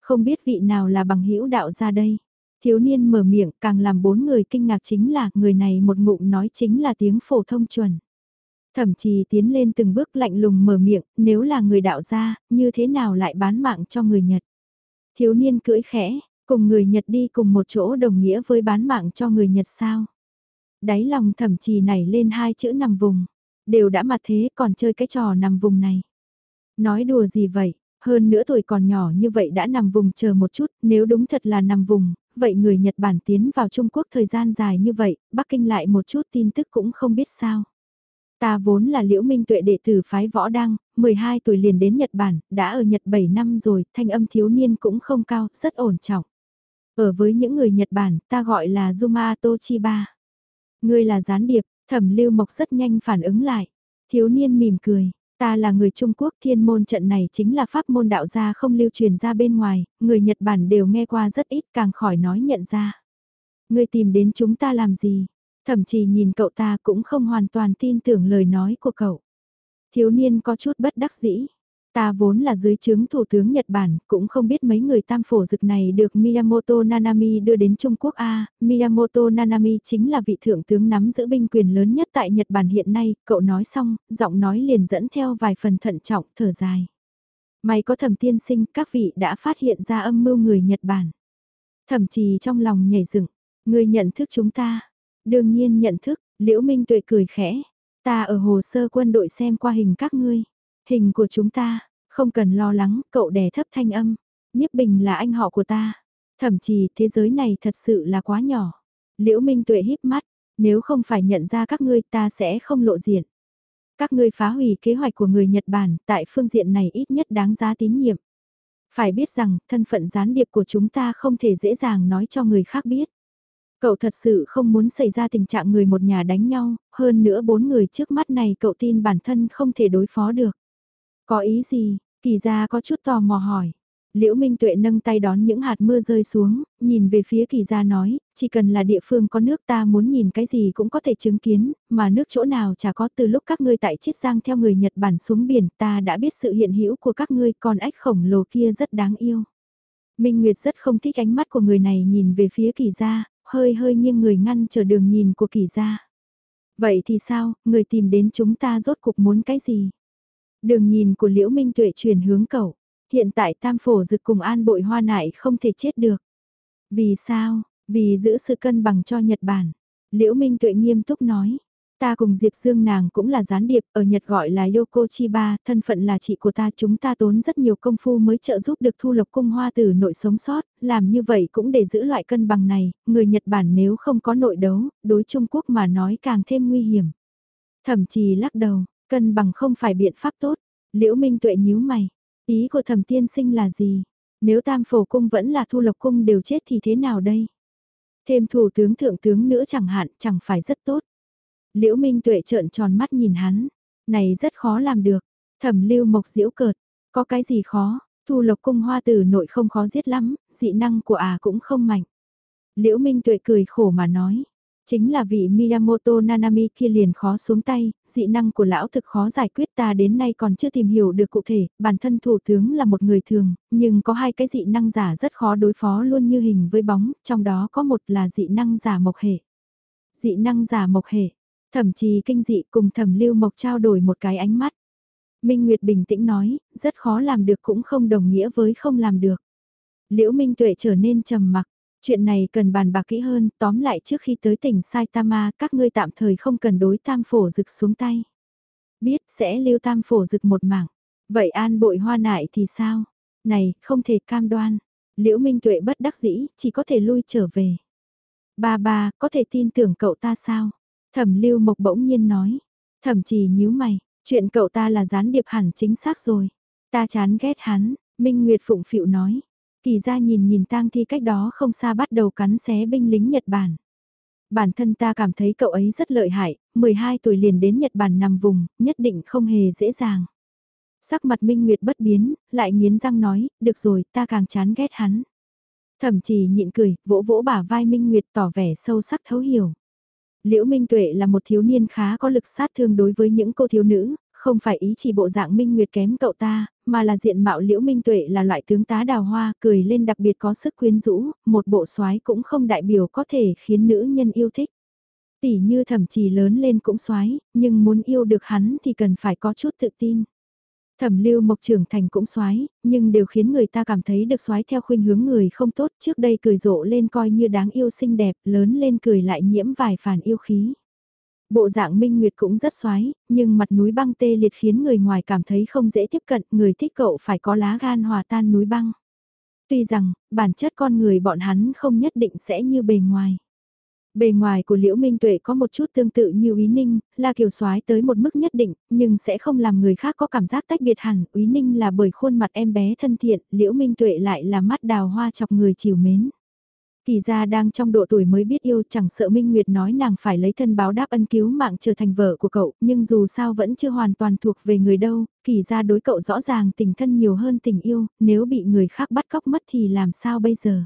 Không biết vị nào là bằng hữu đạo ra đây. Thiếu niên mở miệng càng làm bốn người kinh ngạc chính là người này một ngụm nói chính là tiếng phổ thông chuẩn. Thậm chí tiến lên từng bước lạnh lùng mở miệng, nếu là người đạo gia, như thế nào lại bán mạng cho người Nhật. Thiếu niên cưỡi khẽ, cùng người Nhật đi cùng một chỗ đồng nghĩa với bán mạng cho người Nhật sao. Đáy lòng thậm chí nảy lên hai chữ nằm vùng, đều đã mặt thế còn chơi cái trò nằm vùng này. Nói đùa gì vậy, hơn nữa tuổi còn nhỏ như vậy đã nằm vùng chờ một chút, nếu đúng thật là nằm vùng, vậy người Nhật Bản tiến vào Trung Quốc thời gian dài như vậy, Bắc Kinh lại một chút tin tức cũng không biết sao. Ta vốn là Liễu Minh Tuệ đệ tử phái võ đăng, 12 tuổi liền đến Nhật Bản, đã ở Nhật 7 năm rồi, thanh âm thiếu niên cũng không cao, rất ổn trọng. Ở với những người Nhật Bản, ta gọi là Zumato Chiba. Ngươi là gián điệp, thẩm lưu mộc rất nhanh phản ứng lại. Thiếu niên mỉm cười, ta là người Trung Quốc thiên môn trận này chính là pháp môn đạo gia không lưu truyền ra bên ngoài, người Nhật Bản đều nghe qua rất ít càng khỏi nói nhận ra. Ngươi tìm đến chúng ta làm gì? Thậm chí nhìn cậu ta cũng không hoàn toàn tin tưởng lời nói của cậu. Thiếu niên có chút bất đắc dĩ. Ta vốn là dưới chứng thủ tướng Nhật Bản, cũng không biết mấy người tam phổ dực này được Miyamoto Nanami đưa đến Trung Quốc A. Miyamoto Nanami chính là vị thượng tướng nắm giữ binh quyền lớn nhất tại Nhật Bản hiện nay, cậu nói xong, giọng nói liền dẫn theo vài phần thận trọng, thở dài. May có thẩm tiên sinh, các vị đã phát hiện ra âm mưu người Nhật Bản. Thậm chí trong lòng nhảy dựng, người nhận thức chúng ta. Đương nhiên nhận thức, Liễu Minh Tuệ cười khẽ. Ta ở hồ sơ quân đội xem qua hình các ngươi. Hình của chúng ta, không cần lo lắng, cậu đè thấp thanh âm. Niếp Bình là anh họ của ta. Thậm chí thế giới này thật sự là quá nhỏ. Liễu Minh Tuệ híp mắt, nếu không phải nhận ra các ngươi ta sẽ không lộ diện. Các ngươi phá hủy kế hoạch của người Nhật Bản tại phương diện này ít nhất đáng giá tín nhiệm. Phải biết rằng thân phận gián điệp của chúng ta không thể dễ dàng nói cho người khác biết. Cậu thật sự không muốn xảy ra tình trạng người một nhà đánh nhau, hơn nữa bốn người trước mắt này cậu tin bản thân không thể đối phó được. Có ý gì? Kỳ gia có chút tò mò hỏi. Liễu Minh Tuệ nâng tay đón những hạt mưa rơi xuống, nhìn về phía kỳ gia nói, chỉ cần là địa phương có nước ta muốn nhìn cái gì cũng có thể chứng kiến, mà nước chỗ nào chả có từ lúc các ngươi tại Chiết Giang theo người Nhật Bản xuống biển ta đã biết sự hiện hữu của các ngươi còn ếch khổng lồ kia rất đáng yêu. Minh Nguyệt rất không thích ánh mắt của người này nhìn về phía kỳ gia, hơi hơi nghiêng người ngăn chờ đường nhìn của kỳ gia. Vậy thì sao, người tìm đến chúng ta rốt cuộc muốn cái gì? Đường nhìn của Liễu Minh Tuệ chuyển hướng cậu. Hiện tại tam phổ dực cùng an bội hoa nại không thể chết được. Vì sao? Vì giữ sự cân bằng cho Nhật Bản. Liễu Minh Tuệ nghiêm túc nói. Ta cùng Diệp Dương nàng cũng là gián điệp, ở Nhật gọi là Yoko Chiba, thân phận là chị của ta chúng ta tốn rất nhiều công phu mới trợ giúp được thu lộc cung hoa tử nội sống sót, làm như vậy cũng để giữ loại cân bằng này, người Nhật Bản nếu không có nội đấu, đối Trung Quốc mà nói càng thêm nguy hiểm. Thậm chí lắc đầu, cân bằng không phải biện pháp tốt, liễu minh tuệ nhíu mày, ý của thẩm tiên sinh là gì? Nếu tam phổ cung vẫn là thu lộc cung đều chết thì thế nào đây? Thêm thủ tướng thượng tướng nữa chẳng hạn, chẳng phải rất tốt. Liễu Minh Tuệ trợn tròn mắt nhìn hắn, này rất khó làm được. Thẩm Lưu Mộc diễu cợt, có cái gì khó? Thu Lộc cung hoa tử nội không khó giết lắm, dị năng của à cũng không mạnh. Liễu Minh Tuệ cười khổ mà nói, chính là vị Miyamoto Nanami kia liền khó xuống tay, dị năng của lão thực khó giải quyết ta đến nay còn chưa tìm hiểu được cụ thể, bản thân thủ tướng là một người thường, nhưng có hai cái dị năng giả rất khó đối phó luôn như hình với bóng, trong đó có một là dị năng giả mộc hệ. Dị năng giả mộc hệ, Thẩm trì kinh dị cùng thẩm lưu mộc trao đổi một cái ánh mắt. Minh Nguyệt bình tĩnh nói, rất khó làm được cũng không đồng nghĩa với không làm được. Liễu Minh Tuệ trở nên trầm mặc, chuyện này cần bàn bạc kỹ hơn, tóm lại trước khi tới tỉnh Saitama các ngươi tạm thời không cần đối tam phổ rực xuống tay. Biết sẽ lưu tam phổ rực một mảng, vậy an bội hoa nại thì sao? Này, không thể cam đoan. Liễu Minh Tuệ bất đắc dĩ, chỉ có thể lui trở về. Ba ba, có thể tin tưởng cậu ta sao? Thẩm lưu mộc bỗng nhiên nói. Thẩm chỉ nhíu mày, chuyện cậu ta là gián điệp hẳn chính xác rồi. Ta chán ghét hắn, Minh Nguyệt Phụng Phịu nói. Kỳ ra nhìn nhìn tang thi cách đó không xa bắt đầu cắn xé binh lính Nhật Bản. Bản thân ta cảm thấy cậu ấy rất lợi hại, 12 tuổi liền đến Nhật Bản nằm vùng, nhất định không hề dễ dàng. Sắc mặt Minh Nguyệt bất biến, lại nghiến răng nói, được rồi, ta càng chán ghét hắn. Thẩm chỉ nhịn cười, vỗ vỗ bả vai Minh Nguyệt tỏ vẻ sâu sắc thấu hiểu. Liễu Minh Tuệ là một thiếu niên khá có lực sát thương đối với những cô thiếu nữ, không phải ý chỉ bộ dạng Minh Nguyệt kém cậu ta, mà là diện mạo Liễu Minh Tuệ là loại tướng tá đào hoa, cười lên đặc biệt có sức quyến rũ, một bộ soái cũng không đại biểu có thể khiến nữ nhân yêu thích. Tỷ như thậm chí lớn lên cũng soái, nhưng muốn yêu được hắn thì cần phải có chút tự tin. Thẩm lưu mộc trưởng thành cũng xoái, nhưng đều khiến người ta cảm thấy được xoái theo khuynh hướng người không tốt trước đây cười rộ lên coi như đáng yêu xinh đẹp, lớn lên cười lại nhiễm vài phản yêu khí. Bộ dạng minh nguyệt cũng rất xoái, nhưng mặt núi băng tê liệt khiến người ngoài cảm thấy không dễ tiếp cận, người thích cậu phải có lá gan hòa tan núi băng. Tuy rằng, bản chất con người bọn hắn không nhất định sẽ như bề ngoài. Bề ngoài của Liễu Minh Tuệ có một chút tương tự như Úy Ninh, là kiều soái tới một mức nhất định, nhưng sẽ không làm người khác có cảm giác tách biệt hẳn. Úy Ninh là bởi khuôn mặt em bé thân thiện, Liễu Minh Tuệ lại là mắt đào hoa chọc người chiều mến. Kỳ gia đang trong độ tuổi mới biết yêu chẳng sợ Minh Nguyệt nói nàng phải lấy thân báo đáp ân cứu mạng trở thành vợ của cậu, nhưng dù sao vẫn chưa hoàn toàn thuộc về người đâu, kỳ gia đối cậu rõ ràng tình thân nhiều hơn tình yêu, nếu bị người khác bắt cóc mất thì làm sao bây giờ?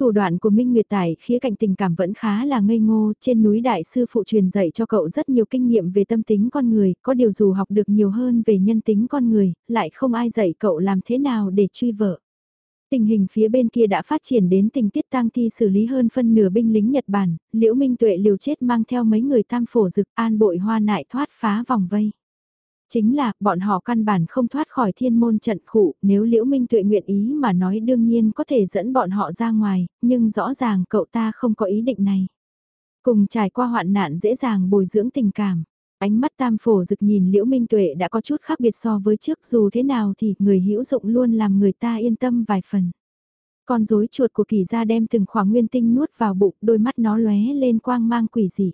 Thủ đoạn của Minh Nguyệt Tài khía cạnh tình cảm vẫn khá là ngây ngô, trên núi đại sư phụ truyền dạy cho cậu rất nhiều kinh nghiệm về tâm tính con người, có điều dù học được nhiều hơn về nhân tính con người, lại không ai dạy cậu làm thế nào để truy vợ. Tình hình phía bên kia đã phát triển đến tình tiết tang thi xử lý hơn phân nửa binh lính Nhật Bản, Liễu Minh Tuệ liều chết mang theo mấy người tam phổ dực an bội hoa nại thoát phá vòng vây. Chính là, bọn họ căn bản không thoát khỏi thiên môn trận khụ, nếu Liễu Minh Tuệ nguyện ý mà nói đương nhiên có thể dẫn bọn họ ra ngoài, nhưng rõ ràng cậu ta không có ý định này. Cùng trải qua hoạn nạn dễ dàng bồi dưỡng tình cảm. Ánh mắt tam phổ rực nhìn Liễu Minh Tuệ đã có chút khác biệt so với trước dù thế nào thì người hữu dụng luôn làm người ta yên tâm vài phần. Con rối chuột của kỳ gia đem từng khoảng nguyên tinh nuốt vào bụng đôi mắt nó lóe lên quang mang quỷ dị.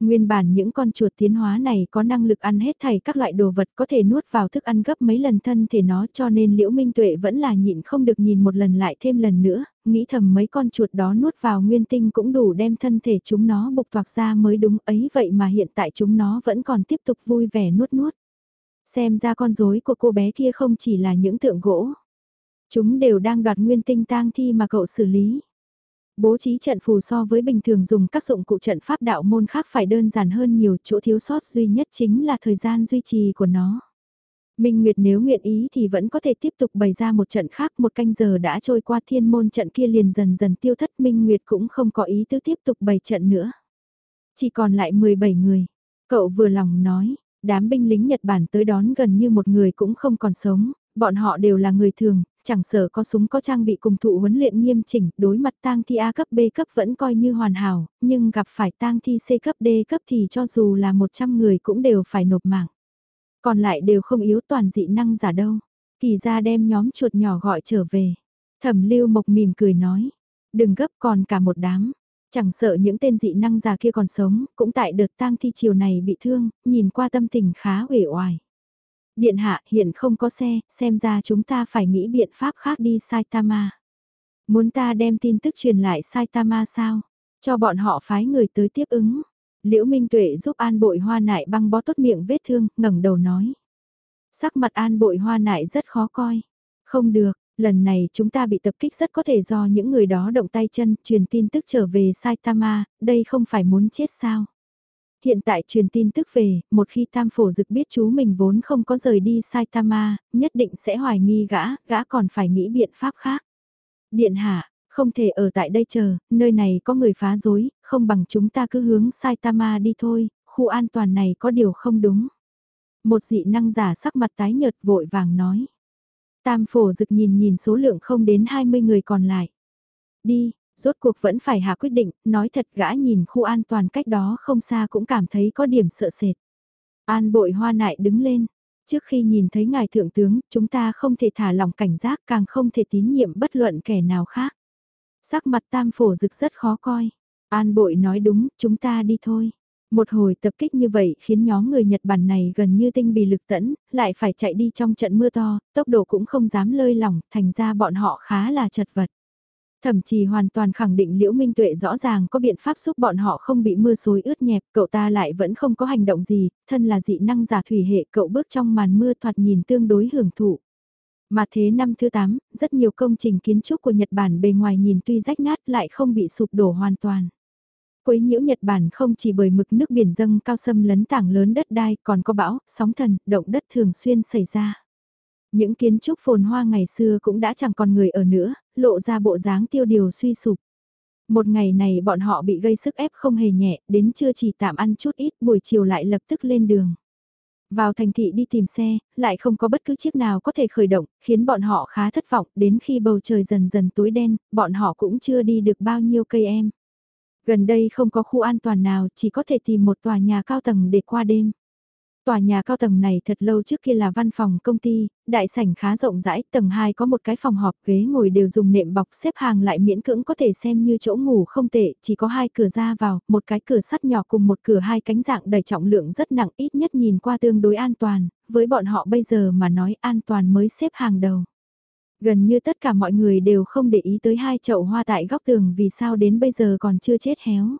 Nguyên bản những con chuột tiến hóa này có năng lực ăn hết thảy các loại đồ vật có thể nuốt vào thức ăn gấp mấy lần thân thể nó cho nên Liễu Minh Tuệ vẫn là nhịn không được nhìn một lần lại thêm lần nữa, nghĩ thầm mấy con chuột đó nuốt vào nguyên tinh cũng đủ đem thân thể chúng nó bục toạc ra mới đúng ấy vậy mà hiện tại chúng nó vẫn còn tiếp tục vui vẻ nuốt nuốt. Xem ra con rối của cô bé kia không chỉ là những tượng gỗ. Chúng đều đang đoạt nguyên tinh tang thi mà cậu xử lý. Bố trí trận phù so với bình thường dùng các dụng cụ trận pháp đạo môn khác phải đơn giản hơn nhiều chỗ thiếu sót duy nhất chính là thời gian duy trì của nó. Minh Nguyệt nếu nguyện ý thì vẫn có thể tiếp tục bày ra một trận khác một canh giờ đã trôi qua thiên môn trận kia liền dần dần tiêu thất Minh Nguyệt cũng không có ý tứ tiếp tục bày trận nữa. Chỉ còn lại 17 người. Cậu vừa lòng nói, đám binh lính Nhật Bản tới đón gần như một người cũng không còn sống, bọn họ đều là người thường, chẳng sợ có súng có trang bị cùng thụ huấn luyện nghiêm chỉnh, đối mặt tang thi A cấp B cấp vẫn coi như hoàn hảo, nhưng gặp phải tang thi C cấp D cấp thì cho dù là 100 người cũng đều phải nộp mạng. Còn lại đều không yếu toàn dị năng giả đâu. Kỳ ra đem nhóm chuột nhỏ gọi trở về. Thẩm lưu mộc mỉm cười nói. Đừng gấp còn cả một đám. Chẳng sợ những tên dị năng giả kia còn sống, cũng tại đợt tang thi chiều này bị thương, nhìn qua tâm tình khá uể oải. Điện hạ hiện không có xe, xem ra chúng ta phải nghĩ biện pháp khác đi Saitama. Muốn ta đem tin tức truyền lại Saitama sao? Cho bọn họ phái người tới tiếp ứng. Liễu Minh Tuệ giúp An Bội Hoa Nại băng bó tốt miệng vết thương, ngẩng đầu nói. Sắc mặt An Bội Hoa Nại rất khó coi. Không được, lần này chúng ta bị tập kích rất có thể do những người đó động tay chân truyền tin tức trở về Saitama, đây không phải muốn chết sao hiện tại truyền tin tức về, một khi tam phổ dực biết chú mình vốn không có rời đi Saitama, nhất định sẽ hoài nghi gã, gã còn phải nghĩ biện pháp khác. Điện hạ, không thể ở tại đây chờ, nơi này có người phá rối, không bằng chúng ta cứ hướng Saitama đi thôi, khu an toàn này có điều không đúng. Một dị năng giả sắc mặt tái nhợt vội vàng nói. Tam phổ dực nhìn nhìn số lượng không đến 20 người còn lại. Đi, rốt cuộc vẫn phải hạ quyết định, nói thật gã nhìn khu an toàn cách đó không xa cũng cảm thấy có điểm sợ sệt. An bội hoa nại đứng lên, trước khi nhìn thấy ngài thượng tướng, chúng ta không thể thả lòng cảnh giác càng không thể tín nhiệm bất luận kẻ nào khác. Sắc mặt tam phổ rực rất khó coi. An bội nói đúng, chúng ta đi thôi. Một hồi tập kích như vậy khiến nhóm người Nhật Bản này gần như tinh bì lực tẫn, lại phải chạy đi trong trận mưa to, tốc độ cũng không dám lơi lỏng, thành ra bọn họ khá là chật vật. Thậm chí hoàn toàn khẳng định Liễu Minh Tuệ rõ ràng có biện pháp giúp bọn họ không bị mưa xối ướt nhẹp, cậu ta lại vẫn không có hành động gì, thân là dị năng giả thủy hệ cậu bước trong màn mưa thoạt nhìn tương đối hưởng thụ. Mà thế năm thứ 8, rất nhiều công trình kiến trúc của Nhật Bản bề ngoài nhìn tuy rách nát lại không bị sụp đổ hoàn toàn. Quấy nhiễu Nhật Bản không chỉ bởi mực nước biển dâng cao xâm lấn tảng lớn đất đai còn có bão, sóng thần, động đất thường xuyên xảy ra. Những kiến trúc phồn hoa ngày xưa cũng đã chẳng còn người ở nữa, lộ ra bộ dáng tiêu điều suy sụp. Một ngày này bọn họ bị gây sức ép không hề nhẹ, đến trưa chỉ tạm ăn chút ít, buổi chiều lại lập tức lên đường. Vào thành thị đi tìm xe, lại không có bất cứ chiếc nào có thể khởi động, khiến bọn họ khá thất vọng, đến khi bầu trời dần dần tối đen, bọn họ cũng chưa đi được bao nhiêu cây em. Gần đây không có khu an toàn nào, chỉ có thể tìm một tòa nhà cao tầng để qua đêm. Tòa nhà cao tầng này thật lâu trước kia là văn phòng công ty, đại sảnh khá rộng rãi, tầng 2 có một cái phòng họp ghế ngồi đều dùng nệm bọc xếp hàng lại miễn cưỡng có thể xem như chỗ ngủ không tệ, chỉ có hai cửa ra vào, một cái cửa sắt nhỏ cùng một cửa hai cánh dạng đầy trọng lượng rất nặng ít nhất nhìn qua tương đối an toàn, với bọn họ bây giờ mà nói an toàn mới xếp hàng đầu. Gần như tất cả mọi người đều không để ý tới hai chậu hoa tại góc tường vì sao đến bây giờ còn chưa chết héo.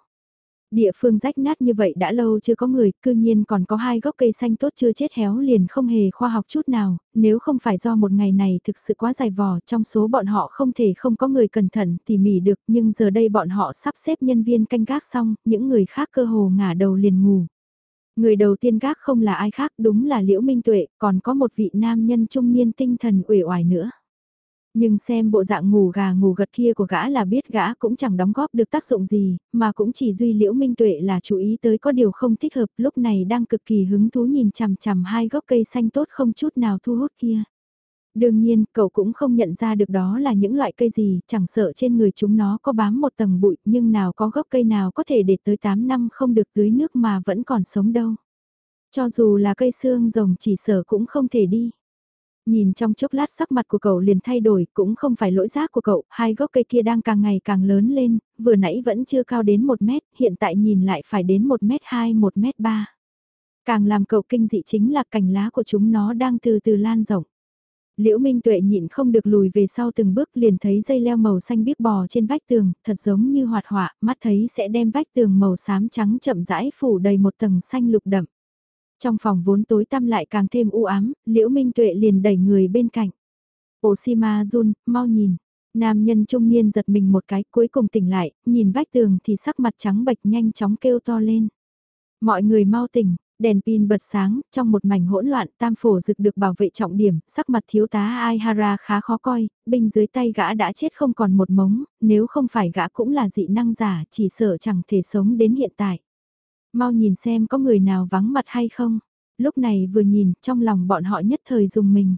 Địa phương rách nát như vậy đã lâu chưa có người, cư nhiên còn có hai gốc cây xanh tốt chưa chết héo liền không hề khoa học chút nào, nếu không phải do một ngày này thực sự quá dài vò trong số bọn họ không thể không có người cẩn thận tỉ mỉ được nhưng giờ đây bọn họ sắp xếp nhân viên canh gác xong, những người khác cơ hồ ngả đầu liền ngủ. Người đầu tiên gác không là ai khác đúng là Liễu Minh Tuệ, còn có một vị nam nhân trung niên tinh thần uể oải nữa. Nhưng xem bộ dạng ngủ gà ngủ gật kia của gã là biết gã cũng chẳng đóng góp được tác dụng gì, mà cũng chỉ duy liễu minh tuệ là chú ý tới có điều không thích hợp lúc này đang cực kỳ hứng thú nhìn chằm chằm hai gốc cây xanh tốt không chút nào thu hút kia. Đương nhiên, cậu cũng không nhận ra được đó là những loại cây gì, chẳng sợ trên người chúng nó có bám một tầng bụi, nhưng nào có gốc cây nào có thể để tới 8 năm không được tưới nước mà vẫn còn sống đâu. Cho dù là cây xương rồng chỉ sợ cũng không thể đi. Nhìn trong chốc lát sắc mặt của cậu liền thay đổi, cũng không phải lỗi giác của cậu, hai gốc cây kia đang càng ngày càng lớn lên, vừa nãy vẫn chưa cao đến 1 mét, hiện tại nhìn lại phải đến 1 mét 2, 1 mét 3. Càng làm cậu kinh dị chính là cành lá của chúng nó đang từ từ lan rộng. Liễu Minh Tuệ nhịn không được lùi về sau từng bước liền thấy dây leo màu xanh biếc bò trên vách tường, thật giống như hoạt họa, mắt thấy sẽ đem vách tường màu xám trắng chậm rãi phủ đầy một tầng xanh lục đậm. Trong phòng vốn tối tăm lại càng thêm u ám, Liễu Minh Tuệ liền đẩy người bên cạnh. Oshima jun mau nhìn. Nam nhân trung niên giật mình một cái cuối cùng tỉnh lại, nhìn vách tường thì sắc mặt trắng bệch nhanh chóng kêu to lên. Mọi người mau tỉnh, đèn pin bật sáng, trong một mảnh hỗn loạn tam phổ rực được bảo vệ trọng điểm, sắc mặt thiếu tá Aihara khá khó coi, binh dưới tay gã đã chết không còn một mống, nếu không phải gã cũng là dị năng giả, chỉ sợ chẳng thể sống đến hiện tại. Mau nhìn xem có người nào vắng mặt hay không. Lúc này vừa nhìn, trong lòng bọn họ nhất thời dùng mình.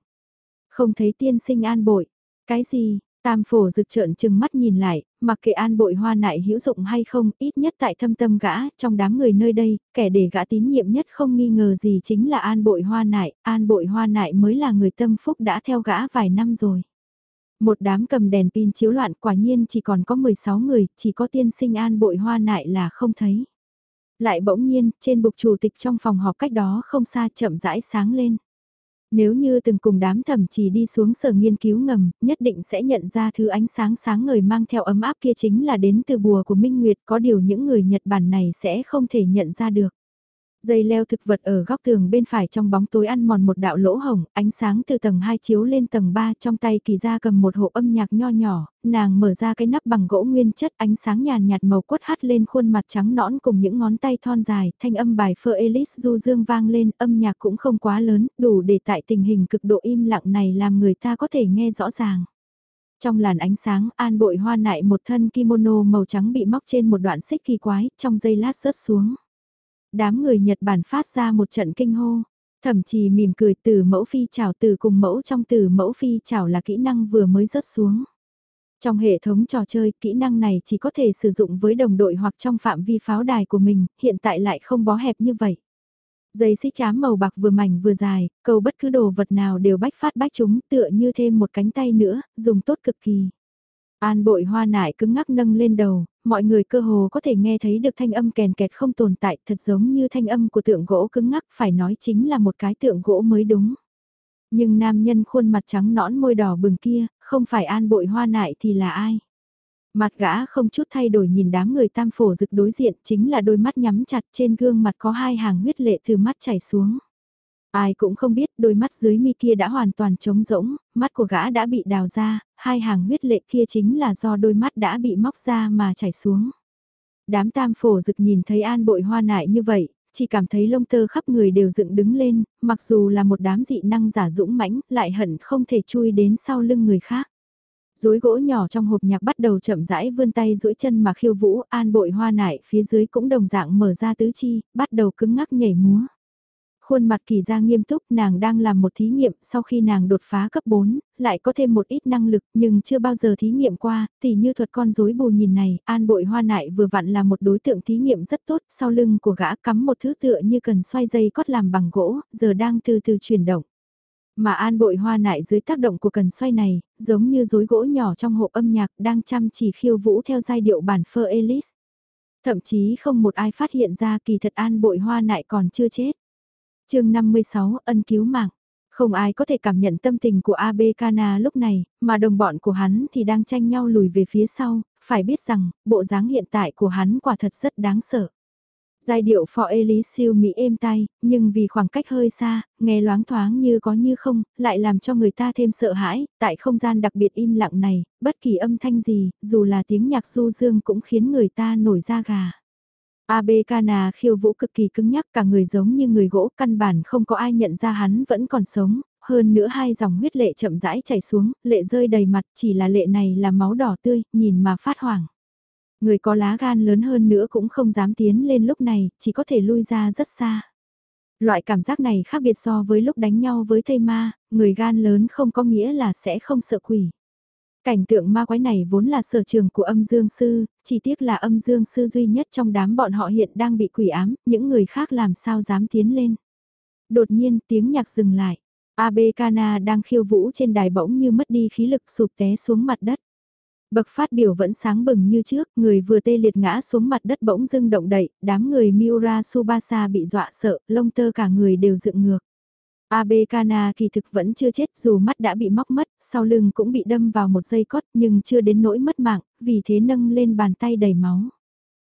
Không thấy tiên sinh an bội. Cái gì, Tam phổ rực trợn chừng mắt nhìn lại, mặc kệ an bội hoa nại hữu dụng hay không, ít nhất tại thâm tâm gã, trong đám người nơi đây, kẻ để gã tín nhiệm nhất không nghi ngờ gì chính là an bội hoa nại, an bội hoa nại mới là người tâm phúc đã theo gã vài năm rồi. Một đám cầm đèn pin chiếu loạn quả nhiên chỉ còn có 16 người, chỉ có tiên sinh an bội hoa nại là không thấy. Lại bỗng nhiên, trên bục chủ tịch trong phòng họp cách đó không xa chậm rãi sáng lên. Nếu như từng cùng đám thẩm chỉ đi xuống sở nghiên cứu ngầm, nhất định sẽ nhận ra thứ ánh sáng sáng ngời mang theo ấm áp kia chính là đến từ bùa của Minh Nguyệt có điều những người Nhật Bản này sẽ không thể nhận ra được. Dây leo thực vật ở góc tường bên phải trong bóng tối ăn mòn một đạo lỗ hồng, ánh sáng từ tầng 2 chiếu lên tầng 3 trong tay kỳ ra cầm một hộp âm nhạc nho nhỏ, nàng mở ra cái nắp bằng gỗ nguyên chất ánh sáng nhàn nhạt màu quất hắt lên khuôn mặt trắng nõn cùng những ngón tay thon dài, thanh âm bài phơ elis du dương vang lên, âm nhạc cũng không quá lớn, đủ để tại tình hình cực độ im lặng này làm người ta có thể nghe rõ ràng. Trong làn ánh sáng, an bội hoa nại một thân kimono màu trắng bị móc trên một đoạn xích kỳ quái, trong giây lát rớt xuống đám người Nhật Bản phát ra một trận kinh hô. Thậm chí mỉm cười từ mẫu phi chảo từ cùng mẫu trong từ mẫu phi chảo là kỹ năng vừa mới rớt xuống. Trong hệ thống trò chơi, kỹ năng này chỉ có thể sử dụng với đồng đội hoặc trong phạm vi pháo đài của mình, hiện tại lại không bó hẹp như vậy. Dây xích chám màu bạc vừa mảnh vừa dài, cầu bất cứ đồ vật nào đều bách phát bách chúng tựa như thêm một cánh tay nữa, dùng tốt cực kỳ. An bội hoa nại cứng ngắc nâng lên đầu, mọi người cơ hồ có thể nghe thấy được thanh âm kèn kẹt không tồn tại thật giống như thanh âm của tượng gỗ cứng ngắc phải nói chính là một cái tượng gỗ mới đúng. Nhưng nam nhân khuôn mặt trắng nõn môi đỏ bừng kia, không phải an bội hoa nại thì là ai? Mặt gã không chút thay đổi nhìn đám người tam phổ rực đối diện chính là đôi mắt nhắm chặt trên gương mặt có hai hàng huyết lệ từ mắt chảy xuống. Ai cũng không biết đôi mắt dưới mi kia đã hoàn toàn trống rỗng, mắt của gã đã bị đào ra, hai hàng huyết lệ kia chính là do đôi mắt đã bị móc ra mà chảy xuống. Đám tam phổ rực nhìn thấy an bội hoa nại như vậy, chỉ cảm thấy lông tơ khắp người đều dựng đứng lên, mặc dù là một đám dị năng giả dũng mãnh, lại hận không thể chui đến sau lưng người khác. Dối gỗ nhỏ trong hộp nhạc bắt đầu chậm rãi vươn tay duỗi chân mà khiêu vũ, an bội hoa nại phía dưới cũng đồng dạng mở ra tứ chi, bắt đầu cứng ngắc nhảy múa. Khuôn mặt kỳ ra nghiêm túc, nàng đang làm một thí nghiệm, sau khi nàng đột phá cấp 4, lại có thêm một ít năng lực, nhưng chưa bao giờ thí nghiệm qua, tỉ như thuật con rối bù nhìn này, an bội hoa nại vừa vặn là một đối tượng thí nghiệm rất tốt, sau lưng của gã cắm một thứ tựa như cần xoay dây cót làm bằng gỗ, giờ đang từ từ chuyển động. Mà an bội hoa nại dưới tác động của cần xoay này, giống như rối gỗ nhỏ trong hộp âm nhạc đang chăm chỉ khiêu vũ theo giai điệu bản phơ Elise. Thậm chí không một ai phát hiện ra kỳ thật an bội hoa nại còn chưa chết chương 56 ân cứu mạng. Không ai có thể cảm nhận tâm tình của AB Kana lúc này, mà đồng bọn của hắn thì đang tranh nhau lùi về phía sau, phải biết rằng, bộ dáng hiện tại của hắn quả thật rất đáng sợ. Giai điệu phò Elise siêu mỹ êm tai, nhưng vì khoảng cách hơi xa, nghe loáng thoáng như có như không, lại làm cho người ta thêm sợ hãi, tại không gian đặc biệt im lặng này, bất kỳ âm thanh gì, dù là tiếng nhạc du dương cũng khiến người ta nổi da gà. Abekana khiêu vũ cực kỳ cứng nhắc cả người giống như người gỗ căn bản không có ai nhận ra hắn vẫn còn sống, hơn nữa hai dòng huyết lệ chậm rãi chảy xuống, lệ rơi đầy mặt chỉ là lệ này là máu đỏ tươi, nhìn mà phát hoảng. Người có lá gan lớn hơn nữa cũng không dám tiến lên lúc này, chỉ có thể lui ra rất xa. Loại cảm giác này khác biệt so với lúc đánh nhau với thây ma, người gan lớn không có nghĩa là sẽ không sợ quỷ. Cảnh tượng ma quái này vốn là sở trường của âm dương sư, chỉ tiếc là âm dương sư duy nhất trong đám bọn họ hiện đang bị quỷ ám, những người khác làm sao dám tiến lên. Đột nhiên tiếng nhạc dừng lại, Abekana đang khiêu vũ trên đài bỗng như mất đi khí lực sụp té xuống mặt đất. Bậc phát biểu vẫn sáng bừng như trước, người vừa tê liệt ngã xuống mặt đất bỗng dưng động đậy, đám người Miura Subasa bị dọa sợ, lông tơ cả người đều dựng ngược. Abekana kỳ thực vẫn chưa chết dù mắt đã bị móc mất, sau lưng cũng bị đâm vào một dây cót nhưng chưa đến nỗi mất mạng, vì thế nâng lên bàn tay đầy máu.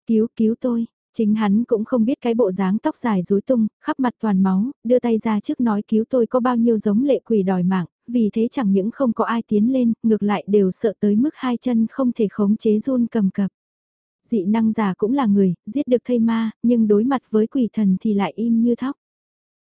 Cứu cứu tôi, chính hắn cũng không biết cái bộ dáng tóc dài rối tung, khắp mặt toàn máu, đưa tay ra trước nói cứu tôi có bao nhiêu giống lệ quỷ đòi mạng, vì thế chẳng những không có ai tiến lên, ngược lại đều sợ tới mức hai chân không thể khống chế run cầm cập. Dị năng giả cũng là người, giết được thây ma, nhưng đối mặt với quỷ thần thì lại im như thóc.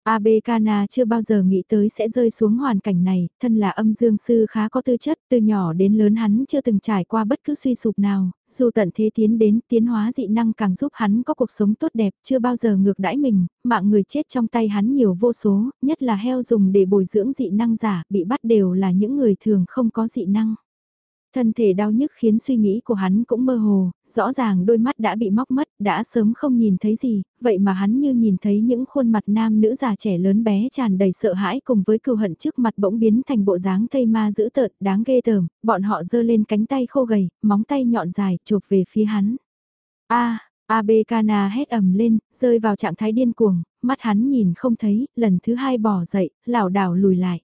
Abekana chưa bao giờ nghĩ tới sẽ rơi xuống hoàn cảnh này, thân là âm dương sư khá có tư chất, từ nhỏ đến lớn hắn chưa từng trải qua bất cứ suy sụp nào, dù tận thế tiến đến tiến hóa dị năng càng giúp hắn có cuộc sống tốt đẹp, chưa bao giờ ngược đãi mình, mạng người chết trong tay hắn nhiều vô số, nhất là heo dùng để bồi dưỡng dị năng giả, bị bắt đều là những người thường không có dị năng. Thân thể đau nhức khiến suy nghĩ của hắn cũng mơ hồ, rõ ràng đôi mắt đã bị móc mất, đã sớm không nhìn thấy gì, vậy mà hắn như nhìn thấy những khuôn mặt nam nữ già trẻ lớn bé tràn đầy sợ hãi cùng với cừu hận trước mặt bỗng biến thành bộ dáng thây ma dữ tợn, đáng ghê tởm, bọn họ giơ lên cánh tay khô gầy, móng tay nhọn dài, chụp về phía hắn. A, Abekana hét ầm lên, rơi vào trạng thái điên cuồng, mắt hắn nhìn không thấy, lần thứ hai bỏ dậy, lảo đảo lùi lại.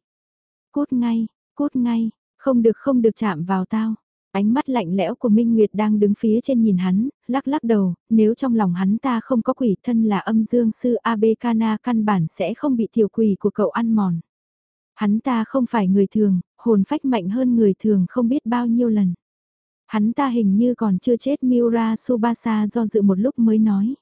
Cút ngay, cút ngay, không được không được chạm vào tao. Ánh mắt lạnh lẽo của Minh Nguyệt đang đứng phía trên nhìn hắn, lắc lắc đầu, nếu trong lòng hắn ta không có quỷ thân là âm dương sư Abekana căn bản sẽ không bị tiểu quỷ của cậu ăn mòn. Hắn ta không phải người thường, hồn phách mạnh hơn người thường không biết bao nhiêu lần. Hắn ta hình như còn chưa chết Miura Subasa do dự một lúc mới nói.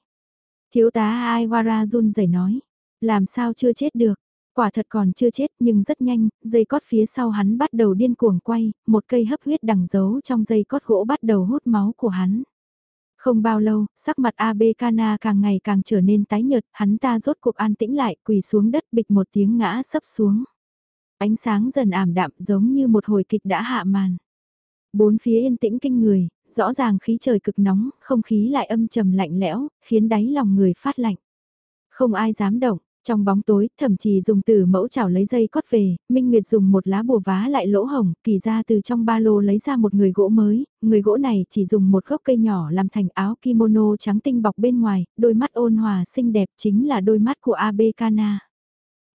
Thiếu tá Aiwara run rẩy nói, làm sao chưa chết được, Quả thật còn chưa chết nhưng rất nhanh, dây cót phía sau hắn bắt đầu điên cuồng quay, một cây hấp huyết đằng giấu trong dây cót gỗ bắt đầu hút máu của hắn. Không bao lâu, sắc mặt Abekana càng ngày càng trở nên tái nhợt, hắn ta rốt cuộc an tĩnh lại, quỳ xuống đất bịch một tiếng ngã sấp xuống. Ánh sáng dần ảm đạm giống như một hồi kịch đã hạ màn. Bốn phía yên tĩnh kinh người, rõ ràng khí trời cực nóng, không khí lại âm trầm lạnh lẽo, khiến đáy lòng người phát lạnh. Không ai dám động, trong bóng tối, thậm chí dùng từ mẫu chảo lấy dây cót về, Minh Nguyệt dùng một lá bùa vá lại lỗ hồng, kỳ ra từ trong ba lô lấy ra một người gỗ mới, người gỗ này chỉ dùng một gốc cây nhỏ làm thành áo kimono trắng tinh bọc bên ngoài, đôi mắt ôn hòa xinh đẹp chính là đôi mắt của Abe Kana.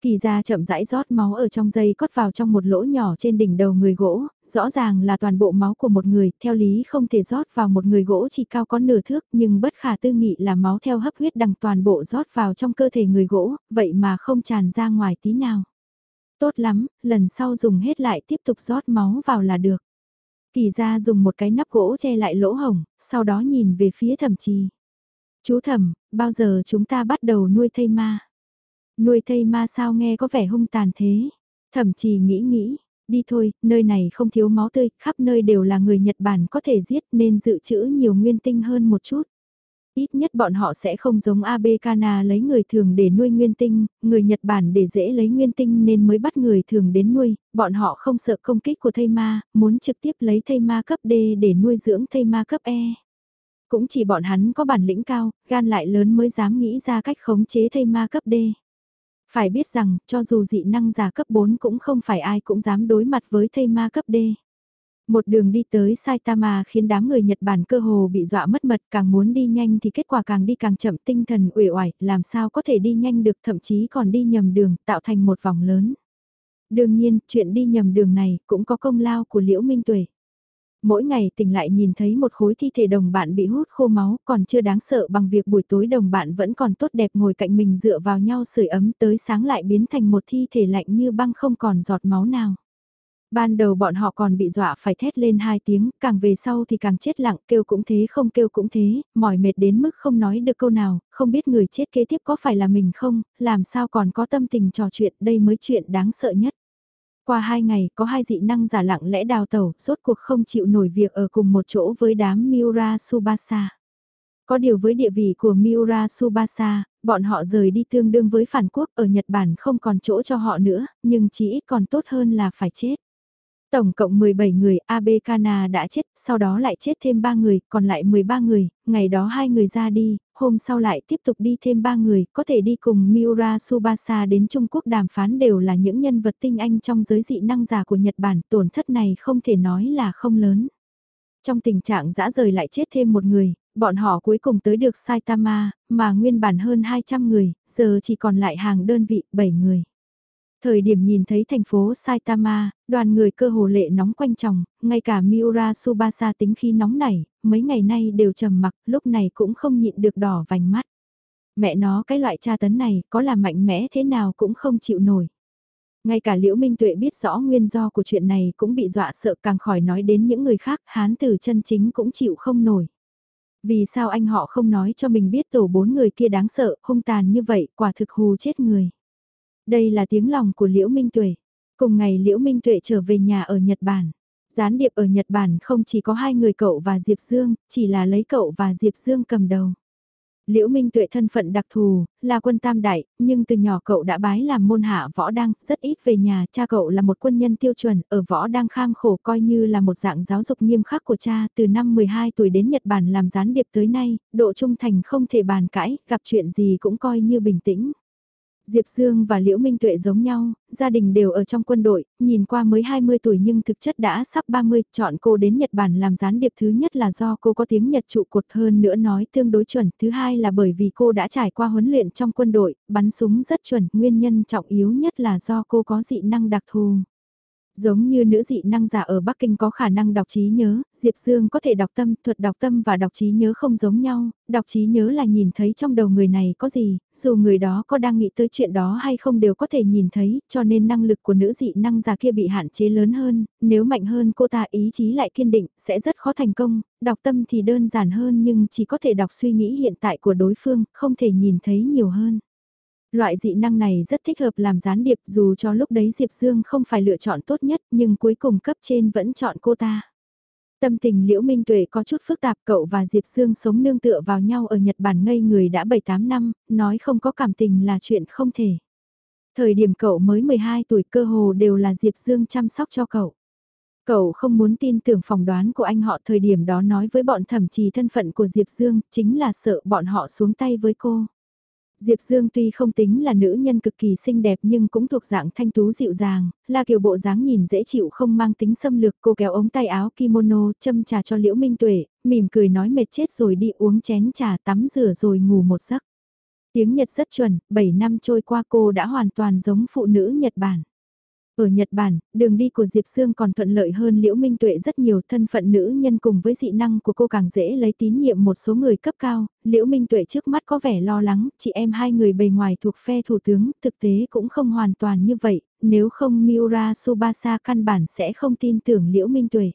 Kỳ ra chậm rãi rót máu ở trong dây cót vào trong một lỗ nhỏ trên đỉnh đầu người gỗ, rõ ràng là toàn bộ máu của một người, theo lý không thể rót vào một người gỗ chỉ cao có nửa thước nhưng bất khả tư nghị là máu theo hấp huyết đằng toàn bộ rót vào trong cơ thể người gỗ, vậy mà không tràn ra ngoài tí nào. Tốt lắm, lần sau dùng hết lại tiếp tục rót máu vào là được. Kỳ ra dùng một cái nắp gỗ che lại lỗ hồng, sau đó nhìn về phía thẩm trì. Chú thẩm, bao giờ chúng ta bắt đầu nuôi thây ma? Nuôi thây ma sao nghe có vẻ hung tàn thế. Thậm chí nghĩ nghĩ, đi thôi, nơi này không thiếu máu tươi, khắp nơi đều là người Nhật Bản có thể giết nên dự trữ nhiều nguyên tinh hơn một chút. Ít nhất bọn họ sẽ không giống Abe Kana lấy người thường để nuôi nguyên tinh, người Nhật Bản để dễ lấy nguyên tinh nên mới bắt người thường đến nuôi, bọn họ không sợ công kích của thây ma, muốn trực tiếp lấy thây ma cấp D để nuôi dưỡng thây ma cấp E. Cũng chỉ bọn hắn có bản lĩnh cao, gan lại lớn mới dám nghĩ ra cách khống chế thây ma cấp D. Phải biết rằng, cho dù dị năng giả cấp 4 cũng không phải ai cũng dám đối mặt với thây ma cấp D. Một đường đi tới Saitama khiến đám người Nhật Bản cơ hồ bị dọa mất mật, càng muốn đi nhanh thì kết quả càng đi càng chậm tinh thần uể oải, làm sao có thể đi nhanh được thậm chí còn đi nhầm đường, tạo thành một vòng lớn. Đương nhiên, chuyện đi nhầm đường này cũng có công lao của Liễu Minh Tuệ. Mỗi ngày tỉnh lại nhìn thấy một khối thi thể đồng bạn bị hút khô máu còn chưa đáng sợ bằng việc buổi tối đồng bạn vẫn còn tốt đẹp ngồi cạnh mình dựa vào nhau sưởi ấm tới sáng lại biến thành một thi thể lạnh như băng không còn giọt máu nào. Ban đầu bọn họ còn bị dọa phải thét lên hai tiếng, càng về sau thì càng chết lặng, kêu cũng thế không kêu cũng thế, mỏi mệt đến mức không nói được câu nào, không biết người chết kế tiếp có phải là mình không, làm sao còn có tâm tình trò chuyện, đây mới chuyện đáng sợ nhất. Qua hai ngày, có hai dị năng giả lặng lẽ đào tẩu, rốt cuộc không chịu nổi việc ở cùng một chỗ với đám Miura Subasa. Có điều với địa vị của Miura Subasa, bọn họ rời đi tương đương với phản quốc ở Nhật Bản không còn chỗ cho họ nữa, nhưng chỉ ít còn tốt hơn là phải chết. Tổng cộng 17 người, Abe Kana đã chết, sau đó lại chết thêm 3 người, còn lại 13 người, ngày đó hai người ra đi, hôm sau lại tiếp tục đi thêm 3 người, có thể đi cùng Miura Subasa đến Trung Quốc đàm phán đều là những nhân vật tinh anh trong giới dị năng giả của Nhật Bản, tổn thất này không thể nói là không lớn. Trong tình trạng dã rời lại chết thêm một người, bọn họ cuối cùng tới được Saitama, mà nguyên bản hơn 200 người, giờ chỉ còn lại hàng đơn vị 7 người. Thời điểm nhìn thấy thành phố Saitama, đoàn người cơ hồ lệ nóng quanh chồng, ngay cả Miura Subasa tính khi nóng nảy, mấy ngày nay đều trầm mặc, lúc này cũng không nhịn được đỏ vành mắt. Mẹ nó cái loại tra tấn này có là mạnh mẽ thế nào cũng không chịu nổi. Ngay cả Liễu Minh Tuệ biết rõ nguyên do của chuyện này cũng bị dọa sợ càng khỏi nói đến những người khác, hán tử chân chính cũng chịu không nổi. Vì sao anh họ không nói cho mình biết tổ bốn người kia đáng sợ, hung tàn như vậy, quả thực hù chết người. Đây là tiếng lòng của Liễu Minh Tuệ. Cùng ngày Liễu Minh Tuệ trở về nhà ở Nhật Bản. Gián điệp ở Nhật Bản không chỉ có hai người cậu và Diệp Dương, chỉ là lấy cậu và Diệp Dương cầm đầu. Liễu Minh Tuệ thân phận đặc thù, là quân tam đại, nhưng từ nhỏ cậu đã bái làm môn hạ võ đăng, rất ít về nhà, cha cậu là một quân nhân tiêu chuẩn, ở võ đăng kham khổ coi như là một dạng giáo dục nghiêm khắc của cha, từ năm 12 tuổi đến Nhật Bản làm gián điệp tới nay, độ trung thành không thể bàn cãi, gặp chuyện gì cũng coi như bình tĩnh. Diệp Dương và Liễu Minh Tuệ giống nhau, gia đình đều ở trong quân đội, nhìn qua mới 20 tuổi nhưng thực chất đã sắp 30, chọn cô đến Nhật Bản làm gián điệp thứ nhất là do cô có tiếng Nhật trụ cột hơn nữa nói tương đối chuẩn, thứ hai là bởi vì cô đã trải qua huấn luyện trong quân đội, bắn súng rất chuẩn, nguyên nhân trọng yếu nhất là do cô có dị năng đặc thù. Giống như nữ dị năng giả ở Bắc Kinh có khả năng đọc trí nhớ, Diệp Dương có thể đọc tâm, thuật đọc tâm và đọc trí nhớ không giống nhau, đọc trí nhớ là nhìn thấy trong đầu người này có gì, dù người đó có đang nghĩ tới chuyện đó hay không đều có thể nhìn thấy, cho nên năng lực của nữ dị năng giả kia bị hạn chế lớn hơn, nếu mạnh hơn cô ta ý chí lại kiên định, sẽ rất khó thành công, đọc tâm thì đơn giản hơn nhưng chỉ có thể đọc suy nghĩ hiện tại của đối phương, không thể nhìn thấy nhiều hơn. Loại dị năng này rất thích hợp làm gián điệp dù cho lúc đấy Diệp Dương không phải lựa chọn tốt nhất nhưng cuối cùng cấp trên vẫn chọn cô ta. Tâm tình Liễu Minh Tuệ có chút phức tạp cậu và Diệp Dương sống nương tựa vào nhau ở Nhật Bản ngây người đã 7-8 năm, nói không có cảm tình là chuyện không thể. Thời điểm cậu mới 12 tuổi cơ hồ đều là Diệp Dương chăm sóc cho cậu. Cậu không muốn tin tưởng phỏng đoán của anh họ thời điểm đó nói với bọn thẩm trì thân phận của Diệp Dương, chính là sợ bọn họ xuống tay với cô. Diệp Dương tuy không tính là nữ nhân cực kỳ xinh đẹp nhưng cũng thuộc dạng thanh tú dịu dàng, là kiểu bộ dáng nhìn dễ chịu không mang tính xâm lược cô kéo ống tay áo kimono châm trà cho Liễu Minh Tuệ, mỉm cười nói mệt chết rồi đi uống chén trà tắm rửa rồi ngủ một giấc. Tiếng Nhật rất chuẩn, 7 năm trôi qua cô đã hoàn toàn giống phụ nữ Nhật Bản. Ở Nhật Bản, đường đi của Diệp Sương còn thuận lợi hơn Liễu Minh Tuệ rất nhiều thân phận nữ nhân cùng với dị năng của cô càng dễ lấy tín nhiệm một số người cấp cao. Liễu Minh Tuệ trước mắt có vẻ lo lắng, chị em hai người bề ngoài thuộc phe thủ tướng, thực tế cũng không hoàn toàn như vậy, nếu không Miura Subasa căn bản sẽ không tin tưởng Liễu Minh Tuệ.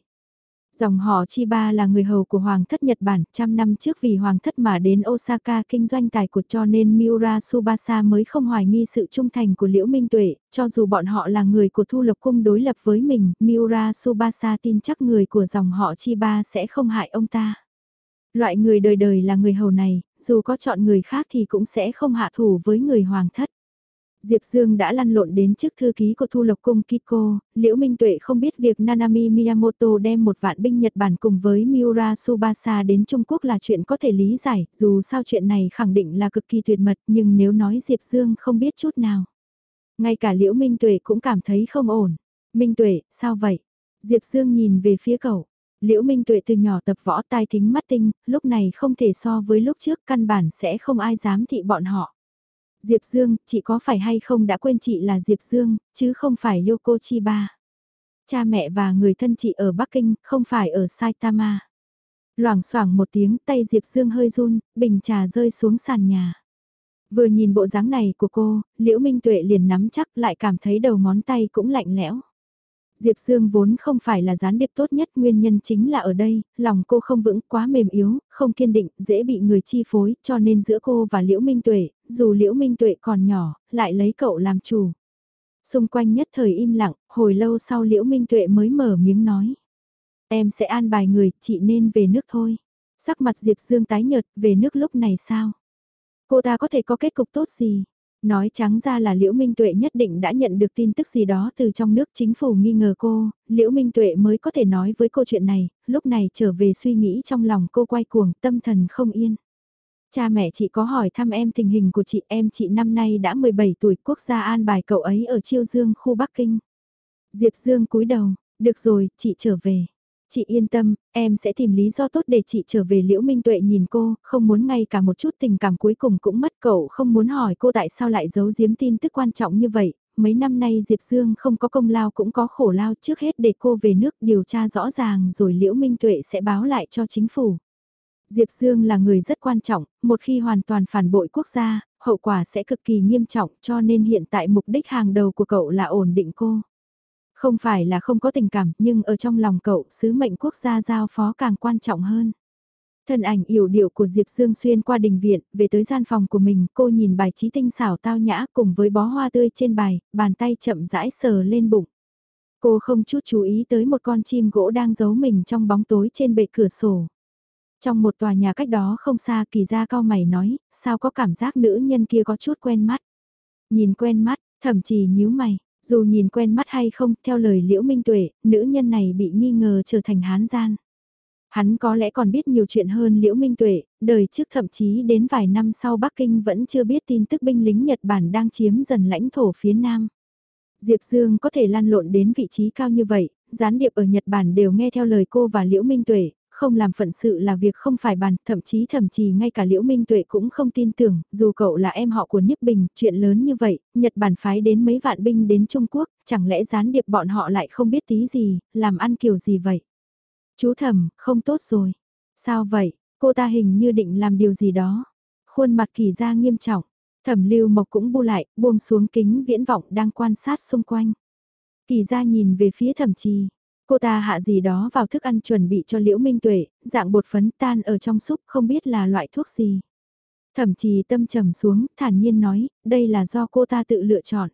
Dòng họ Chiba là người hầu của Hoàng thất Nhật Bản, trăm năm trước vì Hoàng thất mà đến Osaka kinh doanh tài của cho nên Miura Subasa mới không hoài nghi sự trung thành của Liễu Minh Tuệ, cho dù bọn họ là người của Thu Lộc Cung đối lập với mình, Miura Subasa tin chắc người của dòng họ Chiba sẽ không hại ông ta. Loại người đời đời là người hầu này, dù có chọn người khác thì cũng sẽ không hạ thủ với người hoàng thất. Diệp Dương đã lăn lộn đến trước thư ký của Thu Lộc Cung Kiko, Liễu Minh Tuệ không biết việc Nanami Miyamoto đem một vạn binh Nhật Bản cùng với Miura Subasa đến Trung Quốc là chuyện có thể lý giải, dù sao chuyện này khẳng định là cực kỳ tuyệt mật nhưng nếu nói Diệp Dương không biết chút nào. Ngay cả Liễu Minh Tuệ cũng cảm thấy không ổn. Minh Tuệ, sao vậy? Diệp Dương nhìn về phía cậu. Liễu Minh Tuệ từ nhỏ tập võ tai thính mắt tinh, lúc này không thể so với lúc trước căn bản sẽ không ai dám thị bọn họ. Diệp Dương, chị có phải hay không đã quên chị là Diệp Dương, chứ không phải Yoko Chiba. Cha mẹ và người thân chị ở Bắc Kinh, không phải ở Saitama. Loảng xoảng một tiếng tay Diệp Dương hơi run, bình trà rơi xuống sàn nhà. Vừa nhìn bộ dáng này của cô, Liễu Minh Tuệ liền nắm chắc lại cảm thấy đầu ngón tay cũng lạnh lẽo. Diệp Dương vốn không phải là gián điệp tốt nhất nguyên nhân chính là ở đây, lòng cô không vững quá mềm yếu, không kiên định, dễ bị người chi phối, cho nên giữa cô và Liễu Minh Tuệ, dù Liễu Minh Tuệ còn nhỏ, lại lấy cậu làm chủ. Xung quanh nhất thời im lặng, hồi lâu sau Liễu Minh Tuệ mới mở miếng nói. Em sẽ an bài người, chị nên về nước thôi. Sắc mặt Diệp Dương tái nhợt, về nước lúc này sao? Cô ta có thể có kết cục tốt gì? Nói trắng ra là Liễu Minh Tuệ nhất định đã nhận được tin tức gì đó từ trong nước chính phủ nghi ngờ cô, Liễu Minh Tuệ mới có thể nói với cô chuyện này, lúc này trở về suy nghĩ trong lòng cô quay cuồng tâm thần không yên. Cha mẹ chị có hỏi thăm em tình hình của chị em chị năm nay đã 17 tuổi quốc gia an bài cậu ấy ở Chiêu Dương khu Bắc Kinh. Diệp Dương cúi đầu, được rồi, chị trở về. Chị yên tâm, em sẽ tìm lý do tốt để chị trở về Liễu Minh Tuệ nhìn cô, không muốn ngay cả một chút tình cảm cuối cùng cũng mất cậu không muốn hỏi cô tại sao lại giấu giếm tin tức quan trọng như vậy. Mấy năm nay Diệp Dương không có công lao cũng có khổ lao trước hết để cô về nước điều tra rõ ràng rồi Liễu Minh Tuệ sẽ báo lại cho chính phủ. Diệp Dương là người rất quan trọng, một khi hoàn toàn phản bội quốc gia, hậu quả sẽ cực kỳ nghiêm trọng cho nên hiện tại mục đích hàng đầu của cậu là ổn định cô. Không phải là không có tình cảm, nhưng ở trong lòng cậu, sứ mệnh quốc gia giao phó càng quan trọng hơn. Thân ảnh yểu điệu của Diệp Dương xuyên qua đình viện, về tới gian phòng của mình, cô nhìn bài trí tinh xảo tao nhã cùng với bó hoa tươi trên bài, bàn tay chậm rãi sờ lên bụng. Cô không chút chú ý tới một con chim gỗ đang giấu mình trong bóng tối trên bệ cửa sổ. Trong một tòa nhà cách đó không xa kỳ ra cao mày nói, sao có cảm giác nữ nhân kia có chút quen mắt. Nhìn quen mắt, thậm chí nhíu mày, dù nhìn quen mắt hay không, theo lời Liễu Minh Tuệ, nữ nhân này bị nghi ngờ trở thành hán gian. Hắn có lẽ còn biết nhiều chuyện hơn Liễu Minh Tuệ, đời trước thậm chí đến vài năm sau Bắc Kinh vẫn chưa biết tin tức binh lính Nhật Bản đang chiếm dần lãnh thổ phía Nam. Diệp Dương có thể lan lộn đến vị trí cao như vậy, gián điệp ở Nhật Bản đều nghe theo lời cô và Liễu Minh Tuệ, không làm phận sự là việc không phải bàn, thậm chí thậm chí ngay cả Liễu Minh Tuệ cũng không tin tưởng, dù cậu là em họ của Nhất Bình, chuyện lớn như vậy, Nhật Bản phái đến mấy vạn binh đến Trung Quốc, chẳng lẽ gián điệp bọn họ lại không biết tí gì, làm ăn kiểu gì vậy? Chú thầm, không tốt rồi. Sao vậy, cô ta hình như định làm điều gì đó. Khuôn mặt kỳ ra nghiêm trọng, thẩm lưu mộc cũng bu lại, buông xuống kính viễn vọng đang quan sát xung quanh. Kỳ ra nhìn về phía thẩm trì Cô ta hạ gì đó vào thức ăn chuẩn bị cho Liễu Minh Tuệ, dạng bột phấn tan ở trong súp không biết là loại thuốc gì. Thẩm trì tâm trầm xuống, thản nhiên nói, đây là do cô ta tự lựa chọn.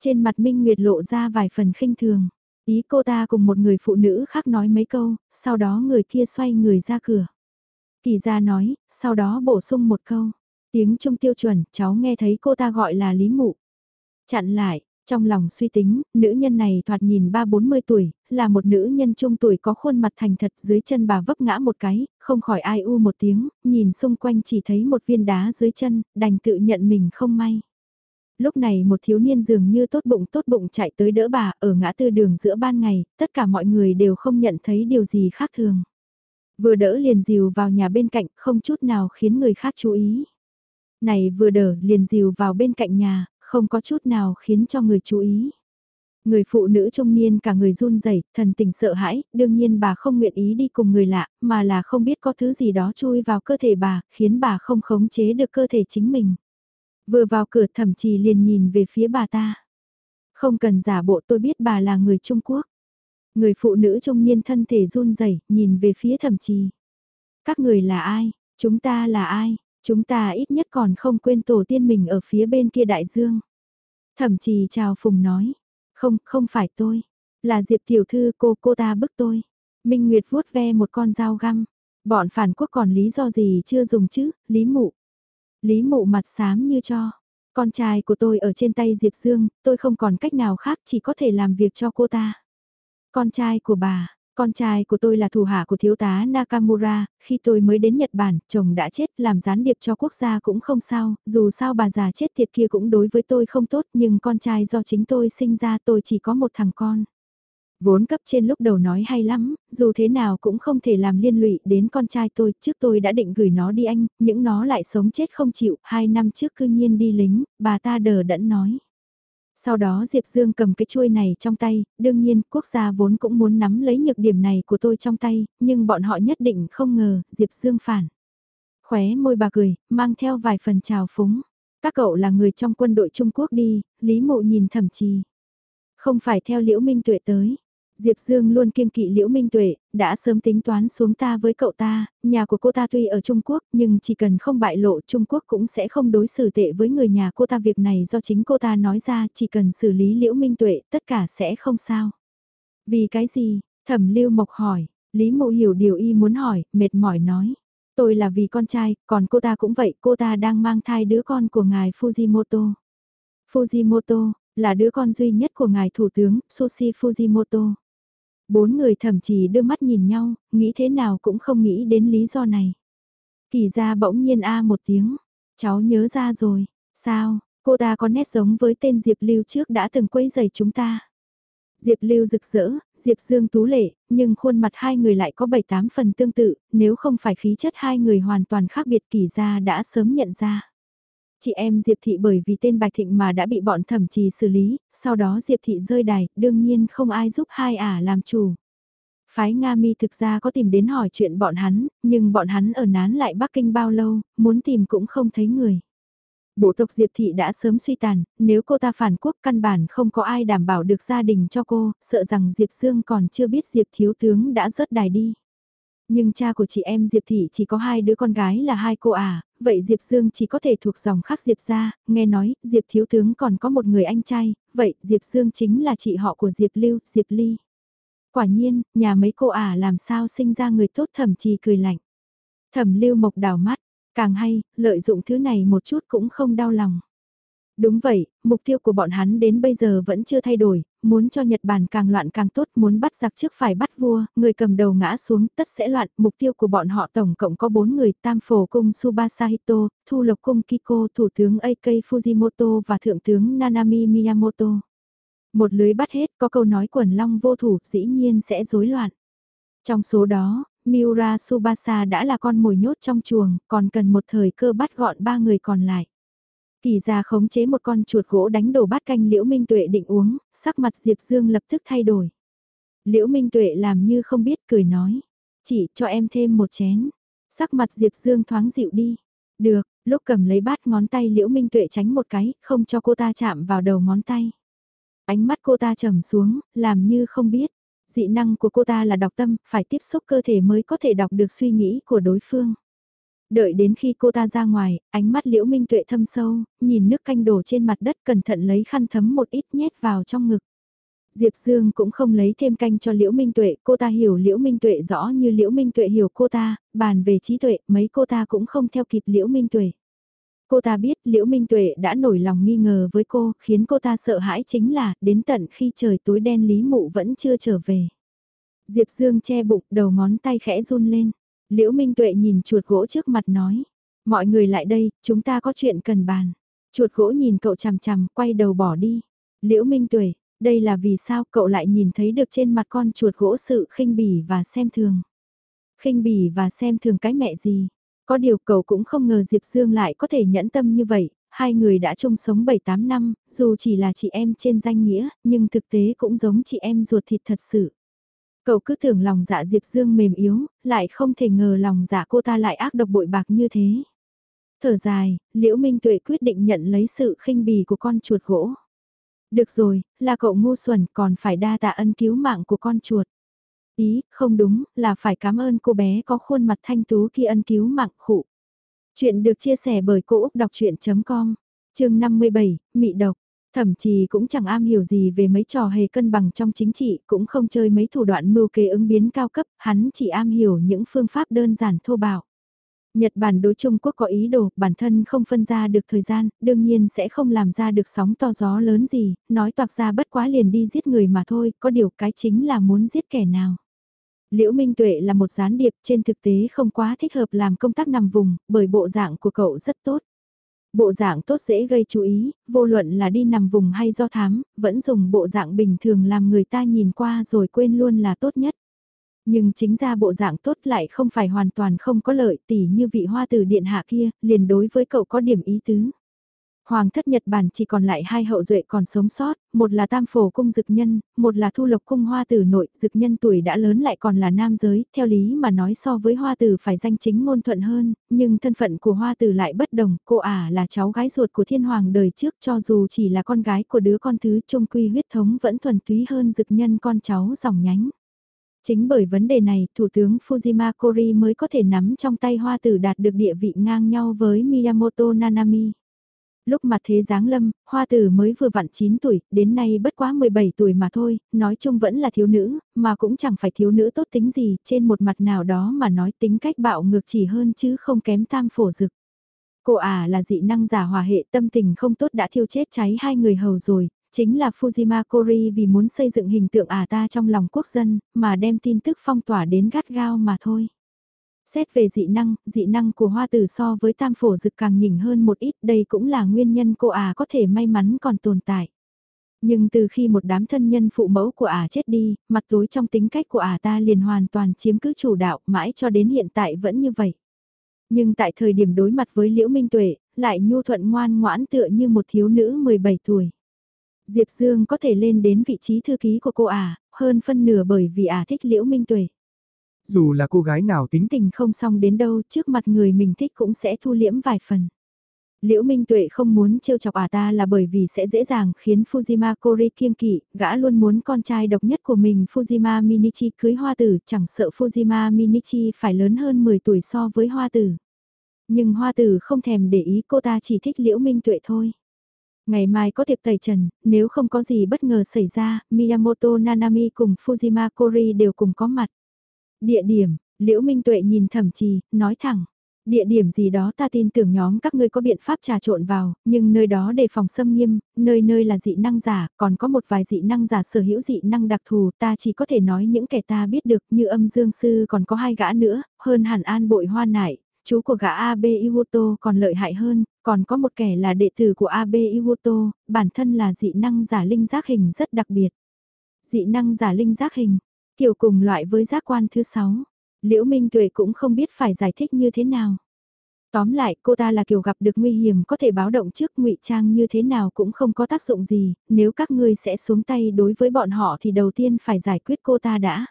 Trên mặt Minh Nguyệt lộ ra vài phần khinh thường. Ý cô ta cùng một người phụ nữ khác nói mấy câu, sau đó người kia xoay người ra cửa. Kỳ gia nói, sau đó bổ sung một câu. Tiếng trung tiêu chuẩn, cháu nghe thấy cô ta gọi là Lý Mụ. Chặn lại, trong lòng suy tính, nữ nhân này thoạt nhìn ba bốn mươi tuổi, là một nữ nhân trung tuổi có khuôn mặt thành thật dưới chân bà vấp ngã một cái, không khỏi ai u một tiếng, nhìn xung quanh chỉ thấy một viên đá dưới chân, đành tự nhận mình không may. Lúc này một thiếu niên dường như tốt bụng tốt bụng chạy tới đỡ bà ở ngã tư đường giữa ban ngày, tất cả mọi người đều không nhận thấy điều gì khác thường. Vừa đỡ liền dìu vào nhà bên cạnh, không chút nào khiến người khác chú ý. Này vừa đỡ liền dìu vào bên cạnh nhà, không có chút nào khiến cho người chú ý. Người phụ nữ trung niên cả người run rẩy, thần tình sợ hãi, đương nhiên bà không nguyện ý đi cùng người lạ, mà là không biết có thứ gì đó chui vào cơ thể bà, khiến bà không khống chế được cơ thể chính mình. Vừa vào cửa thẩm trì liền nhìn về phía bà ta. Không cần giả bộ tôi biết bà là người Trung Quốc. Người phụ nữ trung niên thân thể run rẩy nhìn về phía thẩm trì. Các người là ai? Chúng ta là ai? Chúng ta ít nhất còn không quên tổ tiên mình ở phía bên kia đại dương. Thẩm trì chào phùng nói. Không, không phải tôi. Là Diệp tiểu thư cô cô ta bức tôi. Minh Nguyệt vuốt ve một con dao găm. Bọn phản quốc còn lý do gì chưa dùng chứ, Lý Mụ. Lý Mụ mặt xám như cho. Con trai của tôi ở trên tay Diệp Dương, tôi không còn cách nào khác chỉ có thể làm việc cho cô ta. Con trai của bà, con trai của tôi là thủ hạ của thiếu tá Nakamura, khi tôi mới đến Nhật Bản, chồng đã chết, làm gián điệp cho quốc gia cũng không sao, dù sao bà già chết thiệt kia cũng đối với tôi không tốt, nhưng con trai do chính tôi sinh ra tôi chỉ có một thằng con. Vốn cấp trên lúc đầu nói hay lắm, dù thế nào cũng không thể làm liên lụy đến con trai tôi, trước tôi đã định gửi nó đi anh, những nó lại sống chết không chịu, hai năm trước cư nhiên đi lính, bà ta đờ đẫn nói. Sau đó Diệp Dương cầm cái chuôi này trong tay, đương nhiên quốc gia vốn cũng muốn nắm lấy nhược điểm này của tôi trong tay, nhưng bọn họ nhất định không ngờ Diệp Dương phản. Khóe môi bà cười, mang theo vài phần trào phúng. Các cậu là người trong quân đội Trung Quốc đi, Lý Mộ nhìn thẩm trì. Không phải theo Liễu Minh Tuệ tới. Diệp Dương luôn kiên kỵ Liễu Minh Tuệ, đã sớm tính toán xuống ta với cậu ta, nhà của cô ta tuy ở Trung Quốc nhưng chỉ cần không bại lộ Trung Quốc cũng sẽ không đối xử tệ với người nhà cô ta việc này do chính cô ta nói ra chỉ cần xử lý Liễu Minh Tuệ tất cả sẽ không sao. Vì cái gì? Thẩm Lưu Mộc hỏi, Lý Mộ hiểu điều y muốn hỏi, mệt mỏi nói. Tôi là vì con trai, còn cô ta cũng vậy, cô ta đang mang thai đứa con của ngài Fujimoto. Fujimoto, là đứa con duy nhất của ngài thủ tướng Sushi Fujimoto. Bốn người thậm chí đưa mắt nhìn nhau, nghĩ thế nào cũng không nghĩ đến lý do này. Kỳ ra bỗng nhiên a một tiếng, cháu nhớ ra rồi, sao, cô ta có nét giống với tên Diệp Lưu trước đã từng quấy giày chúng ta. Diệp Lưu rực rỡ, Diệp Dương tú lệ, nhưng khuôn mặt hai người lại có bảy tám phần tương tự, nếu không phải khí chất hai người hoàn toàn khác biệt kỳ ra đã sớm nhận ra. Chị em Diệp Thị bởi vì tên Bạch Thịnh mà đã bị bọn thẩm trì xử lý, sau đó Diệp Thị rơi đài, đương nhiên không ai giúp hai ả làm chủ. Phái Nga Mi thực ra có tìm đến hỏi chuyện bọn hắn, nhưng bọn hắn ở nán lại Bắc Kinh bao lâu, muốn tìm cũng không thấy người. Bộ tộc Diệp Thị đã sớm suy tàn, nếu cô ta phản quốc căn bản không có ai đảm bảo được gia đình cho cô, sợ rằng Diệp Dương còn chưa biết Diệp Thiếu Tướng đã rớt đài đi. Nhưng cha của chị em Diệp Thị chỉ có hai đứa con gái là hai cô à, vậy Diệp Dương chỉ có thể thuộc dòng khác Diệp ra, nghe nói, Diệp Thiếu Tướng còn có một người anh trai, vậy Diệp Dương chính là chị họ của Diệp Lưu, Diệp Ly. Quả nhiên, nhà mấy cô à làm sao sinh ra người tốt thẩm trì cười lạnh. Thẩm Lưu Mộc đào mắt, càng hay, lợi dụng thứ này một chút cũng không đau lòng. Đúng vậy, mục tiêu của bọn hắn đến bây giờ vẫn chưa thay đổi, muốn cho Nhật Bản càng loạn càng tốt, muốn bắt giặc trước phải bắt vua, người cầm đầu ngã xuống, tất sẽ loạn, mục tiêu của bọn họ tổng cộng có 4 người, Tam Phổ Cung Subasahito, Thu Lộc Cung Kiko, Thủ tướng AK Fujimoto và Thượng tướng Nanami Miyamoto. Một lưới bắt hết, có câu nói quần long vô thủ, dĩ nhiên sẽ rối loạn. Trong số đó, Miura Subasa đã là con mồi nhốt trong chuồng, còn cần một thời cơ bắt gọn ba người còn lại. Kỳ ra khống chế một con chuột gỗ đánh đổ bát canh Liễu Minh Tuệ định uống, sắc mặt Diệp Dương lập tức thay đổi. Liễu Minh Tuệ làm như không biết cười nói, chỉ cho em thêm một chén. Sắc mặt Diệp Dương thoáng dịu đi. Được, lúc cầm lấy bát ngón tay Liễu Minh Tuệ tránh một cái, không cho cô ta chạm vào đầu ngón tay. Ánh mắt cô ta trầm xuống, làm như không biết. Dị năng của cô ta là đọc tâm, phải tiếp xúc cơ thể mới có thể đọc được suy nghĩ của đối phương. Đợi đến khi cô ta ra ngoài, ánh mắt liễu minh tuệ thâm sâu, nhìn nước canh đổ trên mặt đất cẩn thận lấy khăn thấm một ít nhét vào trong ngực. Diệp Dương cũng không lấy thêm canh cho Liễu Minh Tuệ, cô ta hiểu Liễu Minh Tuệ rõ như Liễu Minh Tuệ hiểu cô ta, bàn về trí tuệ, mấy cô ta cũng không theo kịp Liễu Minh Tuệ. Cô ta biết Liễu Minh Tuệ đã nổi lòng nghi ngờ với cô, khiến cô ta sợ hãi chính là, đến tận khi trời tối đen Lý Mụ vẫn chưa trở về. Diệp Dương che bụng, đầu ngón tay khẽ run lên. Liễu Minh Tuệ nhìn chuột gỗ trước mặt nói. Mọi người lại đây, chúng ta có chuyện cần bàn. Chuột gỗ nhìn cậu chằm chằm, quay đầu bỏ đi. Liễu Minh Tuệ, đây là vì sao cậu lại nhìn thấy được trên mặt con chuột gỗ sự khinh bỉ và xem thường. Khinh bỉ và xem thường cái mẹ gì. Có điều cậu cũng không ngờ Diệp Dương lại có thể nhẫn tâm như vậy. Hai người đã chung sống 7-8 năm, dù chỉ là chị em trên danh nghĩa, nhưng thực tế cũng giống chị em ruột thịt thật sự. Cậu cứ tưởng lòng dạ Diệp Dương mềm yếu, lại không thể ngờ lòng dạ cô ta lại ác độc bội bạc như thế. Thở dài, Liễu Minh Tuệ quyết định nhận lấy sự khinh bì của con chuột gỗ. Được rồi, là cậu ngu xuẩn còn phải đa tạ ân cứu mạng của con chuột. Ý, không đúng, là phải cảm ơn cô bé có khuôn mặt thanh tú khi ân cứu mạng khụ. Chuyện được chia sẻ bởi Cô Úc Đọc Chuyện.com, chương 57, Mị Độc. Thậm chí cũng chẳng am hiểu gì về mấy trò hề cân bằng trong chính trị, cũng không chơi mấy thủ đoạn mưu kế ứng biến cao cấp, hắn chỉ am hiểu những phương pháp đơn giản thô bạo. Nhật Bản đối Trung Quốc có ý đồ, bản thân không phân ra được thời gian, đương nhiên sẽ không làm ra được sóng to gió lớn gì, nói toạc ra bất quá liền đi giết người mà thôi, có điều cái chính là muốn giết kẻ nào. Liễu Minh Tuệ là một gián điệp trên thực tế không quá thích hợp làm công tác nằm vùng, bởi bộ dạng của cậu rất tốt. Bộ dạng tốt dễ gây chú ý, vô luận là đi nằm vùng hay do thám, vẫn dùng bộ dạng bình thường làm người ta nhìn qua rồi quên luôn là tốt nhất. Nhưng chính ra bộ dạng tốt lại không phải hoàn toàn không có lợi tỉ như vị hoa từ điện hạ kia, liền đối với cậu có điểm ý tứ. Hoàng thất Nhật Bản chỉ còn lại hai hậu duệ còn sống sót, một là tam phổ cung dực nhân, một là thu lộc cung hoa tử nội, dực nhân tuổi đã lớn lại còn là nam giới, theo lý mà nói so với hoa tử phải danh chính ngôn thuận hơn, nhưng thân phận của hoa tử lại bất đồng, cô ả là cháu gái ruột của thiên hoàng đời trước cho dù chỉ là con gái của đứa con thứ trung quy huyết thống vẫn thuần túy hơn dực nhân con cháu dòng nhánh. Chính bởi vấn đề này, Thủ tướng Fujima Kori mới có thể nắm trong tay hoa tử đạt được địa vị ngang nhau với Miyamoto Nanami. Lúc mặt thế giáng lâm, hoa tử mới vừa vặn 9 tuổi, đến nay bất quá 17 tuổi mà thôi, nói chung vẫn là thiếu nữ, mà cũng chẳng phải thiếu nữ tốt tính gì, trên một mặt nào đó mà nói tính cách bạo ngược chỉ hơn chứ không kém tam phổ dực. Cô à là dị năng giả hòa hệ tâm tình không tốt đã thiêu chết cháy hai người hầu rồi, chính là Fujima Kori vì muốn xây dựng hình tượng à ta trong lòng quốc dân, mà đem tin tức phong tỏa đến gắt gao mà thôi. Xét về dị năng, dị năng của hoa tử so với tam phổ dực càng nhỉnh hơn một ít, đây cũng là nguyên nhân cô à có thể may mắn còn tồn tại. Nhưng từ khi một đám thân nhân phụ mẫu của ả à chết đi, mặt tối trong tính cách của ả à ta liền hoàn toàn chiếm cứ chủ đạo, mãi cho đến hiện tại vẫn như vậy. Nhưng tại thời điểm đối mặt với Liễu Minh Tuệ, lại nhu thuận ngoan ngoãn tựa như một thiếu nữ 17 tuổi. Diệp Dương có thể lên đến vị trí thư ký của cô ả, à, hơn phân nửa bởi vì ả thích Liễu Minh Tuệ. Dù là cô gái nào tính tình không xong đến đâu trước mặt người mình thích cũng sẽ thu liễm vài phần. Liễu Minh Tuệ không muốn trêu chọc ả ta là bởi vì sẽ dễ dàng khiến Fujima Kori kiêng kỵ, gã luôn muốn con trai độc nhất của mình Fujima Minichi cưới hoa tử, chẳng sợ Fujima Minichi phải lớn hơn 10 tuổi so với hoa tử. Nhưng hoa tử không thèm để ý cô ta chỉ thích Liễu Minh Tuệ thôi. Ngày mai có tiệc tẩy trần, nếu không có gì bất ngờ xảy ra, Miyamoto Nanami cùng Fujima Kori đều cùng có mặt. Địa điểm, Liễu Minh Tuệ nhìn thẩm trì, nói thẳng. Địa điểm gì đó ta tin tưởng nhóm các ngươi có biện pháp trà trộn vào, nhưng nơi đó đề phòng xâm nghiêm, nơi nơi là dị năng giả, còn có một vài dị năng giả sở hữu dị năng đặc thù, ta chỉ có thể nói những kẻ ta biết được như âm dương sư còn có hai gã nữa, hơn hẳn an bội hoa nại, chú của gã AB Iwoto còn lợi hại hơn, còn có một kẻ là đệ tử của AB Iwoto, bản thân là dị năng giả linh giác hình rất đặc biệt. Dị năng giả linh giác hình, kiểu cùng loại với giác quan thứ 6. Liễu Minh Tuệ cũng không biết phải giải thích như thế nào. Tóm lại, cô ta là kiểu gặp được nguy hiểm có thể báo động trước ngụy trang như thế nào cũng không có tác dụng gì, nếu các ngươi sẽ xuống tay đối với bọn họ thì đầu tiên phải giải quyết cô ta đã.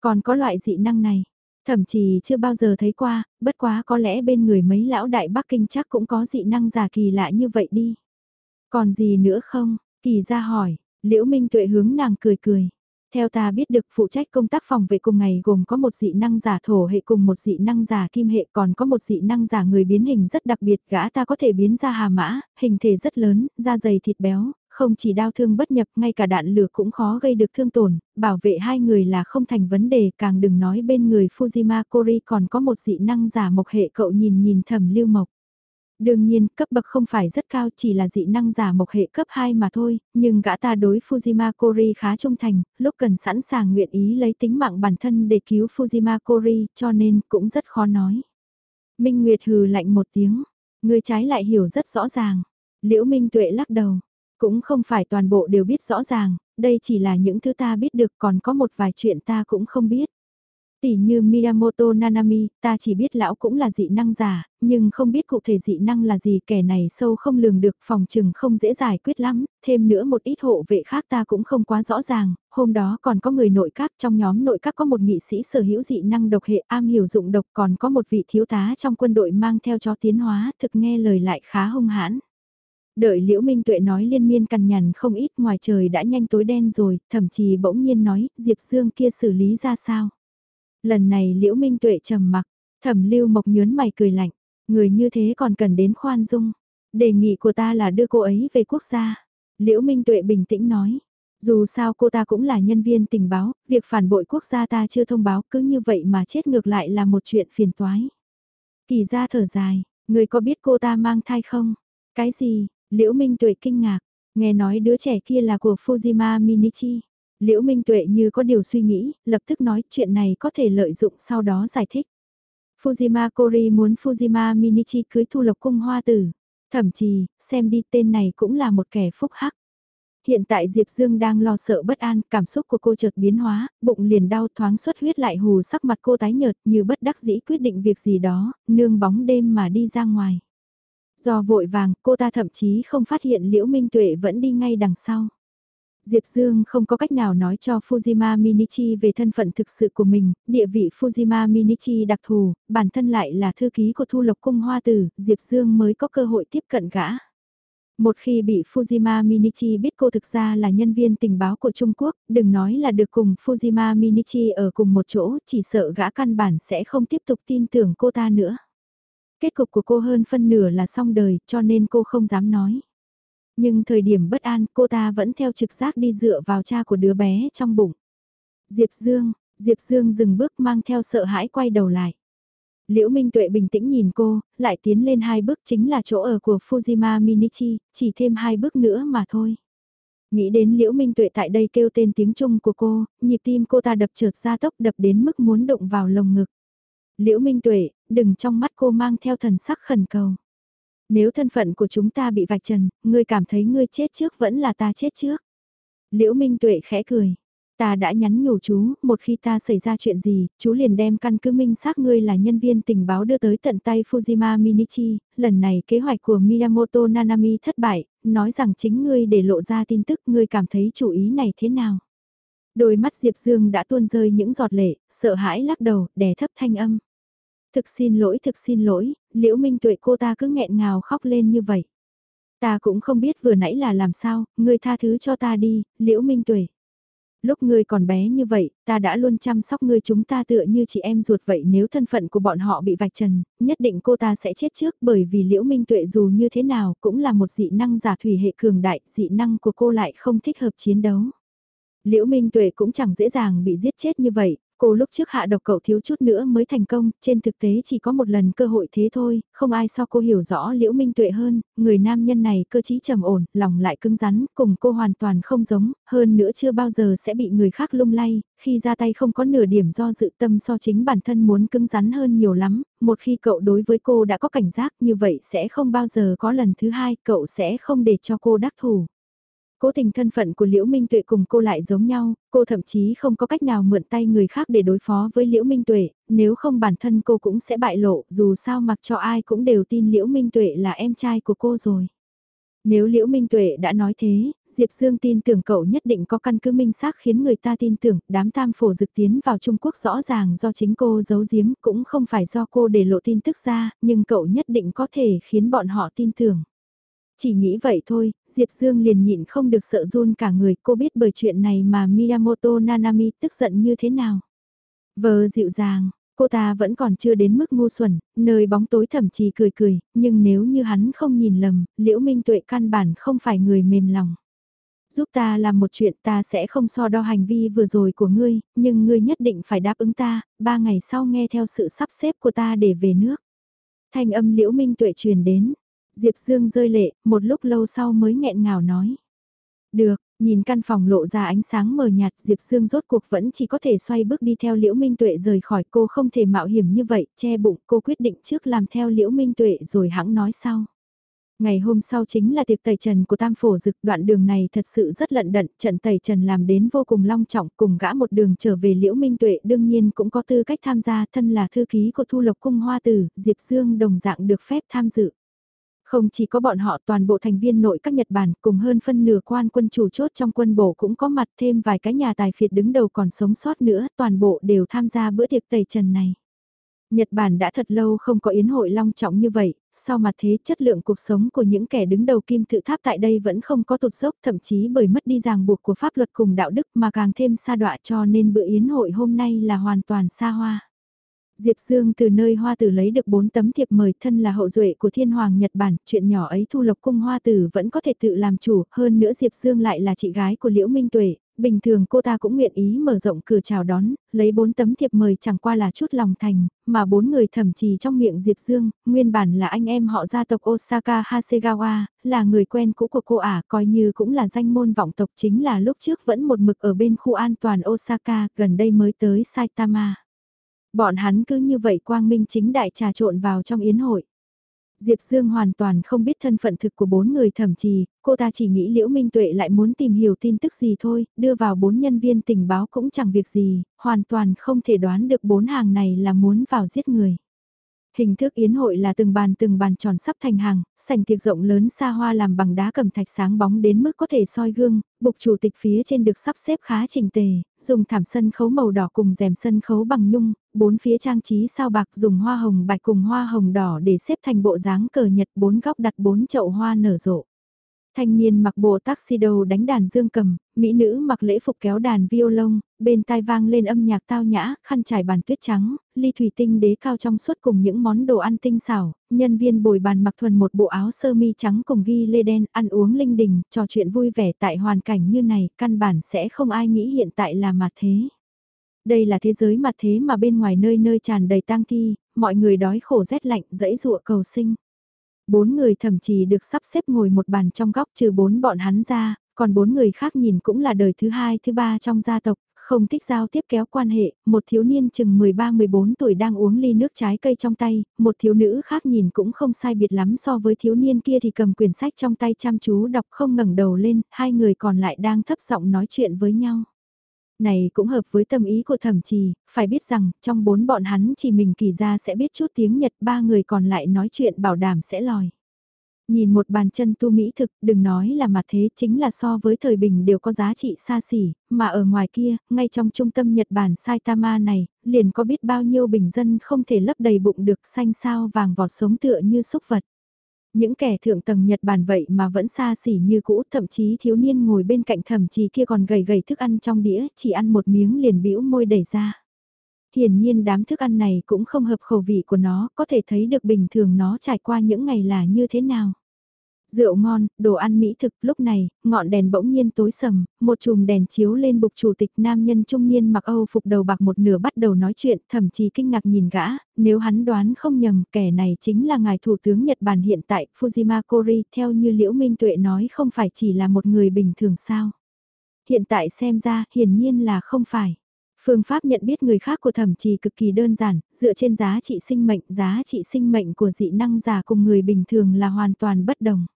Còn có loại dị năng này, thậm chí chưa bao giờ thấy qua, bất quá có lẽ bên người mấy lão đại Bắc Kinh chắc cũng có dị năng giả kỳ lạ như vậy đi. Còn gì nữa không? Kỳ ra hỏi, Liễu Minh Tuệ hướng nàng cười cười. Theo ta biết được phụ trách công tác phòng vệ cùng ngày gồm có một dị năng giả thổ hệ cùng một dị năng giả kim hệ còn có một dị năng giả người biến hình rất đặc biệt gã ta có thể biến ra hà mã, hình thể rất lớn, da dày thịt béo, không chỉ đau thương bất nhập ngay cả đạn lửa cũng khó gây được thương tổn, bảo vệ hai người là không thành vấn đề càng đừng nói bên người Fujima Kori còn có một dị năng giả mộc hệ cậu nhìn nhìn thầm lưu mộc. Đương nhiên, cấp bậc không phải rất cao chỉ là dị năng giả mộc hệ cấp 2 mà thôi, nhưng gã ta đối Fujima Kori khá trung thành, lúc cần sẵn sàng nguyện ý lấy tính mạng bản thân để cứu Fujima Kori, cho nên cũng rất khó nói. Minh Nguyệt hừ lạnh một tiếng, người trái lại hiểu rất rõ ràng. Liễu Minh Tuệ lắc đầu, cũng không phải toàn bộ đều biết rõ ràng, đây chỉ là những thứ ta biết được còn có một vài chuyện ta cũng không biết. Tỷ như Miyamoto Nanami, ta chỉ biết lão cũng là dị năng giả, nhưng không biết cụ thể dị năng là gì kẻ này sâu không lường được phòng trừng không dễ giải quyết lắm, thêm nữa một ít hộ vệ khác ta cũng không quá rõ ràng, hôm đó còn có người nội các trong nhóm nội các có một nghị sĩ sở hữu dị năng độc hệ am hiểu dụng độc còn có một vị thiếu tá trong quân đội mang theo cho tiến hóa thực nghe lời lại khá hung hãn. Đợi Liễu Minh Tuệ nói liên miên cằn nhằn không ít ngoài trời đã nhanh tối đen rồi, thậm chí bỗng nhiên nói, Diệp Dương kia xử lý ra sao. Lần này Liễu Minh Tuệ trầm mặc, thẩm lưu mộc nhướng mày cười lạnh, người như thế còn cần đến khoan dung. Đề nghị của ta là đưa cô ấy về quốc gia. Liễu Minh Tuệ bình tĩnh nói. Dù sao cô ta cũng là nhân viên tình báo, việc phản bội quốc gia ta chưa thông báo cứ như vậy mà chết ngược lại là một chuyện phiền toái. Kỳ ra thở dài, người có biết cô ta mang thai không? Cái gì? Liễu Minh Tuệ kinh ngạc, nghe nói đứa trẻ kia là của Fujima Minichi. Liễu Minh Tuệ như có điều suy nghĩ, lập tức nói chuyện này có thể lợi dụng sau đó giải thích. Fujima Kori muốn Fujima Minichi cưới thu lộc cung hoa tử. Thậm chí, xem đi tên này cũng là một kẻ phúc hắc. Hiện tại Diệp Dương đang lo sợ bất an, cảm xúc của cô chợt biến hóa, bụng liền đau thoáng xuất huyết lại hù sắc mặt cô tái nhợt như bất đắc dĩ quyết định việc gì đó, nương bóng đêm mà đi ra ngoài. Do vội vàng, cô ta thậm chí không phát hiện Liễu Minh Tuệ vẫn đi ngay đằng sau. Diệp Dương không có cách nào nói cho Fujima Minichi về thân phận thực sự của mình, địa vị Fujima Minichi đặc thù, bản thân lại là thư ký của Thu Lộc Cung Hoa Tử, Diệp Dương mới có cơ hội tiếp cận gã. Một khi bị Fujima Minichi biết cô thực ra là nhân viên tình báo của Trung Quốc, đừng nói là được cùng Fujima Minichi ở cùng một chỗ, chỉ sợ gã căn bản sẽ không tiếp tục tin tưởng cô ta nữa. Kết cục của cô hơn phân nửa là xong đời, cho nên cô không dám nói. Nhưng thời điểm bất an cô ta vẫn theo trực giác đi dựa vào cha của đứa bé trong bụng. Diệp Dương, Diệp Dương dừng bước mang theo sợ hãi quay đầu lại. Liễu Minh Tuệ bình tĩnh nhìn cô, lại tiến lên hai bước chính là chỗ ở của Fujima Minichi, chỉ thêm hai bước nữa mà thôi. Nghĩ đến Liễu Minh Tuệ tại đây kêu tên tiếng Trung của cô, nhịp tim cô ta đập trượt ra tốc đập đến mức muốn động vào lồng ngực. Liễu Minh Tuệ, đừng trong mắt cô mang theo thần sắc khẩn cầu. Nếu thân phận của chúng ta bị vạch trần, ngươi cảm thấy ngươi chết trước vẫn là ta chết trước. Liễu Minh Tuệ khẽ cười. Ta đã nhắn nhủ chú, một khi ta xảy ra chuyện gì, chú liền đem căn cứ minh xác ngươi là nhân viên tình báo đưa tới tận tay Fujima Minichi, lần này kế hoạch của Miyamoto Nanami thất bại, nói rằng chính ngươi để lộ ra tin tức ngươi cảm thấy chủ ý này thế nào. Đôi mắt Diệp Dương đã tuôn rơi những giọt lệ, sợ hãi lắc đầu, đè thấp thanh âm. Thực xin lỗi, thực xin lỗi, liễu minh tuệ cô ta cứ nghẹn ngào khóc lên như vậy. Ta cũng không biết vừa nãy là làm sao, ngươi tha thứ cho ta đi, liễu minh tuệ. Lúc ngươi còn bé như vậy, ta đã luôn chăm sóc ngươi chúng ta tựa như chị em ruột vậy nếu thân phận của bọn họ bị vạch trần, nhất định cô ta sẽ chết trước bởi vì liễu minh tuệ dù như thế nào cũng là một dị năng giả thủy hệ cường đại, dị năng của cô lại không thích hợp chiến đấu. Liễu Minh Tuệ cũng chẳng dễ dàng bị giết chết như vậy, cô lúc trước hạ độc cậu thiếu chút nữa mới thành công, trên thực tế chỉ có một lần cơ hội thế thôi, không ai so cô hiểu rõ Liễu Minh Tuệ hơn, người nam nhân này cơ trí trầm ổn, lòng lại cứng rắn, cùng cô hoàn toàn không giống, hơn nữa chưa bao giờ sẽ bị người khác lung lay, khi ra tay không có nửa điểm do dự tâm so chính bản thân muốn cứng rắn hơn nhiều lắm, một khi cậu đối với cô đã có cảnh giác như vậy sẽ không bao giờ có lần thứ hai, cậu sẽ không để cho cô đắc thủ. Cố tình thân phận của Liễu Minh Tuệ cùng cô lại giống nhau, cô thậm chí không có cách nào mượn tay người khác để đối phó với Liễu Minh Tuệ, nếu không bản thân cô cũng sẽ bại lộ, dù sao mặc cho ai cũng đều tin Liễu Minh Tuệ là em trai của cô rồi. Nếu Liễu Minh Tuệ đã nói thế, Diệp Dương tin tưởng cậu nhất định có căn cứ minh xác khiến người ta tin tưởng đám tam phổ dực tiến vào Trung Quốc rõ ràng do chính cô giấu giếm cũng không phải do cô để lộ tin tức ra, nhưng cậu nhất định có thể khiến bọn họ tin tưởng. Chỉ nghĩ vậy thôi, Diệp Dương liền nhịn không được sợ run cả người, cô biết bởi chuyện này mà Miyamoto Nanami tức giận như thế nào. Vờ dịu dàng, cô ta vẫn còn chưa đến mức ngu xuẩn, nơi bóng tối thậm chí cười cười, nhưng nếu như hắn không nhìn lầm, Liễu Minh Tuệ căn bản không phải người mềm lòng. Giúp ta làm một chuyện ta sẽ không so đo hành vi vừa rồi của ngươi, nhưng ngươi nhất định phải đáp ứng ta, ba ngày sau nghe theo sự sắp xếp của ta để về nước. Thanh âm Liễu Minh Tuệ truyền đến, Diệp Dương rơi lệ, một lúc lâu sau mới nghẹn ngào nói. Được, nhìn căn phòng lộ ra ánh sáng mờ nhạt Diệp Dương rốt cuộc vẫn chỉ có thể xoay bước đi theo Liễu Minh Tuệ rời khỏi cô không thể mạo hiểm như vậy, che bụng cô quyết định trước làm theo Liễu Minh Tuệ rồi hãng nói sau. Ngày hôm sau chính là tiệc tẩy trần của Tam Phổ Dực, đoạn đường này thật sự rất lận đận, trận tẩy trần làm đến vô cùng long trọng, cùng gã một đường trở về Liễu Minh Tuệ đương nhiên cũng có tư cách tham gia, thân là thư ký của Thu Lộc Cung Hoa Tử, Diệp Dương đồng dạng được phép tham dự. Không chỉ có bọn họ toàn bộ thành viên nội các Nhật Bản cùng hơn phân nửa quan quân chủ chốt trong quân bổ cũng có mặt thêm vài cái nhà tài phiệt đứng đầu còn sống sót nữa toàn bộ đều tham gia bữa tiệc tẩy trần này. Nhật Bản đã thật lâu không có yến hội long trọng như vậy, sau mặt thế chất lượng cuộc sống của những kẻ đứng đầu kim tự tháp tại đây vẫn không có tụt dốc thậm chí bởi mất đi ràng buộc của pháp luật cùng đạo đức mà càng thêm xa đọa cho nên bữa yến hội hôm nay là hoàn toàn xa hoa. Diệp Dương từ nơi hoa tử lấy được 4 tấm thiệp mời thân là hậu duệ của thiên hoàng Nhật Bản, chuyện nhỏ ấy thu lộc cung hoa tử vẫn có thể tự làm chủ, hơn nữa Diệp Dương lại là chị gái của Liễu Minh Tuệ, bình thường cô ta cũng nguyện ý mở rộng cửa chào đón, lấy 4 tấm thiệp mời chẳng qua là chút lòng thành, mà bốn người thẩm trì trong miệng Diệp Dương, nguyên bản là anh em họ gia tộc Osaka Hasegawa, là người quen cũ của cô ả, coi như cũng là danh môn vọng tộc chính là lúc trước vẫn một mực ở bên khu an toàn Osaka, gần đây mới tới Saitama. Bọn hắn cứ như vậy quang minh chính đại trà trộn vào trong yến hội. Diệp Dương hoàn toàn không biết thân phận thực của bốn người thẩm trì, cô ta chỉ nghĩ Liễu Minh Tuệ lại muốn tìm hiểu tin tức gì thôi, đưa vào bốn nhân viên tình báo cũng chẳng việc gì, hoàn toàn không thể đoán được bốn hàng này là muốn vào giết người. Hình thức yến hội là từng bàn từng bàn tròn sắp thành hàng, sảnh tiệc rộng lớn xa hoa làm bằng đá cẩm thạch sáng bóng đến mức có thể soi gương, bục chủ tịch phía trên được sắp xếp khá chỉnh tề, dùng thảm sân khấu màu đỏ cùng rèm sân khấu bằng nhung, bốn phía trang trí sao bạc dùng hoa hồng bạch cùng hoa hồng đỏ để xếp thành bộ dáng cờ nhật bốn góc đặt bốn chậu hoa nở rộ. Thanh niên mặc bộ tuxedo đánh đàn dương cầm, mỹ nữ mặc lễ phục kéo đàn violon, bên tai vang lên âm nhạc tao nhã, khăn trải bàn tuyết trắng, ly thủy tinh đế cao trong suốt cùng những món đồ ăn tinh xảo, nhân viên bồi bàn mặc thuần một bộ áo sơ mi trắng cùng ghi lê đen, ăn uống linh đình, trò chuyện vui vẻ tại hoàn cảnh như này, căn bản sẽ không ai nghĩ hiện tại là mà thế. Đây là thế giới mặt thế mà bên ngoài nơi nơi tràn đầy tang thi, mọi người đói khổ rét lạnh, dẫy dụa cầu sinh. Bốn người thậm chí được sắp xếp ngồi một bàn trong góc trừ bốn bọn hắn ra, còn bốn người khác nhìn cũng là đời thứ hai thứ ba trong gia tộc, không thích giao tiếp kéo quan hệ, một thiếu niên chừng 13-14 tuổi đang uống ly nước trái cây trong tay, một thiếu nữ khác nhìn cũng không sai biệt lắm so với thiếu niên kia thì cầm quyển sách trong tay chăm chú đọc không ngẩng đầu lên, hai người còn lại đang thấp giọng nói chuyện với nhau này cũng hợp với tâm ý của thẩm trì, phải biết rằng, trong bốn bọn hắn chỉ mình kỳ ra sẽ biết chút tiếng Nhật, ba người còn lại nói chuyện bảo đảm sẽ lòi. Nhìn một bàn chân tu mỹ thực, đừng nói là mặt thế chính là so với thời bình đều có giá trị xa xỉ, mà ở ngoài kia, ngay trong trung tâm Nhật Bản Saitama này, liền có biết bao nhiêu bình dân không thể lấp đầy bụng được xanh sao vàng vọt sống tựa như xúc vật. Những kẻ thượng tầng Nhật Bản vậy mà vẫn xa xỉ như cũ, thậm chí thiếu niên ngồi bên cạnh thẩm chí kia còn gầy gầy thức ăn trong đĩa, chỉ ăn một miếng liền bĩu môi đẩy ra. Hiển nhiên đám thức ăn này cũng không hợp khẩu vị của nó, có thể thấy được bình thường nó trải qua những ngày là như thế nào. Rượu ngon, đồ ăn mỹ thực, lúc này, ngọn đèn bỗng nhiên tối sầm, một chùm đèn chiếu lên bục chủ tịch nam nhân trung niên mặc Âu phục đầu bạc một nửa bắt đầu nói chuyện, thậm chí kinh ngạc nhìn gã, nếu hắn đoán không nhầm, kẻ này chính là ngài thủ tướng Nhật Bản hiện tại, Fujima Kori, theo như Liễu Minh Tuệ nói không phải chỉ là một người bình thường sao. Hiện tại xem ra, hiển nhiên là không phải. Phương pháp nhận biết người khác của thẩm trì cực kỳ đơn giản, dựa trên giá trị sinh mệnh, giá trị sinh mệnh của dị năng giả cùng người bình thường là hoàn toàn bất đồng.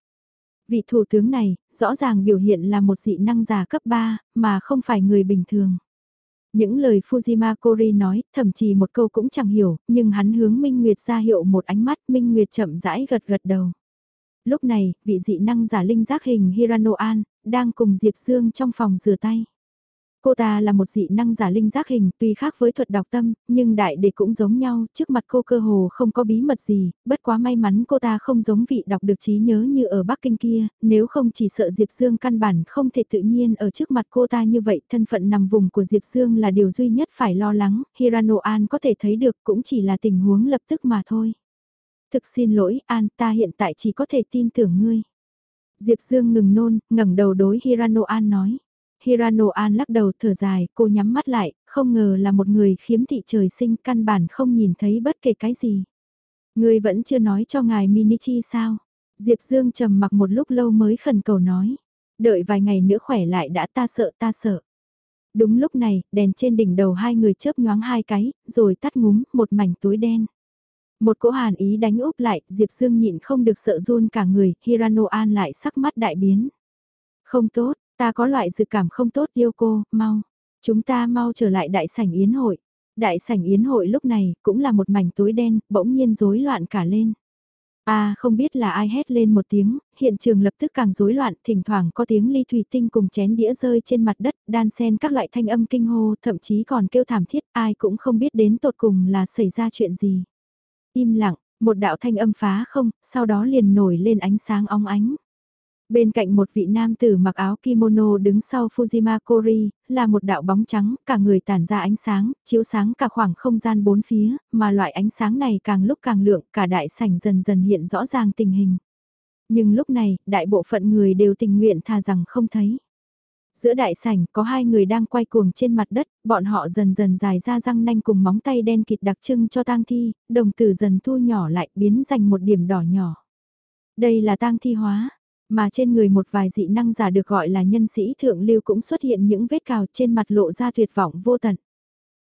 Vị thủ tướng này, rõ ràng biểu hiện là một dị năng giả cấp 3, mà không phải người bình thường. Những lời Fujima Kori nói, thậm chí một câu cũng chẳng hiểu, nhưng hắn hướng Minh Nguyệt ra hiệu một ánh mắt, Minh Nguyệt chậm rãi gật gật đầu. Lúc này, vị dị năng giả linh giác hình Hirano An, đang cùng Diệp Dương trong phòng rửa tay. Cô ta là một dị năng giả linh giác hình, tuy khác với thuật đọc tâm, nhưng đại đề cũng giống nhau, trước mặt cô cơ hồ không có bí mật gì, bất quá may mắn cô ta không giống vị đọc được trí nhớ như ở Bắc Kinh kia, nếu không chỉ sợ Diệp Dương căn bản không thể tự nhiên ở trước mặt cô ta như vậy, thân phận nằm vùng của Diệp Dương là điều duy nhất phải lo lắng, Hirano An có thể thấy được cũng chỉ là tình huống lập tức mà thôi. Thực xin lỗi, An, ta hiện tại chỉ có thể tin tưởng ngươi. Diệp Dương ngừng nôn, ngẩng đầu đối Hirano An nói. Hirano An lắc đầu thở dài, cô nhắm mắt lại, không ngờ là một người khiếm thị trời sinh căn bản không nhìn thấy bất kể cái gì. Người vẫn chưa nói cho ngài Minichi sao? Diệp Dương trầm mặc một lúc lâu mới khẩn cầu nói. Đợi vài ngày nữa khỏe lại đã ta sợ ta sợ. Đúng lúc này, đèn trên đỉnh đầu hai người chớp nhoáng hai cái, rồi tắt ngúm, một mảnh túi đen. Một cỗ hàn ý đánh úp lại, Diệp Dương nhịn không được sợ run cả người, Hirano An lại sắc mắt đại biến. Không tốt, Ta có loại dự cảm không tốt yêu cô, mau. Chúng ta mau trở lại đại sảnh yến hội. Đại sảnh yến hội lúc này cũng là một mảnh tối đen, bỗng nhiên rối loạn cả lên. À không biết là ai hét lên một tiếng, hiện trường lập tức càng rối loạn, thỉnh thoảng có tiếng ly thủy tinh cùng chén đĩa rơi trên mặt đất, đan xen các loại thanh âm kinh hô, thậm chí còn kêu thảm thiết, ai cũng không biết đến tột cùng là xảy ra chuyện gì. Im lặng, một đạo thanh âm phá không, sau đó liền nổi lên ánh sáng óng ánh. Bên cạnh một vị nam tử mặc áo kimono đứng sau Fujima Kori, là một đạo bóng trắng, cả người tản ra ánh sáng, chiếu sáng cả khoảng không gian bốn phía, mà loại ánh sáng này càng lúc càng lượng, cả đại sảnh dần dần hiện rõ ràng tình hình. Nhưng lúc này, đại bộ phận người đều tình nguyện thà rằng không thấy. Giữa đại sảnh có hai người đang quay cuồng trên mặt đất, bọn họ dần dần dài ra răng nanh cùng móng tay đen kịt đặc trưng cho tang thi, đồng tử dần thu nhỏ lại biến thành một điểm đỏ nhỏ. Đây là tang thi hóa, mà trên người một vài dị năng giả được gọi là nhân sĩ thượng lưu cũng xuất hiện những vết cào trên mặt lộ ra tuyệt vọng vô tận.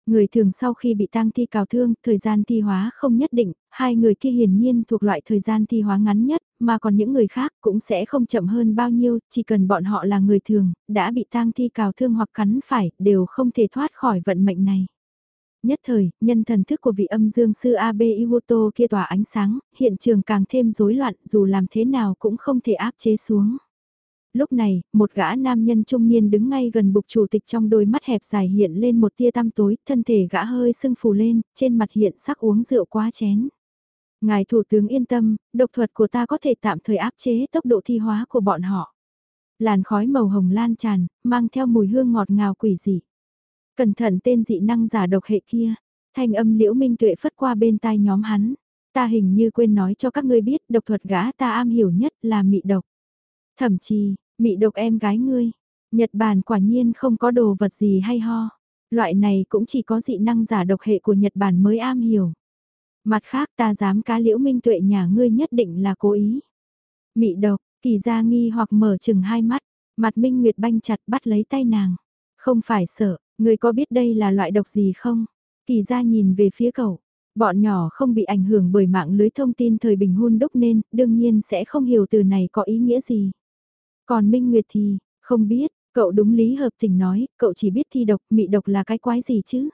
Người thường sau khi bị tang thi cào thương, thời gian thi hóa không nhất định, hai người kia hiển nhiên thuộc loại thời gian thi hóa ngắn nhất, mà còn những người khác cũng sẽ không chậm hơn bao nhiêu, chỉ cần bọn họ là người thường, đã bị tang thi cào thương hoặc cắn phải, đều không thể thoát khỏi vận mệnh này. Nhất thời, nhân thần thức của vị âm dương sư Abe Iwoto kia tỏa ánh sáng, hiện trường càng thêm rối loạn dù làm thế nào cũng không thể áp chế xuống. Lúc này, một gã nam nhân trung niên đứng ngay gần bục chủ tịch trong đôi mắt hẹp dài hiện lên một tia tăm tối, thân thể gã hơi sưng phù lên, trên mặt hiện sắc uống rượu quá chén. Ngài thủ tướng yên tâm, độc thuật của ta có thể tạm thời áp chế tốc độ thi hóa của bọn họ. Làn khói màu hồng lan tràn, mang theo mùi hương ngọt ngào quỷ dị. Cẩn thận tên dị năng giả độc hệ kia, thanh âm liễu minh tuệ phất qua bên tai nhóm hắn. Ta hình như quên nói cho các ngươi biết độc thuật gã ta am hiểu nhất là mị độc. Thậm chí, mị độc em gái ngươi. Nhật Bản quả nhiên không có đồ vật gì hay ho. Loại này cũng chỉ có dị năng giả độc hệ của Nhật Bản mới am hiểu. Mặt khác ta dám cá liễu minh tuệ nhà ngươi nhất định là cố ý. Mị độc, kỳ gia nghi hoặc mở chừng hai mắt, mặt minh nguyệt banh chặt bắt lấy tay nàng. Không phải sợ, người có biết đây là loại độc gì không? Kỳ gia nhìn về phía cậu. Bọn nhỏ không bị ảnh hưởng bởi mạng lưới thông tin thời bình hôn đúc nên, đương nhiên sẽ không hiểu từ này có ý nghĩa gì. Còn Minh Nguyệt thì, không biết, cậu đúng lý hợp tình nói, cậu chỉ biết thi độc, mị độc là cái quái gì chứ?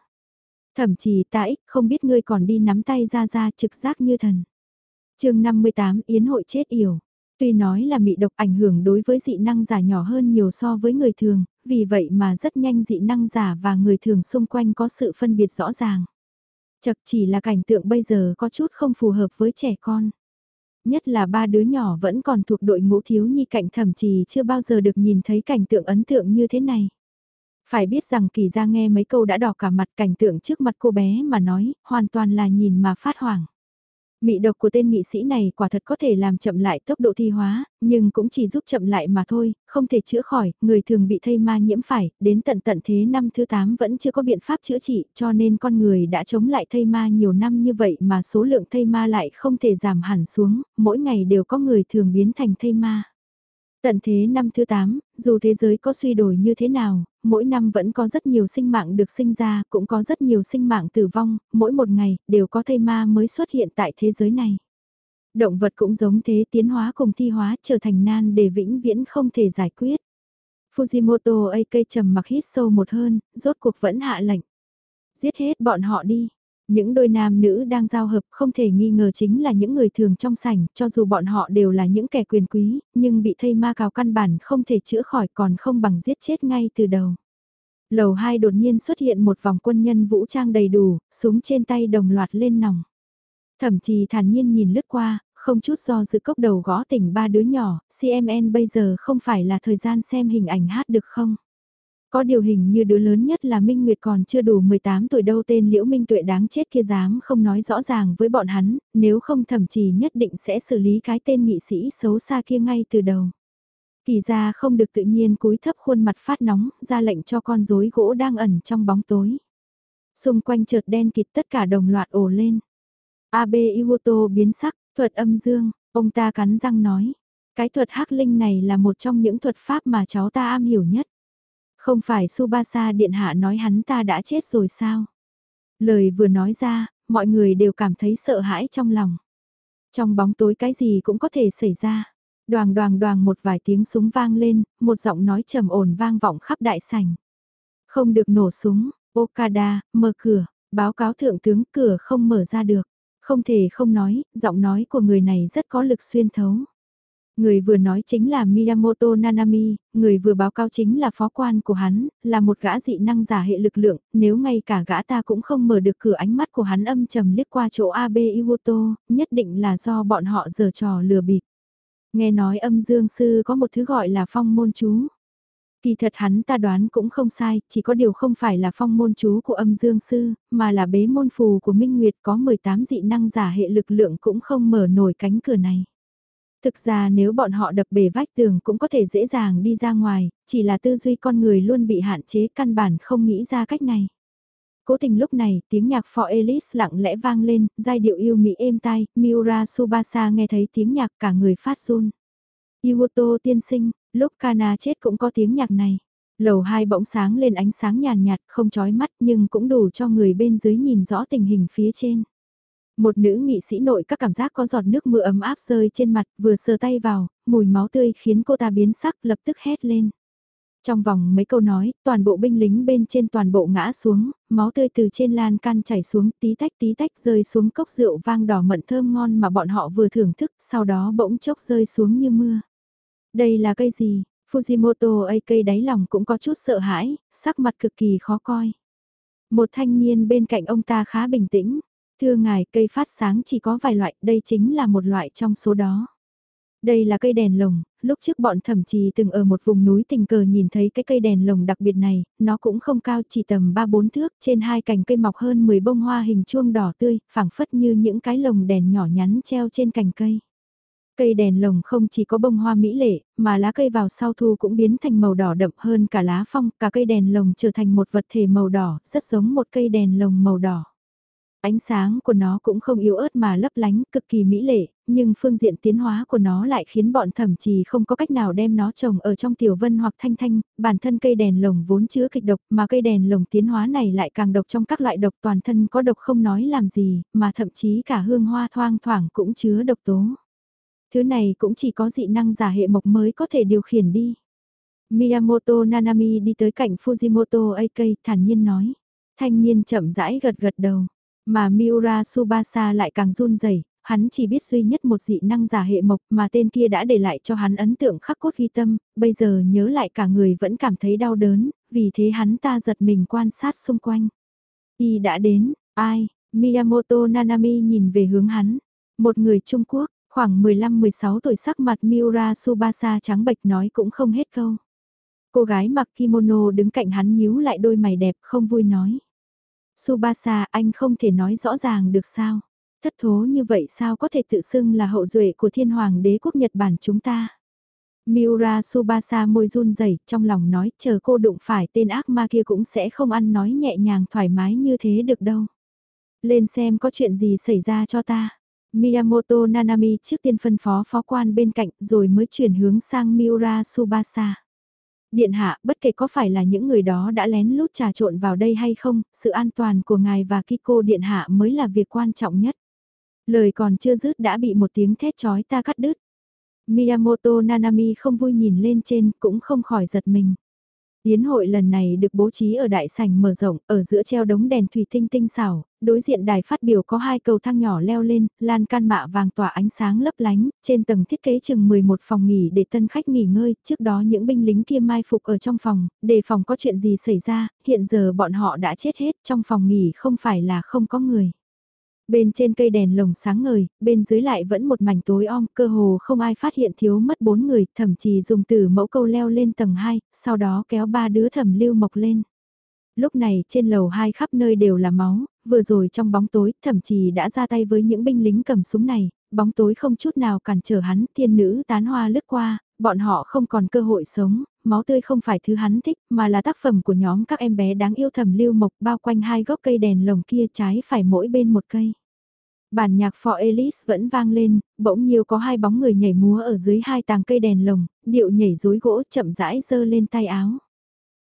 Thậm chí ta ích không biết ngươi còn đi nắm tay ra ra trực giác như thần. chương 58 Yến hội chết yểu. Tuy nói là mị độc ảnh hưởng đối với dị năng giả nhỏ hơn nhiều so với người thường, vì vậy mà rất nhanh dị năng giả và người thường xung quanh có sự phân biệt rõ ràng. Chật chỉ là cảnh tượng bây giờ có chút không phù hợp với trẻ con. Nhất là ba đứa nhỏ vẫn còn thuộc đội ngũ thiếu nhi cạnh thậm chí chưa bao giờ được nhìn thấy cảnh tượng ấn tượng như thế này. Phải biết rằng kỳ ra nghe mấy câu đã đỏ cả mặt cảnh tượng trước mặt cô bé mà nói, hoàn toàn là nhìn mà phát hoảng. Mị độc của tên nghị sĩ này quả thật có thể làm chậm lại tốc độ thi hóa, nhưng cũng chỉ giúp chậm lại mà thôi, không thể chữa khỏi, người thường bị thây ma nhiễm phải, đến tận tận thế năm thứ 8 vẫn chưa có biện pháp chữa trị, cho nên con người đã chống lại thây ma nhiều năm như vậy mà số lượng thây ma lại không thể giảm hẳn xuống, mỗi ngày đều có người thường biến thành thây ma. Tận thế năm thứ 8, dù thế giới có suy đổi như thế nào, mỗi năm vẫn có rất nhiều sinh mạng được sinh ra, cũng có rất nhiều sinh mạng tử vong, mỗi một ngày, đều có thây ma mới xuất hiện tại thế giới này. Động vật cũng giống thế tiến hóa cùng thi hóa trở thành nan để vĩnh viễn không thể giải quyết. Fujimoto AK trầm mặc hít sâu một hơn, rốt cuộc vẫn hạ lệnh. Giết hết bọn họ đi. Những đôi nam nữ đang giao hợp không thể nghi ngờ chính là những người thường trong sảnh, cho dù bọn họ đều là những kẻ quyền quý, nhưng bị thây ma cào căn bản không thể chữa khỏi còn không bằng giết chết ngay từ đầu. Lầu 2 đột nhiên xuất hiện một vòng quân nhân vũ trang đầy đủ, súng trên tay đồng loạt lên nòng. Thẩm trì thản nhiên nhìn lướt qua, không chút do dự cốc đầu gõ tỉnh ba đứa nhỏ, CMN bây giờ không phải là thời gian xem hình ảnh hát được không? Có điều hình như đứa lớn nhất là Minh Nguyệt còn chưa đủ 18 tuổi đâu tên Liễu Minh Tuệ đáng chết kia dám không nói rõ ràng với bọn hắn, nếu không thậm chí nhất định sẽ xử lý cái tên nghị sĩ xấu xa kia ngay từ đầu. Kỳ ra không được tự nhiên cúi thấp khuôn mặt phát nóng, ra lệnh cho con rối gỗ đang ẩn trong bóng tối. Xung quanh chợt đen kịt tất cả đồng loạt ổ lên. Abe Iwoto biến sắc, thuật âm dương, ông ta cắn răng nói. Cái thuật hắc linh này là một trong những thuật pháp mà cháu ta am hiểu nhất. Không phải Subasa điện hạ nói hắn ta đã chết rồi sao? Lời vừa nói ra, mọi người đều cảm thấy sợ hãi trong lòng. Trong bóng tối cái gì cũng có thể xảy ra. Đoàn đoàn đoàn một vài tiếng súng vang lên, một giọng nói trầm ổn vang vọng khắp đại sảnh. Không được nổ súng, Okada, mở cửa, báo cáo thượng tướng cửa không mở ra được. Không thể không nói, giọng nói của người này rất có lực xuyên thấu. Người vừa nói chính là Miyamoto Nanami, người vừa báo cáo chính là phó quan của hắn, là một gã dị năng giả hệ lực lượng, nếu ngay cả gã ta cũng không mở được cửa ánh mắt của hắn âm trầm liếc qua chỗ Abe Iwoto, nhất định là do bọn họ giở trò lừa bịp. Nghe nói âm dương sư có một thứ gọi là phong môn chú. Kỳ thật hắn ta đoán cũng không sai, chỉ có điều không phải là phong môn chú của âm dương sư, mà là bế môn phù của Minh Nguyệt có 18 dị năng giả hệ lực lượng cũng không mở nổi cánh cửa này. Thực ra nếu bọn họ đập bể vách tường cũng có thể dễ dàng đi ra ngoài, chỉ là tư duy con người luôn bị hạn chế căn bản không nghĩ ra cách này. Cố tình lúc này, tiếng nhạc phò Elise lặng lẽ vang lên, giai điệu yêu mỹ êm tai, Miura Subasa nghe thấy tiếng nhạc cả người phát run. Iwoto tiên sinh, lúc Kana chết cũng có tiếng nhạc này. Lầu hai bỗng sáng lên ánh sáng nhàn nhạt, không chói mắt nhưng cũng đủ cho người bên dưới nhìn rõ tình hình phía trên. Một nữ nghị sĩ nội các cảm giác có giọt nước mưa ấm áp rơi trên mặt, vừa sờ tay vào, mùi máu tươi khiến cô ta biến sắc lập tức hét lên. Trong vòng mấy câu nói, toàn bộ binh lính bên trên toàn bộ ngã xuống, máu tươi từ trên lan can chảy xuống tí tách tí tách rơi xuống cốc rượu vang đỏ mận thơm ngon mà bọn họ vừa thưởng thức, sau đó bỗng chốc rơi xuống như mưa. Đây là cây gì? Fujimoto AK đáy lòng cũng có chút sợ hãi, sắc mặt cực kỳ khó coi. Một thanh niên bên cạnh ông ta khá bình tĩnh. Thưa ngài, cây phát sáng chỉ có vài loại, đây chính là một loại trong số đó. Đây là cây đèn lồng, lúc trước bọn thẩm trì từng ở một vùng núi tình cờ nhìn thấy cái cây đèn lồng đặc biệt này, nó cũng không cao chỉ tầm 3-4 thước, trên hai cành cây mọc hơn 10 bông hoa hình chuông đỏ tươi, phảng phất như những cái lồng đèn nhỏ nhắn treo trên cành cây. Cây đèn lồng không chỉ có bông hoa mỹ lệ, mà lá cây vào sau thu cũng biến thành màu đỏ đậm hơn cả lá phong, cả cây đèn lồng trở thành một vật thể màu đỏ, rất giống một cây đèn lồng màu đỏ. Ánh sáng của nó cũng không yếu ớt mà lấp lánh, cực kỳ mỹ lệ, nhưng phương diện tiến hóa của nó lại khiến bọn thẩm trì không có cách nào đem nó trồng ở trong tiểu vân hoặc thanh thanh, bản thân cây đèn lồng vốn chứa kịch độc mà cây đèn lồng tiến hóa này lại càng độc trong các loại độc toàn thân có độc không nói làm gì, mà thậm chí cả hương hoa thoang thoảng cũng chứa độc tố. Thứ này cũng chỉ có dị năng giả hệ mộc mới có thể điều khiển đi. Miyamoto Nanami đi tới cạnh Fujimoto AK thản nhiên nói. Thanh niên chậm rãi gật gật đầu. Mà Miura Subasa lại càng run rẩy, hắn chỉ biết duy nhất một dị năng giả hệ mộc mà tên kia đã để lại cho hắn ấn tượng khắc cốt ghi tâm, bây giờ nhớ lại cả người vẫn cảm thấy đau đớn, vì thế hắn ta giật mình quan sát xung quanh. Y đã đến, ai, Miyamoto Nanami nhìn về hướng hắn, một người Trung Quốc, khoảng 15-16 tuổi sắc mặt Miura Subasa trắng bệch nói cũng không hết câu. Cô gái mặc kimono đứng cạnh hắn nhíu lại đôi mày đẹp không vui nói. Subasa, anh không thể nói rõ ràng được sao. Thất thố như vậy sao có thể tự xưng là hậu duệ của thiên hoàng đế quốc Nhật Bản chúng ta. Miura Subasa môi run rẩy, trong lòng nói, chờ cô đụng phải tên ác ma kia cũng sẽ không ăn nói nhẹ nhàng thoải mái như thế được đâu. Lên xem có chuyện gì xảy ra cho ta. Miyamoto Nanami trước tiên phân phó phó quan bên cạnh, rồi mới chuyển hướng sang Miura Subasa. Điện hạ, bất kể có phải là những người đó đã lén lút trà trộn vào đây hay không, sự an toàn của ngài và Kiko điện hạ mới là việc quan trọng nhất. Lời còn chưa dứt đã bị một tiếng thét chói ta cắt đứt. Miyamoto Nanami không vui nhìn lên trên cũng không khỏi giật mình. Yến hội lần này được bố trí ở đại sảnh mở rộng, ở giữa treo đống đèn thủy tinh tinh xảo, đối diện đài phát biểu có hai cầu thang nhỏ leo lên, lan can mạ vàng tỏa ánh sáng lấp lánh, trên tầng thiết kế chừng 11 phòng nghỉ để tân khách nghỉ ngơi, trước đó những binh lính kia mai phục ở trong phòng, đề phòng có chuyện gì xảy ra, hiện giờ bọn họ đã chết hết, trong phòng nghỉ không phải là không có người. Bên trên cây đèn lồng sáng ngời, bên dưới lại vẫn một mảnh tối om, cơ hồ không ai phát hiện thiếu mất bốn người, thậm chí dùng từ mẫu câu leo lên tầng 2, sau đó kéo ba đứa thẩm lưu mộc lên. Lúc này trên lầu hai khắp nơi đều là máu, vừa rồi trong bóng tối, thậm chí đã ra tay với những binh lính cầm súng này, bóng tối không chút nào cản trở hắn, thiên nữ tán hoa lướt qua, bọn họ không còn cơ hội sống, máu tươi không phải thứ hắn thích, mà là tác phẩm của nhóm các em bé đáng yêu thầm lưu mộc bao quanh hai gốc cây đèn lồng kia trái phải mỗi bên một cây. Bản nhạc phò Elise vẫn vang lên, bỗng nhiều có hai bóng người nhảy múa ở dưới hai tàng cây đèn lồng, điệu nhảy rối gỗ chậm rãi giơ lên tay áo.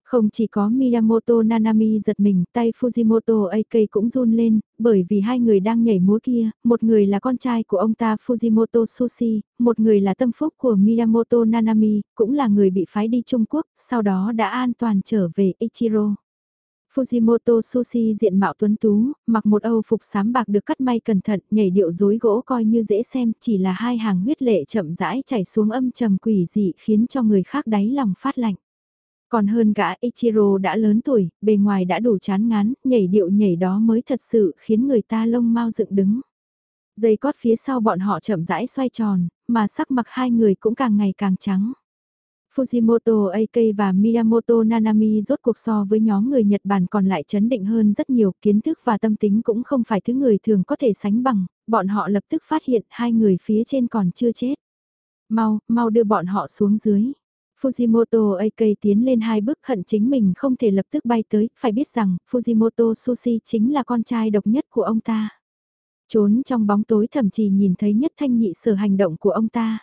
Không chỉ có Miyamoto Nanami giật mình, tay Fujimoto AK cũng run lên, bởi vì hai người đang nhảy múa kia, một người là con trai của ông ta Fujimoto Sushi, một người là tâm phúc của Miyamoto Nanami, cũng là người bị phái đi Trung Quốc, sau đó đã an toàn trở về Ichiro. Fujimoto Sushi diện mạo tuấn tú, mặc một âu phục sám bạc được cắt may cẩn thận, nhảy điệu dối gỗ coi như dễ xem, chỉ là hai hàng huyết lệ chậm rãi chảy xuống âm trầm quỷ dị khiến cho người khác đáy lòng phát lạnh. Còn hơn gã Ichiro đã lớn tuổi, bề ngoài đã đủ chán ngán, nhảy điệu nhảy đó mới thật sự khiến người ta lông mau dựng đứng. Dây cót phía sau bọn họ chậm rãi xoay tròn, mà sắc mặt hai người cũng càng ngày càng trắng. Fujimoto AK và Miyamoto Nanami rốt cuộc so với nhóm người Nhật Bản còn lại chấn định hơn rất nhiều, kiến thức và tâm tính cũng không phải thứ người thường có thể sánh bằng, bọn họ lập tức phát hiện hai người phía trên còn chưa chết. Mau, mau đưa bọn họ xuống dưới. Fujimoto AK tiến lên hai bước hận chính mình không thể lập tức bay tới, phải biết rằng Fujimoto Sushi chính là con trai độc nhất của ông ta. Trốn trong bóng tối thậm chí nhìn thấy nhất thanh nhị sở hành động của ông ta.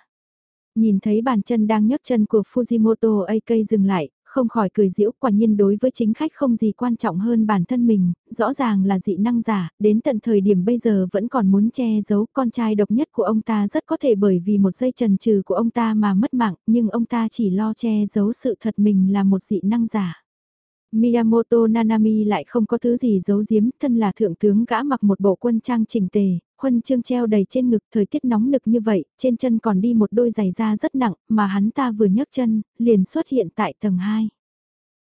Nhìn thấy bàn chân đang nhấc chân của Fujimoto AK dừng lại, không khỏi cười giễu quả nhiên đối với chính khách không gì quan trọng hơn bản thân mình, rõ ràng là dị năng giả, đến tận thời điểm bây giờ vẫn còn muốn che giấu con trai độc nhất của ông ta rất có thể bởi vì một giây trần trừ của ông ta mà mất mạng, nhưng ông ta chỉ lo che giấu sự thật mình là một dị năng giả. Miyamoto Nanami lại không có thứ gì giấu giếm, thân là thượng tướng gã mặc một bộ quân trang chỉnh tề, huân chương treo đầy trên ngực, thời tiết nóng nực như vậy, trên chân còn đi một đôi giày da rất nặng, mà hắn ta vừa nhấc chân, liền xuất hiện tại tầng 2.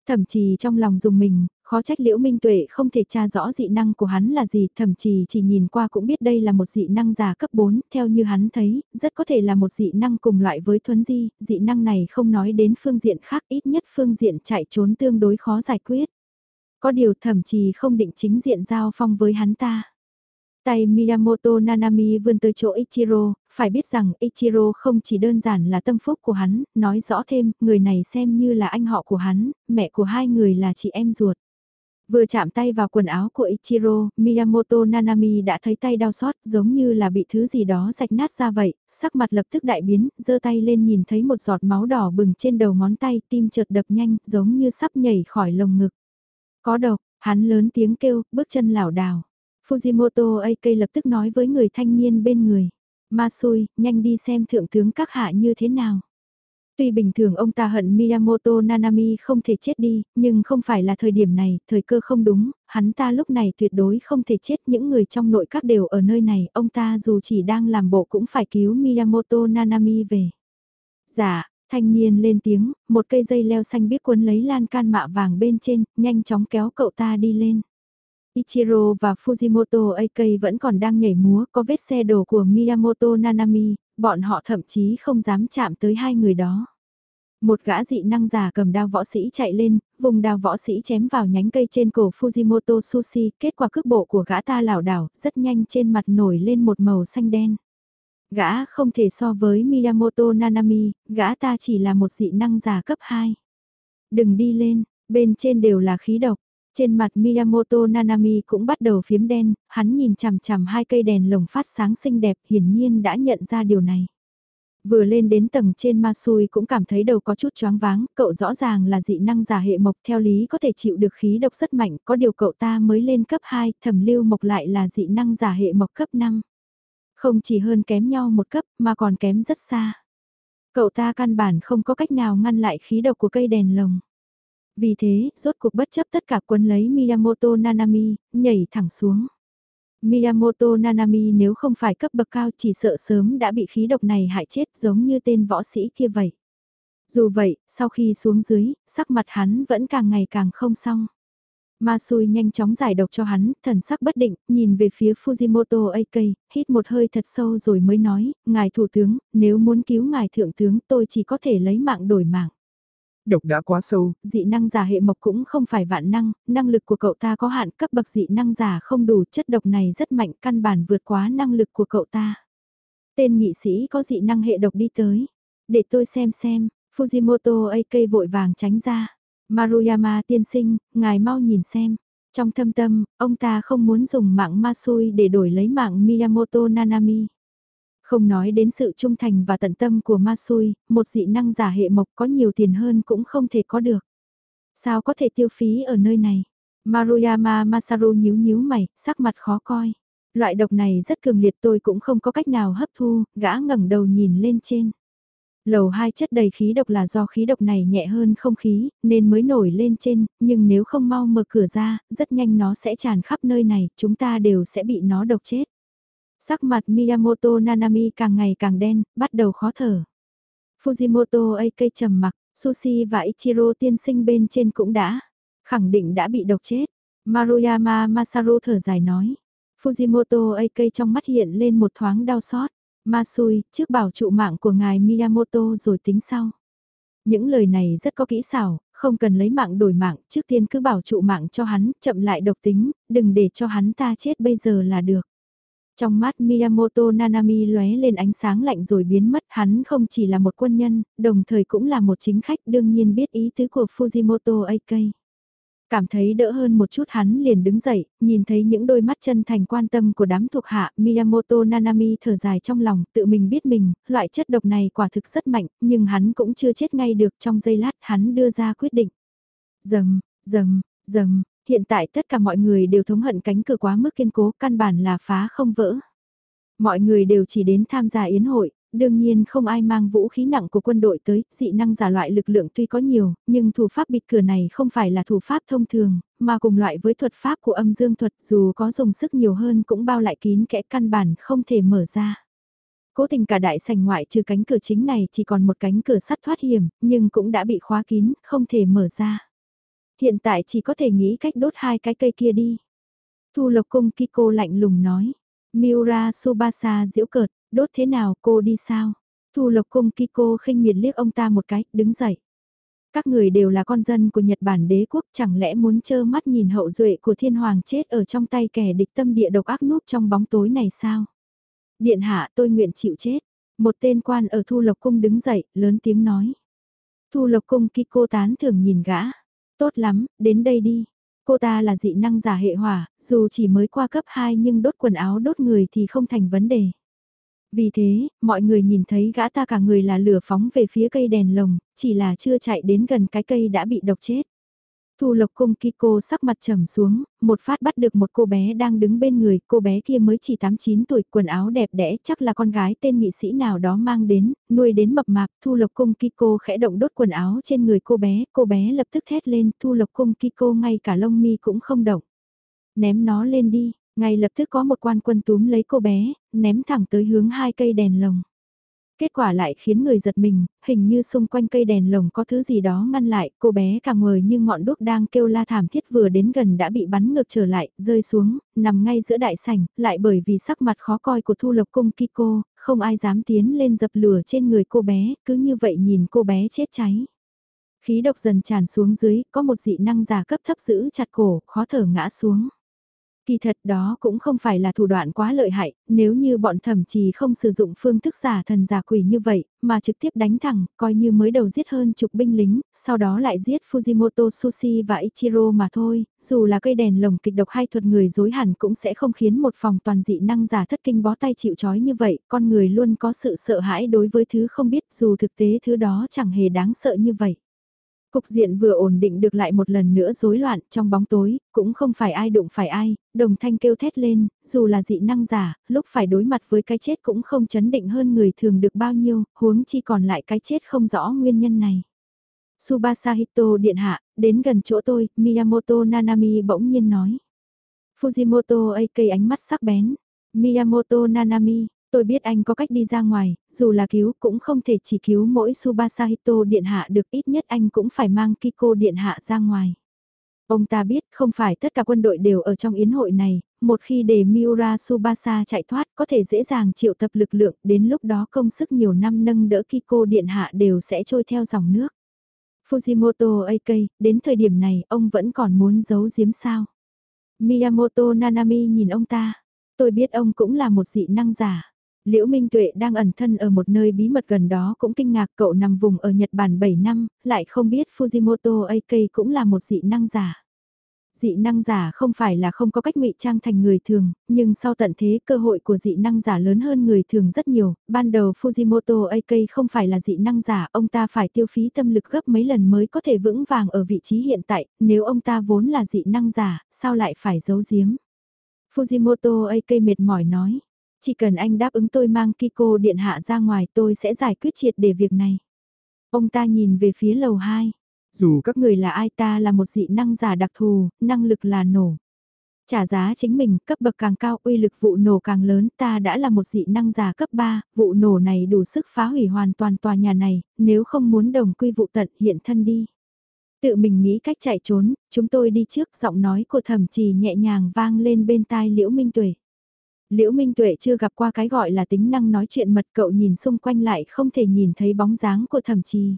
Thậm chí trong lòng dùng mình, khó trách liễu minh tuệ không thể tra rõ dị năng của hắn là gì, thậm chí chỉ nhìn qua cũng biết đây là một dị năng giả cấp 4, theo như hắn thấy, rất có thể là một dị năng cùng loại với thuấn di, dị năng này không nói đến phương diện khác ít nhất phương diện chạy trốn tương đối khó giải quyết. Có điều thậm chí không định chính diện giao phong với hắn ta. Tay Miyamoto Nanami vươn tới chỗ Ichiro, phải biết rằng Ichiro không chỉ đơn giản là tâm phúc của hắn, nói rõ thêm, người này xem như là anh họ của hắn, mẹ của hai người là chị em ruột. Vừa chạm tay vào quần áo của Ichiro, Miyamoto Nanami đã thấy tay đau xót giống như là bị thứ gì đó rạch nát ra vậy, sắc mặt lập tức đại biến, giơ tay lên nhìn thấy một giọt máu đỏ bừng trên đầu ngón tay, tim chợt đập nhanh, giống như sắp nhảy khỏi lồng ngực. Có độc, hắn lớn tiếng kêu, bước chân lảo đảo. Fujimoto AK lập tức nói với người thanh niên bên người. Masui, nhanh đi xem thượng tướng các hạ như thế nào. Tuy bình thường ông ta hận Miyamoto Nanami không thể chết đi, nhưng không phải là thời điểm này, thời cơ không đúng, hắn ta lúc này tuyệt đối không thể chết những người trong nội các đều ở nơi này, ông ta dù chỉ đang làm bộ cũng phải cứu Miyamoto Nanami về. Dạ, thanh niên lên tiếng, một cây dây leo xanh biết cuốn lấy lan can mạ vàng bên trên, nhanh chóng kéo cậu ta đi lên. Ichiro và Fujimoto AK vẫn còn đang nhảy múa có vết xe đổ của Miyamoto Nanami, bọn họ thậm chí không dám chạm tới hai người đó. Một gã dị năng giả cầm đao võ sĩ chạy lên, vùng đao võ sĩ chém vào nhánh cây trên cổ Fujimoto Sushi, kết quả cước bộ của gã ta lảo đảo, rất nhanh trên mặt nổi lên một màu xanh đen. Gã không thể so với Miyamoto Nanami, gã ta chỉ là một dị năng giả cấp 2. Đừng đi lên, bên trên đều là khí độc, trên mặt Miyamoto Nanami cũng bắt đầu phiếm đen, hắn nhìn chằm chằm hai cây đèn lồng phát sáng xinh đẹp hiển nhiên đã nhận ra điều này. Vừa lên đến tầng trên Masui cũng cảm thấy đầu có chút choáng váng, cậu rõ ràng là dị năng giả hệ mộc theo lý có thể chịu được khí độc rất mạnh, có điều cậu ta mới lên cấp 2, thẩm lưu mộc lại là dị năng giả hệ mộc cấp 5. Không chỉ hơn kém nhau một cấp mà còn kém rất xa. Cậu ta căn bản không có cách nào ngăn lại khí độc của cây đèn lồng. Vì thế, rốt cuộc bất chấp tất cả quân lấy Miyamoto Nanami, nhảy thẳng xuống. Miyamoto Nanami nếu không phải cấp bậc cao chỉ sợ sớm đã bị khí độc này hại chết giống như tên võ sĩ kia vậy. Dù vậy, sau khi xuống dưới, sắc mặt hắn vẫn càng ngày càng không xong. Masui nhanh chóng giải độc cho hắn, thần sắc bất định, nhìn về phía Fujimoto AK, hít một hơi thật sâu rồi mới nói, ngài thủ tướng, nếu muốn cứu ngài thượng tướng tôi chỉ có thể lấy mạng đổi mạng độc đã quá sâu. Dị năng giả hệ mộc cũng không phải vạn năng, năng lực của cậu ta có hạn cấp bậc dị năng giả không đủ chất độc này rất mạnh căn bản vượt quá năng lực của cậu ta. Tên nghị sĩ có dị năng hệ độc đi tới. Để tôi xem xem, Fujimoto AK vội vàng tránh ra. Maruyama tiên sinh, ngài mau nhìn xem. Trong thâm tâm, ông ta không muốn dùng mạng Masui để đổi lấy mạng Miyamoto Nanami. Không nói đến sự trung thành và tận tâm của Masui, một dị năng giả hệ mộc có nhiều tiền hơn cũng không thể có được. Sao có thể tiêu phí ở nơi này? Maruyama Masaru nhíu nhíu mày, sắc mặt khó coi. Loại độc này rất cường liệt tôi cũng không có cách nào hấp thu, gã ngẩng đầu nhìn lên trên. Lầu hai chất đầy khí độc là do khí độc này nhẹ hơn không khí, nên mới nổi lên trên, nhưng nếu không mau mở cửa ra, rất nhanh nó sẽ tràn khắp nơi này, chúng ta đều sẽ bị nó độc chết. Sắc mặt Miyamoto Nanami càng ngày càng đen, bắt đầu khó thở. Fujimoto AK trầm mặc, Sushi và Ichiro tiên sinh bên trên cũng đã, khẳng định đã bị độc chết. Maruyama Masaru thở dài nói. Fujimoto AK trong mắt hiện lên một thoáng đau xót. Masui, trước bảo trụ mạng của ngài Miyamoto rồi tính sau. Những lời này rất có kỹ xảo, không cần lấy mạng đổi mạng, trước tiên cứ bảo trụ mạng cho hắn, chậm lại độc tính, đừng để cho hắn ta chết bây giờ là được. Trong mắt Miyamoto Nanami lóe lên ánh sáng lạnh rồi biến mất, hắn không chỉ là một quân nhân, đồng thời cũng là một chính khách đương nhiên biết ý tứ của Fujimoto AK. Cảm thấy đỡ hơn một chút hắn liền đứng dậy, nhìn thấy những đôi mắt chân thành quan tâm của đám thuộc hạ, Miyamoto Nanami thở dài trong lòng, tự mình biết mình, loại chất độc này quả thực rất mạnh, nhưng hắn cũng chưa chết ngay được trong giây lát hắn đưa ra quyết định. Dầm, dầm, dầm, hiện tại tất cả mọi người đều thống hận cánh cửa quá mức kiên cố, căn bản là phá không vỡ. Mọi người đều chỉ đến tham gia yến hội, đương nhiên không ai mang vũ khí nặng của quân đội tới, dị năng giả loại lực lượng tuy có nhiều, nhưng thủ pháp bịt cửa này không phải là thủ pháp thông thường, mà cùng loại với thuật pháp của âm dương thuật dù có dùng sức nhiều hơn cũng bao lại kín kẽ căn bản không thể mở ra. Cố tình cả đại sảnh ngoại trừ cánh cửa chính này chỉ còn một cánh cửa sắt thoát hiểm, nhưng cũng đã bị khóa kín, không thể mở ra. Hiện tại chỉ có thể nghĩ cách đốt hai cái cây kia đi. Thu Lộc Cung Kiko lạnh lùng nói. Miura Subasa diễu cợt, đốt thế nào cô đi sao? Thu Lộc Cung Kiko khinh miệt liếc ông ta một cái, đứng dậy. Các người đều là con dân của Nhật Bản đế quốc chẳng lẽ muốn trơ mắt nhìn hậu duệ của thiên hoàng chết ở trong tay kẻ địch tâm địa độc ác núp trong bóng tối này sao? Điện hạ tôi nguyện chịu chết. Một tên quan ở Thu Lộc Cung đứng dậy, lớn tiếng nói. Thu Lộc Cung Kiko tán thưởng nhìn gã. Tốt lắm, đến đây đi. Cô ta là dị năng giả hệ hỏa, dù chỉ mới qua cấp 2 nhưng đốt quần áo đốt người thì không thành vấn đề. Vì thế, mọi người nhìn thấy gã ta cả người là lửa phóng về phía cây đèn lồng, chỉ là chưa chạy đến gần cái cây đã bị độc chết. Thu Lộc Cung Kiko sắc mặt trầm xuống, một phát bắt được một cô bé đang đứng bên người, cô bé kia mới chỉ 8-9 tuổi, quần áo đẹp đẽ, chắc là con gái tên nghị sĩ nào đó mang đến, nuôi đến mập mạp, Thu Lộc Cung Kiko khẽ động đốt quần áo trên người cô bé, cô bé lập tức thét lên, Thu Lộc Cung Kiko ngay cả lông mi cũng không động. Ném nó lên đi, ngay lập tức có một quan quân túm lấy cô bé, ném thẳng tới hướng hai cây đèn lồng. Kết quả lại khiến người giật mình, hình như xung quanh cây đèn lồng có thứ gì đó ngăn lại, cô bé càng ngời như ngọn đuốc đang kêu la thảm thiết vừa đến gần đã bị bắn ngược trở lại, rơi xuống, nằm ngay giữa đại sảnh, lại bởi vì sắc mặt khó coi của Thu Lộc Cung Kiko, không ai dám tiến lên dập lửa trên người cô bé, cứ như vậy nhìn cô bé chết cháy. Khí độc dần tràn xuống dưới, có một dị năng giả cấp thấp giữ chặt cổ, khó thở ngã xuống. Kỳ thật đó cũng không phải là thủ đoạn quá lợi hại, nếu như bọn thẩm trì không sử dụng phương thức giả thần giả quỷ như vậy, mà trực tiếp đánh thẳng, coi như mới đầu giết hơn chục binh lính, sau đó lại giết Fujimoto Sushi và Ichiro mà thôi, dù là cây đèn lồng kịch độc hay thuật người dối hẳn cũng sẽ không khiến một phòng toàn dị năng giả thất kinh bó tay chịu chói như vậy, con người luôn có sự sợ hãi đối với thứ không biết dù thực tế thứ đó chẳng hề đáng sợ như vậy. Cục diện vừa ổn định được lại một lần nữa rối loạn trong bóng tối, cũng không phải ai đụng phải ai, đồng thanh kêu thét lên, dù là dị năng giả, lúc phải đối mặt với cái chết cũng không chấn định hơn người thường được bao nhiêu, huống chi còn lại cái chết không rõ nguyên nhân này. Subasa Hito điện hạ, đến gần chỗ tôi, Miyamoto Nanami bỗng nhiên nói. Fujimoto AK ánh mắt sắc bén. Miyamoto Nanami, Tôi biết anh có cách đi ra ngoài, dù là cứu cũng không thể chỉ cứu mỗi Subasa Hito điện hạ được ít nhất anh cũng phải mang Kiko điện hạ ra ngoài. Ông ta biết không phải tất cả quân đội đều ở trong yến hội này, một khi để Miura Subasa chạy thoát có thể dễ dàng triệu tập lực lượng, đến lúc đó công sức nhiều năm nâng đỡ Kiko điện hạ đều sẽ trôi theo dòng nước. Fujimoto AK, đến thời điểm này ông vẫn còn muốn giấu giếm sao. Miyamoto Nanami nhìn ông ta, tôi biết ông cũng là một dị năng giả. Liễu Minh Tuệ đang ẩn thân ở một nơi bí mật gần đó cũng kinh ngạc cậu nằm vùng ở Nhật Bản 7 năm, lại không biết Fujimoto AK cũng là một dị năng giả. Dị năng giả không phải là không có cách ngụy trang thành người thường, nhưng sau tận thế cơ hội của dị năng giả lớn hơn người thường rất nhiều. Ban đầu Fujimoto AK không phải là dị năng giả, ông ta phải tiêu phí tâm lực gấp mấy lần mới có thể vững vàng ở vị trí hiện tại, nếu ông ta vốn là dị năng giả, sao lại phải giấu giếm. Fujimoto AK mệt mỏi nói, chỉ cần anh đáp ứng tôi mang Kiko điện hạ ra ngoài tôi sẽ giải quyết triệt để việc này. Ông ta nhìn về phía lầu 2. Dù các người là ai ta là một dị năng giả đặc thù, năng lực là nổ. Trả giá chính mình, cấp bậc càng cao, uy lực vụ nổ càng lớn, ta đã là một dị năng giả cấp 3, vụ nổ này đủ sức phá hủy hoàn toàn tòa nhà này, nếu không muốn đồng quy vụ tận hiện thân đi. Tự mình nghĩ cách chạy trốn, chúng tôi đi trước, giọng nói của thẩm trì nhẹ nhàng vang lên bên tai liễu minh tuệ. Liễu Minh Tuệ chưa gặp qua cái gọi là tính năng nói chuyện mật cậu nhìn xung quanh lại không thể nhìn thấy bóng dáng của thẩm trì.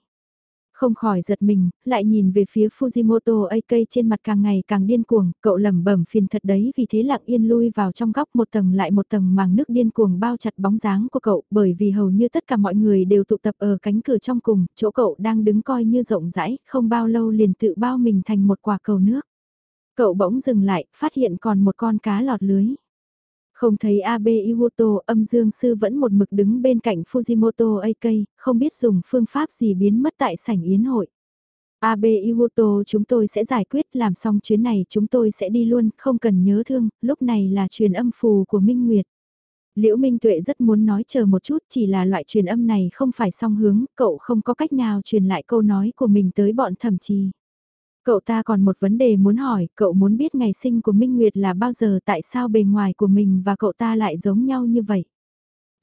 Không khỏi giật mình, lại nhìn về phía Fujimoto AK trên mặt càng ngày càng điên cuồng, cậu lẩm bẩm phiền thật đấy vì thế lặng yên lui vào trong góc một tầng lại một tầng màng nước điên cuồng bao chặt bóng dáng của cậu bởi vì hầu như tất cả mọi người đều tụ tập ở cánh cửa trong cùng, chỗ cậu đang đứng coi như rộng rãi, không bao lâu liền tự bao mình thành một quả cầu nước. Cậu bỗng dừng lại, phát hiện còn một con cá lọt lưới. Không thấy Abe Iwoto âm dương sư vẫn một mực đứng bên cạnh Fujimoto AK, không biết dùng phương pháp gì biến mất tại sảnh yến hội. Abe Iwoto chúng tôi sẽ giải quyết làm xong chuyến này chúng tôi sẽ đi luôn, không cần nhớ thương, lúc này là truyền âm phù của Minh Nguyệt. Liễu Minh Tuệ rất muốn nói chờ một chút chỉ là loại truyền âm này không phải song hướng, cậu không có cách nào truyền lại câu nói của mình tới bọn thẩm trì. Cậu ta còn một vấn đề muốn hỏi, cậu muốn biết ngày sinh của Minh Nguyệt là bao giờ tại sao bề ngoài của mình và cậu ta lại giống nhau như vậy.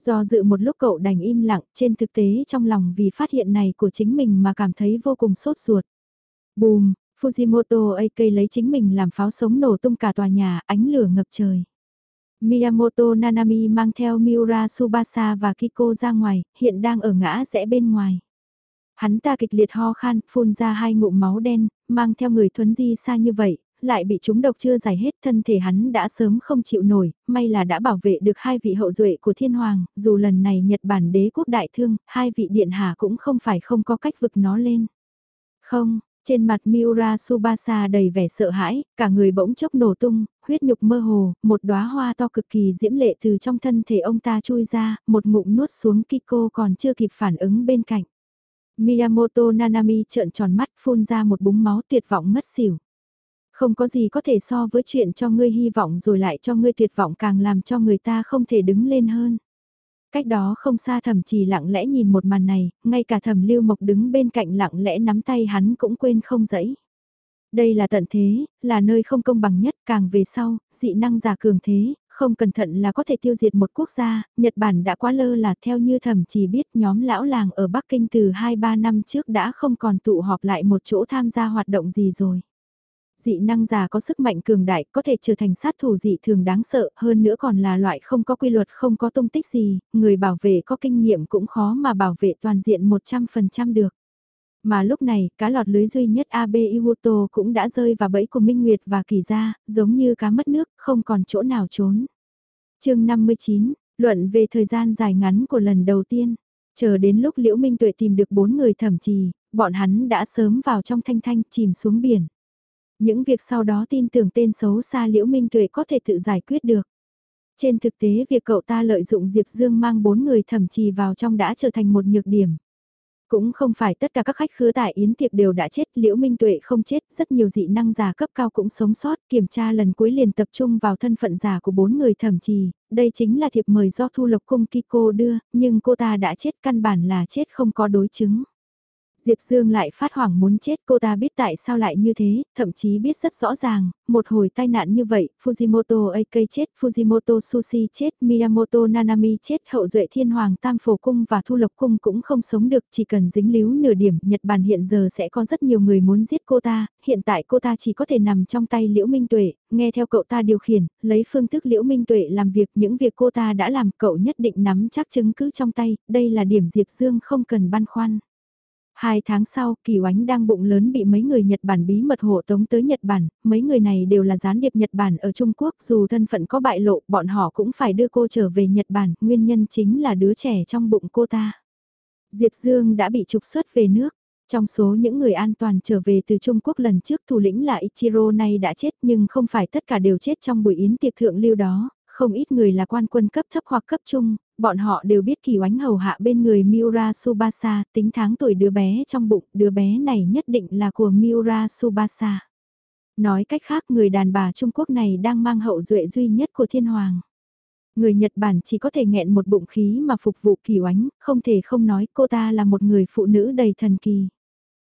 Do dự một lúc cậu đành im lặng, trên thực tế trong lòng vì phát hiện này của chính mình mà cảm thấy vô cùng sốt ruột. Bùm, Fujimoto AK lấy chính mình làm pháo sống nổ tung cả tòa nhà, ánh lửa ngập trời. Miyamoto Nanami mang theo Miura Subasa và Kiko ra ngoài, hiện đang ở ngã rẽ bên ngoài. Hắn ta kịch liệt ho khan, phun ra hai ngụm máu đen, mang theo người thuấn di xa như vậy, lại bị chúng độc chưa giải hết thân thể hắn đã sớm không chịu nổi, may là đã bảo vệ được hai vị hậu duệ của thiên hoàng, dù lần này Nhật Bản đế quốc đại thương, hai vị điện hạ cũng không phải không có cách vực nó lên. Không, trên mặt Miura Subasa đầy vẻ sợ hãi, cả người bỗng chốc nổ tung, huyết nhục mơ hồ, một đóa hoa to cực kỳ diễm lệ từ trong thân thể ông ta chui ra, một ngụm nuốt xuống Kiko còn chưa kịp phản ứng bên cạnh. Miyamoto Nanami trợn tròn mắt phun ra một búng máu tuyệt vọng ngất xỉu. Không có gì có thể so với chuyện cho ngươi hy vọng rồi lại cho ngươi tuyệt vọng càng làm cho người ta không thể đứng lên hơn. Cách đó không xa thầm chỉ lặng lẽ nhìn một màn này, ngay cả thầm lưu mộc đứng bên cạnh lặng lẽ nắm tay hắn cũng quên không dẫy. Đây là tận thế, là nơi không công bằng nhất càng về sau, dị năng giả cường thế, không cẩn thận là có thể tiêu diệt một quốc gia, Nhật Bản đã quá lơ là theo như thẩm chỉ biết nhóm lão làng ở Bắc Kinh từ 2-3 năm trước đã không còn tụ họp lại một chỗ tham gia hoạt động gì rồi. Dị năng giả có sức mạnh cường đại có thể trở thành sát thủ dị thường đáng sợ hơn nữa còn là loại không có quy luật không có tung tích gì, người bảo vệ có kinh nghiệm cũng khó mà bảo vệ toàn diện 100% được. Mà lúc này, cá lọt lưới duy nhất AB Iwoto cũng đã rơi vào bẫy của Minh Nguyệt và Kỳ Gia, giống như cá mất nước, không còn chỗ nào trốn. chương 59, luận về thời gian dài ngắn của lần đầu tiên. Chờ đến lúc Liễu Minh Tuệ tìm được bốn người thẩm trì, bọn hắn đã sớm vào trong thanh thanh chìm xuống biển. Những việc sau đó tin tưởng tên xấu xa Liễu Minh Tuệ có thể tự giải quyết được. Trên thực tế việc cậu ta lợi dụng Diệp Dương mang bốn người thẩm trì vào trong đã trở thành một nhược điểm. Cũng không phải tất cả các khách khứa tại yến tiệc đều đã chết, Liễu Minh Tuệ không chết, rất nhiều dị năng giả cấp cao cũng sống sót, kiểm tra lần cuối liền tập trung vào thân phận giả của bốn người thẩm trì, đây chính là thiệp mời do Thu Lộc Cung Kiko đưa, nhưng cô ta đã chết căn bản là chết không có đối chứng. Diệp Dương lại phát hoảng muốn chết cô ta biết tại sao lại như thế, thậm chí biết rất rõ ràng, một hồi tai nạn như vậy, Fujimoto AK chết, Fujimoto Sushi chết, Miyamoto Nanami chết, hậu duệ thiên hoàng tam phổ cung và thu lộc cung cũng không sống được, chỉ cần dính líu nửa điểm, Nhật Bản hiện giờ sẽ có rất nhiều người muốn giết cô ta, hiện tại cô ta chỉ có thể nằm trong tay Liễu Minh Tuệ, nghe theo cậu ta điều khiển, lấy phương thức Liễu Minh Tuệ làm việc, những việc cô ta đã làm cậu nhất định nắm chắc chứng cứ trong tay, đây là điểm Diệp Dương không cần băn khoăn. Hai tháng sau, Kỳ Oánh đang bụng lớn bị mấy người Nhật Bản bí mật hộ tống tới Nhật Bản, mấy người này đều là gián điệp Nhật Bản ở Trung Quốc, dù thân phận có bại lộ, bọn họ cũng phải đưa cô trở về Nhật Bản, nguyên nhân chính là đứa trẻ trong bụng cô ta. Diệp Dương đã bị trục xuất về nước. Trong số những người an toàn trở về từ Trung Quốc lần trước thủ lĩnh là Ichiro này đã chết nhưng không phải tất cả đều chết trong buổi yến tiệc thượng lưu đó, không ít người là quan quân cấp thấp hoặc cấp trung, bọn họ đều biết kỳ oánh hầu hạ bên người Miura Subasa, tính tháng tuổi đứa bé trong bụng, đứa bé này nhất định là của Miura Subasa. Nói cách khác người đàn bà Trung Quốc này đang mang hậu duệ duy nhất của thiên hoàng. Người Nhật Bản chỉ có thể nghẹn một bụng khí mà phục vụ kỳ oánh, không thể không nói cô ta là một người phụ nữ đầy thần kỳ.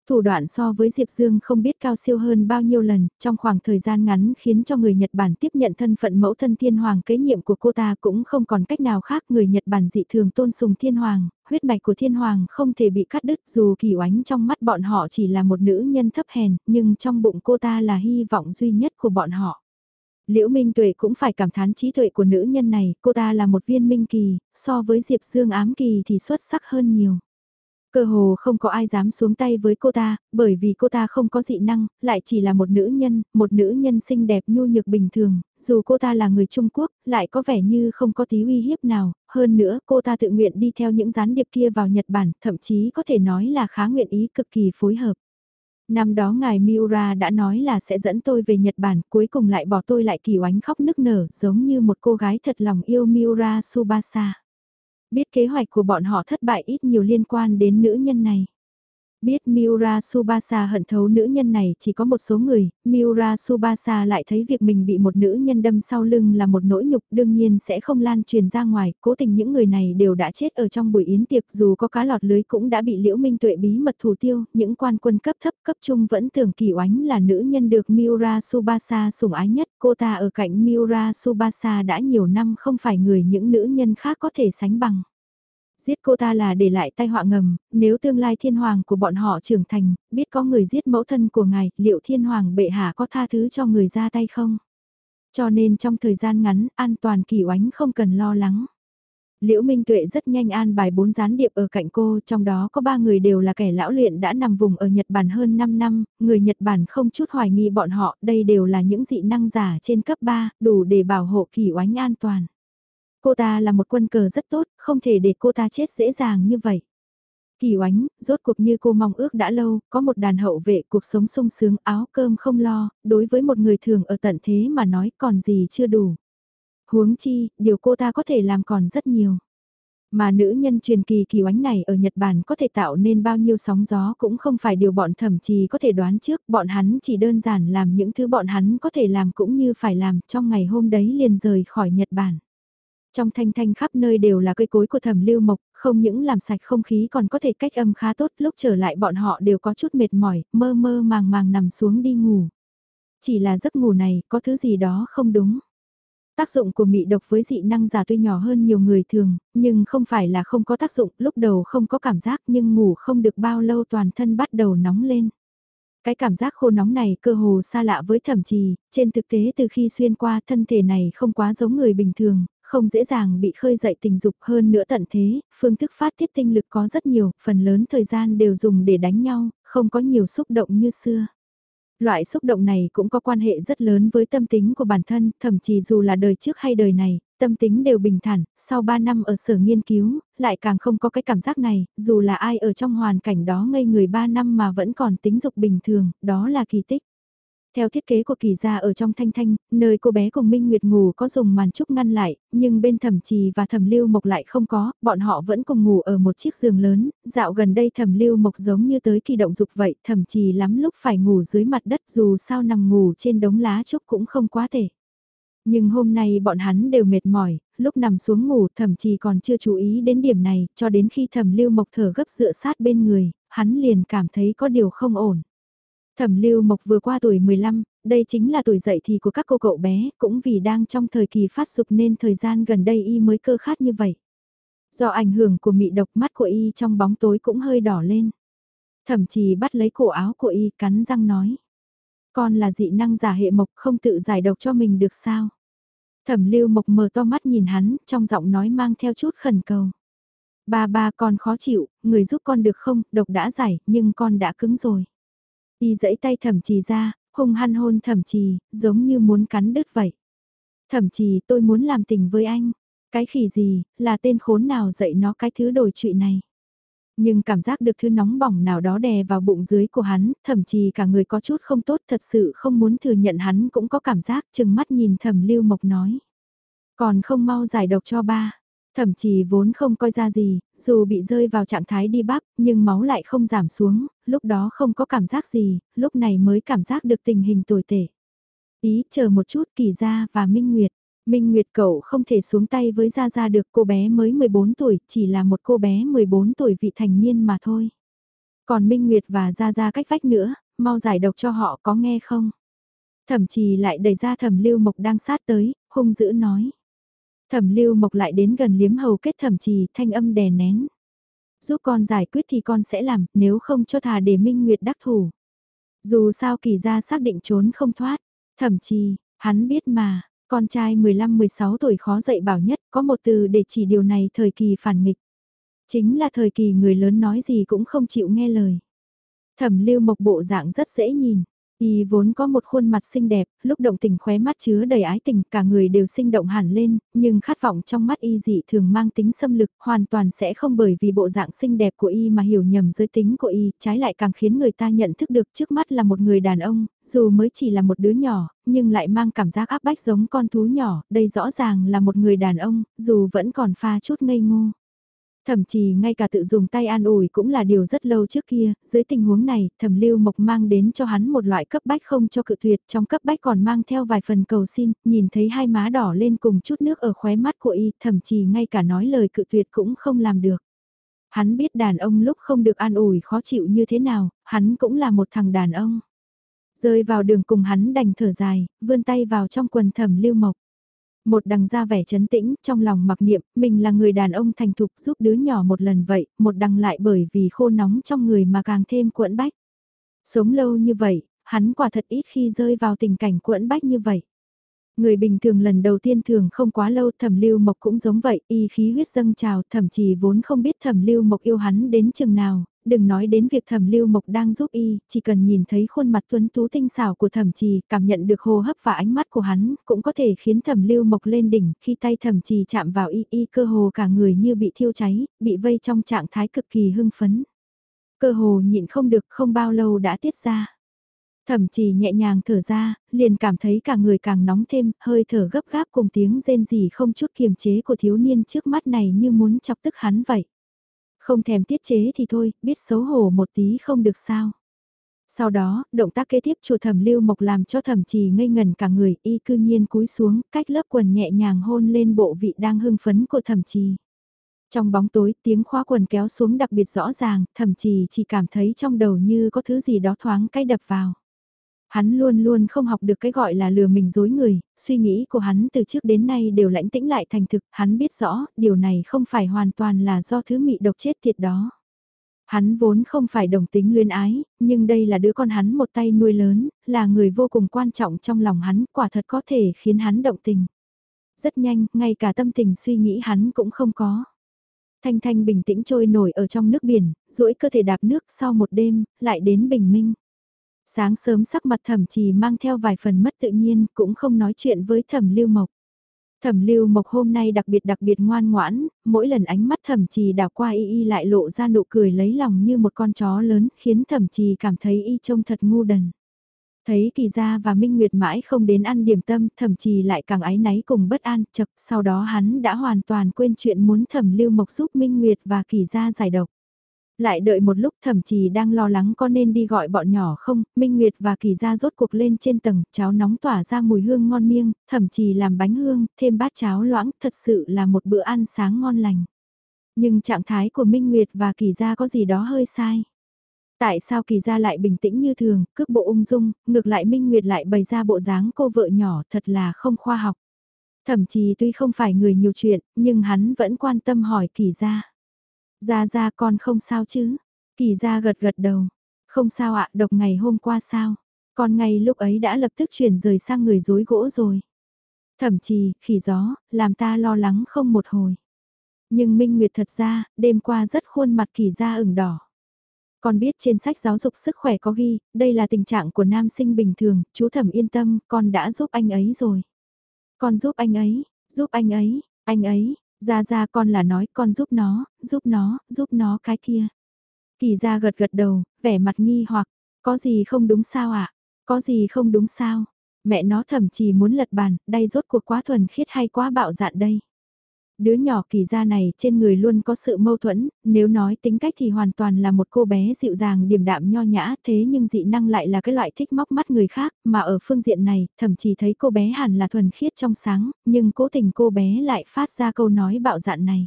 Thủ đoạn so với Diệp Dương không biết cao siêu hơn bao nhiêu lần, trong khoảng thời gian ngắn khiến cho người Nhật Bản tiếp nhận thân phận mẫu thân thiên hoàng kế nhiệm của cô ta cũng không còn cách nào khác. Người Nhật Bản dị thường tôn sùng thiên hoàng, huyết mạch của thiên hoàng không thể bị cắt đứt dù kỳ oánh trong mắt bọn họ chỉ là một nữ nhân thấp hèn, nhưng trong bụng cô ta là hy vọng duy nhất của bọn họ. Liễu Minh Tuệ cũng phải cảm thán trí tuệ của nữ nhân này, cô ta là một viên minh kỳ, so với Diệp Dương ám kỳ thì xuất sắc hơn nhiều. Cơ hồ không có ai dám xuống tay với cô ta, bởi vì cô ta không có dị năng, lại chỉ là một nữ nhân, một nữ nhân xinh đẹp nhu nhược bình thường, dù cô ta là người Trung Quốc, lại có vẻ như không có tí uy hiếp nào, hơn nữa cô ta tự nguyện đi theo những gián điệp kia vào Nhật Bản, thậm chí có thể nói là khá nguyện ý cực kỳ phối hợp. Năm đó ngài Miura đã nói là sẽ dẫn tôi về Nhật Bản, cuối cùng lại bỏ tôi lại kỳ oánh khóc nức nở, giống như một cô gái thật lòng yêu Miura Subasa. Biết kế hoạch của bọn họ thất bại ít nhiều liên quan đến nữ nhân này. Biết Miura Subasa hận thấu nữ nhân này chỉ có một số người, Miura Subasa lại thấy việc mình bị một nữ nhân đâm sau lưng là một nỗi nhục đương nhiên sẽ không lan truyền ra ngoài, cố tình những người này đều đã chết ở trong buổi yến tiệc dù có cá lọt lưới cũng đã bị liễu minh tuệ bí mật thủ tiêu, những quan quân cấp thấp cấp trung vẫn tưởng kỳ oánh là nữ nhân được Miura Subasa sủng ái nhất, cô ta ở cạnh Miura Subasa đã nhiều năm không phải người những nữ nhân khác có thể sánh bằng. Giết cô ta là để lại tai họa ngầm, nếu tương lai thiên hoàng của bọn họ trưởng thành, biết có người giết mẫu thân của ngài, liệu thiên hoàng bệ hạ có tha thứ cho người ra tay không? Cho nên trong thời gian ngắn, an toàn kỳ oánh không cần lo lắng. Liễu Minh Tuệ rất nhanh an bài bốn gián điệp ở cạnh cô, trong đó có ba người đều là kẻ lão luyện đã nằm vùng ở Nhật Bản hơn 5 năm, người Nhật Bản không chút hoài nghi bọn họ, đây đều là những dị năng giả trên cấp 3, đủ để bảo hộ kỳ oánh an toàn. Cô ta là một quân cờ rất tốt, không thể để cô ta chết dễ dàng như vậy. Kỳ oánh, rốt cuộc như cô mong ước đã lâu, có một đàn hậu vệ cuộc sống sung sướng áo cơm không lo, đối với một người thường ở tận thế mà nói còn gì chưa đủ. Huống chi, điều cô ta có thể làm còn rất nhiều. Mà nữ nhân truyền kỳ kỳ oánh này ở Nhật Bản có thể tạo nên bao nhiêu sóng gió cũng không phải điều bọn thậm trì có thể đoán trước, bọn hắn chỉ đơn giản làm những thứ bọn hắn có thể làm cũng như phải làm trong ngày hôm đấy liền rời khỏi Nhật Bản. Trong thanh thanh khắp nơi đều là cây cối của thẩm lưu mộc, không những làm sạch không khí còn có thể cách âm khá tốt lúc trở lại bọn họ đều có chút mệt mỏi, mơ mơ màng màng nằm xuống đi ngủ. Chỉ là giấc ngủ này có thứ gì đó không đúng. Tác dụng của mị độc với dị năng giả tuy nhỏ hơn nhiều người thường, nhưng không phải là không có tác dụng, lúc đầu không có cảm giác nhưng ngủ không được bao lâu toàn thân bắt đầu nóng lên. Cái cảm giác khô nóng này cơ hồ xa lạ với thẩm trì, trên thực tế từ khi xuyên qua thân thể này không quá giống người bình thường, không dễ dàng bị khơi dậy tình dục hơn nữa tận thế, phương thức phát tiết tinh lực có rất nhiều, phần lớn thời gian đều dùng để đánh nhau, không có nhiều xúc động như xưa. Loại xúc động này cũng có quan hệ rất lớn với tâm tính của bản thân, thậm chí dù là đời trước hay đời này, tâm tính đều bình thản, sau 3 năm ở sở nghiên cứu, lại càng không có cái cảm giác này, dù là ai ở trong hoàn cảnh đó ngây người 3 năm mà vẫn còn tính dục bình thường, đó là kỳ tích. Theo thiết kế của kỳ gia ở trong thanh thanh, nơi cô bé cùng Minh Nguyệt ngủ có dùng màn trúc ngăn lại, nhưng bên thẩm trì và thẩm lưu mộc lại không có, bọn họ vẫn cùng ngủ ở một chiếc giường lớn, dạo gần đây thẩm lưu mộc giống như tới kỳ động dục vậy, thẩm trì lắm lúc phải ngủ dưới mặt đất dù sao nằm ngủ trên đống lá trúc cũng không quá thể. Nhưng hôm nay bọn hắn đều mệt mỏi, lúc nằm xuống ngủ thậm trì còn chưa chú ý đến điểm này, cho đến khi thẩm lưu mộc thở gấp dựa sát bên người, hắn liền cảm thấy có điều không ổn. Thẩm Lưu Mộc vừa qua tuổi 15, đây chính là tuổi dậy thì của các cô cậu bé, cũng vì đang trong thời kỳ phát dục nên thời gian gần đây y mới cơ khát như vậy. Do ảnh hưởng của mị độc mắt của y trong bóng tối cũng hơi đỏ lên. Thẩm Trì bắt lấy cổ áo của y cắn răng nói. Con là dị năng giả hệ mộc không tự giải độc cho mình được sao? Thẩm Lưu Mộc mở to mắt nhìn hắn, trong giọng nói mang theo chút khẩn cầu. Ba ba con khó chịu, người giúp con được không, độc đã giải, nhưng con đã cứng rồi. Y dẫy tay thẩm trì ra, hung hăng hôn thẩm trì, giống như muốn cắn đứt vậy. Thẩm trì tôi muốn làm tình với anh. Cái khỉ gì, là tên khốn nào dạy nó cái thứ đổi trụy này. Nhưng cảm giác được thứ nóng bỏng nào đó đè vào bụng dưới của hắn, thậm chí cả người có chút không tốt thật sự không muốn thừa nhận hắn cũng có cảm giác chừng mắt nhìn thẩm lưu mộc nói. Còn không mau giải độc cho ba. Thậm chí vốn không coi ra gì, dù bị rơi vào trạng thái đi bắp, nhưng máu lại không giảm xuống, lúc đó không có cảm giác gì, lúc này mới cảm giác được tình hình tồi tệ. Ý chờ một chút kỳ gia và Minh Nguyệt. Minh Nguyệt cậu không thể xuống tay với Gia Gia được cô bé mới 14 tuổi, chỉ là một cô bé 14 tuổi vị thành niên mà thôi. Còn Minh Nguyệt và Gia Gia cách vách nữa, mau giải độc cho họ có nghe không? Thẩm trì lại đẩy ra thẩm lưu mộc đang sát tới, hung dữ nói. Thẩm lưu mộc lại đến gần liếm hầu kết thẩm trì thanh âm đè nén. Giúp con giải quyết thì con sẽ làm, nếu không cho thà để minh nguyệt đắc thủ. Dù sao kỳ ra xác định trốn không thoát, thẩm trì, Hắn biết mà, con trai 15-16 tuổi khó dạy bảo nhất, có một từ để chỉ điều này thời kỳ phản nghịch. Chính là thời kỳ người lớn nói gì cũng không chịu nghe lời. Thẩm lưu mộc bộ dạng rất dễ nhìn, Y vốn có một khuôn mặt xinh đẹp, lúc động tình khóe mắt chứa đầy ái tình, cả người đều sinh động hẳn lên, nhưng khát vọng trong mắt Y dị thường mang tính xâm lực, hoàn toàn sẽ không bởi vì bộ dạng xinh đẹp của Y mà hiểu nhầm giới tính của Y, trái lại càng khiến người ta nhận thức được trước mắt là một người đàn ông, dù mới chỉ là một đứa nhỏ, nhưng lại mang cảm giác áp bách giống con thú nhỏ, đây rõ ràng là một người đàn ông, dù vẫn còn pha chút ngây ngô. Thậm chí ngay cả tự dùng tay an ủi cũng là điều rất lâu trước kia, dưới tình huống này, thẩm lưu mộc mang đến cho hắn một loại cấp bách không cho cự tuyệt, trong cấp bách còn mang theo vài phần cầu xin, nhìn thấy hai má đỏ lên cùng chút nước ở khóe mắt của y, thậm chí ngay cả nói lời cự tuyệt cũng không làm được. Hắn biết đàn ông lúc không được an ủi khó chịu như thế nào, hắn cũng là một thằng đàn ông. Rơi vào đường cùng hắn đành thở dài, vươn tay vào trong quần thẩm lưu mộc. Một đằng ra vẻ chấn tĩnh, trong lòng mặc niệm, mình là người đàn ông thành thục giúp đứa nhỏ một lần vậy, một đằng lại bởi vì khô nóng trong người mà càng thêm cuộn bách. Sống lâu như vậy, hắn quả thật ít khi rơi vào tình cảnh cuộn bách như vậy. Người bình thường lần đầu tiên thường không quá lâu thẩm lưu mộc cũng giống vậy, y khí huyết dâng trào thậm chí vốn không biết thẩm lưu mộc yêu hắn đến chừng nào, đừng nói đến việc thẩm lưu mộc đang giúp y, chỉ cần nhìn thấy khuôn mặt tuấn tú tinh xảo của thẩm trì, cảm nhận được hô hấp và ánh mắt của hắn, cũng có thể khiến thẩm lưu mộc lên đỉnh, khi tay thẩm trì chạm vào y y cơ hồ cả người như bị thiêu cháy, bị vây trong trạng thái cực kỳ hưng phấn. Cơ hồ nhịn không được không bao lâu đã tiết ra. Thẩm trì nhẹ nhàng thở ra, liền cảm thấy cả người càng nóng thêm, hơi thở gấp gáp cùng tiếng rên rỉ không chút kiềm chế của thiếu niên trước mắt này như muốn chọc tức hắn vậy. Không thèm tiết chế thì thôi, biết xấu hổ một tí không được sao. Sau đó, động tác kế tiếp chùa thẩm lưu mộc làm cho thẩm trì ngây ngần cả người y cư nhiên cúi xuống, cách lớp quần nhẹ nhàng hôn lên bộ vị đang hưng phấn của thẩm trì. Trong bóng tối tiếng khóa quần kéo xuống đặc biệt rõ ràng, thẩm trì chỉ cảm thấy trong đầu như có thứ gì đó thoáng cái đập vào. Hắn luôn luôn không học được cái gọi là lừa mình dối người, suy nghĩ của hắn từ trước đến nay đều lãnh tĩnh lại thành thực, hắn biết rõ, điều này không phải hoàn toàn là do thứ mị độc chết tiệt đó. Hắn vốn không phải đồng tính luyến ái, nhưng đây là đứa con hắn một tay nuôi lớn, là người vô cùng quan trọng trong lòng hắn, quả thật có thể khiến hắn động tình. Rất nhanh, ngay cả tâm tình suy nghĩ hắn cũng không có. Thanh Thanh bình tĩnh trôi nổi ở trong nước biển, duỗi cơ thể đạp nước sau một đêm, lại đến bình minh. Sáng sớm sắc mặt thẩm trì mang theo vài phần mất tự nhiên, cũng không nói chuyện với thẩm lưu mộc. Thẩm lưu mộc hôm nay đặc biệt đặc biệt ngoan ngoãn, mỗi lần ánh mắt thẩm trì đảo qua y y lại lộ ra nụ cười lấy lòng như một con chó lớn, khiến thẩm trì cảm thấy y trông thật ngu đần. Thấy kỳ gia và Minh Nguyệt mãi không đến ăn điểm tâm, thẩm trì lại càng áy náy cùng bất an, chật, sau đó hắn đã hoàn toàn quên chuyện muốn thẩm lưu mộc giúp Minh Nguyệt và kỳ gia giải độc. Lại đợi một lúc thẩm trì đang lo lắng có nên đi gọi bọn nhỏ không, Minh Nguyệt và Kỳ Gia rốt cuộc lên trên tầng, cháo nóng tỏa ra mùi hương ngon miêng, thẩm trì làm bánh hương, thêm bát cháo loãng, thật sự là một bữa ăn sáng ngon lành. Nhưng trạng thái của Minh Nguyệt và Kỳ Gia có gì đó hơi sai. Tại sao Kỳ Gia lại bình tĩnh như thường, cước bộ ung dung, ngược lại Minh Nguyệt lại bày ra bộ dáng cô vợ nhỏ thật là không khoa học. Thậm chí tuy không phải người nhiều chuyện, nhưng hắn vẫn quan tâm hỏi Kỳ Gia. Ra ra con không sao chứ? Kỳ ra gật gật đầu. Không sao ạ, độc ngày hôm qua sao? Con ngay lúc ấy đã lập tức chuyển rời sang người dối gỗ rồi. Thậm chí, khỉ gió, làm ta lo lắng không một hồi. Nhưng Minh Nguyệt thật ra, đêm qua rất khuôn mặt kỳ ra ửng đỏ. Con biết trên sách giáo dục sức khỏe có ghi, đây là tình trạng của nam sinh bình thường, chú thẩm yên tâm, con đã giúp anh ấy rồi. Con giúp anh ấy, giúp anh ấy, anh ấy, ra ra con là nói con giúp nó, giúp nó, giúp nó cái kia. Kỳ ra gật gật đầu, vẻ mặt nghi hoặc, có gì không đúng sao ạ? À? Có gì không đúng sao? Mẹ nó thậm chí muốn lật bàn, đây rốt cuộc quá thuần khiết hay quá bạo dạn đây. Đứa nhỏ kỳ gia này trên người luôn có sự mâu thuẫn, nếu nói tính cách thì hoàn toàn là một cô bé dịu dàng điềm đạm nho nhã thế nhưng dị năng lại là cái loại thích móc mắt người khác, mà ở phương diện này, thậm chí thấy cô bé hẳn là thuần khiết trong sáng, nhưng cố tình cô bé lại phát ra câu nói bạo dạn này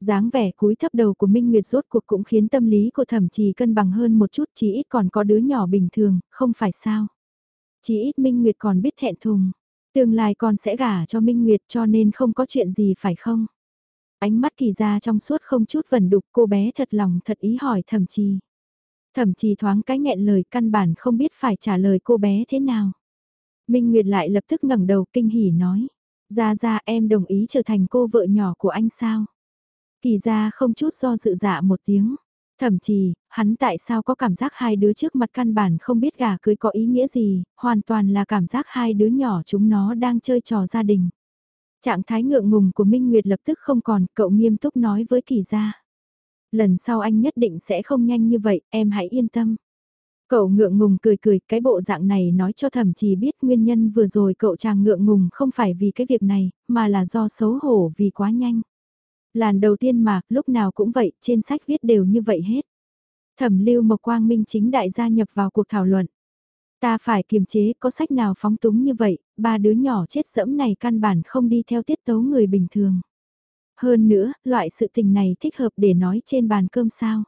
dáng vẻ cúi thấp đầu của Minh Nguyệt rốt cuộc cũng khiến tâm lý của thẩm trì cân bằng hơn một chút chỉ ít còn có đứa nhỏ bình thường, không phải sao. Chỉ ít Minh Nguyệt còn biết thẹn thùng. Tương lai con sẽ gả cho Minh Nguyệt cho nên không có chuyện gì phải không? Ánh mắt kỳ ra trong suốt không chút vẩn đục, cô bé thật lòng thật ý hỏi thẩm trì. Thẩm trì thoáng cái nghẹn lời, căn bản không biết phải trả lời cô bé thế nào. Minh Nguyệt lại lập tức ngẩng đầu kinh hỉ nói. Ra ra, em đồng ý trở thành cô vợ nhỏ của anh sao? Kỳ ra không chút do dự dạ một tiếng. Thậm chí, hắn tại sao có cảm giác hai đứa trước mặt căn bản không biết gà cưới có ý nghĩa gì, hoàn toàn là cảm giác hai đứa nhỏ chúng nó đang chơi trò gia đình. Trạng thái ngượng ngùng của Minh Nguyệt lập tức không còn, cậu nghiêm túc nói với kỳ gia. Lần sau anh nhất định sẽ không nhanh như vậy, em hãy yên tâm. Cậu ngượng ngùng cười cười, cái bộ dạng này nói cho thẩm trì biết nguyên nhân vừa rồi cậu chàng ngượng ngùng không phải vì cái việc này, mà là do xấu hổ vì quá nhanh. Làn đầu tiên mà, lúc nào cũng vậy, trên sách viết đều như vậy hết. Thẩm lưu Mộc Quang Minh chính đại gia nhập vào cuộc thảo luận. Ta phải kiềm chế, có sách nào phóng túng như vậy, ba đứa nhỏ chết dẫm này căn bản không đi theo tiết tấu người bình thường. Hơn nữa, loại sự tình này thích hợp để nói trên bàn cơm sao.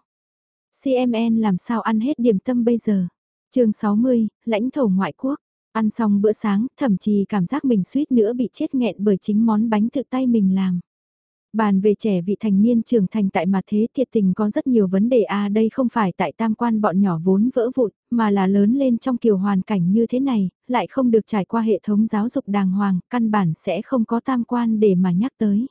CMN làm sao ăn hết điểm tâm bây giờ. chương 60, lãnh thổ ngoại quốc. Ăn xong bữa sáng, thậm chí cảm giác mình suýt nữa bị chết nghẹn bởi chính món bánh tự tay mình làm. Bàn về trẻ vị thành niên trưởng thành tại mặt thế thiệt tình có rất nhiều vấn đề a à, đây không phải tại tam quan bọn nhỏ vốn vỡ vụn, mà là lớn lên trong kiểu hoàn cảnh như thế này, lại không được trải qua hệ thống giáo dục đàng hoàng, căn bản sẽ không có tam quan để mà nhắc tới.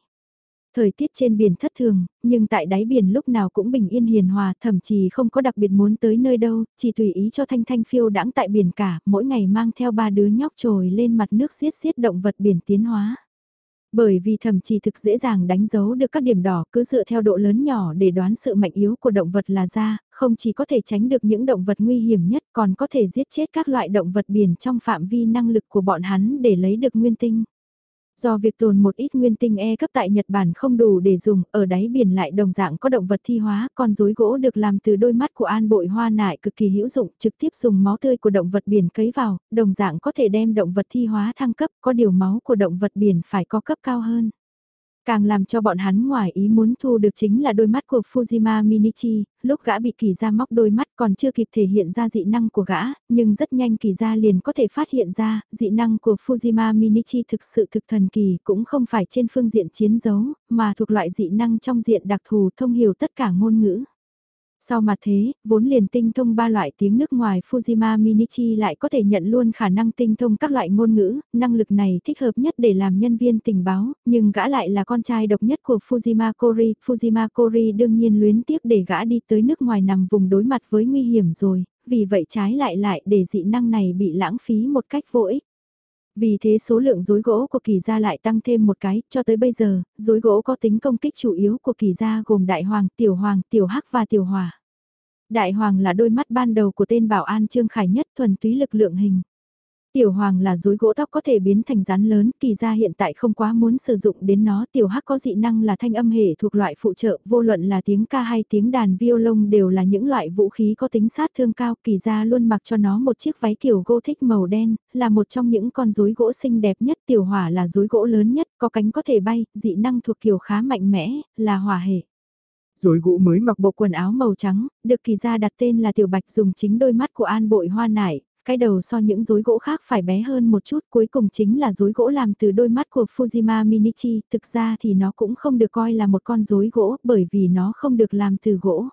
Thời tiết trên biển thất thường, nhưng tại đáy biển lúc nào cũng bình yên hiền hòa, thậm chí không có đặc biệt muốn tới nơi đâu, chỉ tùy ý cho Thanh Thanh phiêu đãng tại biển cả, mỗi ngày mang theo ba đứa nhóc trồi lên mặt nước xiết xiết động vật biển tiến hóa. Bởi vì thậm chí thực dễ dàng đánh dấu được các điểm đỏ cứ dựa theo độ lớn nhỏ để đoán sự mạnh yếu của động vật là ra, không chỉ có thể tránh được những động vật nguy hiểm nhất còn có thể giết chết các loại động vật biển trong phạm vi năng lực của bọn hắn để lấy được nguyên tinh. Do việc tồn một ít nguyên tinh E cấp tại Nhật Bản không đủ để dùng, ở đáy biển lại đồng dạng có động vật thi hóa, con rối gỗ được làm từ đôi mắt của an bội hoa nại cực kỳ hữu dụng, trực tiếp dùng máu tươi của động vật biển cấy vào, đồng dạng có thể đem động vật thi hóa thăng cấp, có điều máu của động vật biển phải có cấp cao hơn. Càng làm cho bọn hắn ngoài ý muốn thu được chính là đôi mắt của Fujima Minichi, lúc gã bị kỳ ra móc đôi mắt còn chưa kịp thể hiện ra dị năng của gã, nhưng rất nhanh kỳ ra liền có thể phát hiện ra, dị năng của Fujima Minichi thực sự thực thần kỳ cũng không phải trên phương diện chiến đấu, mà thuộc loại dị năng trong diện đặc thù thông hiểu tất cả ngôn ngữ. Sau mà thế, vốn liền tinh thông ba loại tiếng nước ngoài Fujima Minichi lại có thể nhận luôn khả năng tinh thông các loại ngôn ngữ, năng lực này thích hợp nhất để làm nhân viên tình báo, nhưng gã lại là con trai độc nhất của Fujima Kori. Fujima Kori đương nhiên luyến tiếc để gã đi tới nước ngoài nằm vùng đối mặt với nguy hiểm rồi, vì vậy trái lại lại để dị năng này bị lãng phí một cách vô ích. Vì thế số lượng rối gỗ của kỳ gia lại tăng thêm một cái, cho tới bây giờ, rối gỗ có tính công kích chủ yếu của kỳ gia gồm đại hoàng, tiểu hoàng, tiểu hắc và tiểu hỏa. Đại hoàng là đôi mắt ban đầu của tên bảo an Trương Khải nhất thuần túy lực lượng hình. Tiểu hoàng là dối gỗ tóc có thể biến thành rắn lớn, kỳ ra hiện tại không quá muốn sử dụng đến nó. Tiểu hắc có dị năng là thanh âm hệ thuộc loại phụ trợ, vô luận là tiếng ca hay tiếng đàn violon đều là những loại vũ khí có tính sát thương cao. Kỳ ra luôn mặc cho nó một chiếc váy kiểu gô thích màu đen, là một trong những con rối gỗ xinh đẹp nhất. Tiểu hỏa là rối gỗ lớn nhất, có cánh có thể bay, dị năng thuộc kiểu khá mạnh mẽ, là hỏa hệ. Rồi gỗ mới mặc bộ quần áo màu trắng, được kỳ ra đặt tên là Tiểu Bạch dùng chính đôi mắt của An Bội Hoa Nải, cái đầu so những rối gỗ khác phải bé hơn một chút, cuối cùng chính là rối gỗ làm từ đôi mắt của Fujima Minichi, thực ra thì nó cũng không được coi là một con rối gỗ, bởi vì nó không được làm từ gỗ.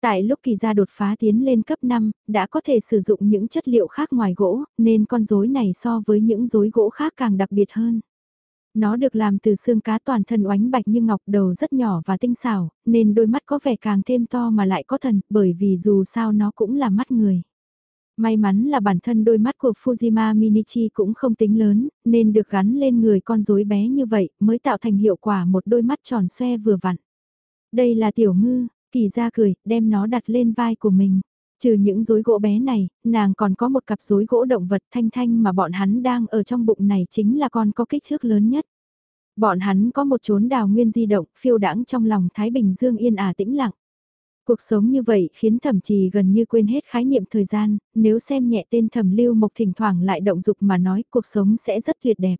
Tại lúc kỳ gia đột phá tiến lên cấp 5, đã có thể sử dụng những chất liệu khác ngoài gỗ, nên con rối này so với những rối gỗ khác càng đặc biệt hơn. Nó được làm từ xương cá toàn thân oánh bạch như ngọc đầu rất nhỏ và tinh xảo, nên đôi mắt có vẻ càng thêm to mà lại có thần, bởi vì dù sao nó cũng là mắt người. May mắn là bản thân đôi mắt của Fujima Minichi cũng không tính lớn, nên được gắn lên người con rối bé như vậy mới tạo thành hiệu quả một đôi mắt tròn xoe vừa vặn. Đây là tiểu ngư, kỳ ra cười, đem nó đặt lên vai của mình. Trừ những rối gỗ bé này, nàng còn có một cặp rối gỗ động vật thanh thanh mà bọn hắn đang ở trong bụng này chính là con có kích thước lớn nhất. Bọn hắn có một chốn đào nguyên di động, phiêu đãng trong lòng Thái Bình Dương yên ả tĩnh lặng. Cuộc sống như vậy khiến thẩm trì gần như quên hết khái niệm thời gian, nếu xem nhẹ tên thẩm lưu mộc thỉnh thoảng lại động dục mà nói cuộc sống sẽ rất tuyệt đẹp.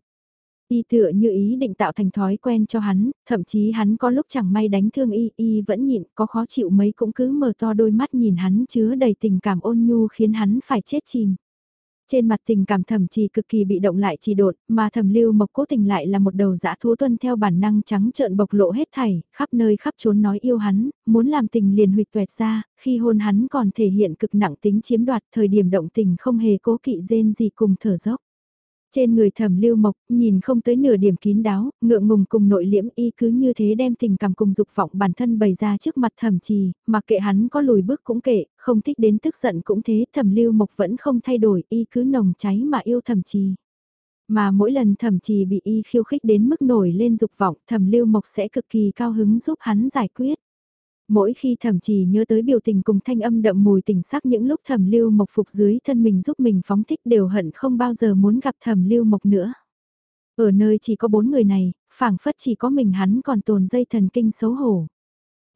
Y tựa như ý định tạo thành thói quen cho hắn, thậm chí hắn có lúc chẳng may đánh thương y, y vẫn nhịn, có khó chịu mấy cũng cứ mở to đôi mắt nhìn hắn chứa đầy tình cảm ôn nhu khiến hắn phải chết chìm. Trên mặt tình cảm thẩm trì cực kỳ bị động lại trì đột, mà thẩm lưu mộc cố tình lại là một đầu dã thú tuân theo bản năng trắng trợn bộc lộ hết thảy, khắp nơi khắp trốn nói yêu hắn, muốn làm tình liền huyệt tuẹt ra, khi hôn hắn còn thể hiện cực nặng tính chiếm đoạt thời điểm động tình không hề cố kỵ rên gì cùng thở dốc. Trên người thẩm lưu mộc, nhìn không tới nửa điểm kín đáo, ngượng ngùng cùng nội liễm y cứ như thế đem tình cảm cùng dục vọng bản thân bày ra trước mặt thẩm trì, mặc kệ hắn có lùi bước cũng kệ, không thích đến tức giận cũng thế, thẩm lưu mộc vẫn không thay đổi, y cứ nồng cháy mà yêu thẩm trì. Mà mỗi lần thẩm trì bị y khiêu khích đến mức nổi lên dục vọng, thẩm lưu mộc sẽ cực kỳ cao hứng giúp hắn giải quyết. Mỗi khi thẩm trì nhớ tới biểu tình cùng thanh âm đậm mùi tình sắc những lúc thẩm lưu mộc phục dưới thân mình giúp mình phóng thích đều hận không bao giờ muốn gặp thẩm lưu mộc nữa. Ở nơi chỉ có bốn người này, phảng phất chỉ có mình hắn còn tồn dây thần kinh xấu hổ.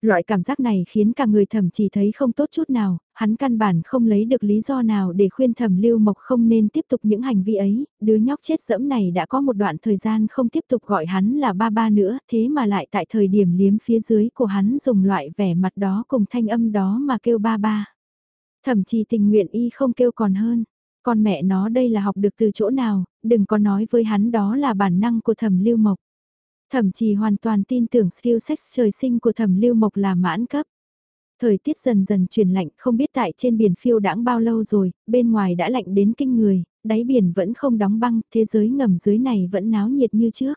Loại cảm giác này khiến cả người thẩm chỉ thấy không tốt chút nào, hắn căn bản không lấy được lý do nào để khuyên thẩm lưu mộc không nên tiếp tục những hành vi ấy, đứa nhóc chết dẫm này đã có một đoạn thời gian không tiếp tục gọi hắn là ba ba nữa, thế mà lại tại thời điểm liếm phía dưới của hắn dùng loại vẻ mặt đó cùng thanh âm đó mà kêu ba ba. Thẩm chỉ tình nguyện y không kêu còn hơn, con mẹ nó đây là học được từ chỗ nào, đừng có nói với hắn đó là bản năng của thẩm lưu mộc. Thậm trì hoàn toàn tin tưởng skill sex trời sinh của thẩm lưu mộc là mãn cấp. Thời tiết dần dần chuyển lạnh không biết tại trên biển phiêu đãng bao lâu rồi, bên ngoài đã lạnh đến kinh người, đáy biển vẫn không đóng băng, thế giới ngầm dưới này vẫn náo nhiệt như trước.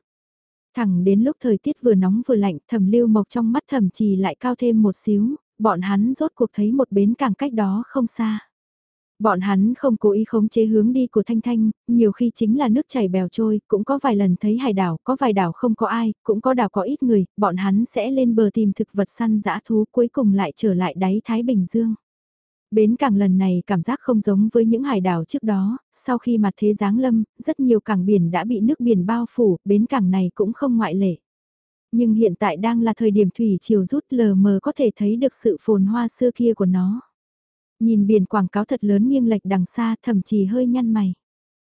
Thẳng đến lúc thời tiết vừa nóng vừa lạnh, thẩm lưu mộc trong mắt thẩm trì lại cao thêm một xíu, bọn hắn rốt cuộc thấy một bến cảng cách đó không xa. Bọn hắn không cố ý khống chế hướng đi của Thanh Thanh, nhiều khi chính là nước chảy bèo trôi, cũng có vài lần thấy hải đảo, có vài đảo không có ai, cũng có đảo có ít người, bọn hắn sẽ lên bờ tìm thực vật săn dã thú cuối cùng lại trở lại đáy Thái Bình Dương. Bến cảng lần này cảm giác không giống với những hải đảo trước đó, sau khi mặt thế giáng lâm, rất nhiều cảng biển đã bị nước biển bao phủ, bến cảng này cũng không ngoại lệ. Nhưng hiện tại đang là thời điểm thủy chiều rút lờ mờ có thể thấy được sự phồn hoa xưa kia của nó. Nhìn biển quảng cáo thật lớn nghiêng lệch đằng xa thậm chí hơi nhăn mày.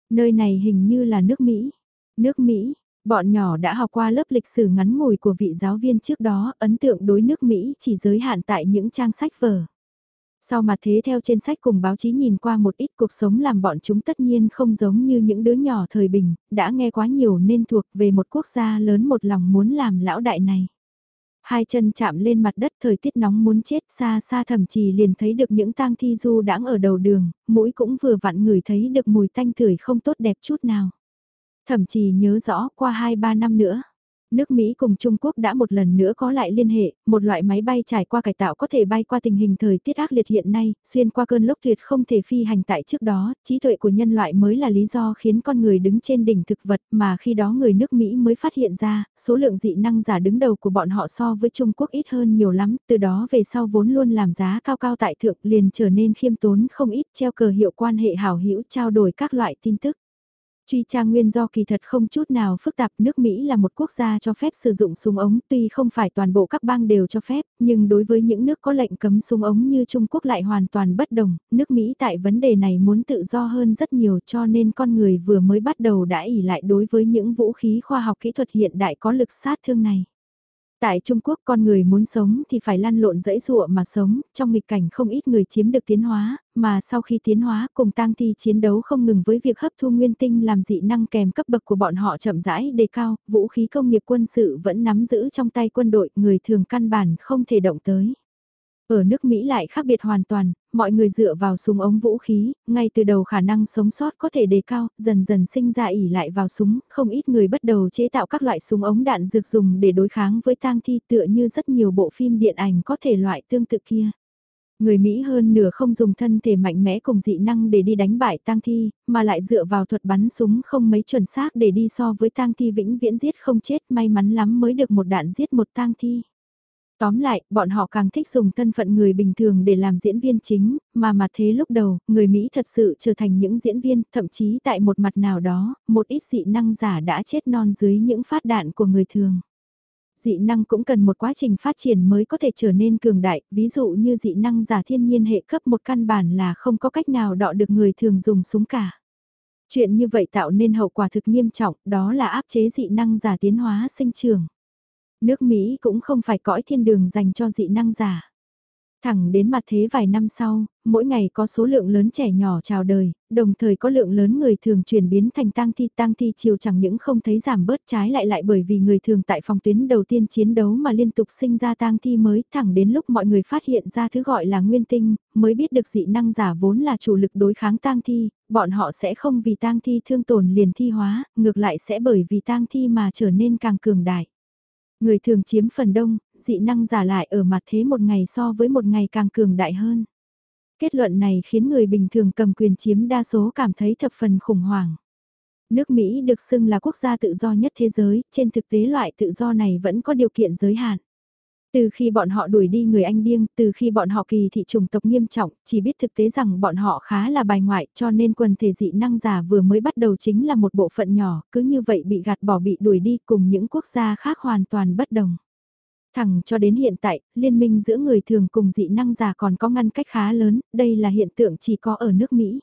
Nơi này hình như là nước Mỹ. Nước Mỹ, bọn nhỏ đã học qua lớp lịch sử ngắn ngủi của vị giáo viên trước đó, ấn tượng đối nước Mỹ chỉ giới hạn tại những trang sách vở. Sau mà thế theo trên sách cùng báo chí nhìn qua một ít cuộc sống làm bọn chúng tất nhiên không giống như những đứa nhỏ thời bình, đã nghe quá nhiều nên thuộc về một quốc gia lớn một lòng muốn làm lão đại này. Hai chân chạm lên mặt đất thời tiết nóng muốn chết xa xa thậm chí liền thấy được những tang thi du đãng ở đầu đường, mũi cũng vừa vặn ngửi thấy được mùi tanh tưởi không tốt đẹp chút nào. Thậm chí nhớ rõ qua 2-3 năm nữa, nước Mỹ cùng Trung Quốc đã một lần nữa có lại liên hệ, một loại máy bay trải qua cải tạo có thể bay qua tình hình thời tiết ác liệt hiện nay, xuyên qua cơn lốc tuyệt không thể phi hành tại trước đó, trí tuệ của nhân loại mới là lý do khiến con người đứng trên đỉnh thực vật mà khi đó người nước Mỹ mới phát hiện ra, số lượng dị năng giả đứng đầu của bọn họ so với Trung Quốc ít hơn nhiều lắm, từ đó về sau vốn luôn làm giá cao cao tại thượng liền trở nên khiêm tốn không ít treo cờ hiệu quan hệ hảo hữu trao đổi các loại tin tức. Truy tra nguyên do kỳ thật không chút nào phức tạp, nước Mỹ là một quốc gia cho phép sử dụng súng ống, tuy không phải toàn bộ các bang đều cho phép, nhưng đối với những nước có lệnh cấm súng ống như Trung Quốc lại hoàn toàn bất đồng, nước Mỹ tại vấn đề này muốn tự do hơn rất nhiều cho nên con người vừa mới bắt đầu đã ỉ lại đối với những vũ khí khoa học kỹ thuật hiện đại có lực sát thương này. Tại Trung Quốc con người muốn sống thì phải lăn lộn dẫy dụa mà sống, trong nghịch cảnh không ít người chiếm được tiến hóa, mà sau khi tiến hóa cùng tang thi chiến đấu không ngừng với việc hấp thu nguyên tinh làm dị năng kèm cấp bậc của bọn họ chậm rãi đề cao, vũ khí công nghiệp quân sự vẫn nắm giữ trong tay quân đội, người thường căn bản không thể động tới. Ở nước Mỹ lại khác biệt hoàn toàn, mọi người dựa vào súng ống vũ khí, ngay từ đầu khả năng sống sót có thể đề cao, dần dần sinh ra ỉ lại vào súng, không ít người bắt đầu chế tạo các loại súng ống đạn dược dùng để đối kháng với tang thi tựa như rất nhiều bộ phim điện ảnh có thể loại tương tự kia. Người Mỹ hơn nửa không dùng thân thể mạnh mẽ cùng dị năng để đi đánh bại tang thi, mà lại dựa vào thuật bắn súng không mấy chuẩn xác để đi so với tang thi vĩnh viễn giết không chết may mắn lắm mới được một đạn giết một tang thi. Tóm lại, bọn họ càng thích dùng thân phận người bình thường để làm diễn viên chính, mà mà thế lúc đầu, người Mỹ thật sự trở thành những diễn viên, thậm chí tại một mặt nào đó, một ít dị năng giả đã chết non dưới những phát đạn của người thường. Dị năng cũng cần một quá trình phát triển mới có thể trở nên cường đại, ví dụ như dị năng giả thiên nhiên hệ cấp một căn bản là không có cách nào đọ được người thường dùng súng cả. Chuyện như vậy tạo nên hậu quả thực nghiêm trọng, đó là áp chế dị năng giả tiến hóa sinh trường. Nước Mỹ cũng không phải cõi thiên đường dành cho dị năng giả. Thẳng đến mặt thế vài năm sau, mỗi ngày có số lượng lớn trẻ nhỏ chào đời, đồng thời có lượng lớn người thường chuyển biến thành tang thi tang thi chiều chẳng những không thấy giảm bớt trái lại lại bởi vì người thường tại phòng tuyến đầu tiên chiến đấu mà liên tục sinh ra tang thi mới thẳng đến lúc mọi người phát hiện ra thứ gọi là nguyên tinh, mới biết được dị năng giả vốn là chủ lực đối kháng tang thi, bọn họ sẽ không vì tang thi thương tổn liền thi hóa, ngược lại sẽ bởi vì tang thi mà trở nên càng cường đại. Người thường chiếm phần đông, dị năng giả lại ở mặt thế một ngày so với một ngày càng cường đại hơn. Kết luận này khiến người bình thường cầm quyền chiếm đa số cảm thấy thập phần khủng hoảng. Nước Mỹ được xưng là quốc gia tự do nhất thế giới, trên thực tế loại tự do này vẫn có điều kiện giới hạn. Từ khi bọn họ đuổi đi người Anh điên, từ khi bọn họ kỳ thị chủng tộc nghiêm trọng, chỉ biết thực tế rằng bọn họ khá là bài ngoại cho nên quần thể dị năng giả vừa mới bắt đầu chính là một bộ phận nhỏ, cứ như vậy bị gạt bỏ bị đuổi đi cùng những quốc gia khác hoàn toàn bất đồng. Thẳng cho đến hiện tại, liên minh giữa người thường cùng dị năng giả còn có ngăn cách khá lớn, đây là hiện tượng chỉ có ở nước Mỹ.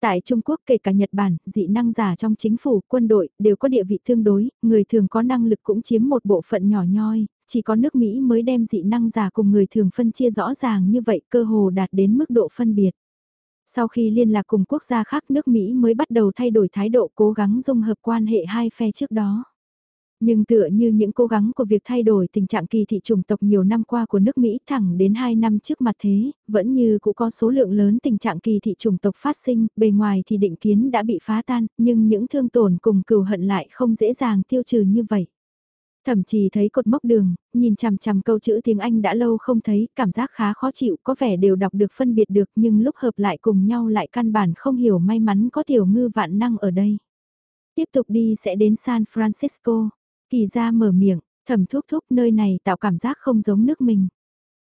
Tại Trung Quốc kể cả Nhật Bản, dị năng giả trong chính phủ, quân đội, đều có địa vị tương đối, người thường có năng lực cũng chiếm một bộ phận nhỏ nhoi, chỉ có nước Mỹ mới đem dị năng giả cùng người thường phân chia rõ ràng như vậy cơ hồ đạt đến mức độ phân biệt. Sau khi liên lạc cùng quốc gia khác nước Mỹ mới bắt đầu thay đổi thái độ cố gắng dung hợp quan hệ hai phe trước đó. Nhưng tựa như những cố gắng của việc thay đổi tình trạng kỳ thị chủng tộc nhiều năm qua của nước Mỹ thẳng đến 2 năm trước mặt thế, vẫn như cũng có số lượng lớn tình trạng kỳ thị chủng tộc phát sinh, bề ngoài thì định kiến đã bị phá tan, nhưng những thương tổn cùng cừu hận lại không dễ dàng tiêu trừ như vậy. Thậm chí thấy cột mốc đường, nhìn chằm chằm câu chữ tiếng Anh đã lâu không thấy, cảm giác khá khó chịu, có vẻ đều đọc được phân biệt được nhưng lúc hợp lại cùng nhau lại căn bản không hiểu may mắn có tiểu ngư vạn năng ở đây. Tiếp tục đi sẽ đến San Francisco. Kỳ ra mở miệng, thầm thúc thúc nơi này tạo cảm giác không giống nước mình.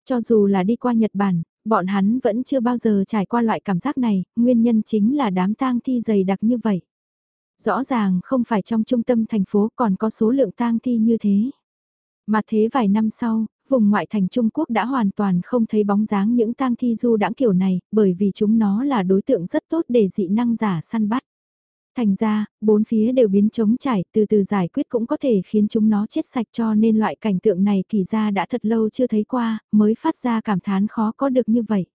Cho dù là đi qua Nhật Bản, bọn hắn vẫn chưa bao giờ trải qua loại cảm giác này, nguyên nhân chính là đám tang thi dày đặc như vậy. Rõ ràng không phải trong trung tâm thành phố còn có số lượng tang thi như thế. Mà thế vài năm sau, vùng ngoại thành Trung Quốc đã hoàn toàn không thấy bóng dáng những tang thi du đãng kiểu này, bởi vì chúng nó là đối tượng rất tốt để dị năng giả săn bắt. Thành ra, bốn phía đều biến trống trải, từ từ giải quyết cũng có thể khiến chúng nó chết sạch cho nên loại cảnh tượng này kỳ ra đã thật lâu chưa thấy qua, mới phát ra cảm thán khó có được như vậy.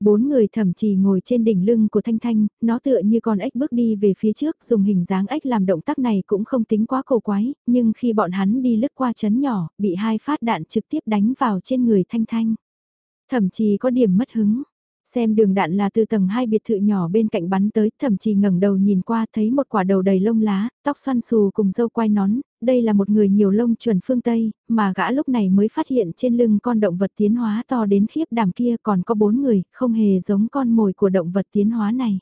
Bốn người thậm chí ngồi trên đỉnh lưng của Thanh Thanh, nó tựa như con ếch bước đi về phía trước, dùng hình dáng ếch làm động tác này cũng không tính quá cổ quái, nhưng khi bọn hắn đi lướt qua chấn nhỏ, bị hai phát đạn trực tiếp đánh vào trên người Thanh Thanh. Thậm chí có điểm mất hứng, Xem đường đạn là từ tầng hai biệt thự nhỏ bên cạnh bắn tới, thậm chí ngẩng đầu nhìn qua thấy một quả đầu đầy lông lá, tóc xoăn xù cùng dâu quai nón, đây là một người nhiều lông chuẩn phương Tây, mà gã lúc này mới phát hiện trên lưng con động vật tiến hóa to đến khiếp đảm kia còn có bốn người, không hề giống con mồi của động vật tiến hóa này.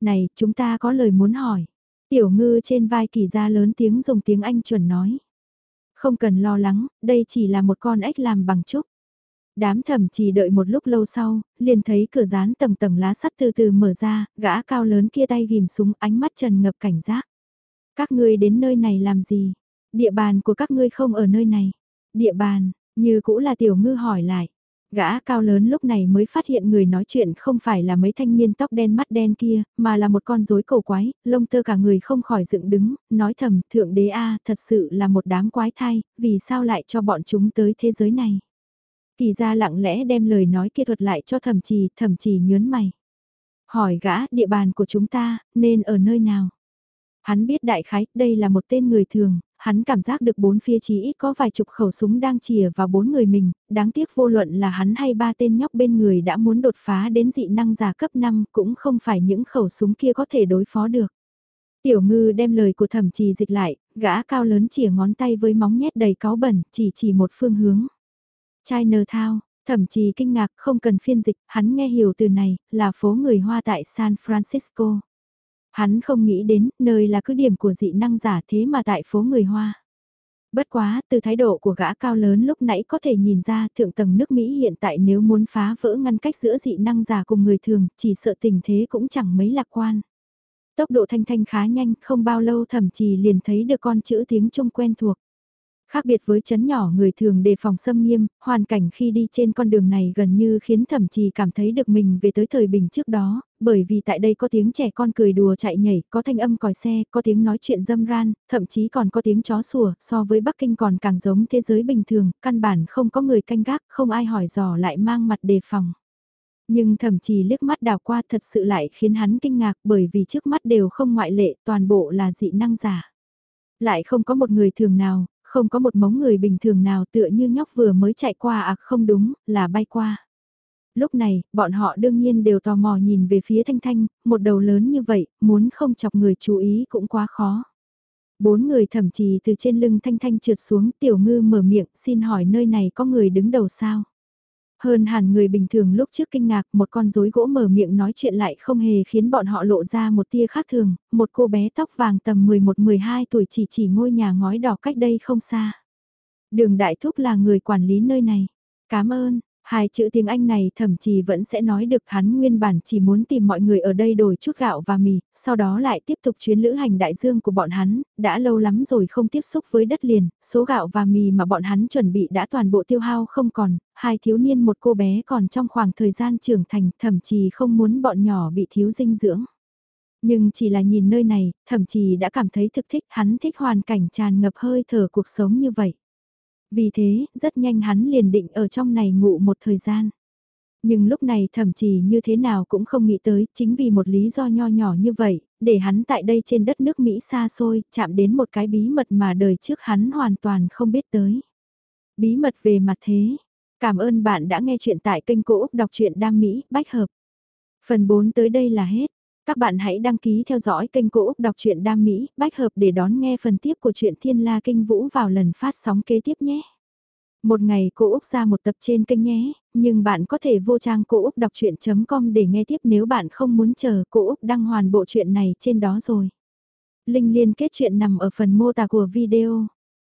Này, chúng ta có lời muốn hỏi. Tiểu ngư trên vai kỳ ra lớn tiếng dùng tiếng Anh chuẩn nói. Không cần lo lắng, đây chỉ là một con ếch làm bằng trúc. Đám thầm chỉ đợi một lúc lâu sau, liền thấy cửa rán tầng tầng lá sắt từ từ mở ra, gã cao lớn kia tay ghim súng ánh mắt trần ngập cảnh giác. Các ngươi đến nơi này làm gì? Địa bàn của các ngươi không ở nơi này. Địa bàn, như cũ là tiểu ngư hỏi lại. Gã cao lớn lúc này mới phát hiện người nói chuyện không phải là mấy thanh niên tóc đen mắt đen kia, mà là một con rối cổ quái, lông tơ cả người không khỏi dựng đứng, nói thầm, thượng đế A thật sự là một đám quái thai, vì sao lại cho bọn chúng tới thế giới này. Kỳ ra lặng lẽ đem lời nói kia thuật lại cho thẩm trì, thẩm trì nhớn mày. Hỏi gã, địa bàn của chúng ta, nên ở nơi nào? Hắn biết đại khái, đây là một tên người thường, hắn cảm giác được bốn phía chỉ ít có vài chục khẩu súng đang chìa vào bốn người mình, đáng tiếc vô luận là hắn hay ba tên nhóc bên người đã muốn đột phá đến dị năng giả cấp 5 cũng không phải những khẩu súng kia có thể đối phó được. Tiểu ngư đem lời của thẩm trì dịch lại, gã cao lớn chìa ngón tay với móng nhét đầy cáo bẩn, chỉ chỉ một phương hướng. Chinatown, thậm chí kinh ngạc không cần phiên dịch, hắn nghe hiểu từ này, là phố người Hoa tại San Francisco. Hắn không nghĩ đến, nơi là cứ điểm của dị năng giả thế mà tại phố người Hoa. Bất quá, từ thái độ của gã cao lớn lúc nãy có thể nhìn ra thượng tầng nước Mỹ hiện tại nếu muốn phá vỡ ngăn cách giữa dị năng giả cùng người thường, chỉ sợ tình thế cũng chẳng mấy lạc quan. Tốc độ thanh thanh khá nhanh, không bao lâu thậm chí liền thấy được con chữ tiếng Trung quen thuộc. Khác biệt với chấn nhỏ người thường đề phòng xâm nghiêm, hoàn cảnh khi đi trên con đường này gần như khiến thẩm trì cảm thấy được mình về tới thời bình trước đó, bởi vì tại đây có tiếng trẻ con cười đùa chạy nhảy, có thanh âm còi xe, có tiếng nói chuyện dâm ran, thậm chí còn có tiếng chó sủa, so với Bắc Kinh còn càng giống thế giới bình thường, căn bản không có người canh gác, không ai hỏi dò lại mang mặt đề phòng. Nhưng thậm chí liếc mắt đào qua thật sự lại khiến hắn kinh ngạc bởi vì trước mắt đều không ngoại lệ, toàn bộ là dị năng giả. Lại không có một người thường nào, không có một mống người bình thường nào tựa như nhóc vừa mới chạy qua à không đúng, là bay qua. Lúc này, bọn họ đương nhiên đều tò mò nhìn về phía Thanh Thanh, một đầu lớn như vậy, muốn không chọc người chú ý cũng quá khó. Bốn người thậm chí từ trên lưng Thanh Thanh trượt xuống tiểu ngư mở miệng xin hỏi nơi này có người đứng đầu sao? Hơn hẳn người bình thường lúc trước kinh ngạc một con rối gỗ mở miệng nói chuyện lại không hề khiến bọn họ lộ ra một tia khác thường, một cô bé tóc vàng tầm 11-12 tuổi chỉ chỉ ngôi nhà ngói đỏ cách đây không xa. Đường Đại Thúc là người quản lý nơi này. Cảm ơn, Hai chữ tiếng Anh này thậm chí vẫn sẽ nói được hắn nguyên bản chỉ muốn tìm mọi người ở đây đổi chút gạo và mì, sau đó lại tiếp tục chuyến lữ hành đại dương của bọn hắn, đã lâu lắm rồi không tiếp xúc với đất liền, số gạo và mì mà bọn hắn chuẩn bị đã toàn bộ tiêu hao không còn, hai thiếu niên một cô bé còn trong khoảng thời gian trưởng thành thậm chí không muốn bọn nhỏ bị thiếu dinh dưỡng. Nhưng chỉ là nhìn nơi này, thậm chí đã cảm thấy thực thích hắn thích hoàn cảnh tràn ngập hơi thở cuộc sống như vậy. Vì thế, rất nhanh hắn liền định ở trong này ngủ một thời gian. Nhưng lúc này thậm chí như thế nào cũng không nghĩ tới, chính vì một lý do nho nhỏ như vậy, để hắn tại đây trên đất nước Mỹ xa xôi, chạm đến một cái bí mật mà đời trước hắn hoàn toàn không biết tới. Bí mật về mặt thế. Cảm ơn bạn đã nghe chuyện tại kênh Cô Úc Đọc truyện Đam Mỹ, Bách Hợp. Phần 4 tới đây là hết. Các bạn hãy đăng ký theo dõi kênh Cô Úc Đọc truyện Đam Mỹ, Bách Hợp để đón nghe phần tiếp của truyện Thiên La Kinh Vũ vào lần phát sóng kế tiếp nhé. Một ngày cô Úc ra một tập trên kênh nhé, nhưng bạn có thể vô trang cô Úc đọc chuyện.com để nghe tiếp nếu bạn không muốn chờ cô Úc đăng hoàn bộ truyện này trên đó rồi. Linh liên kết chuyện nằm ở phần mô tả của video.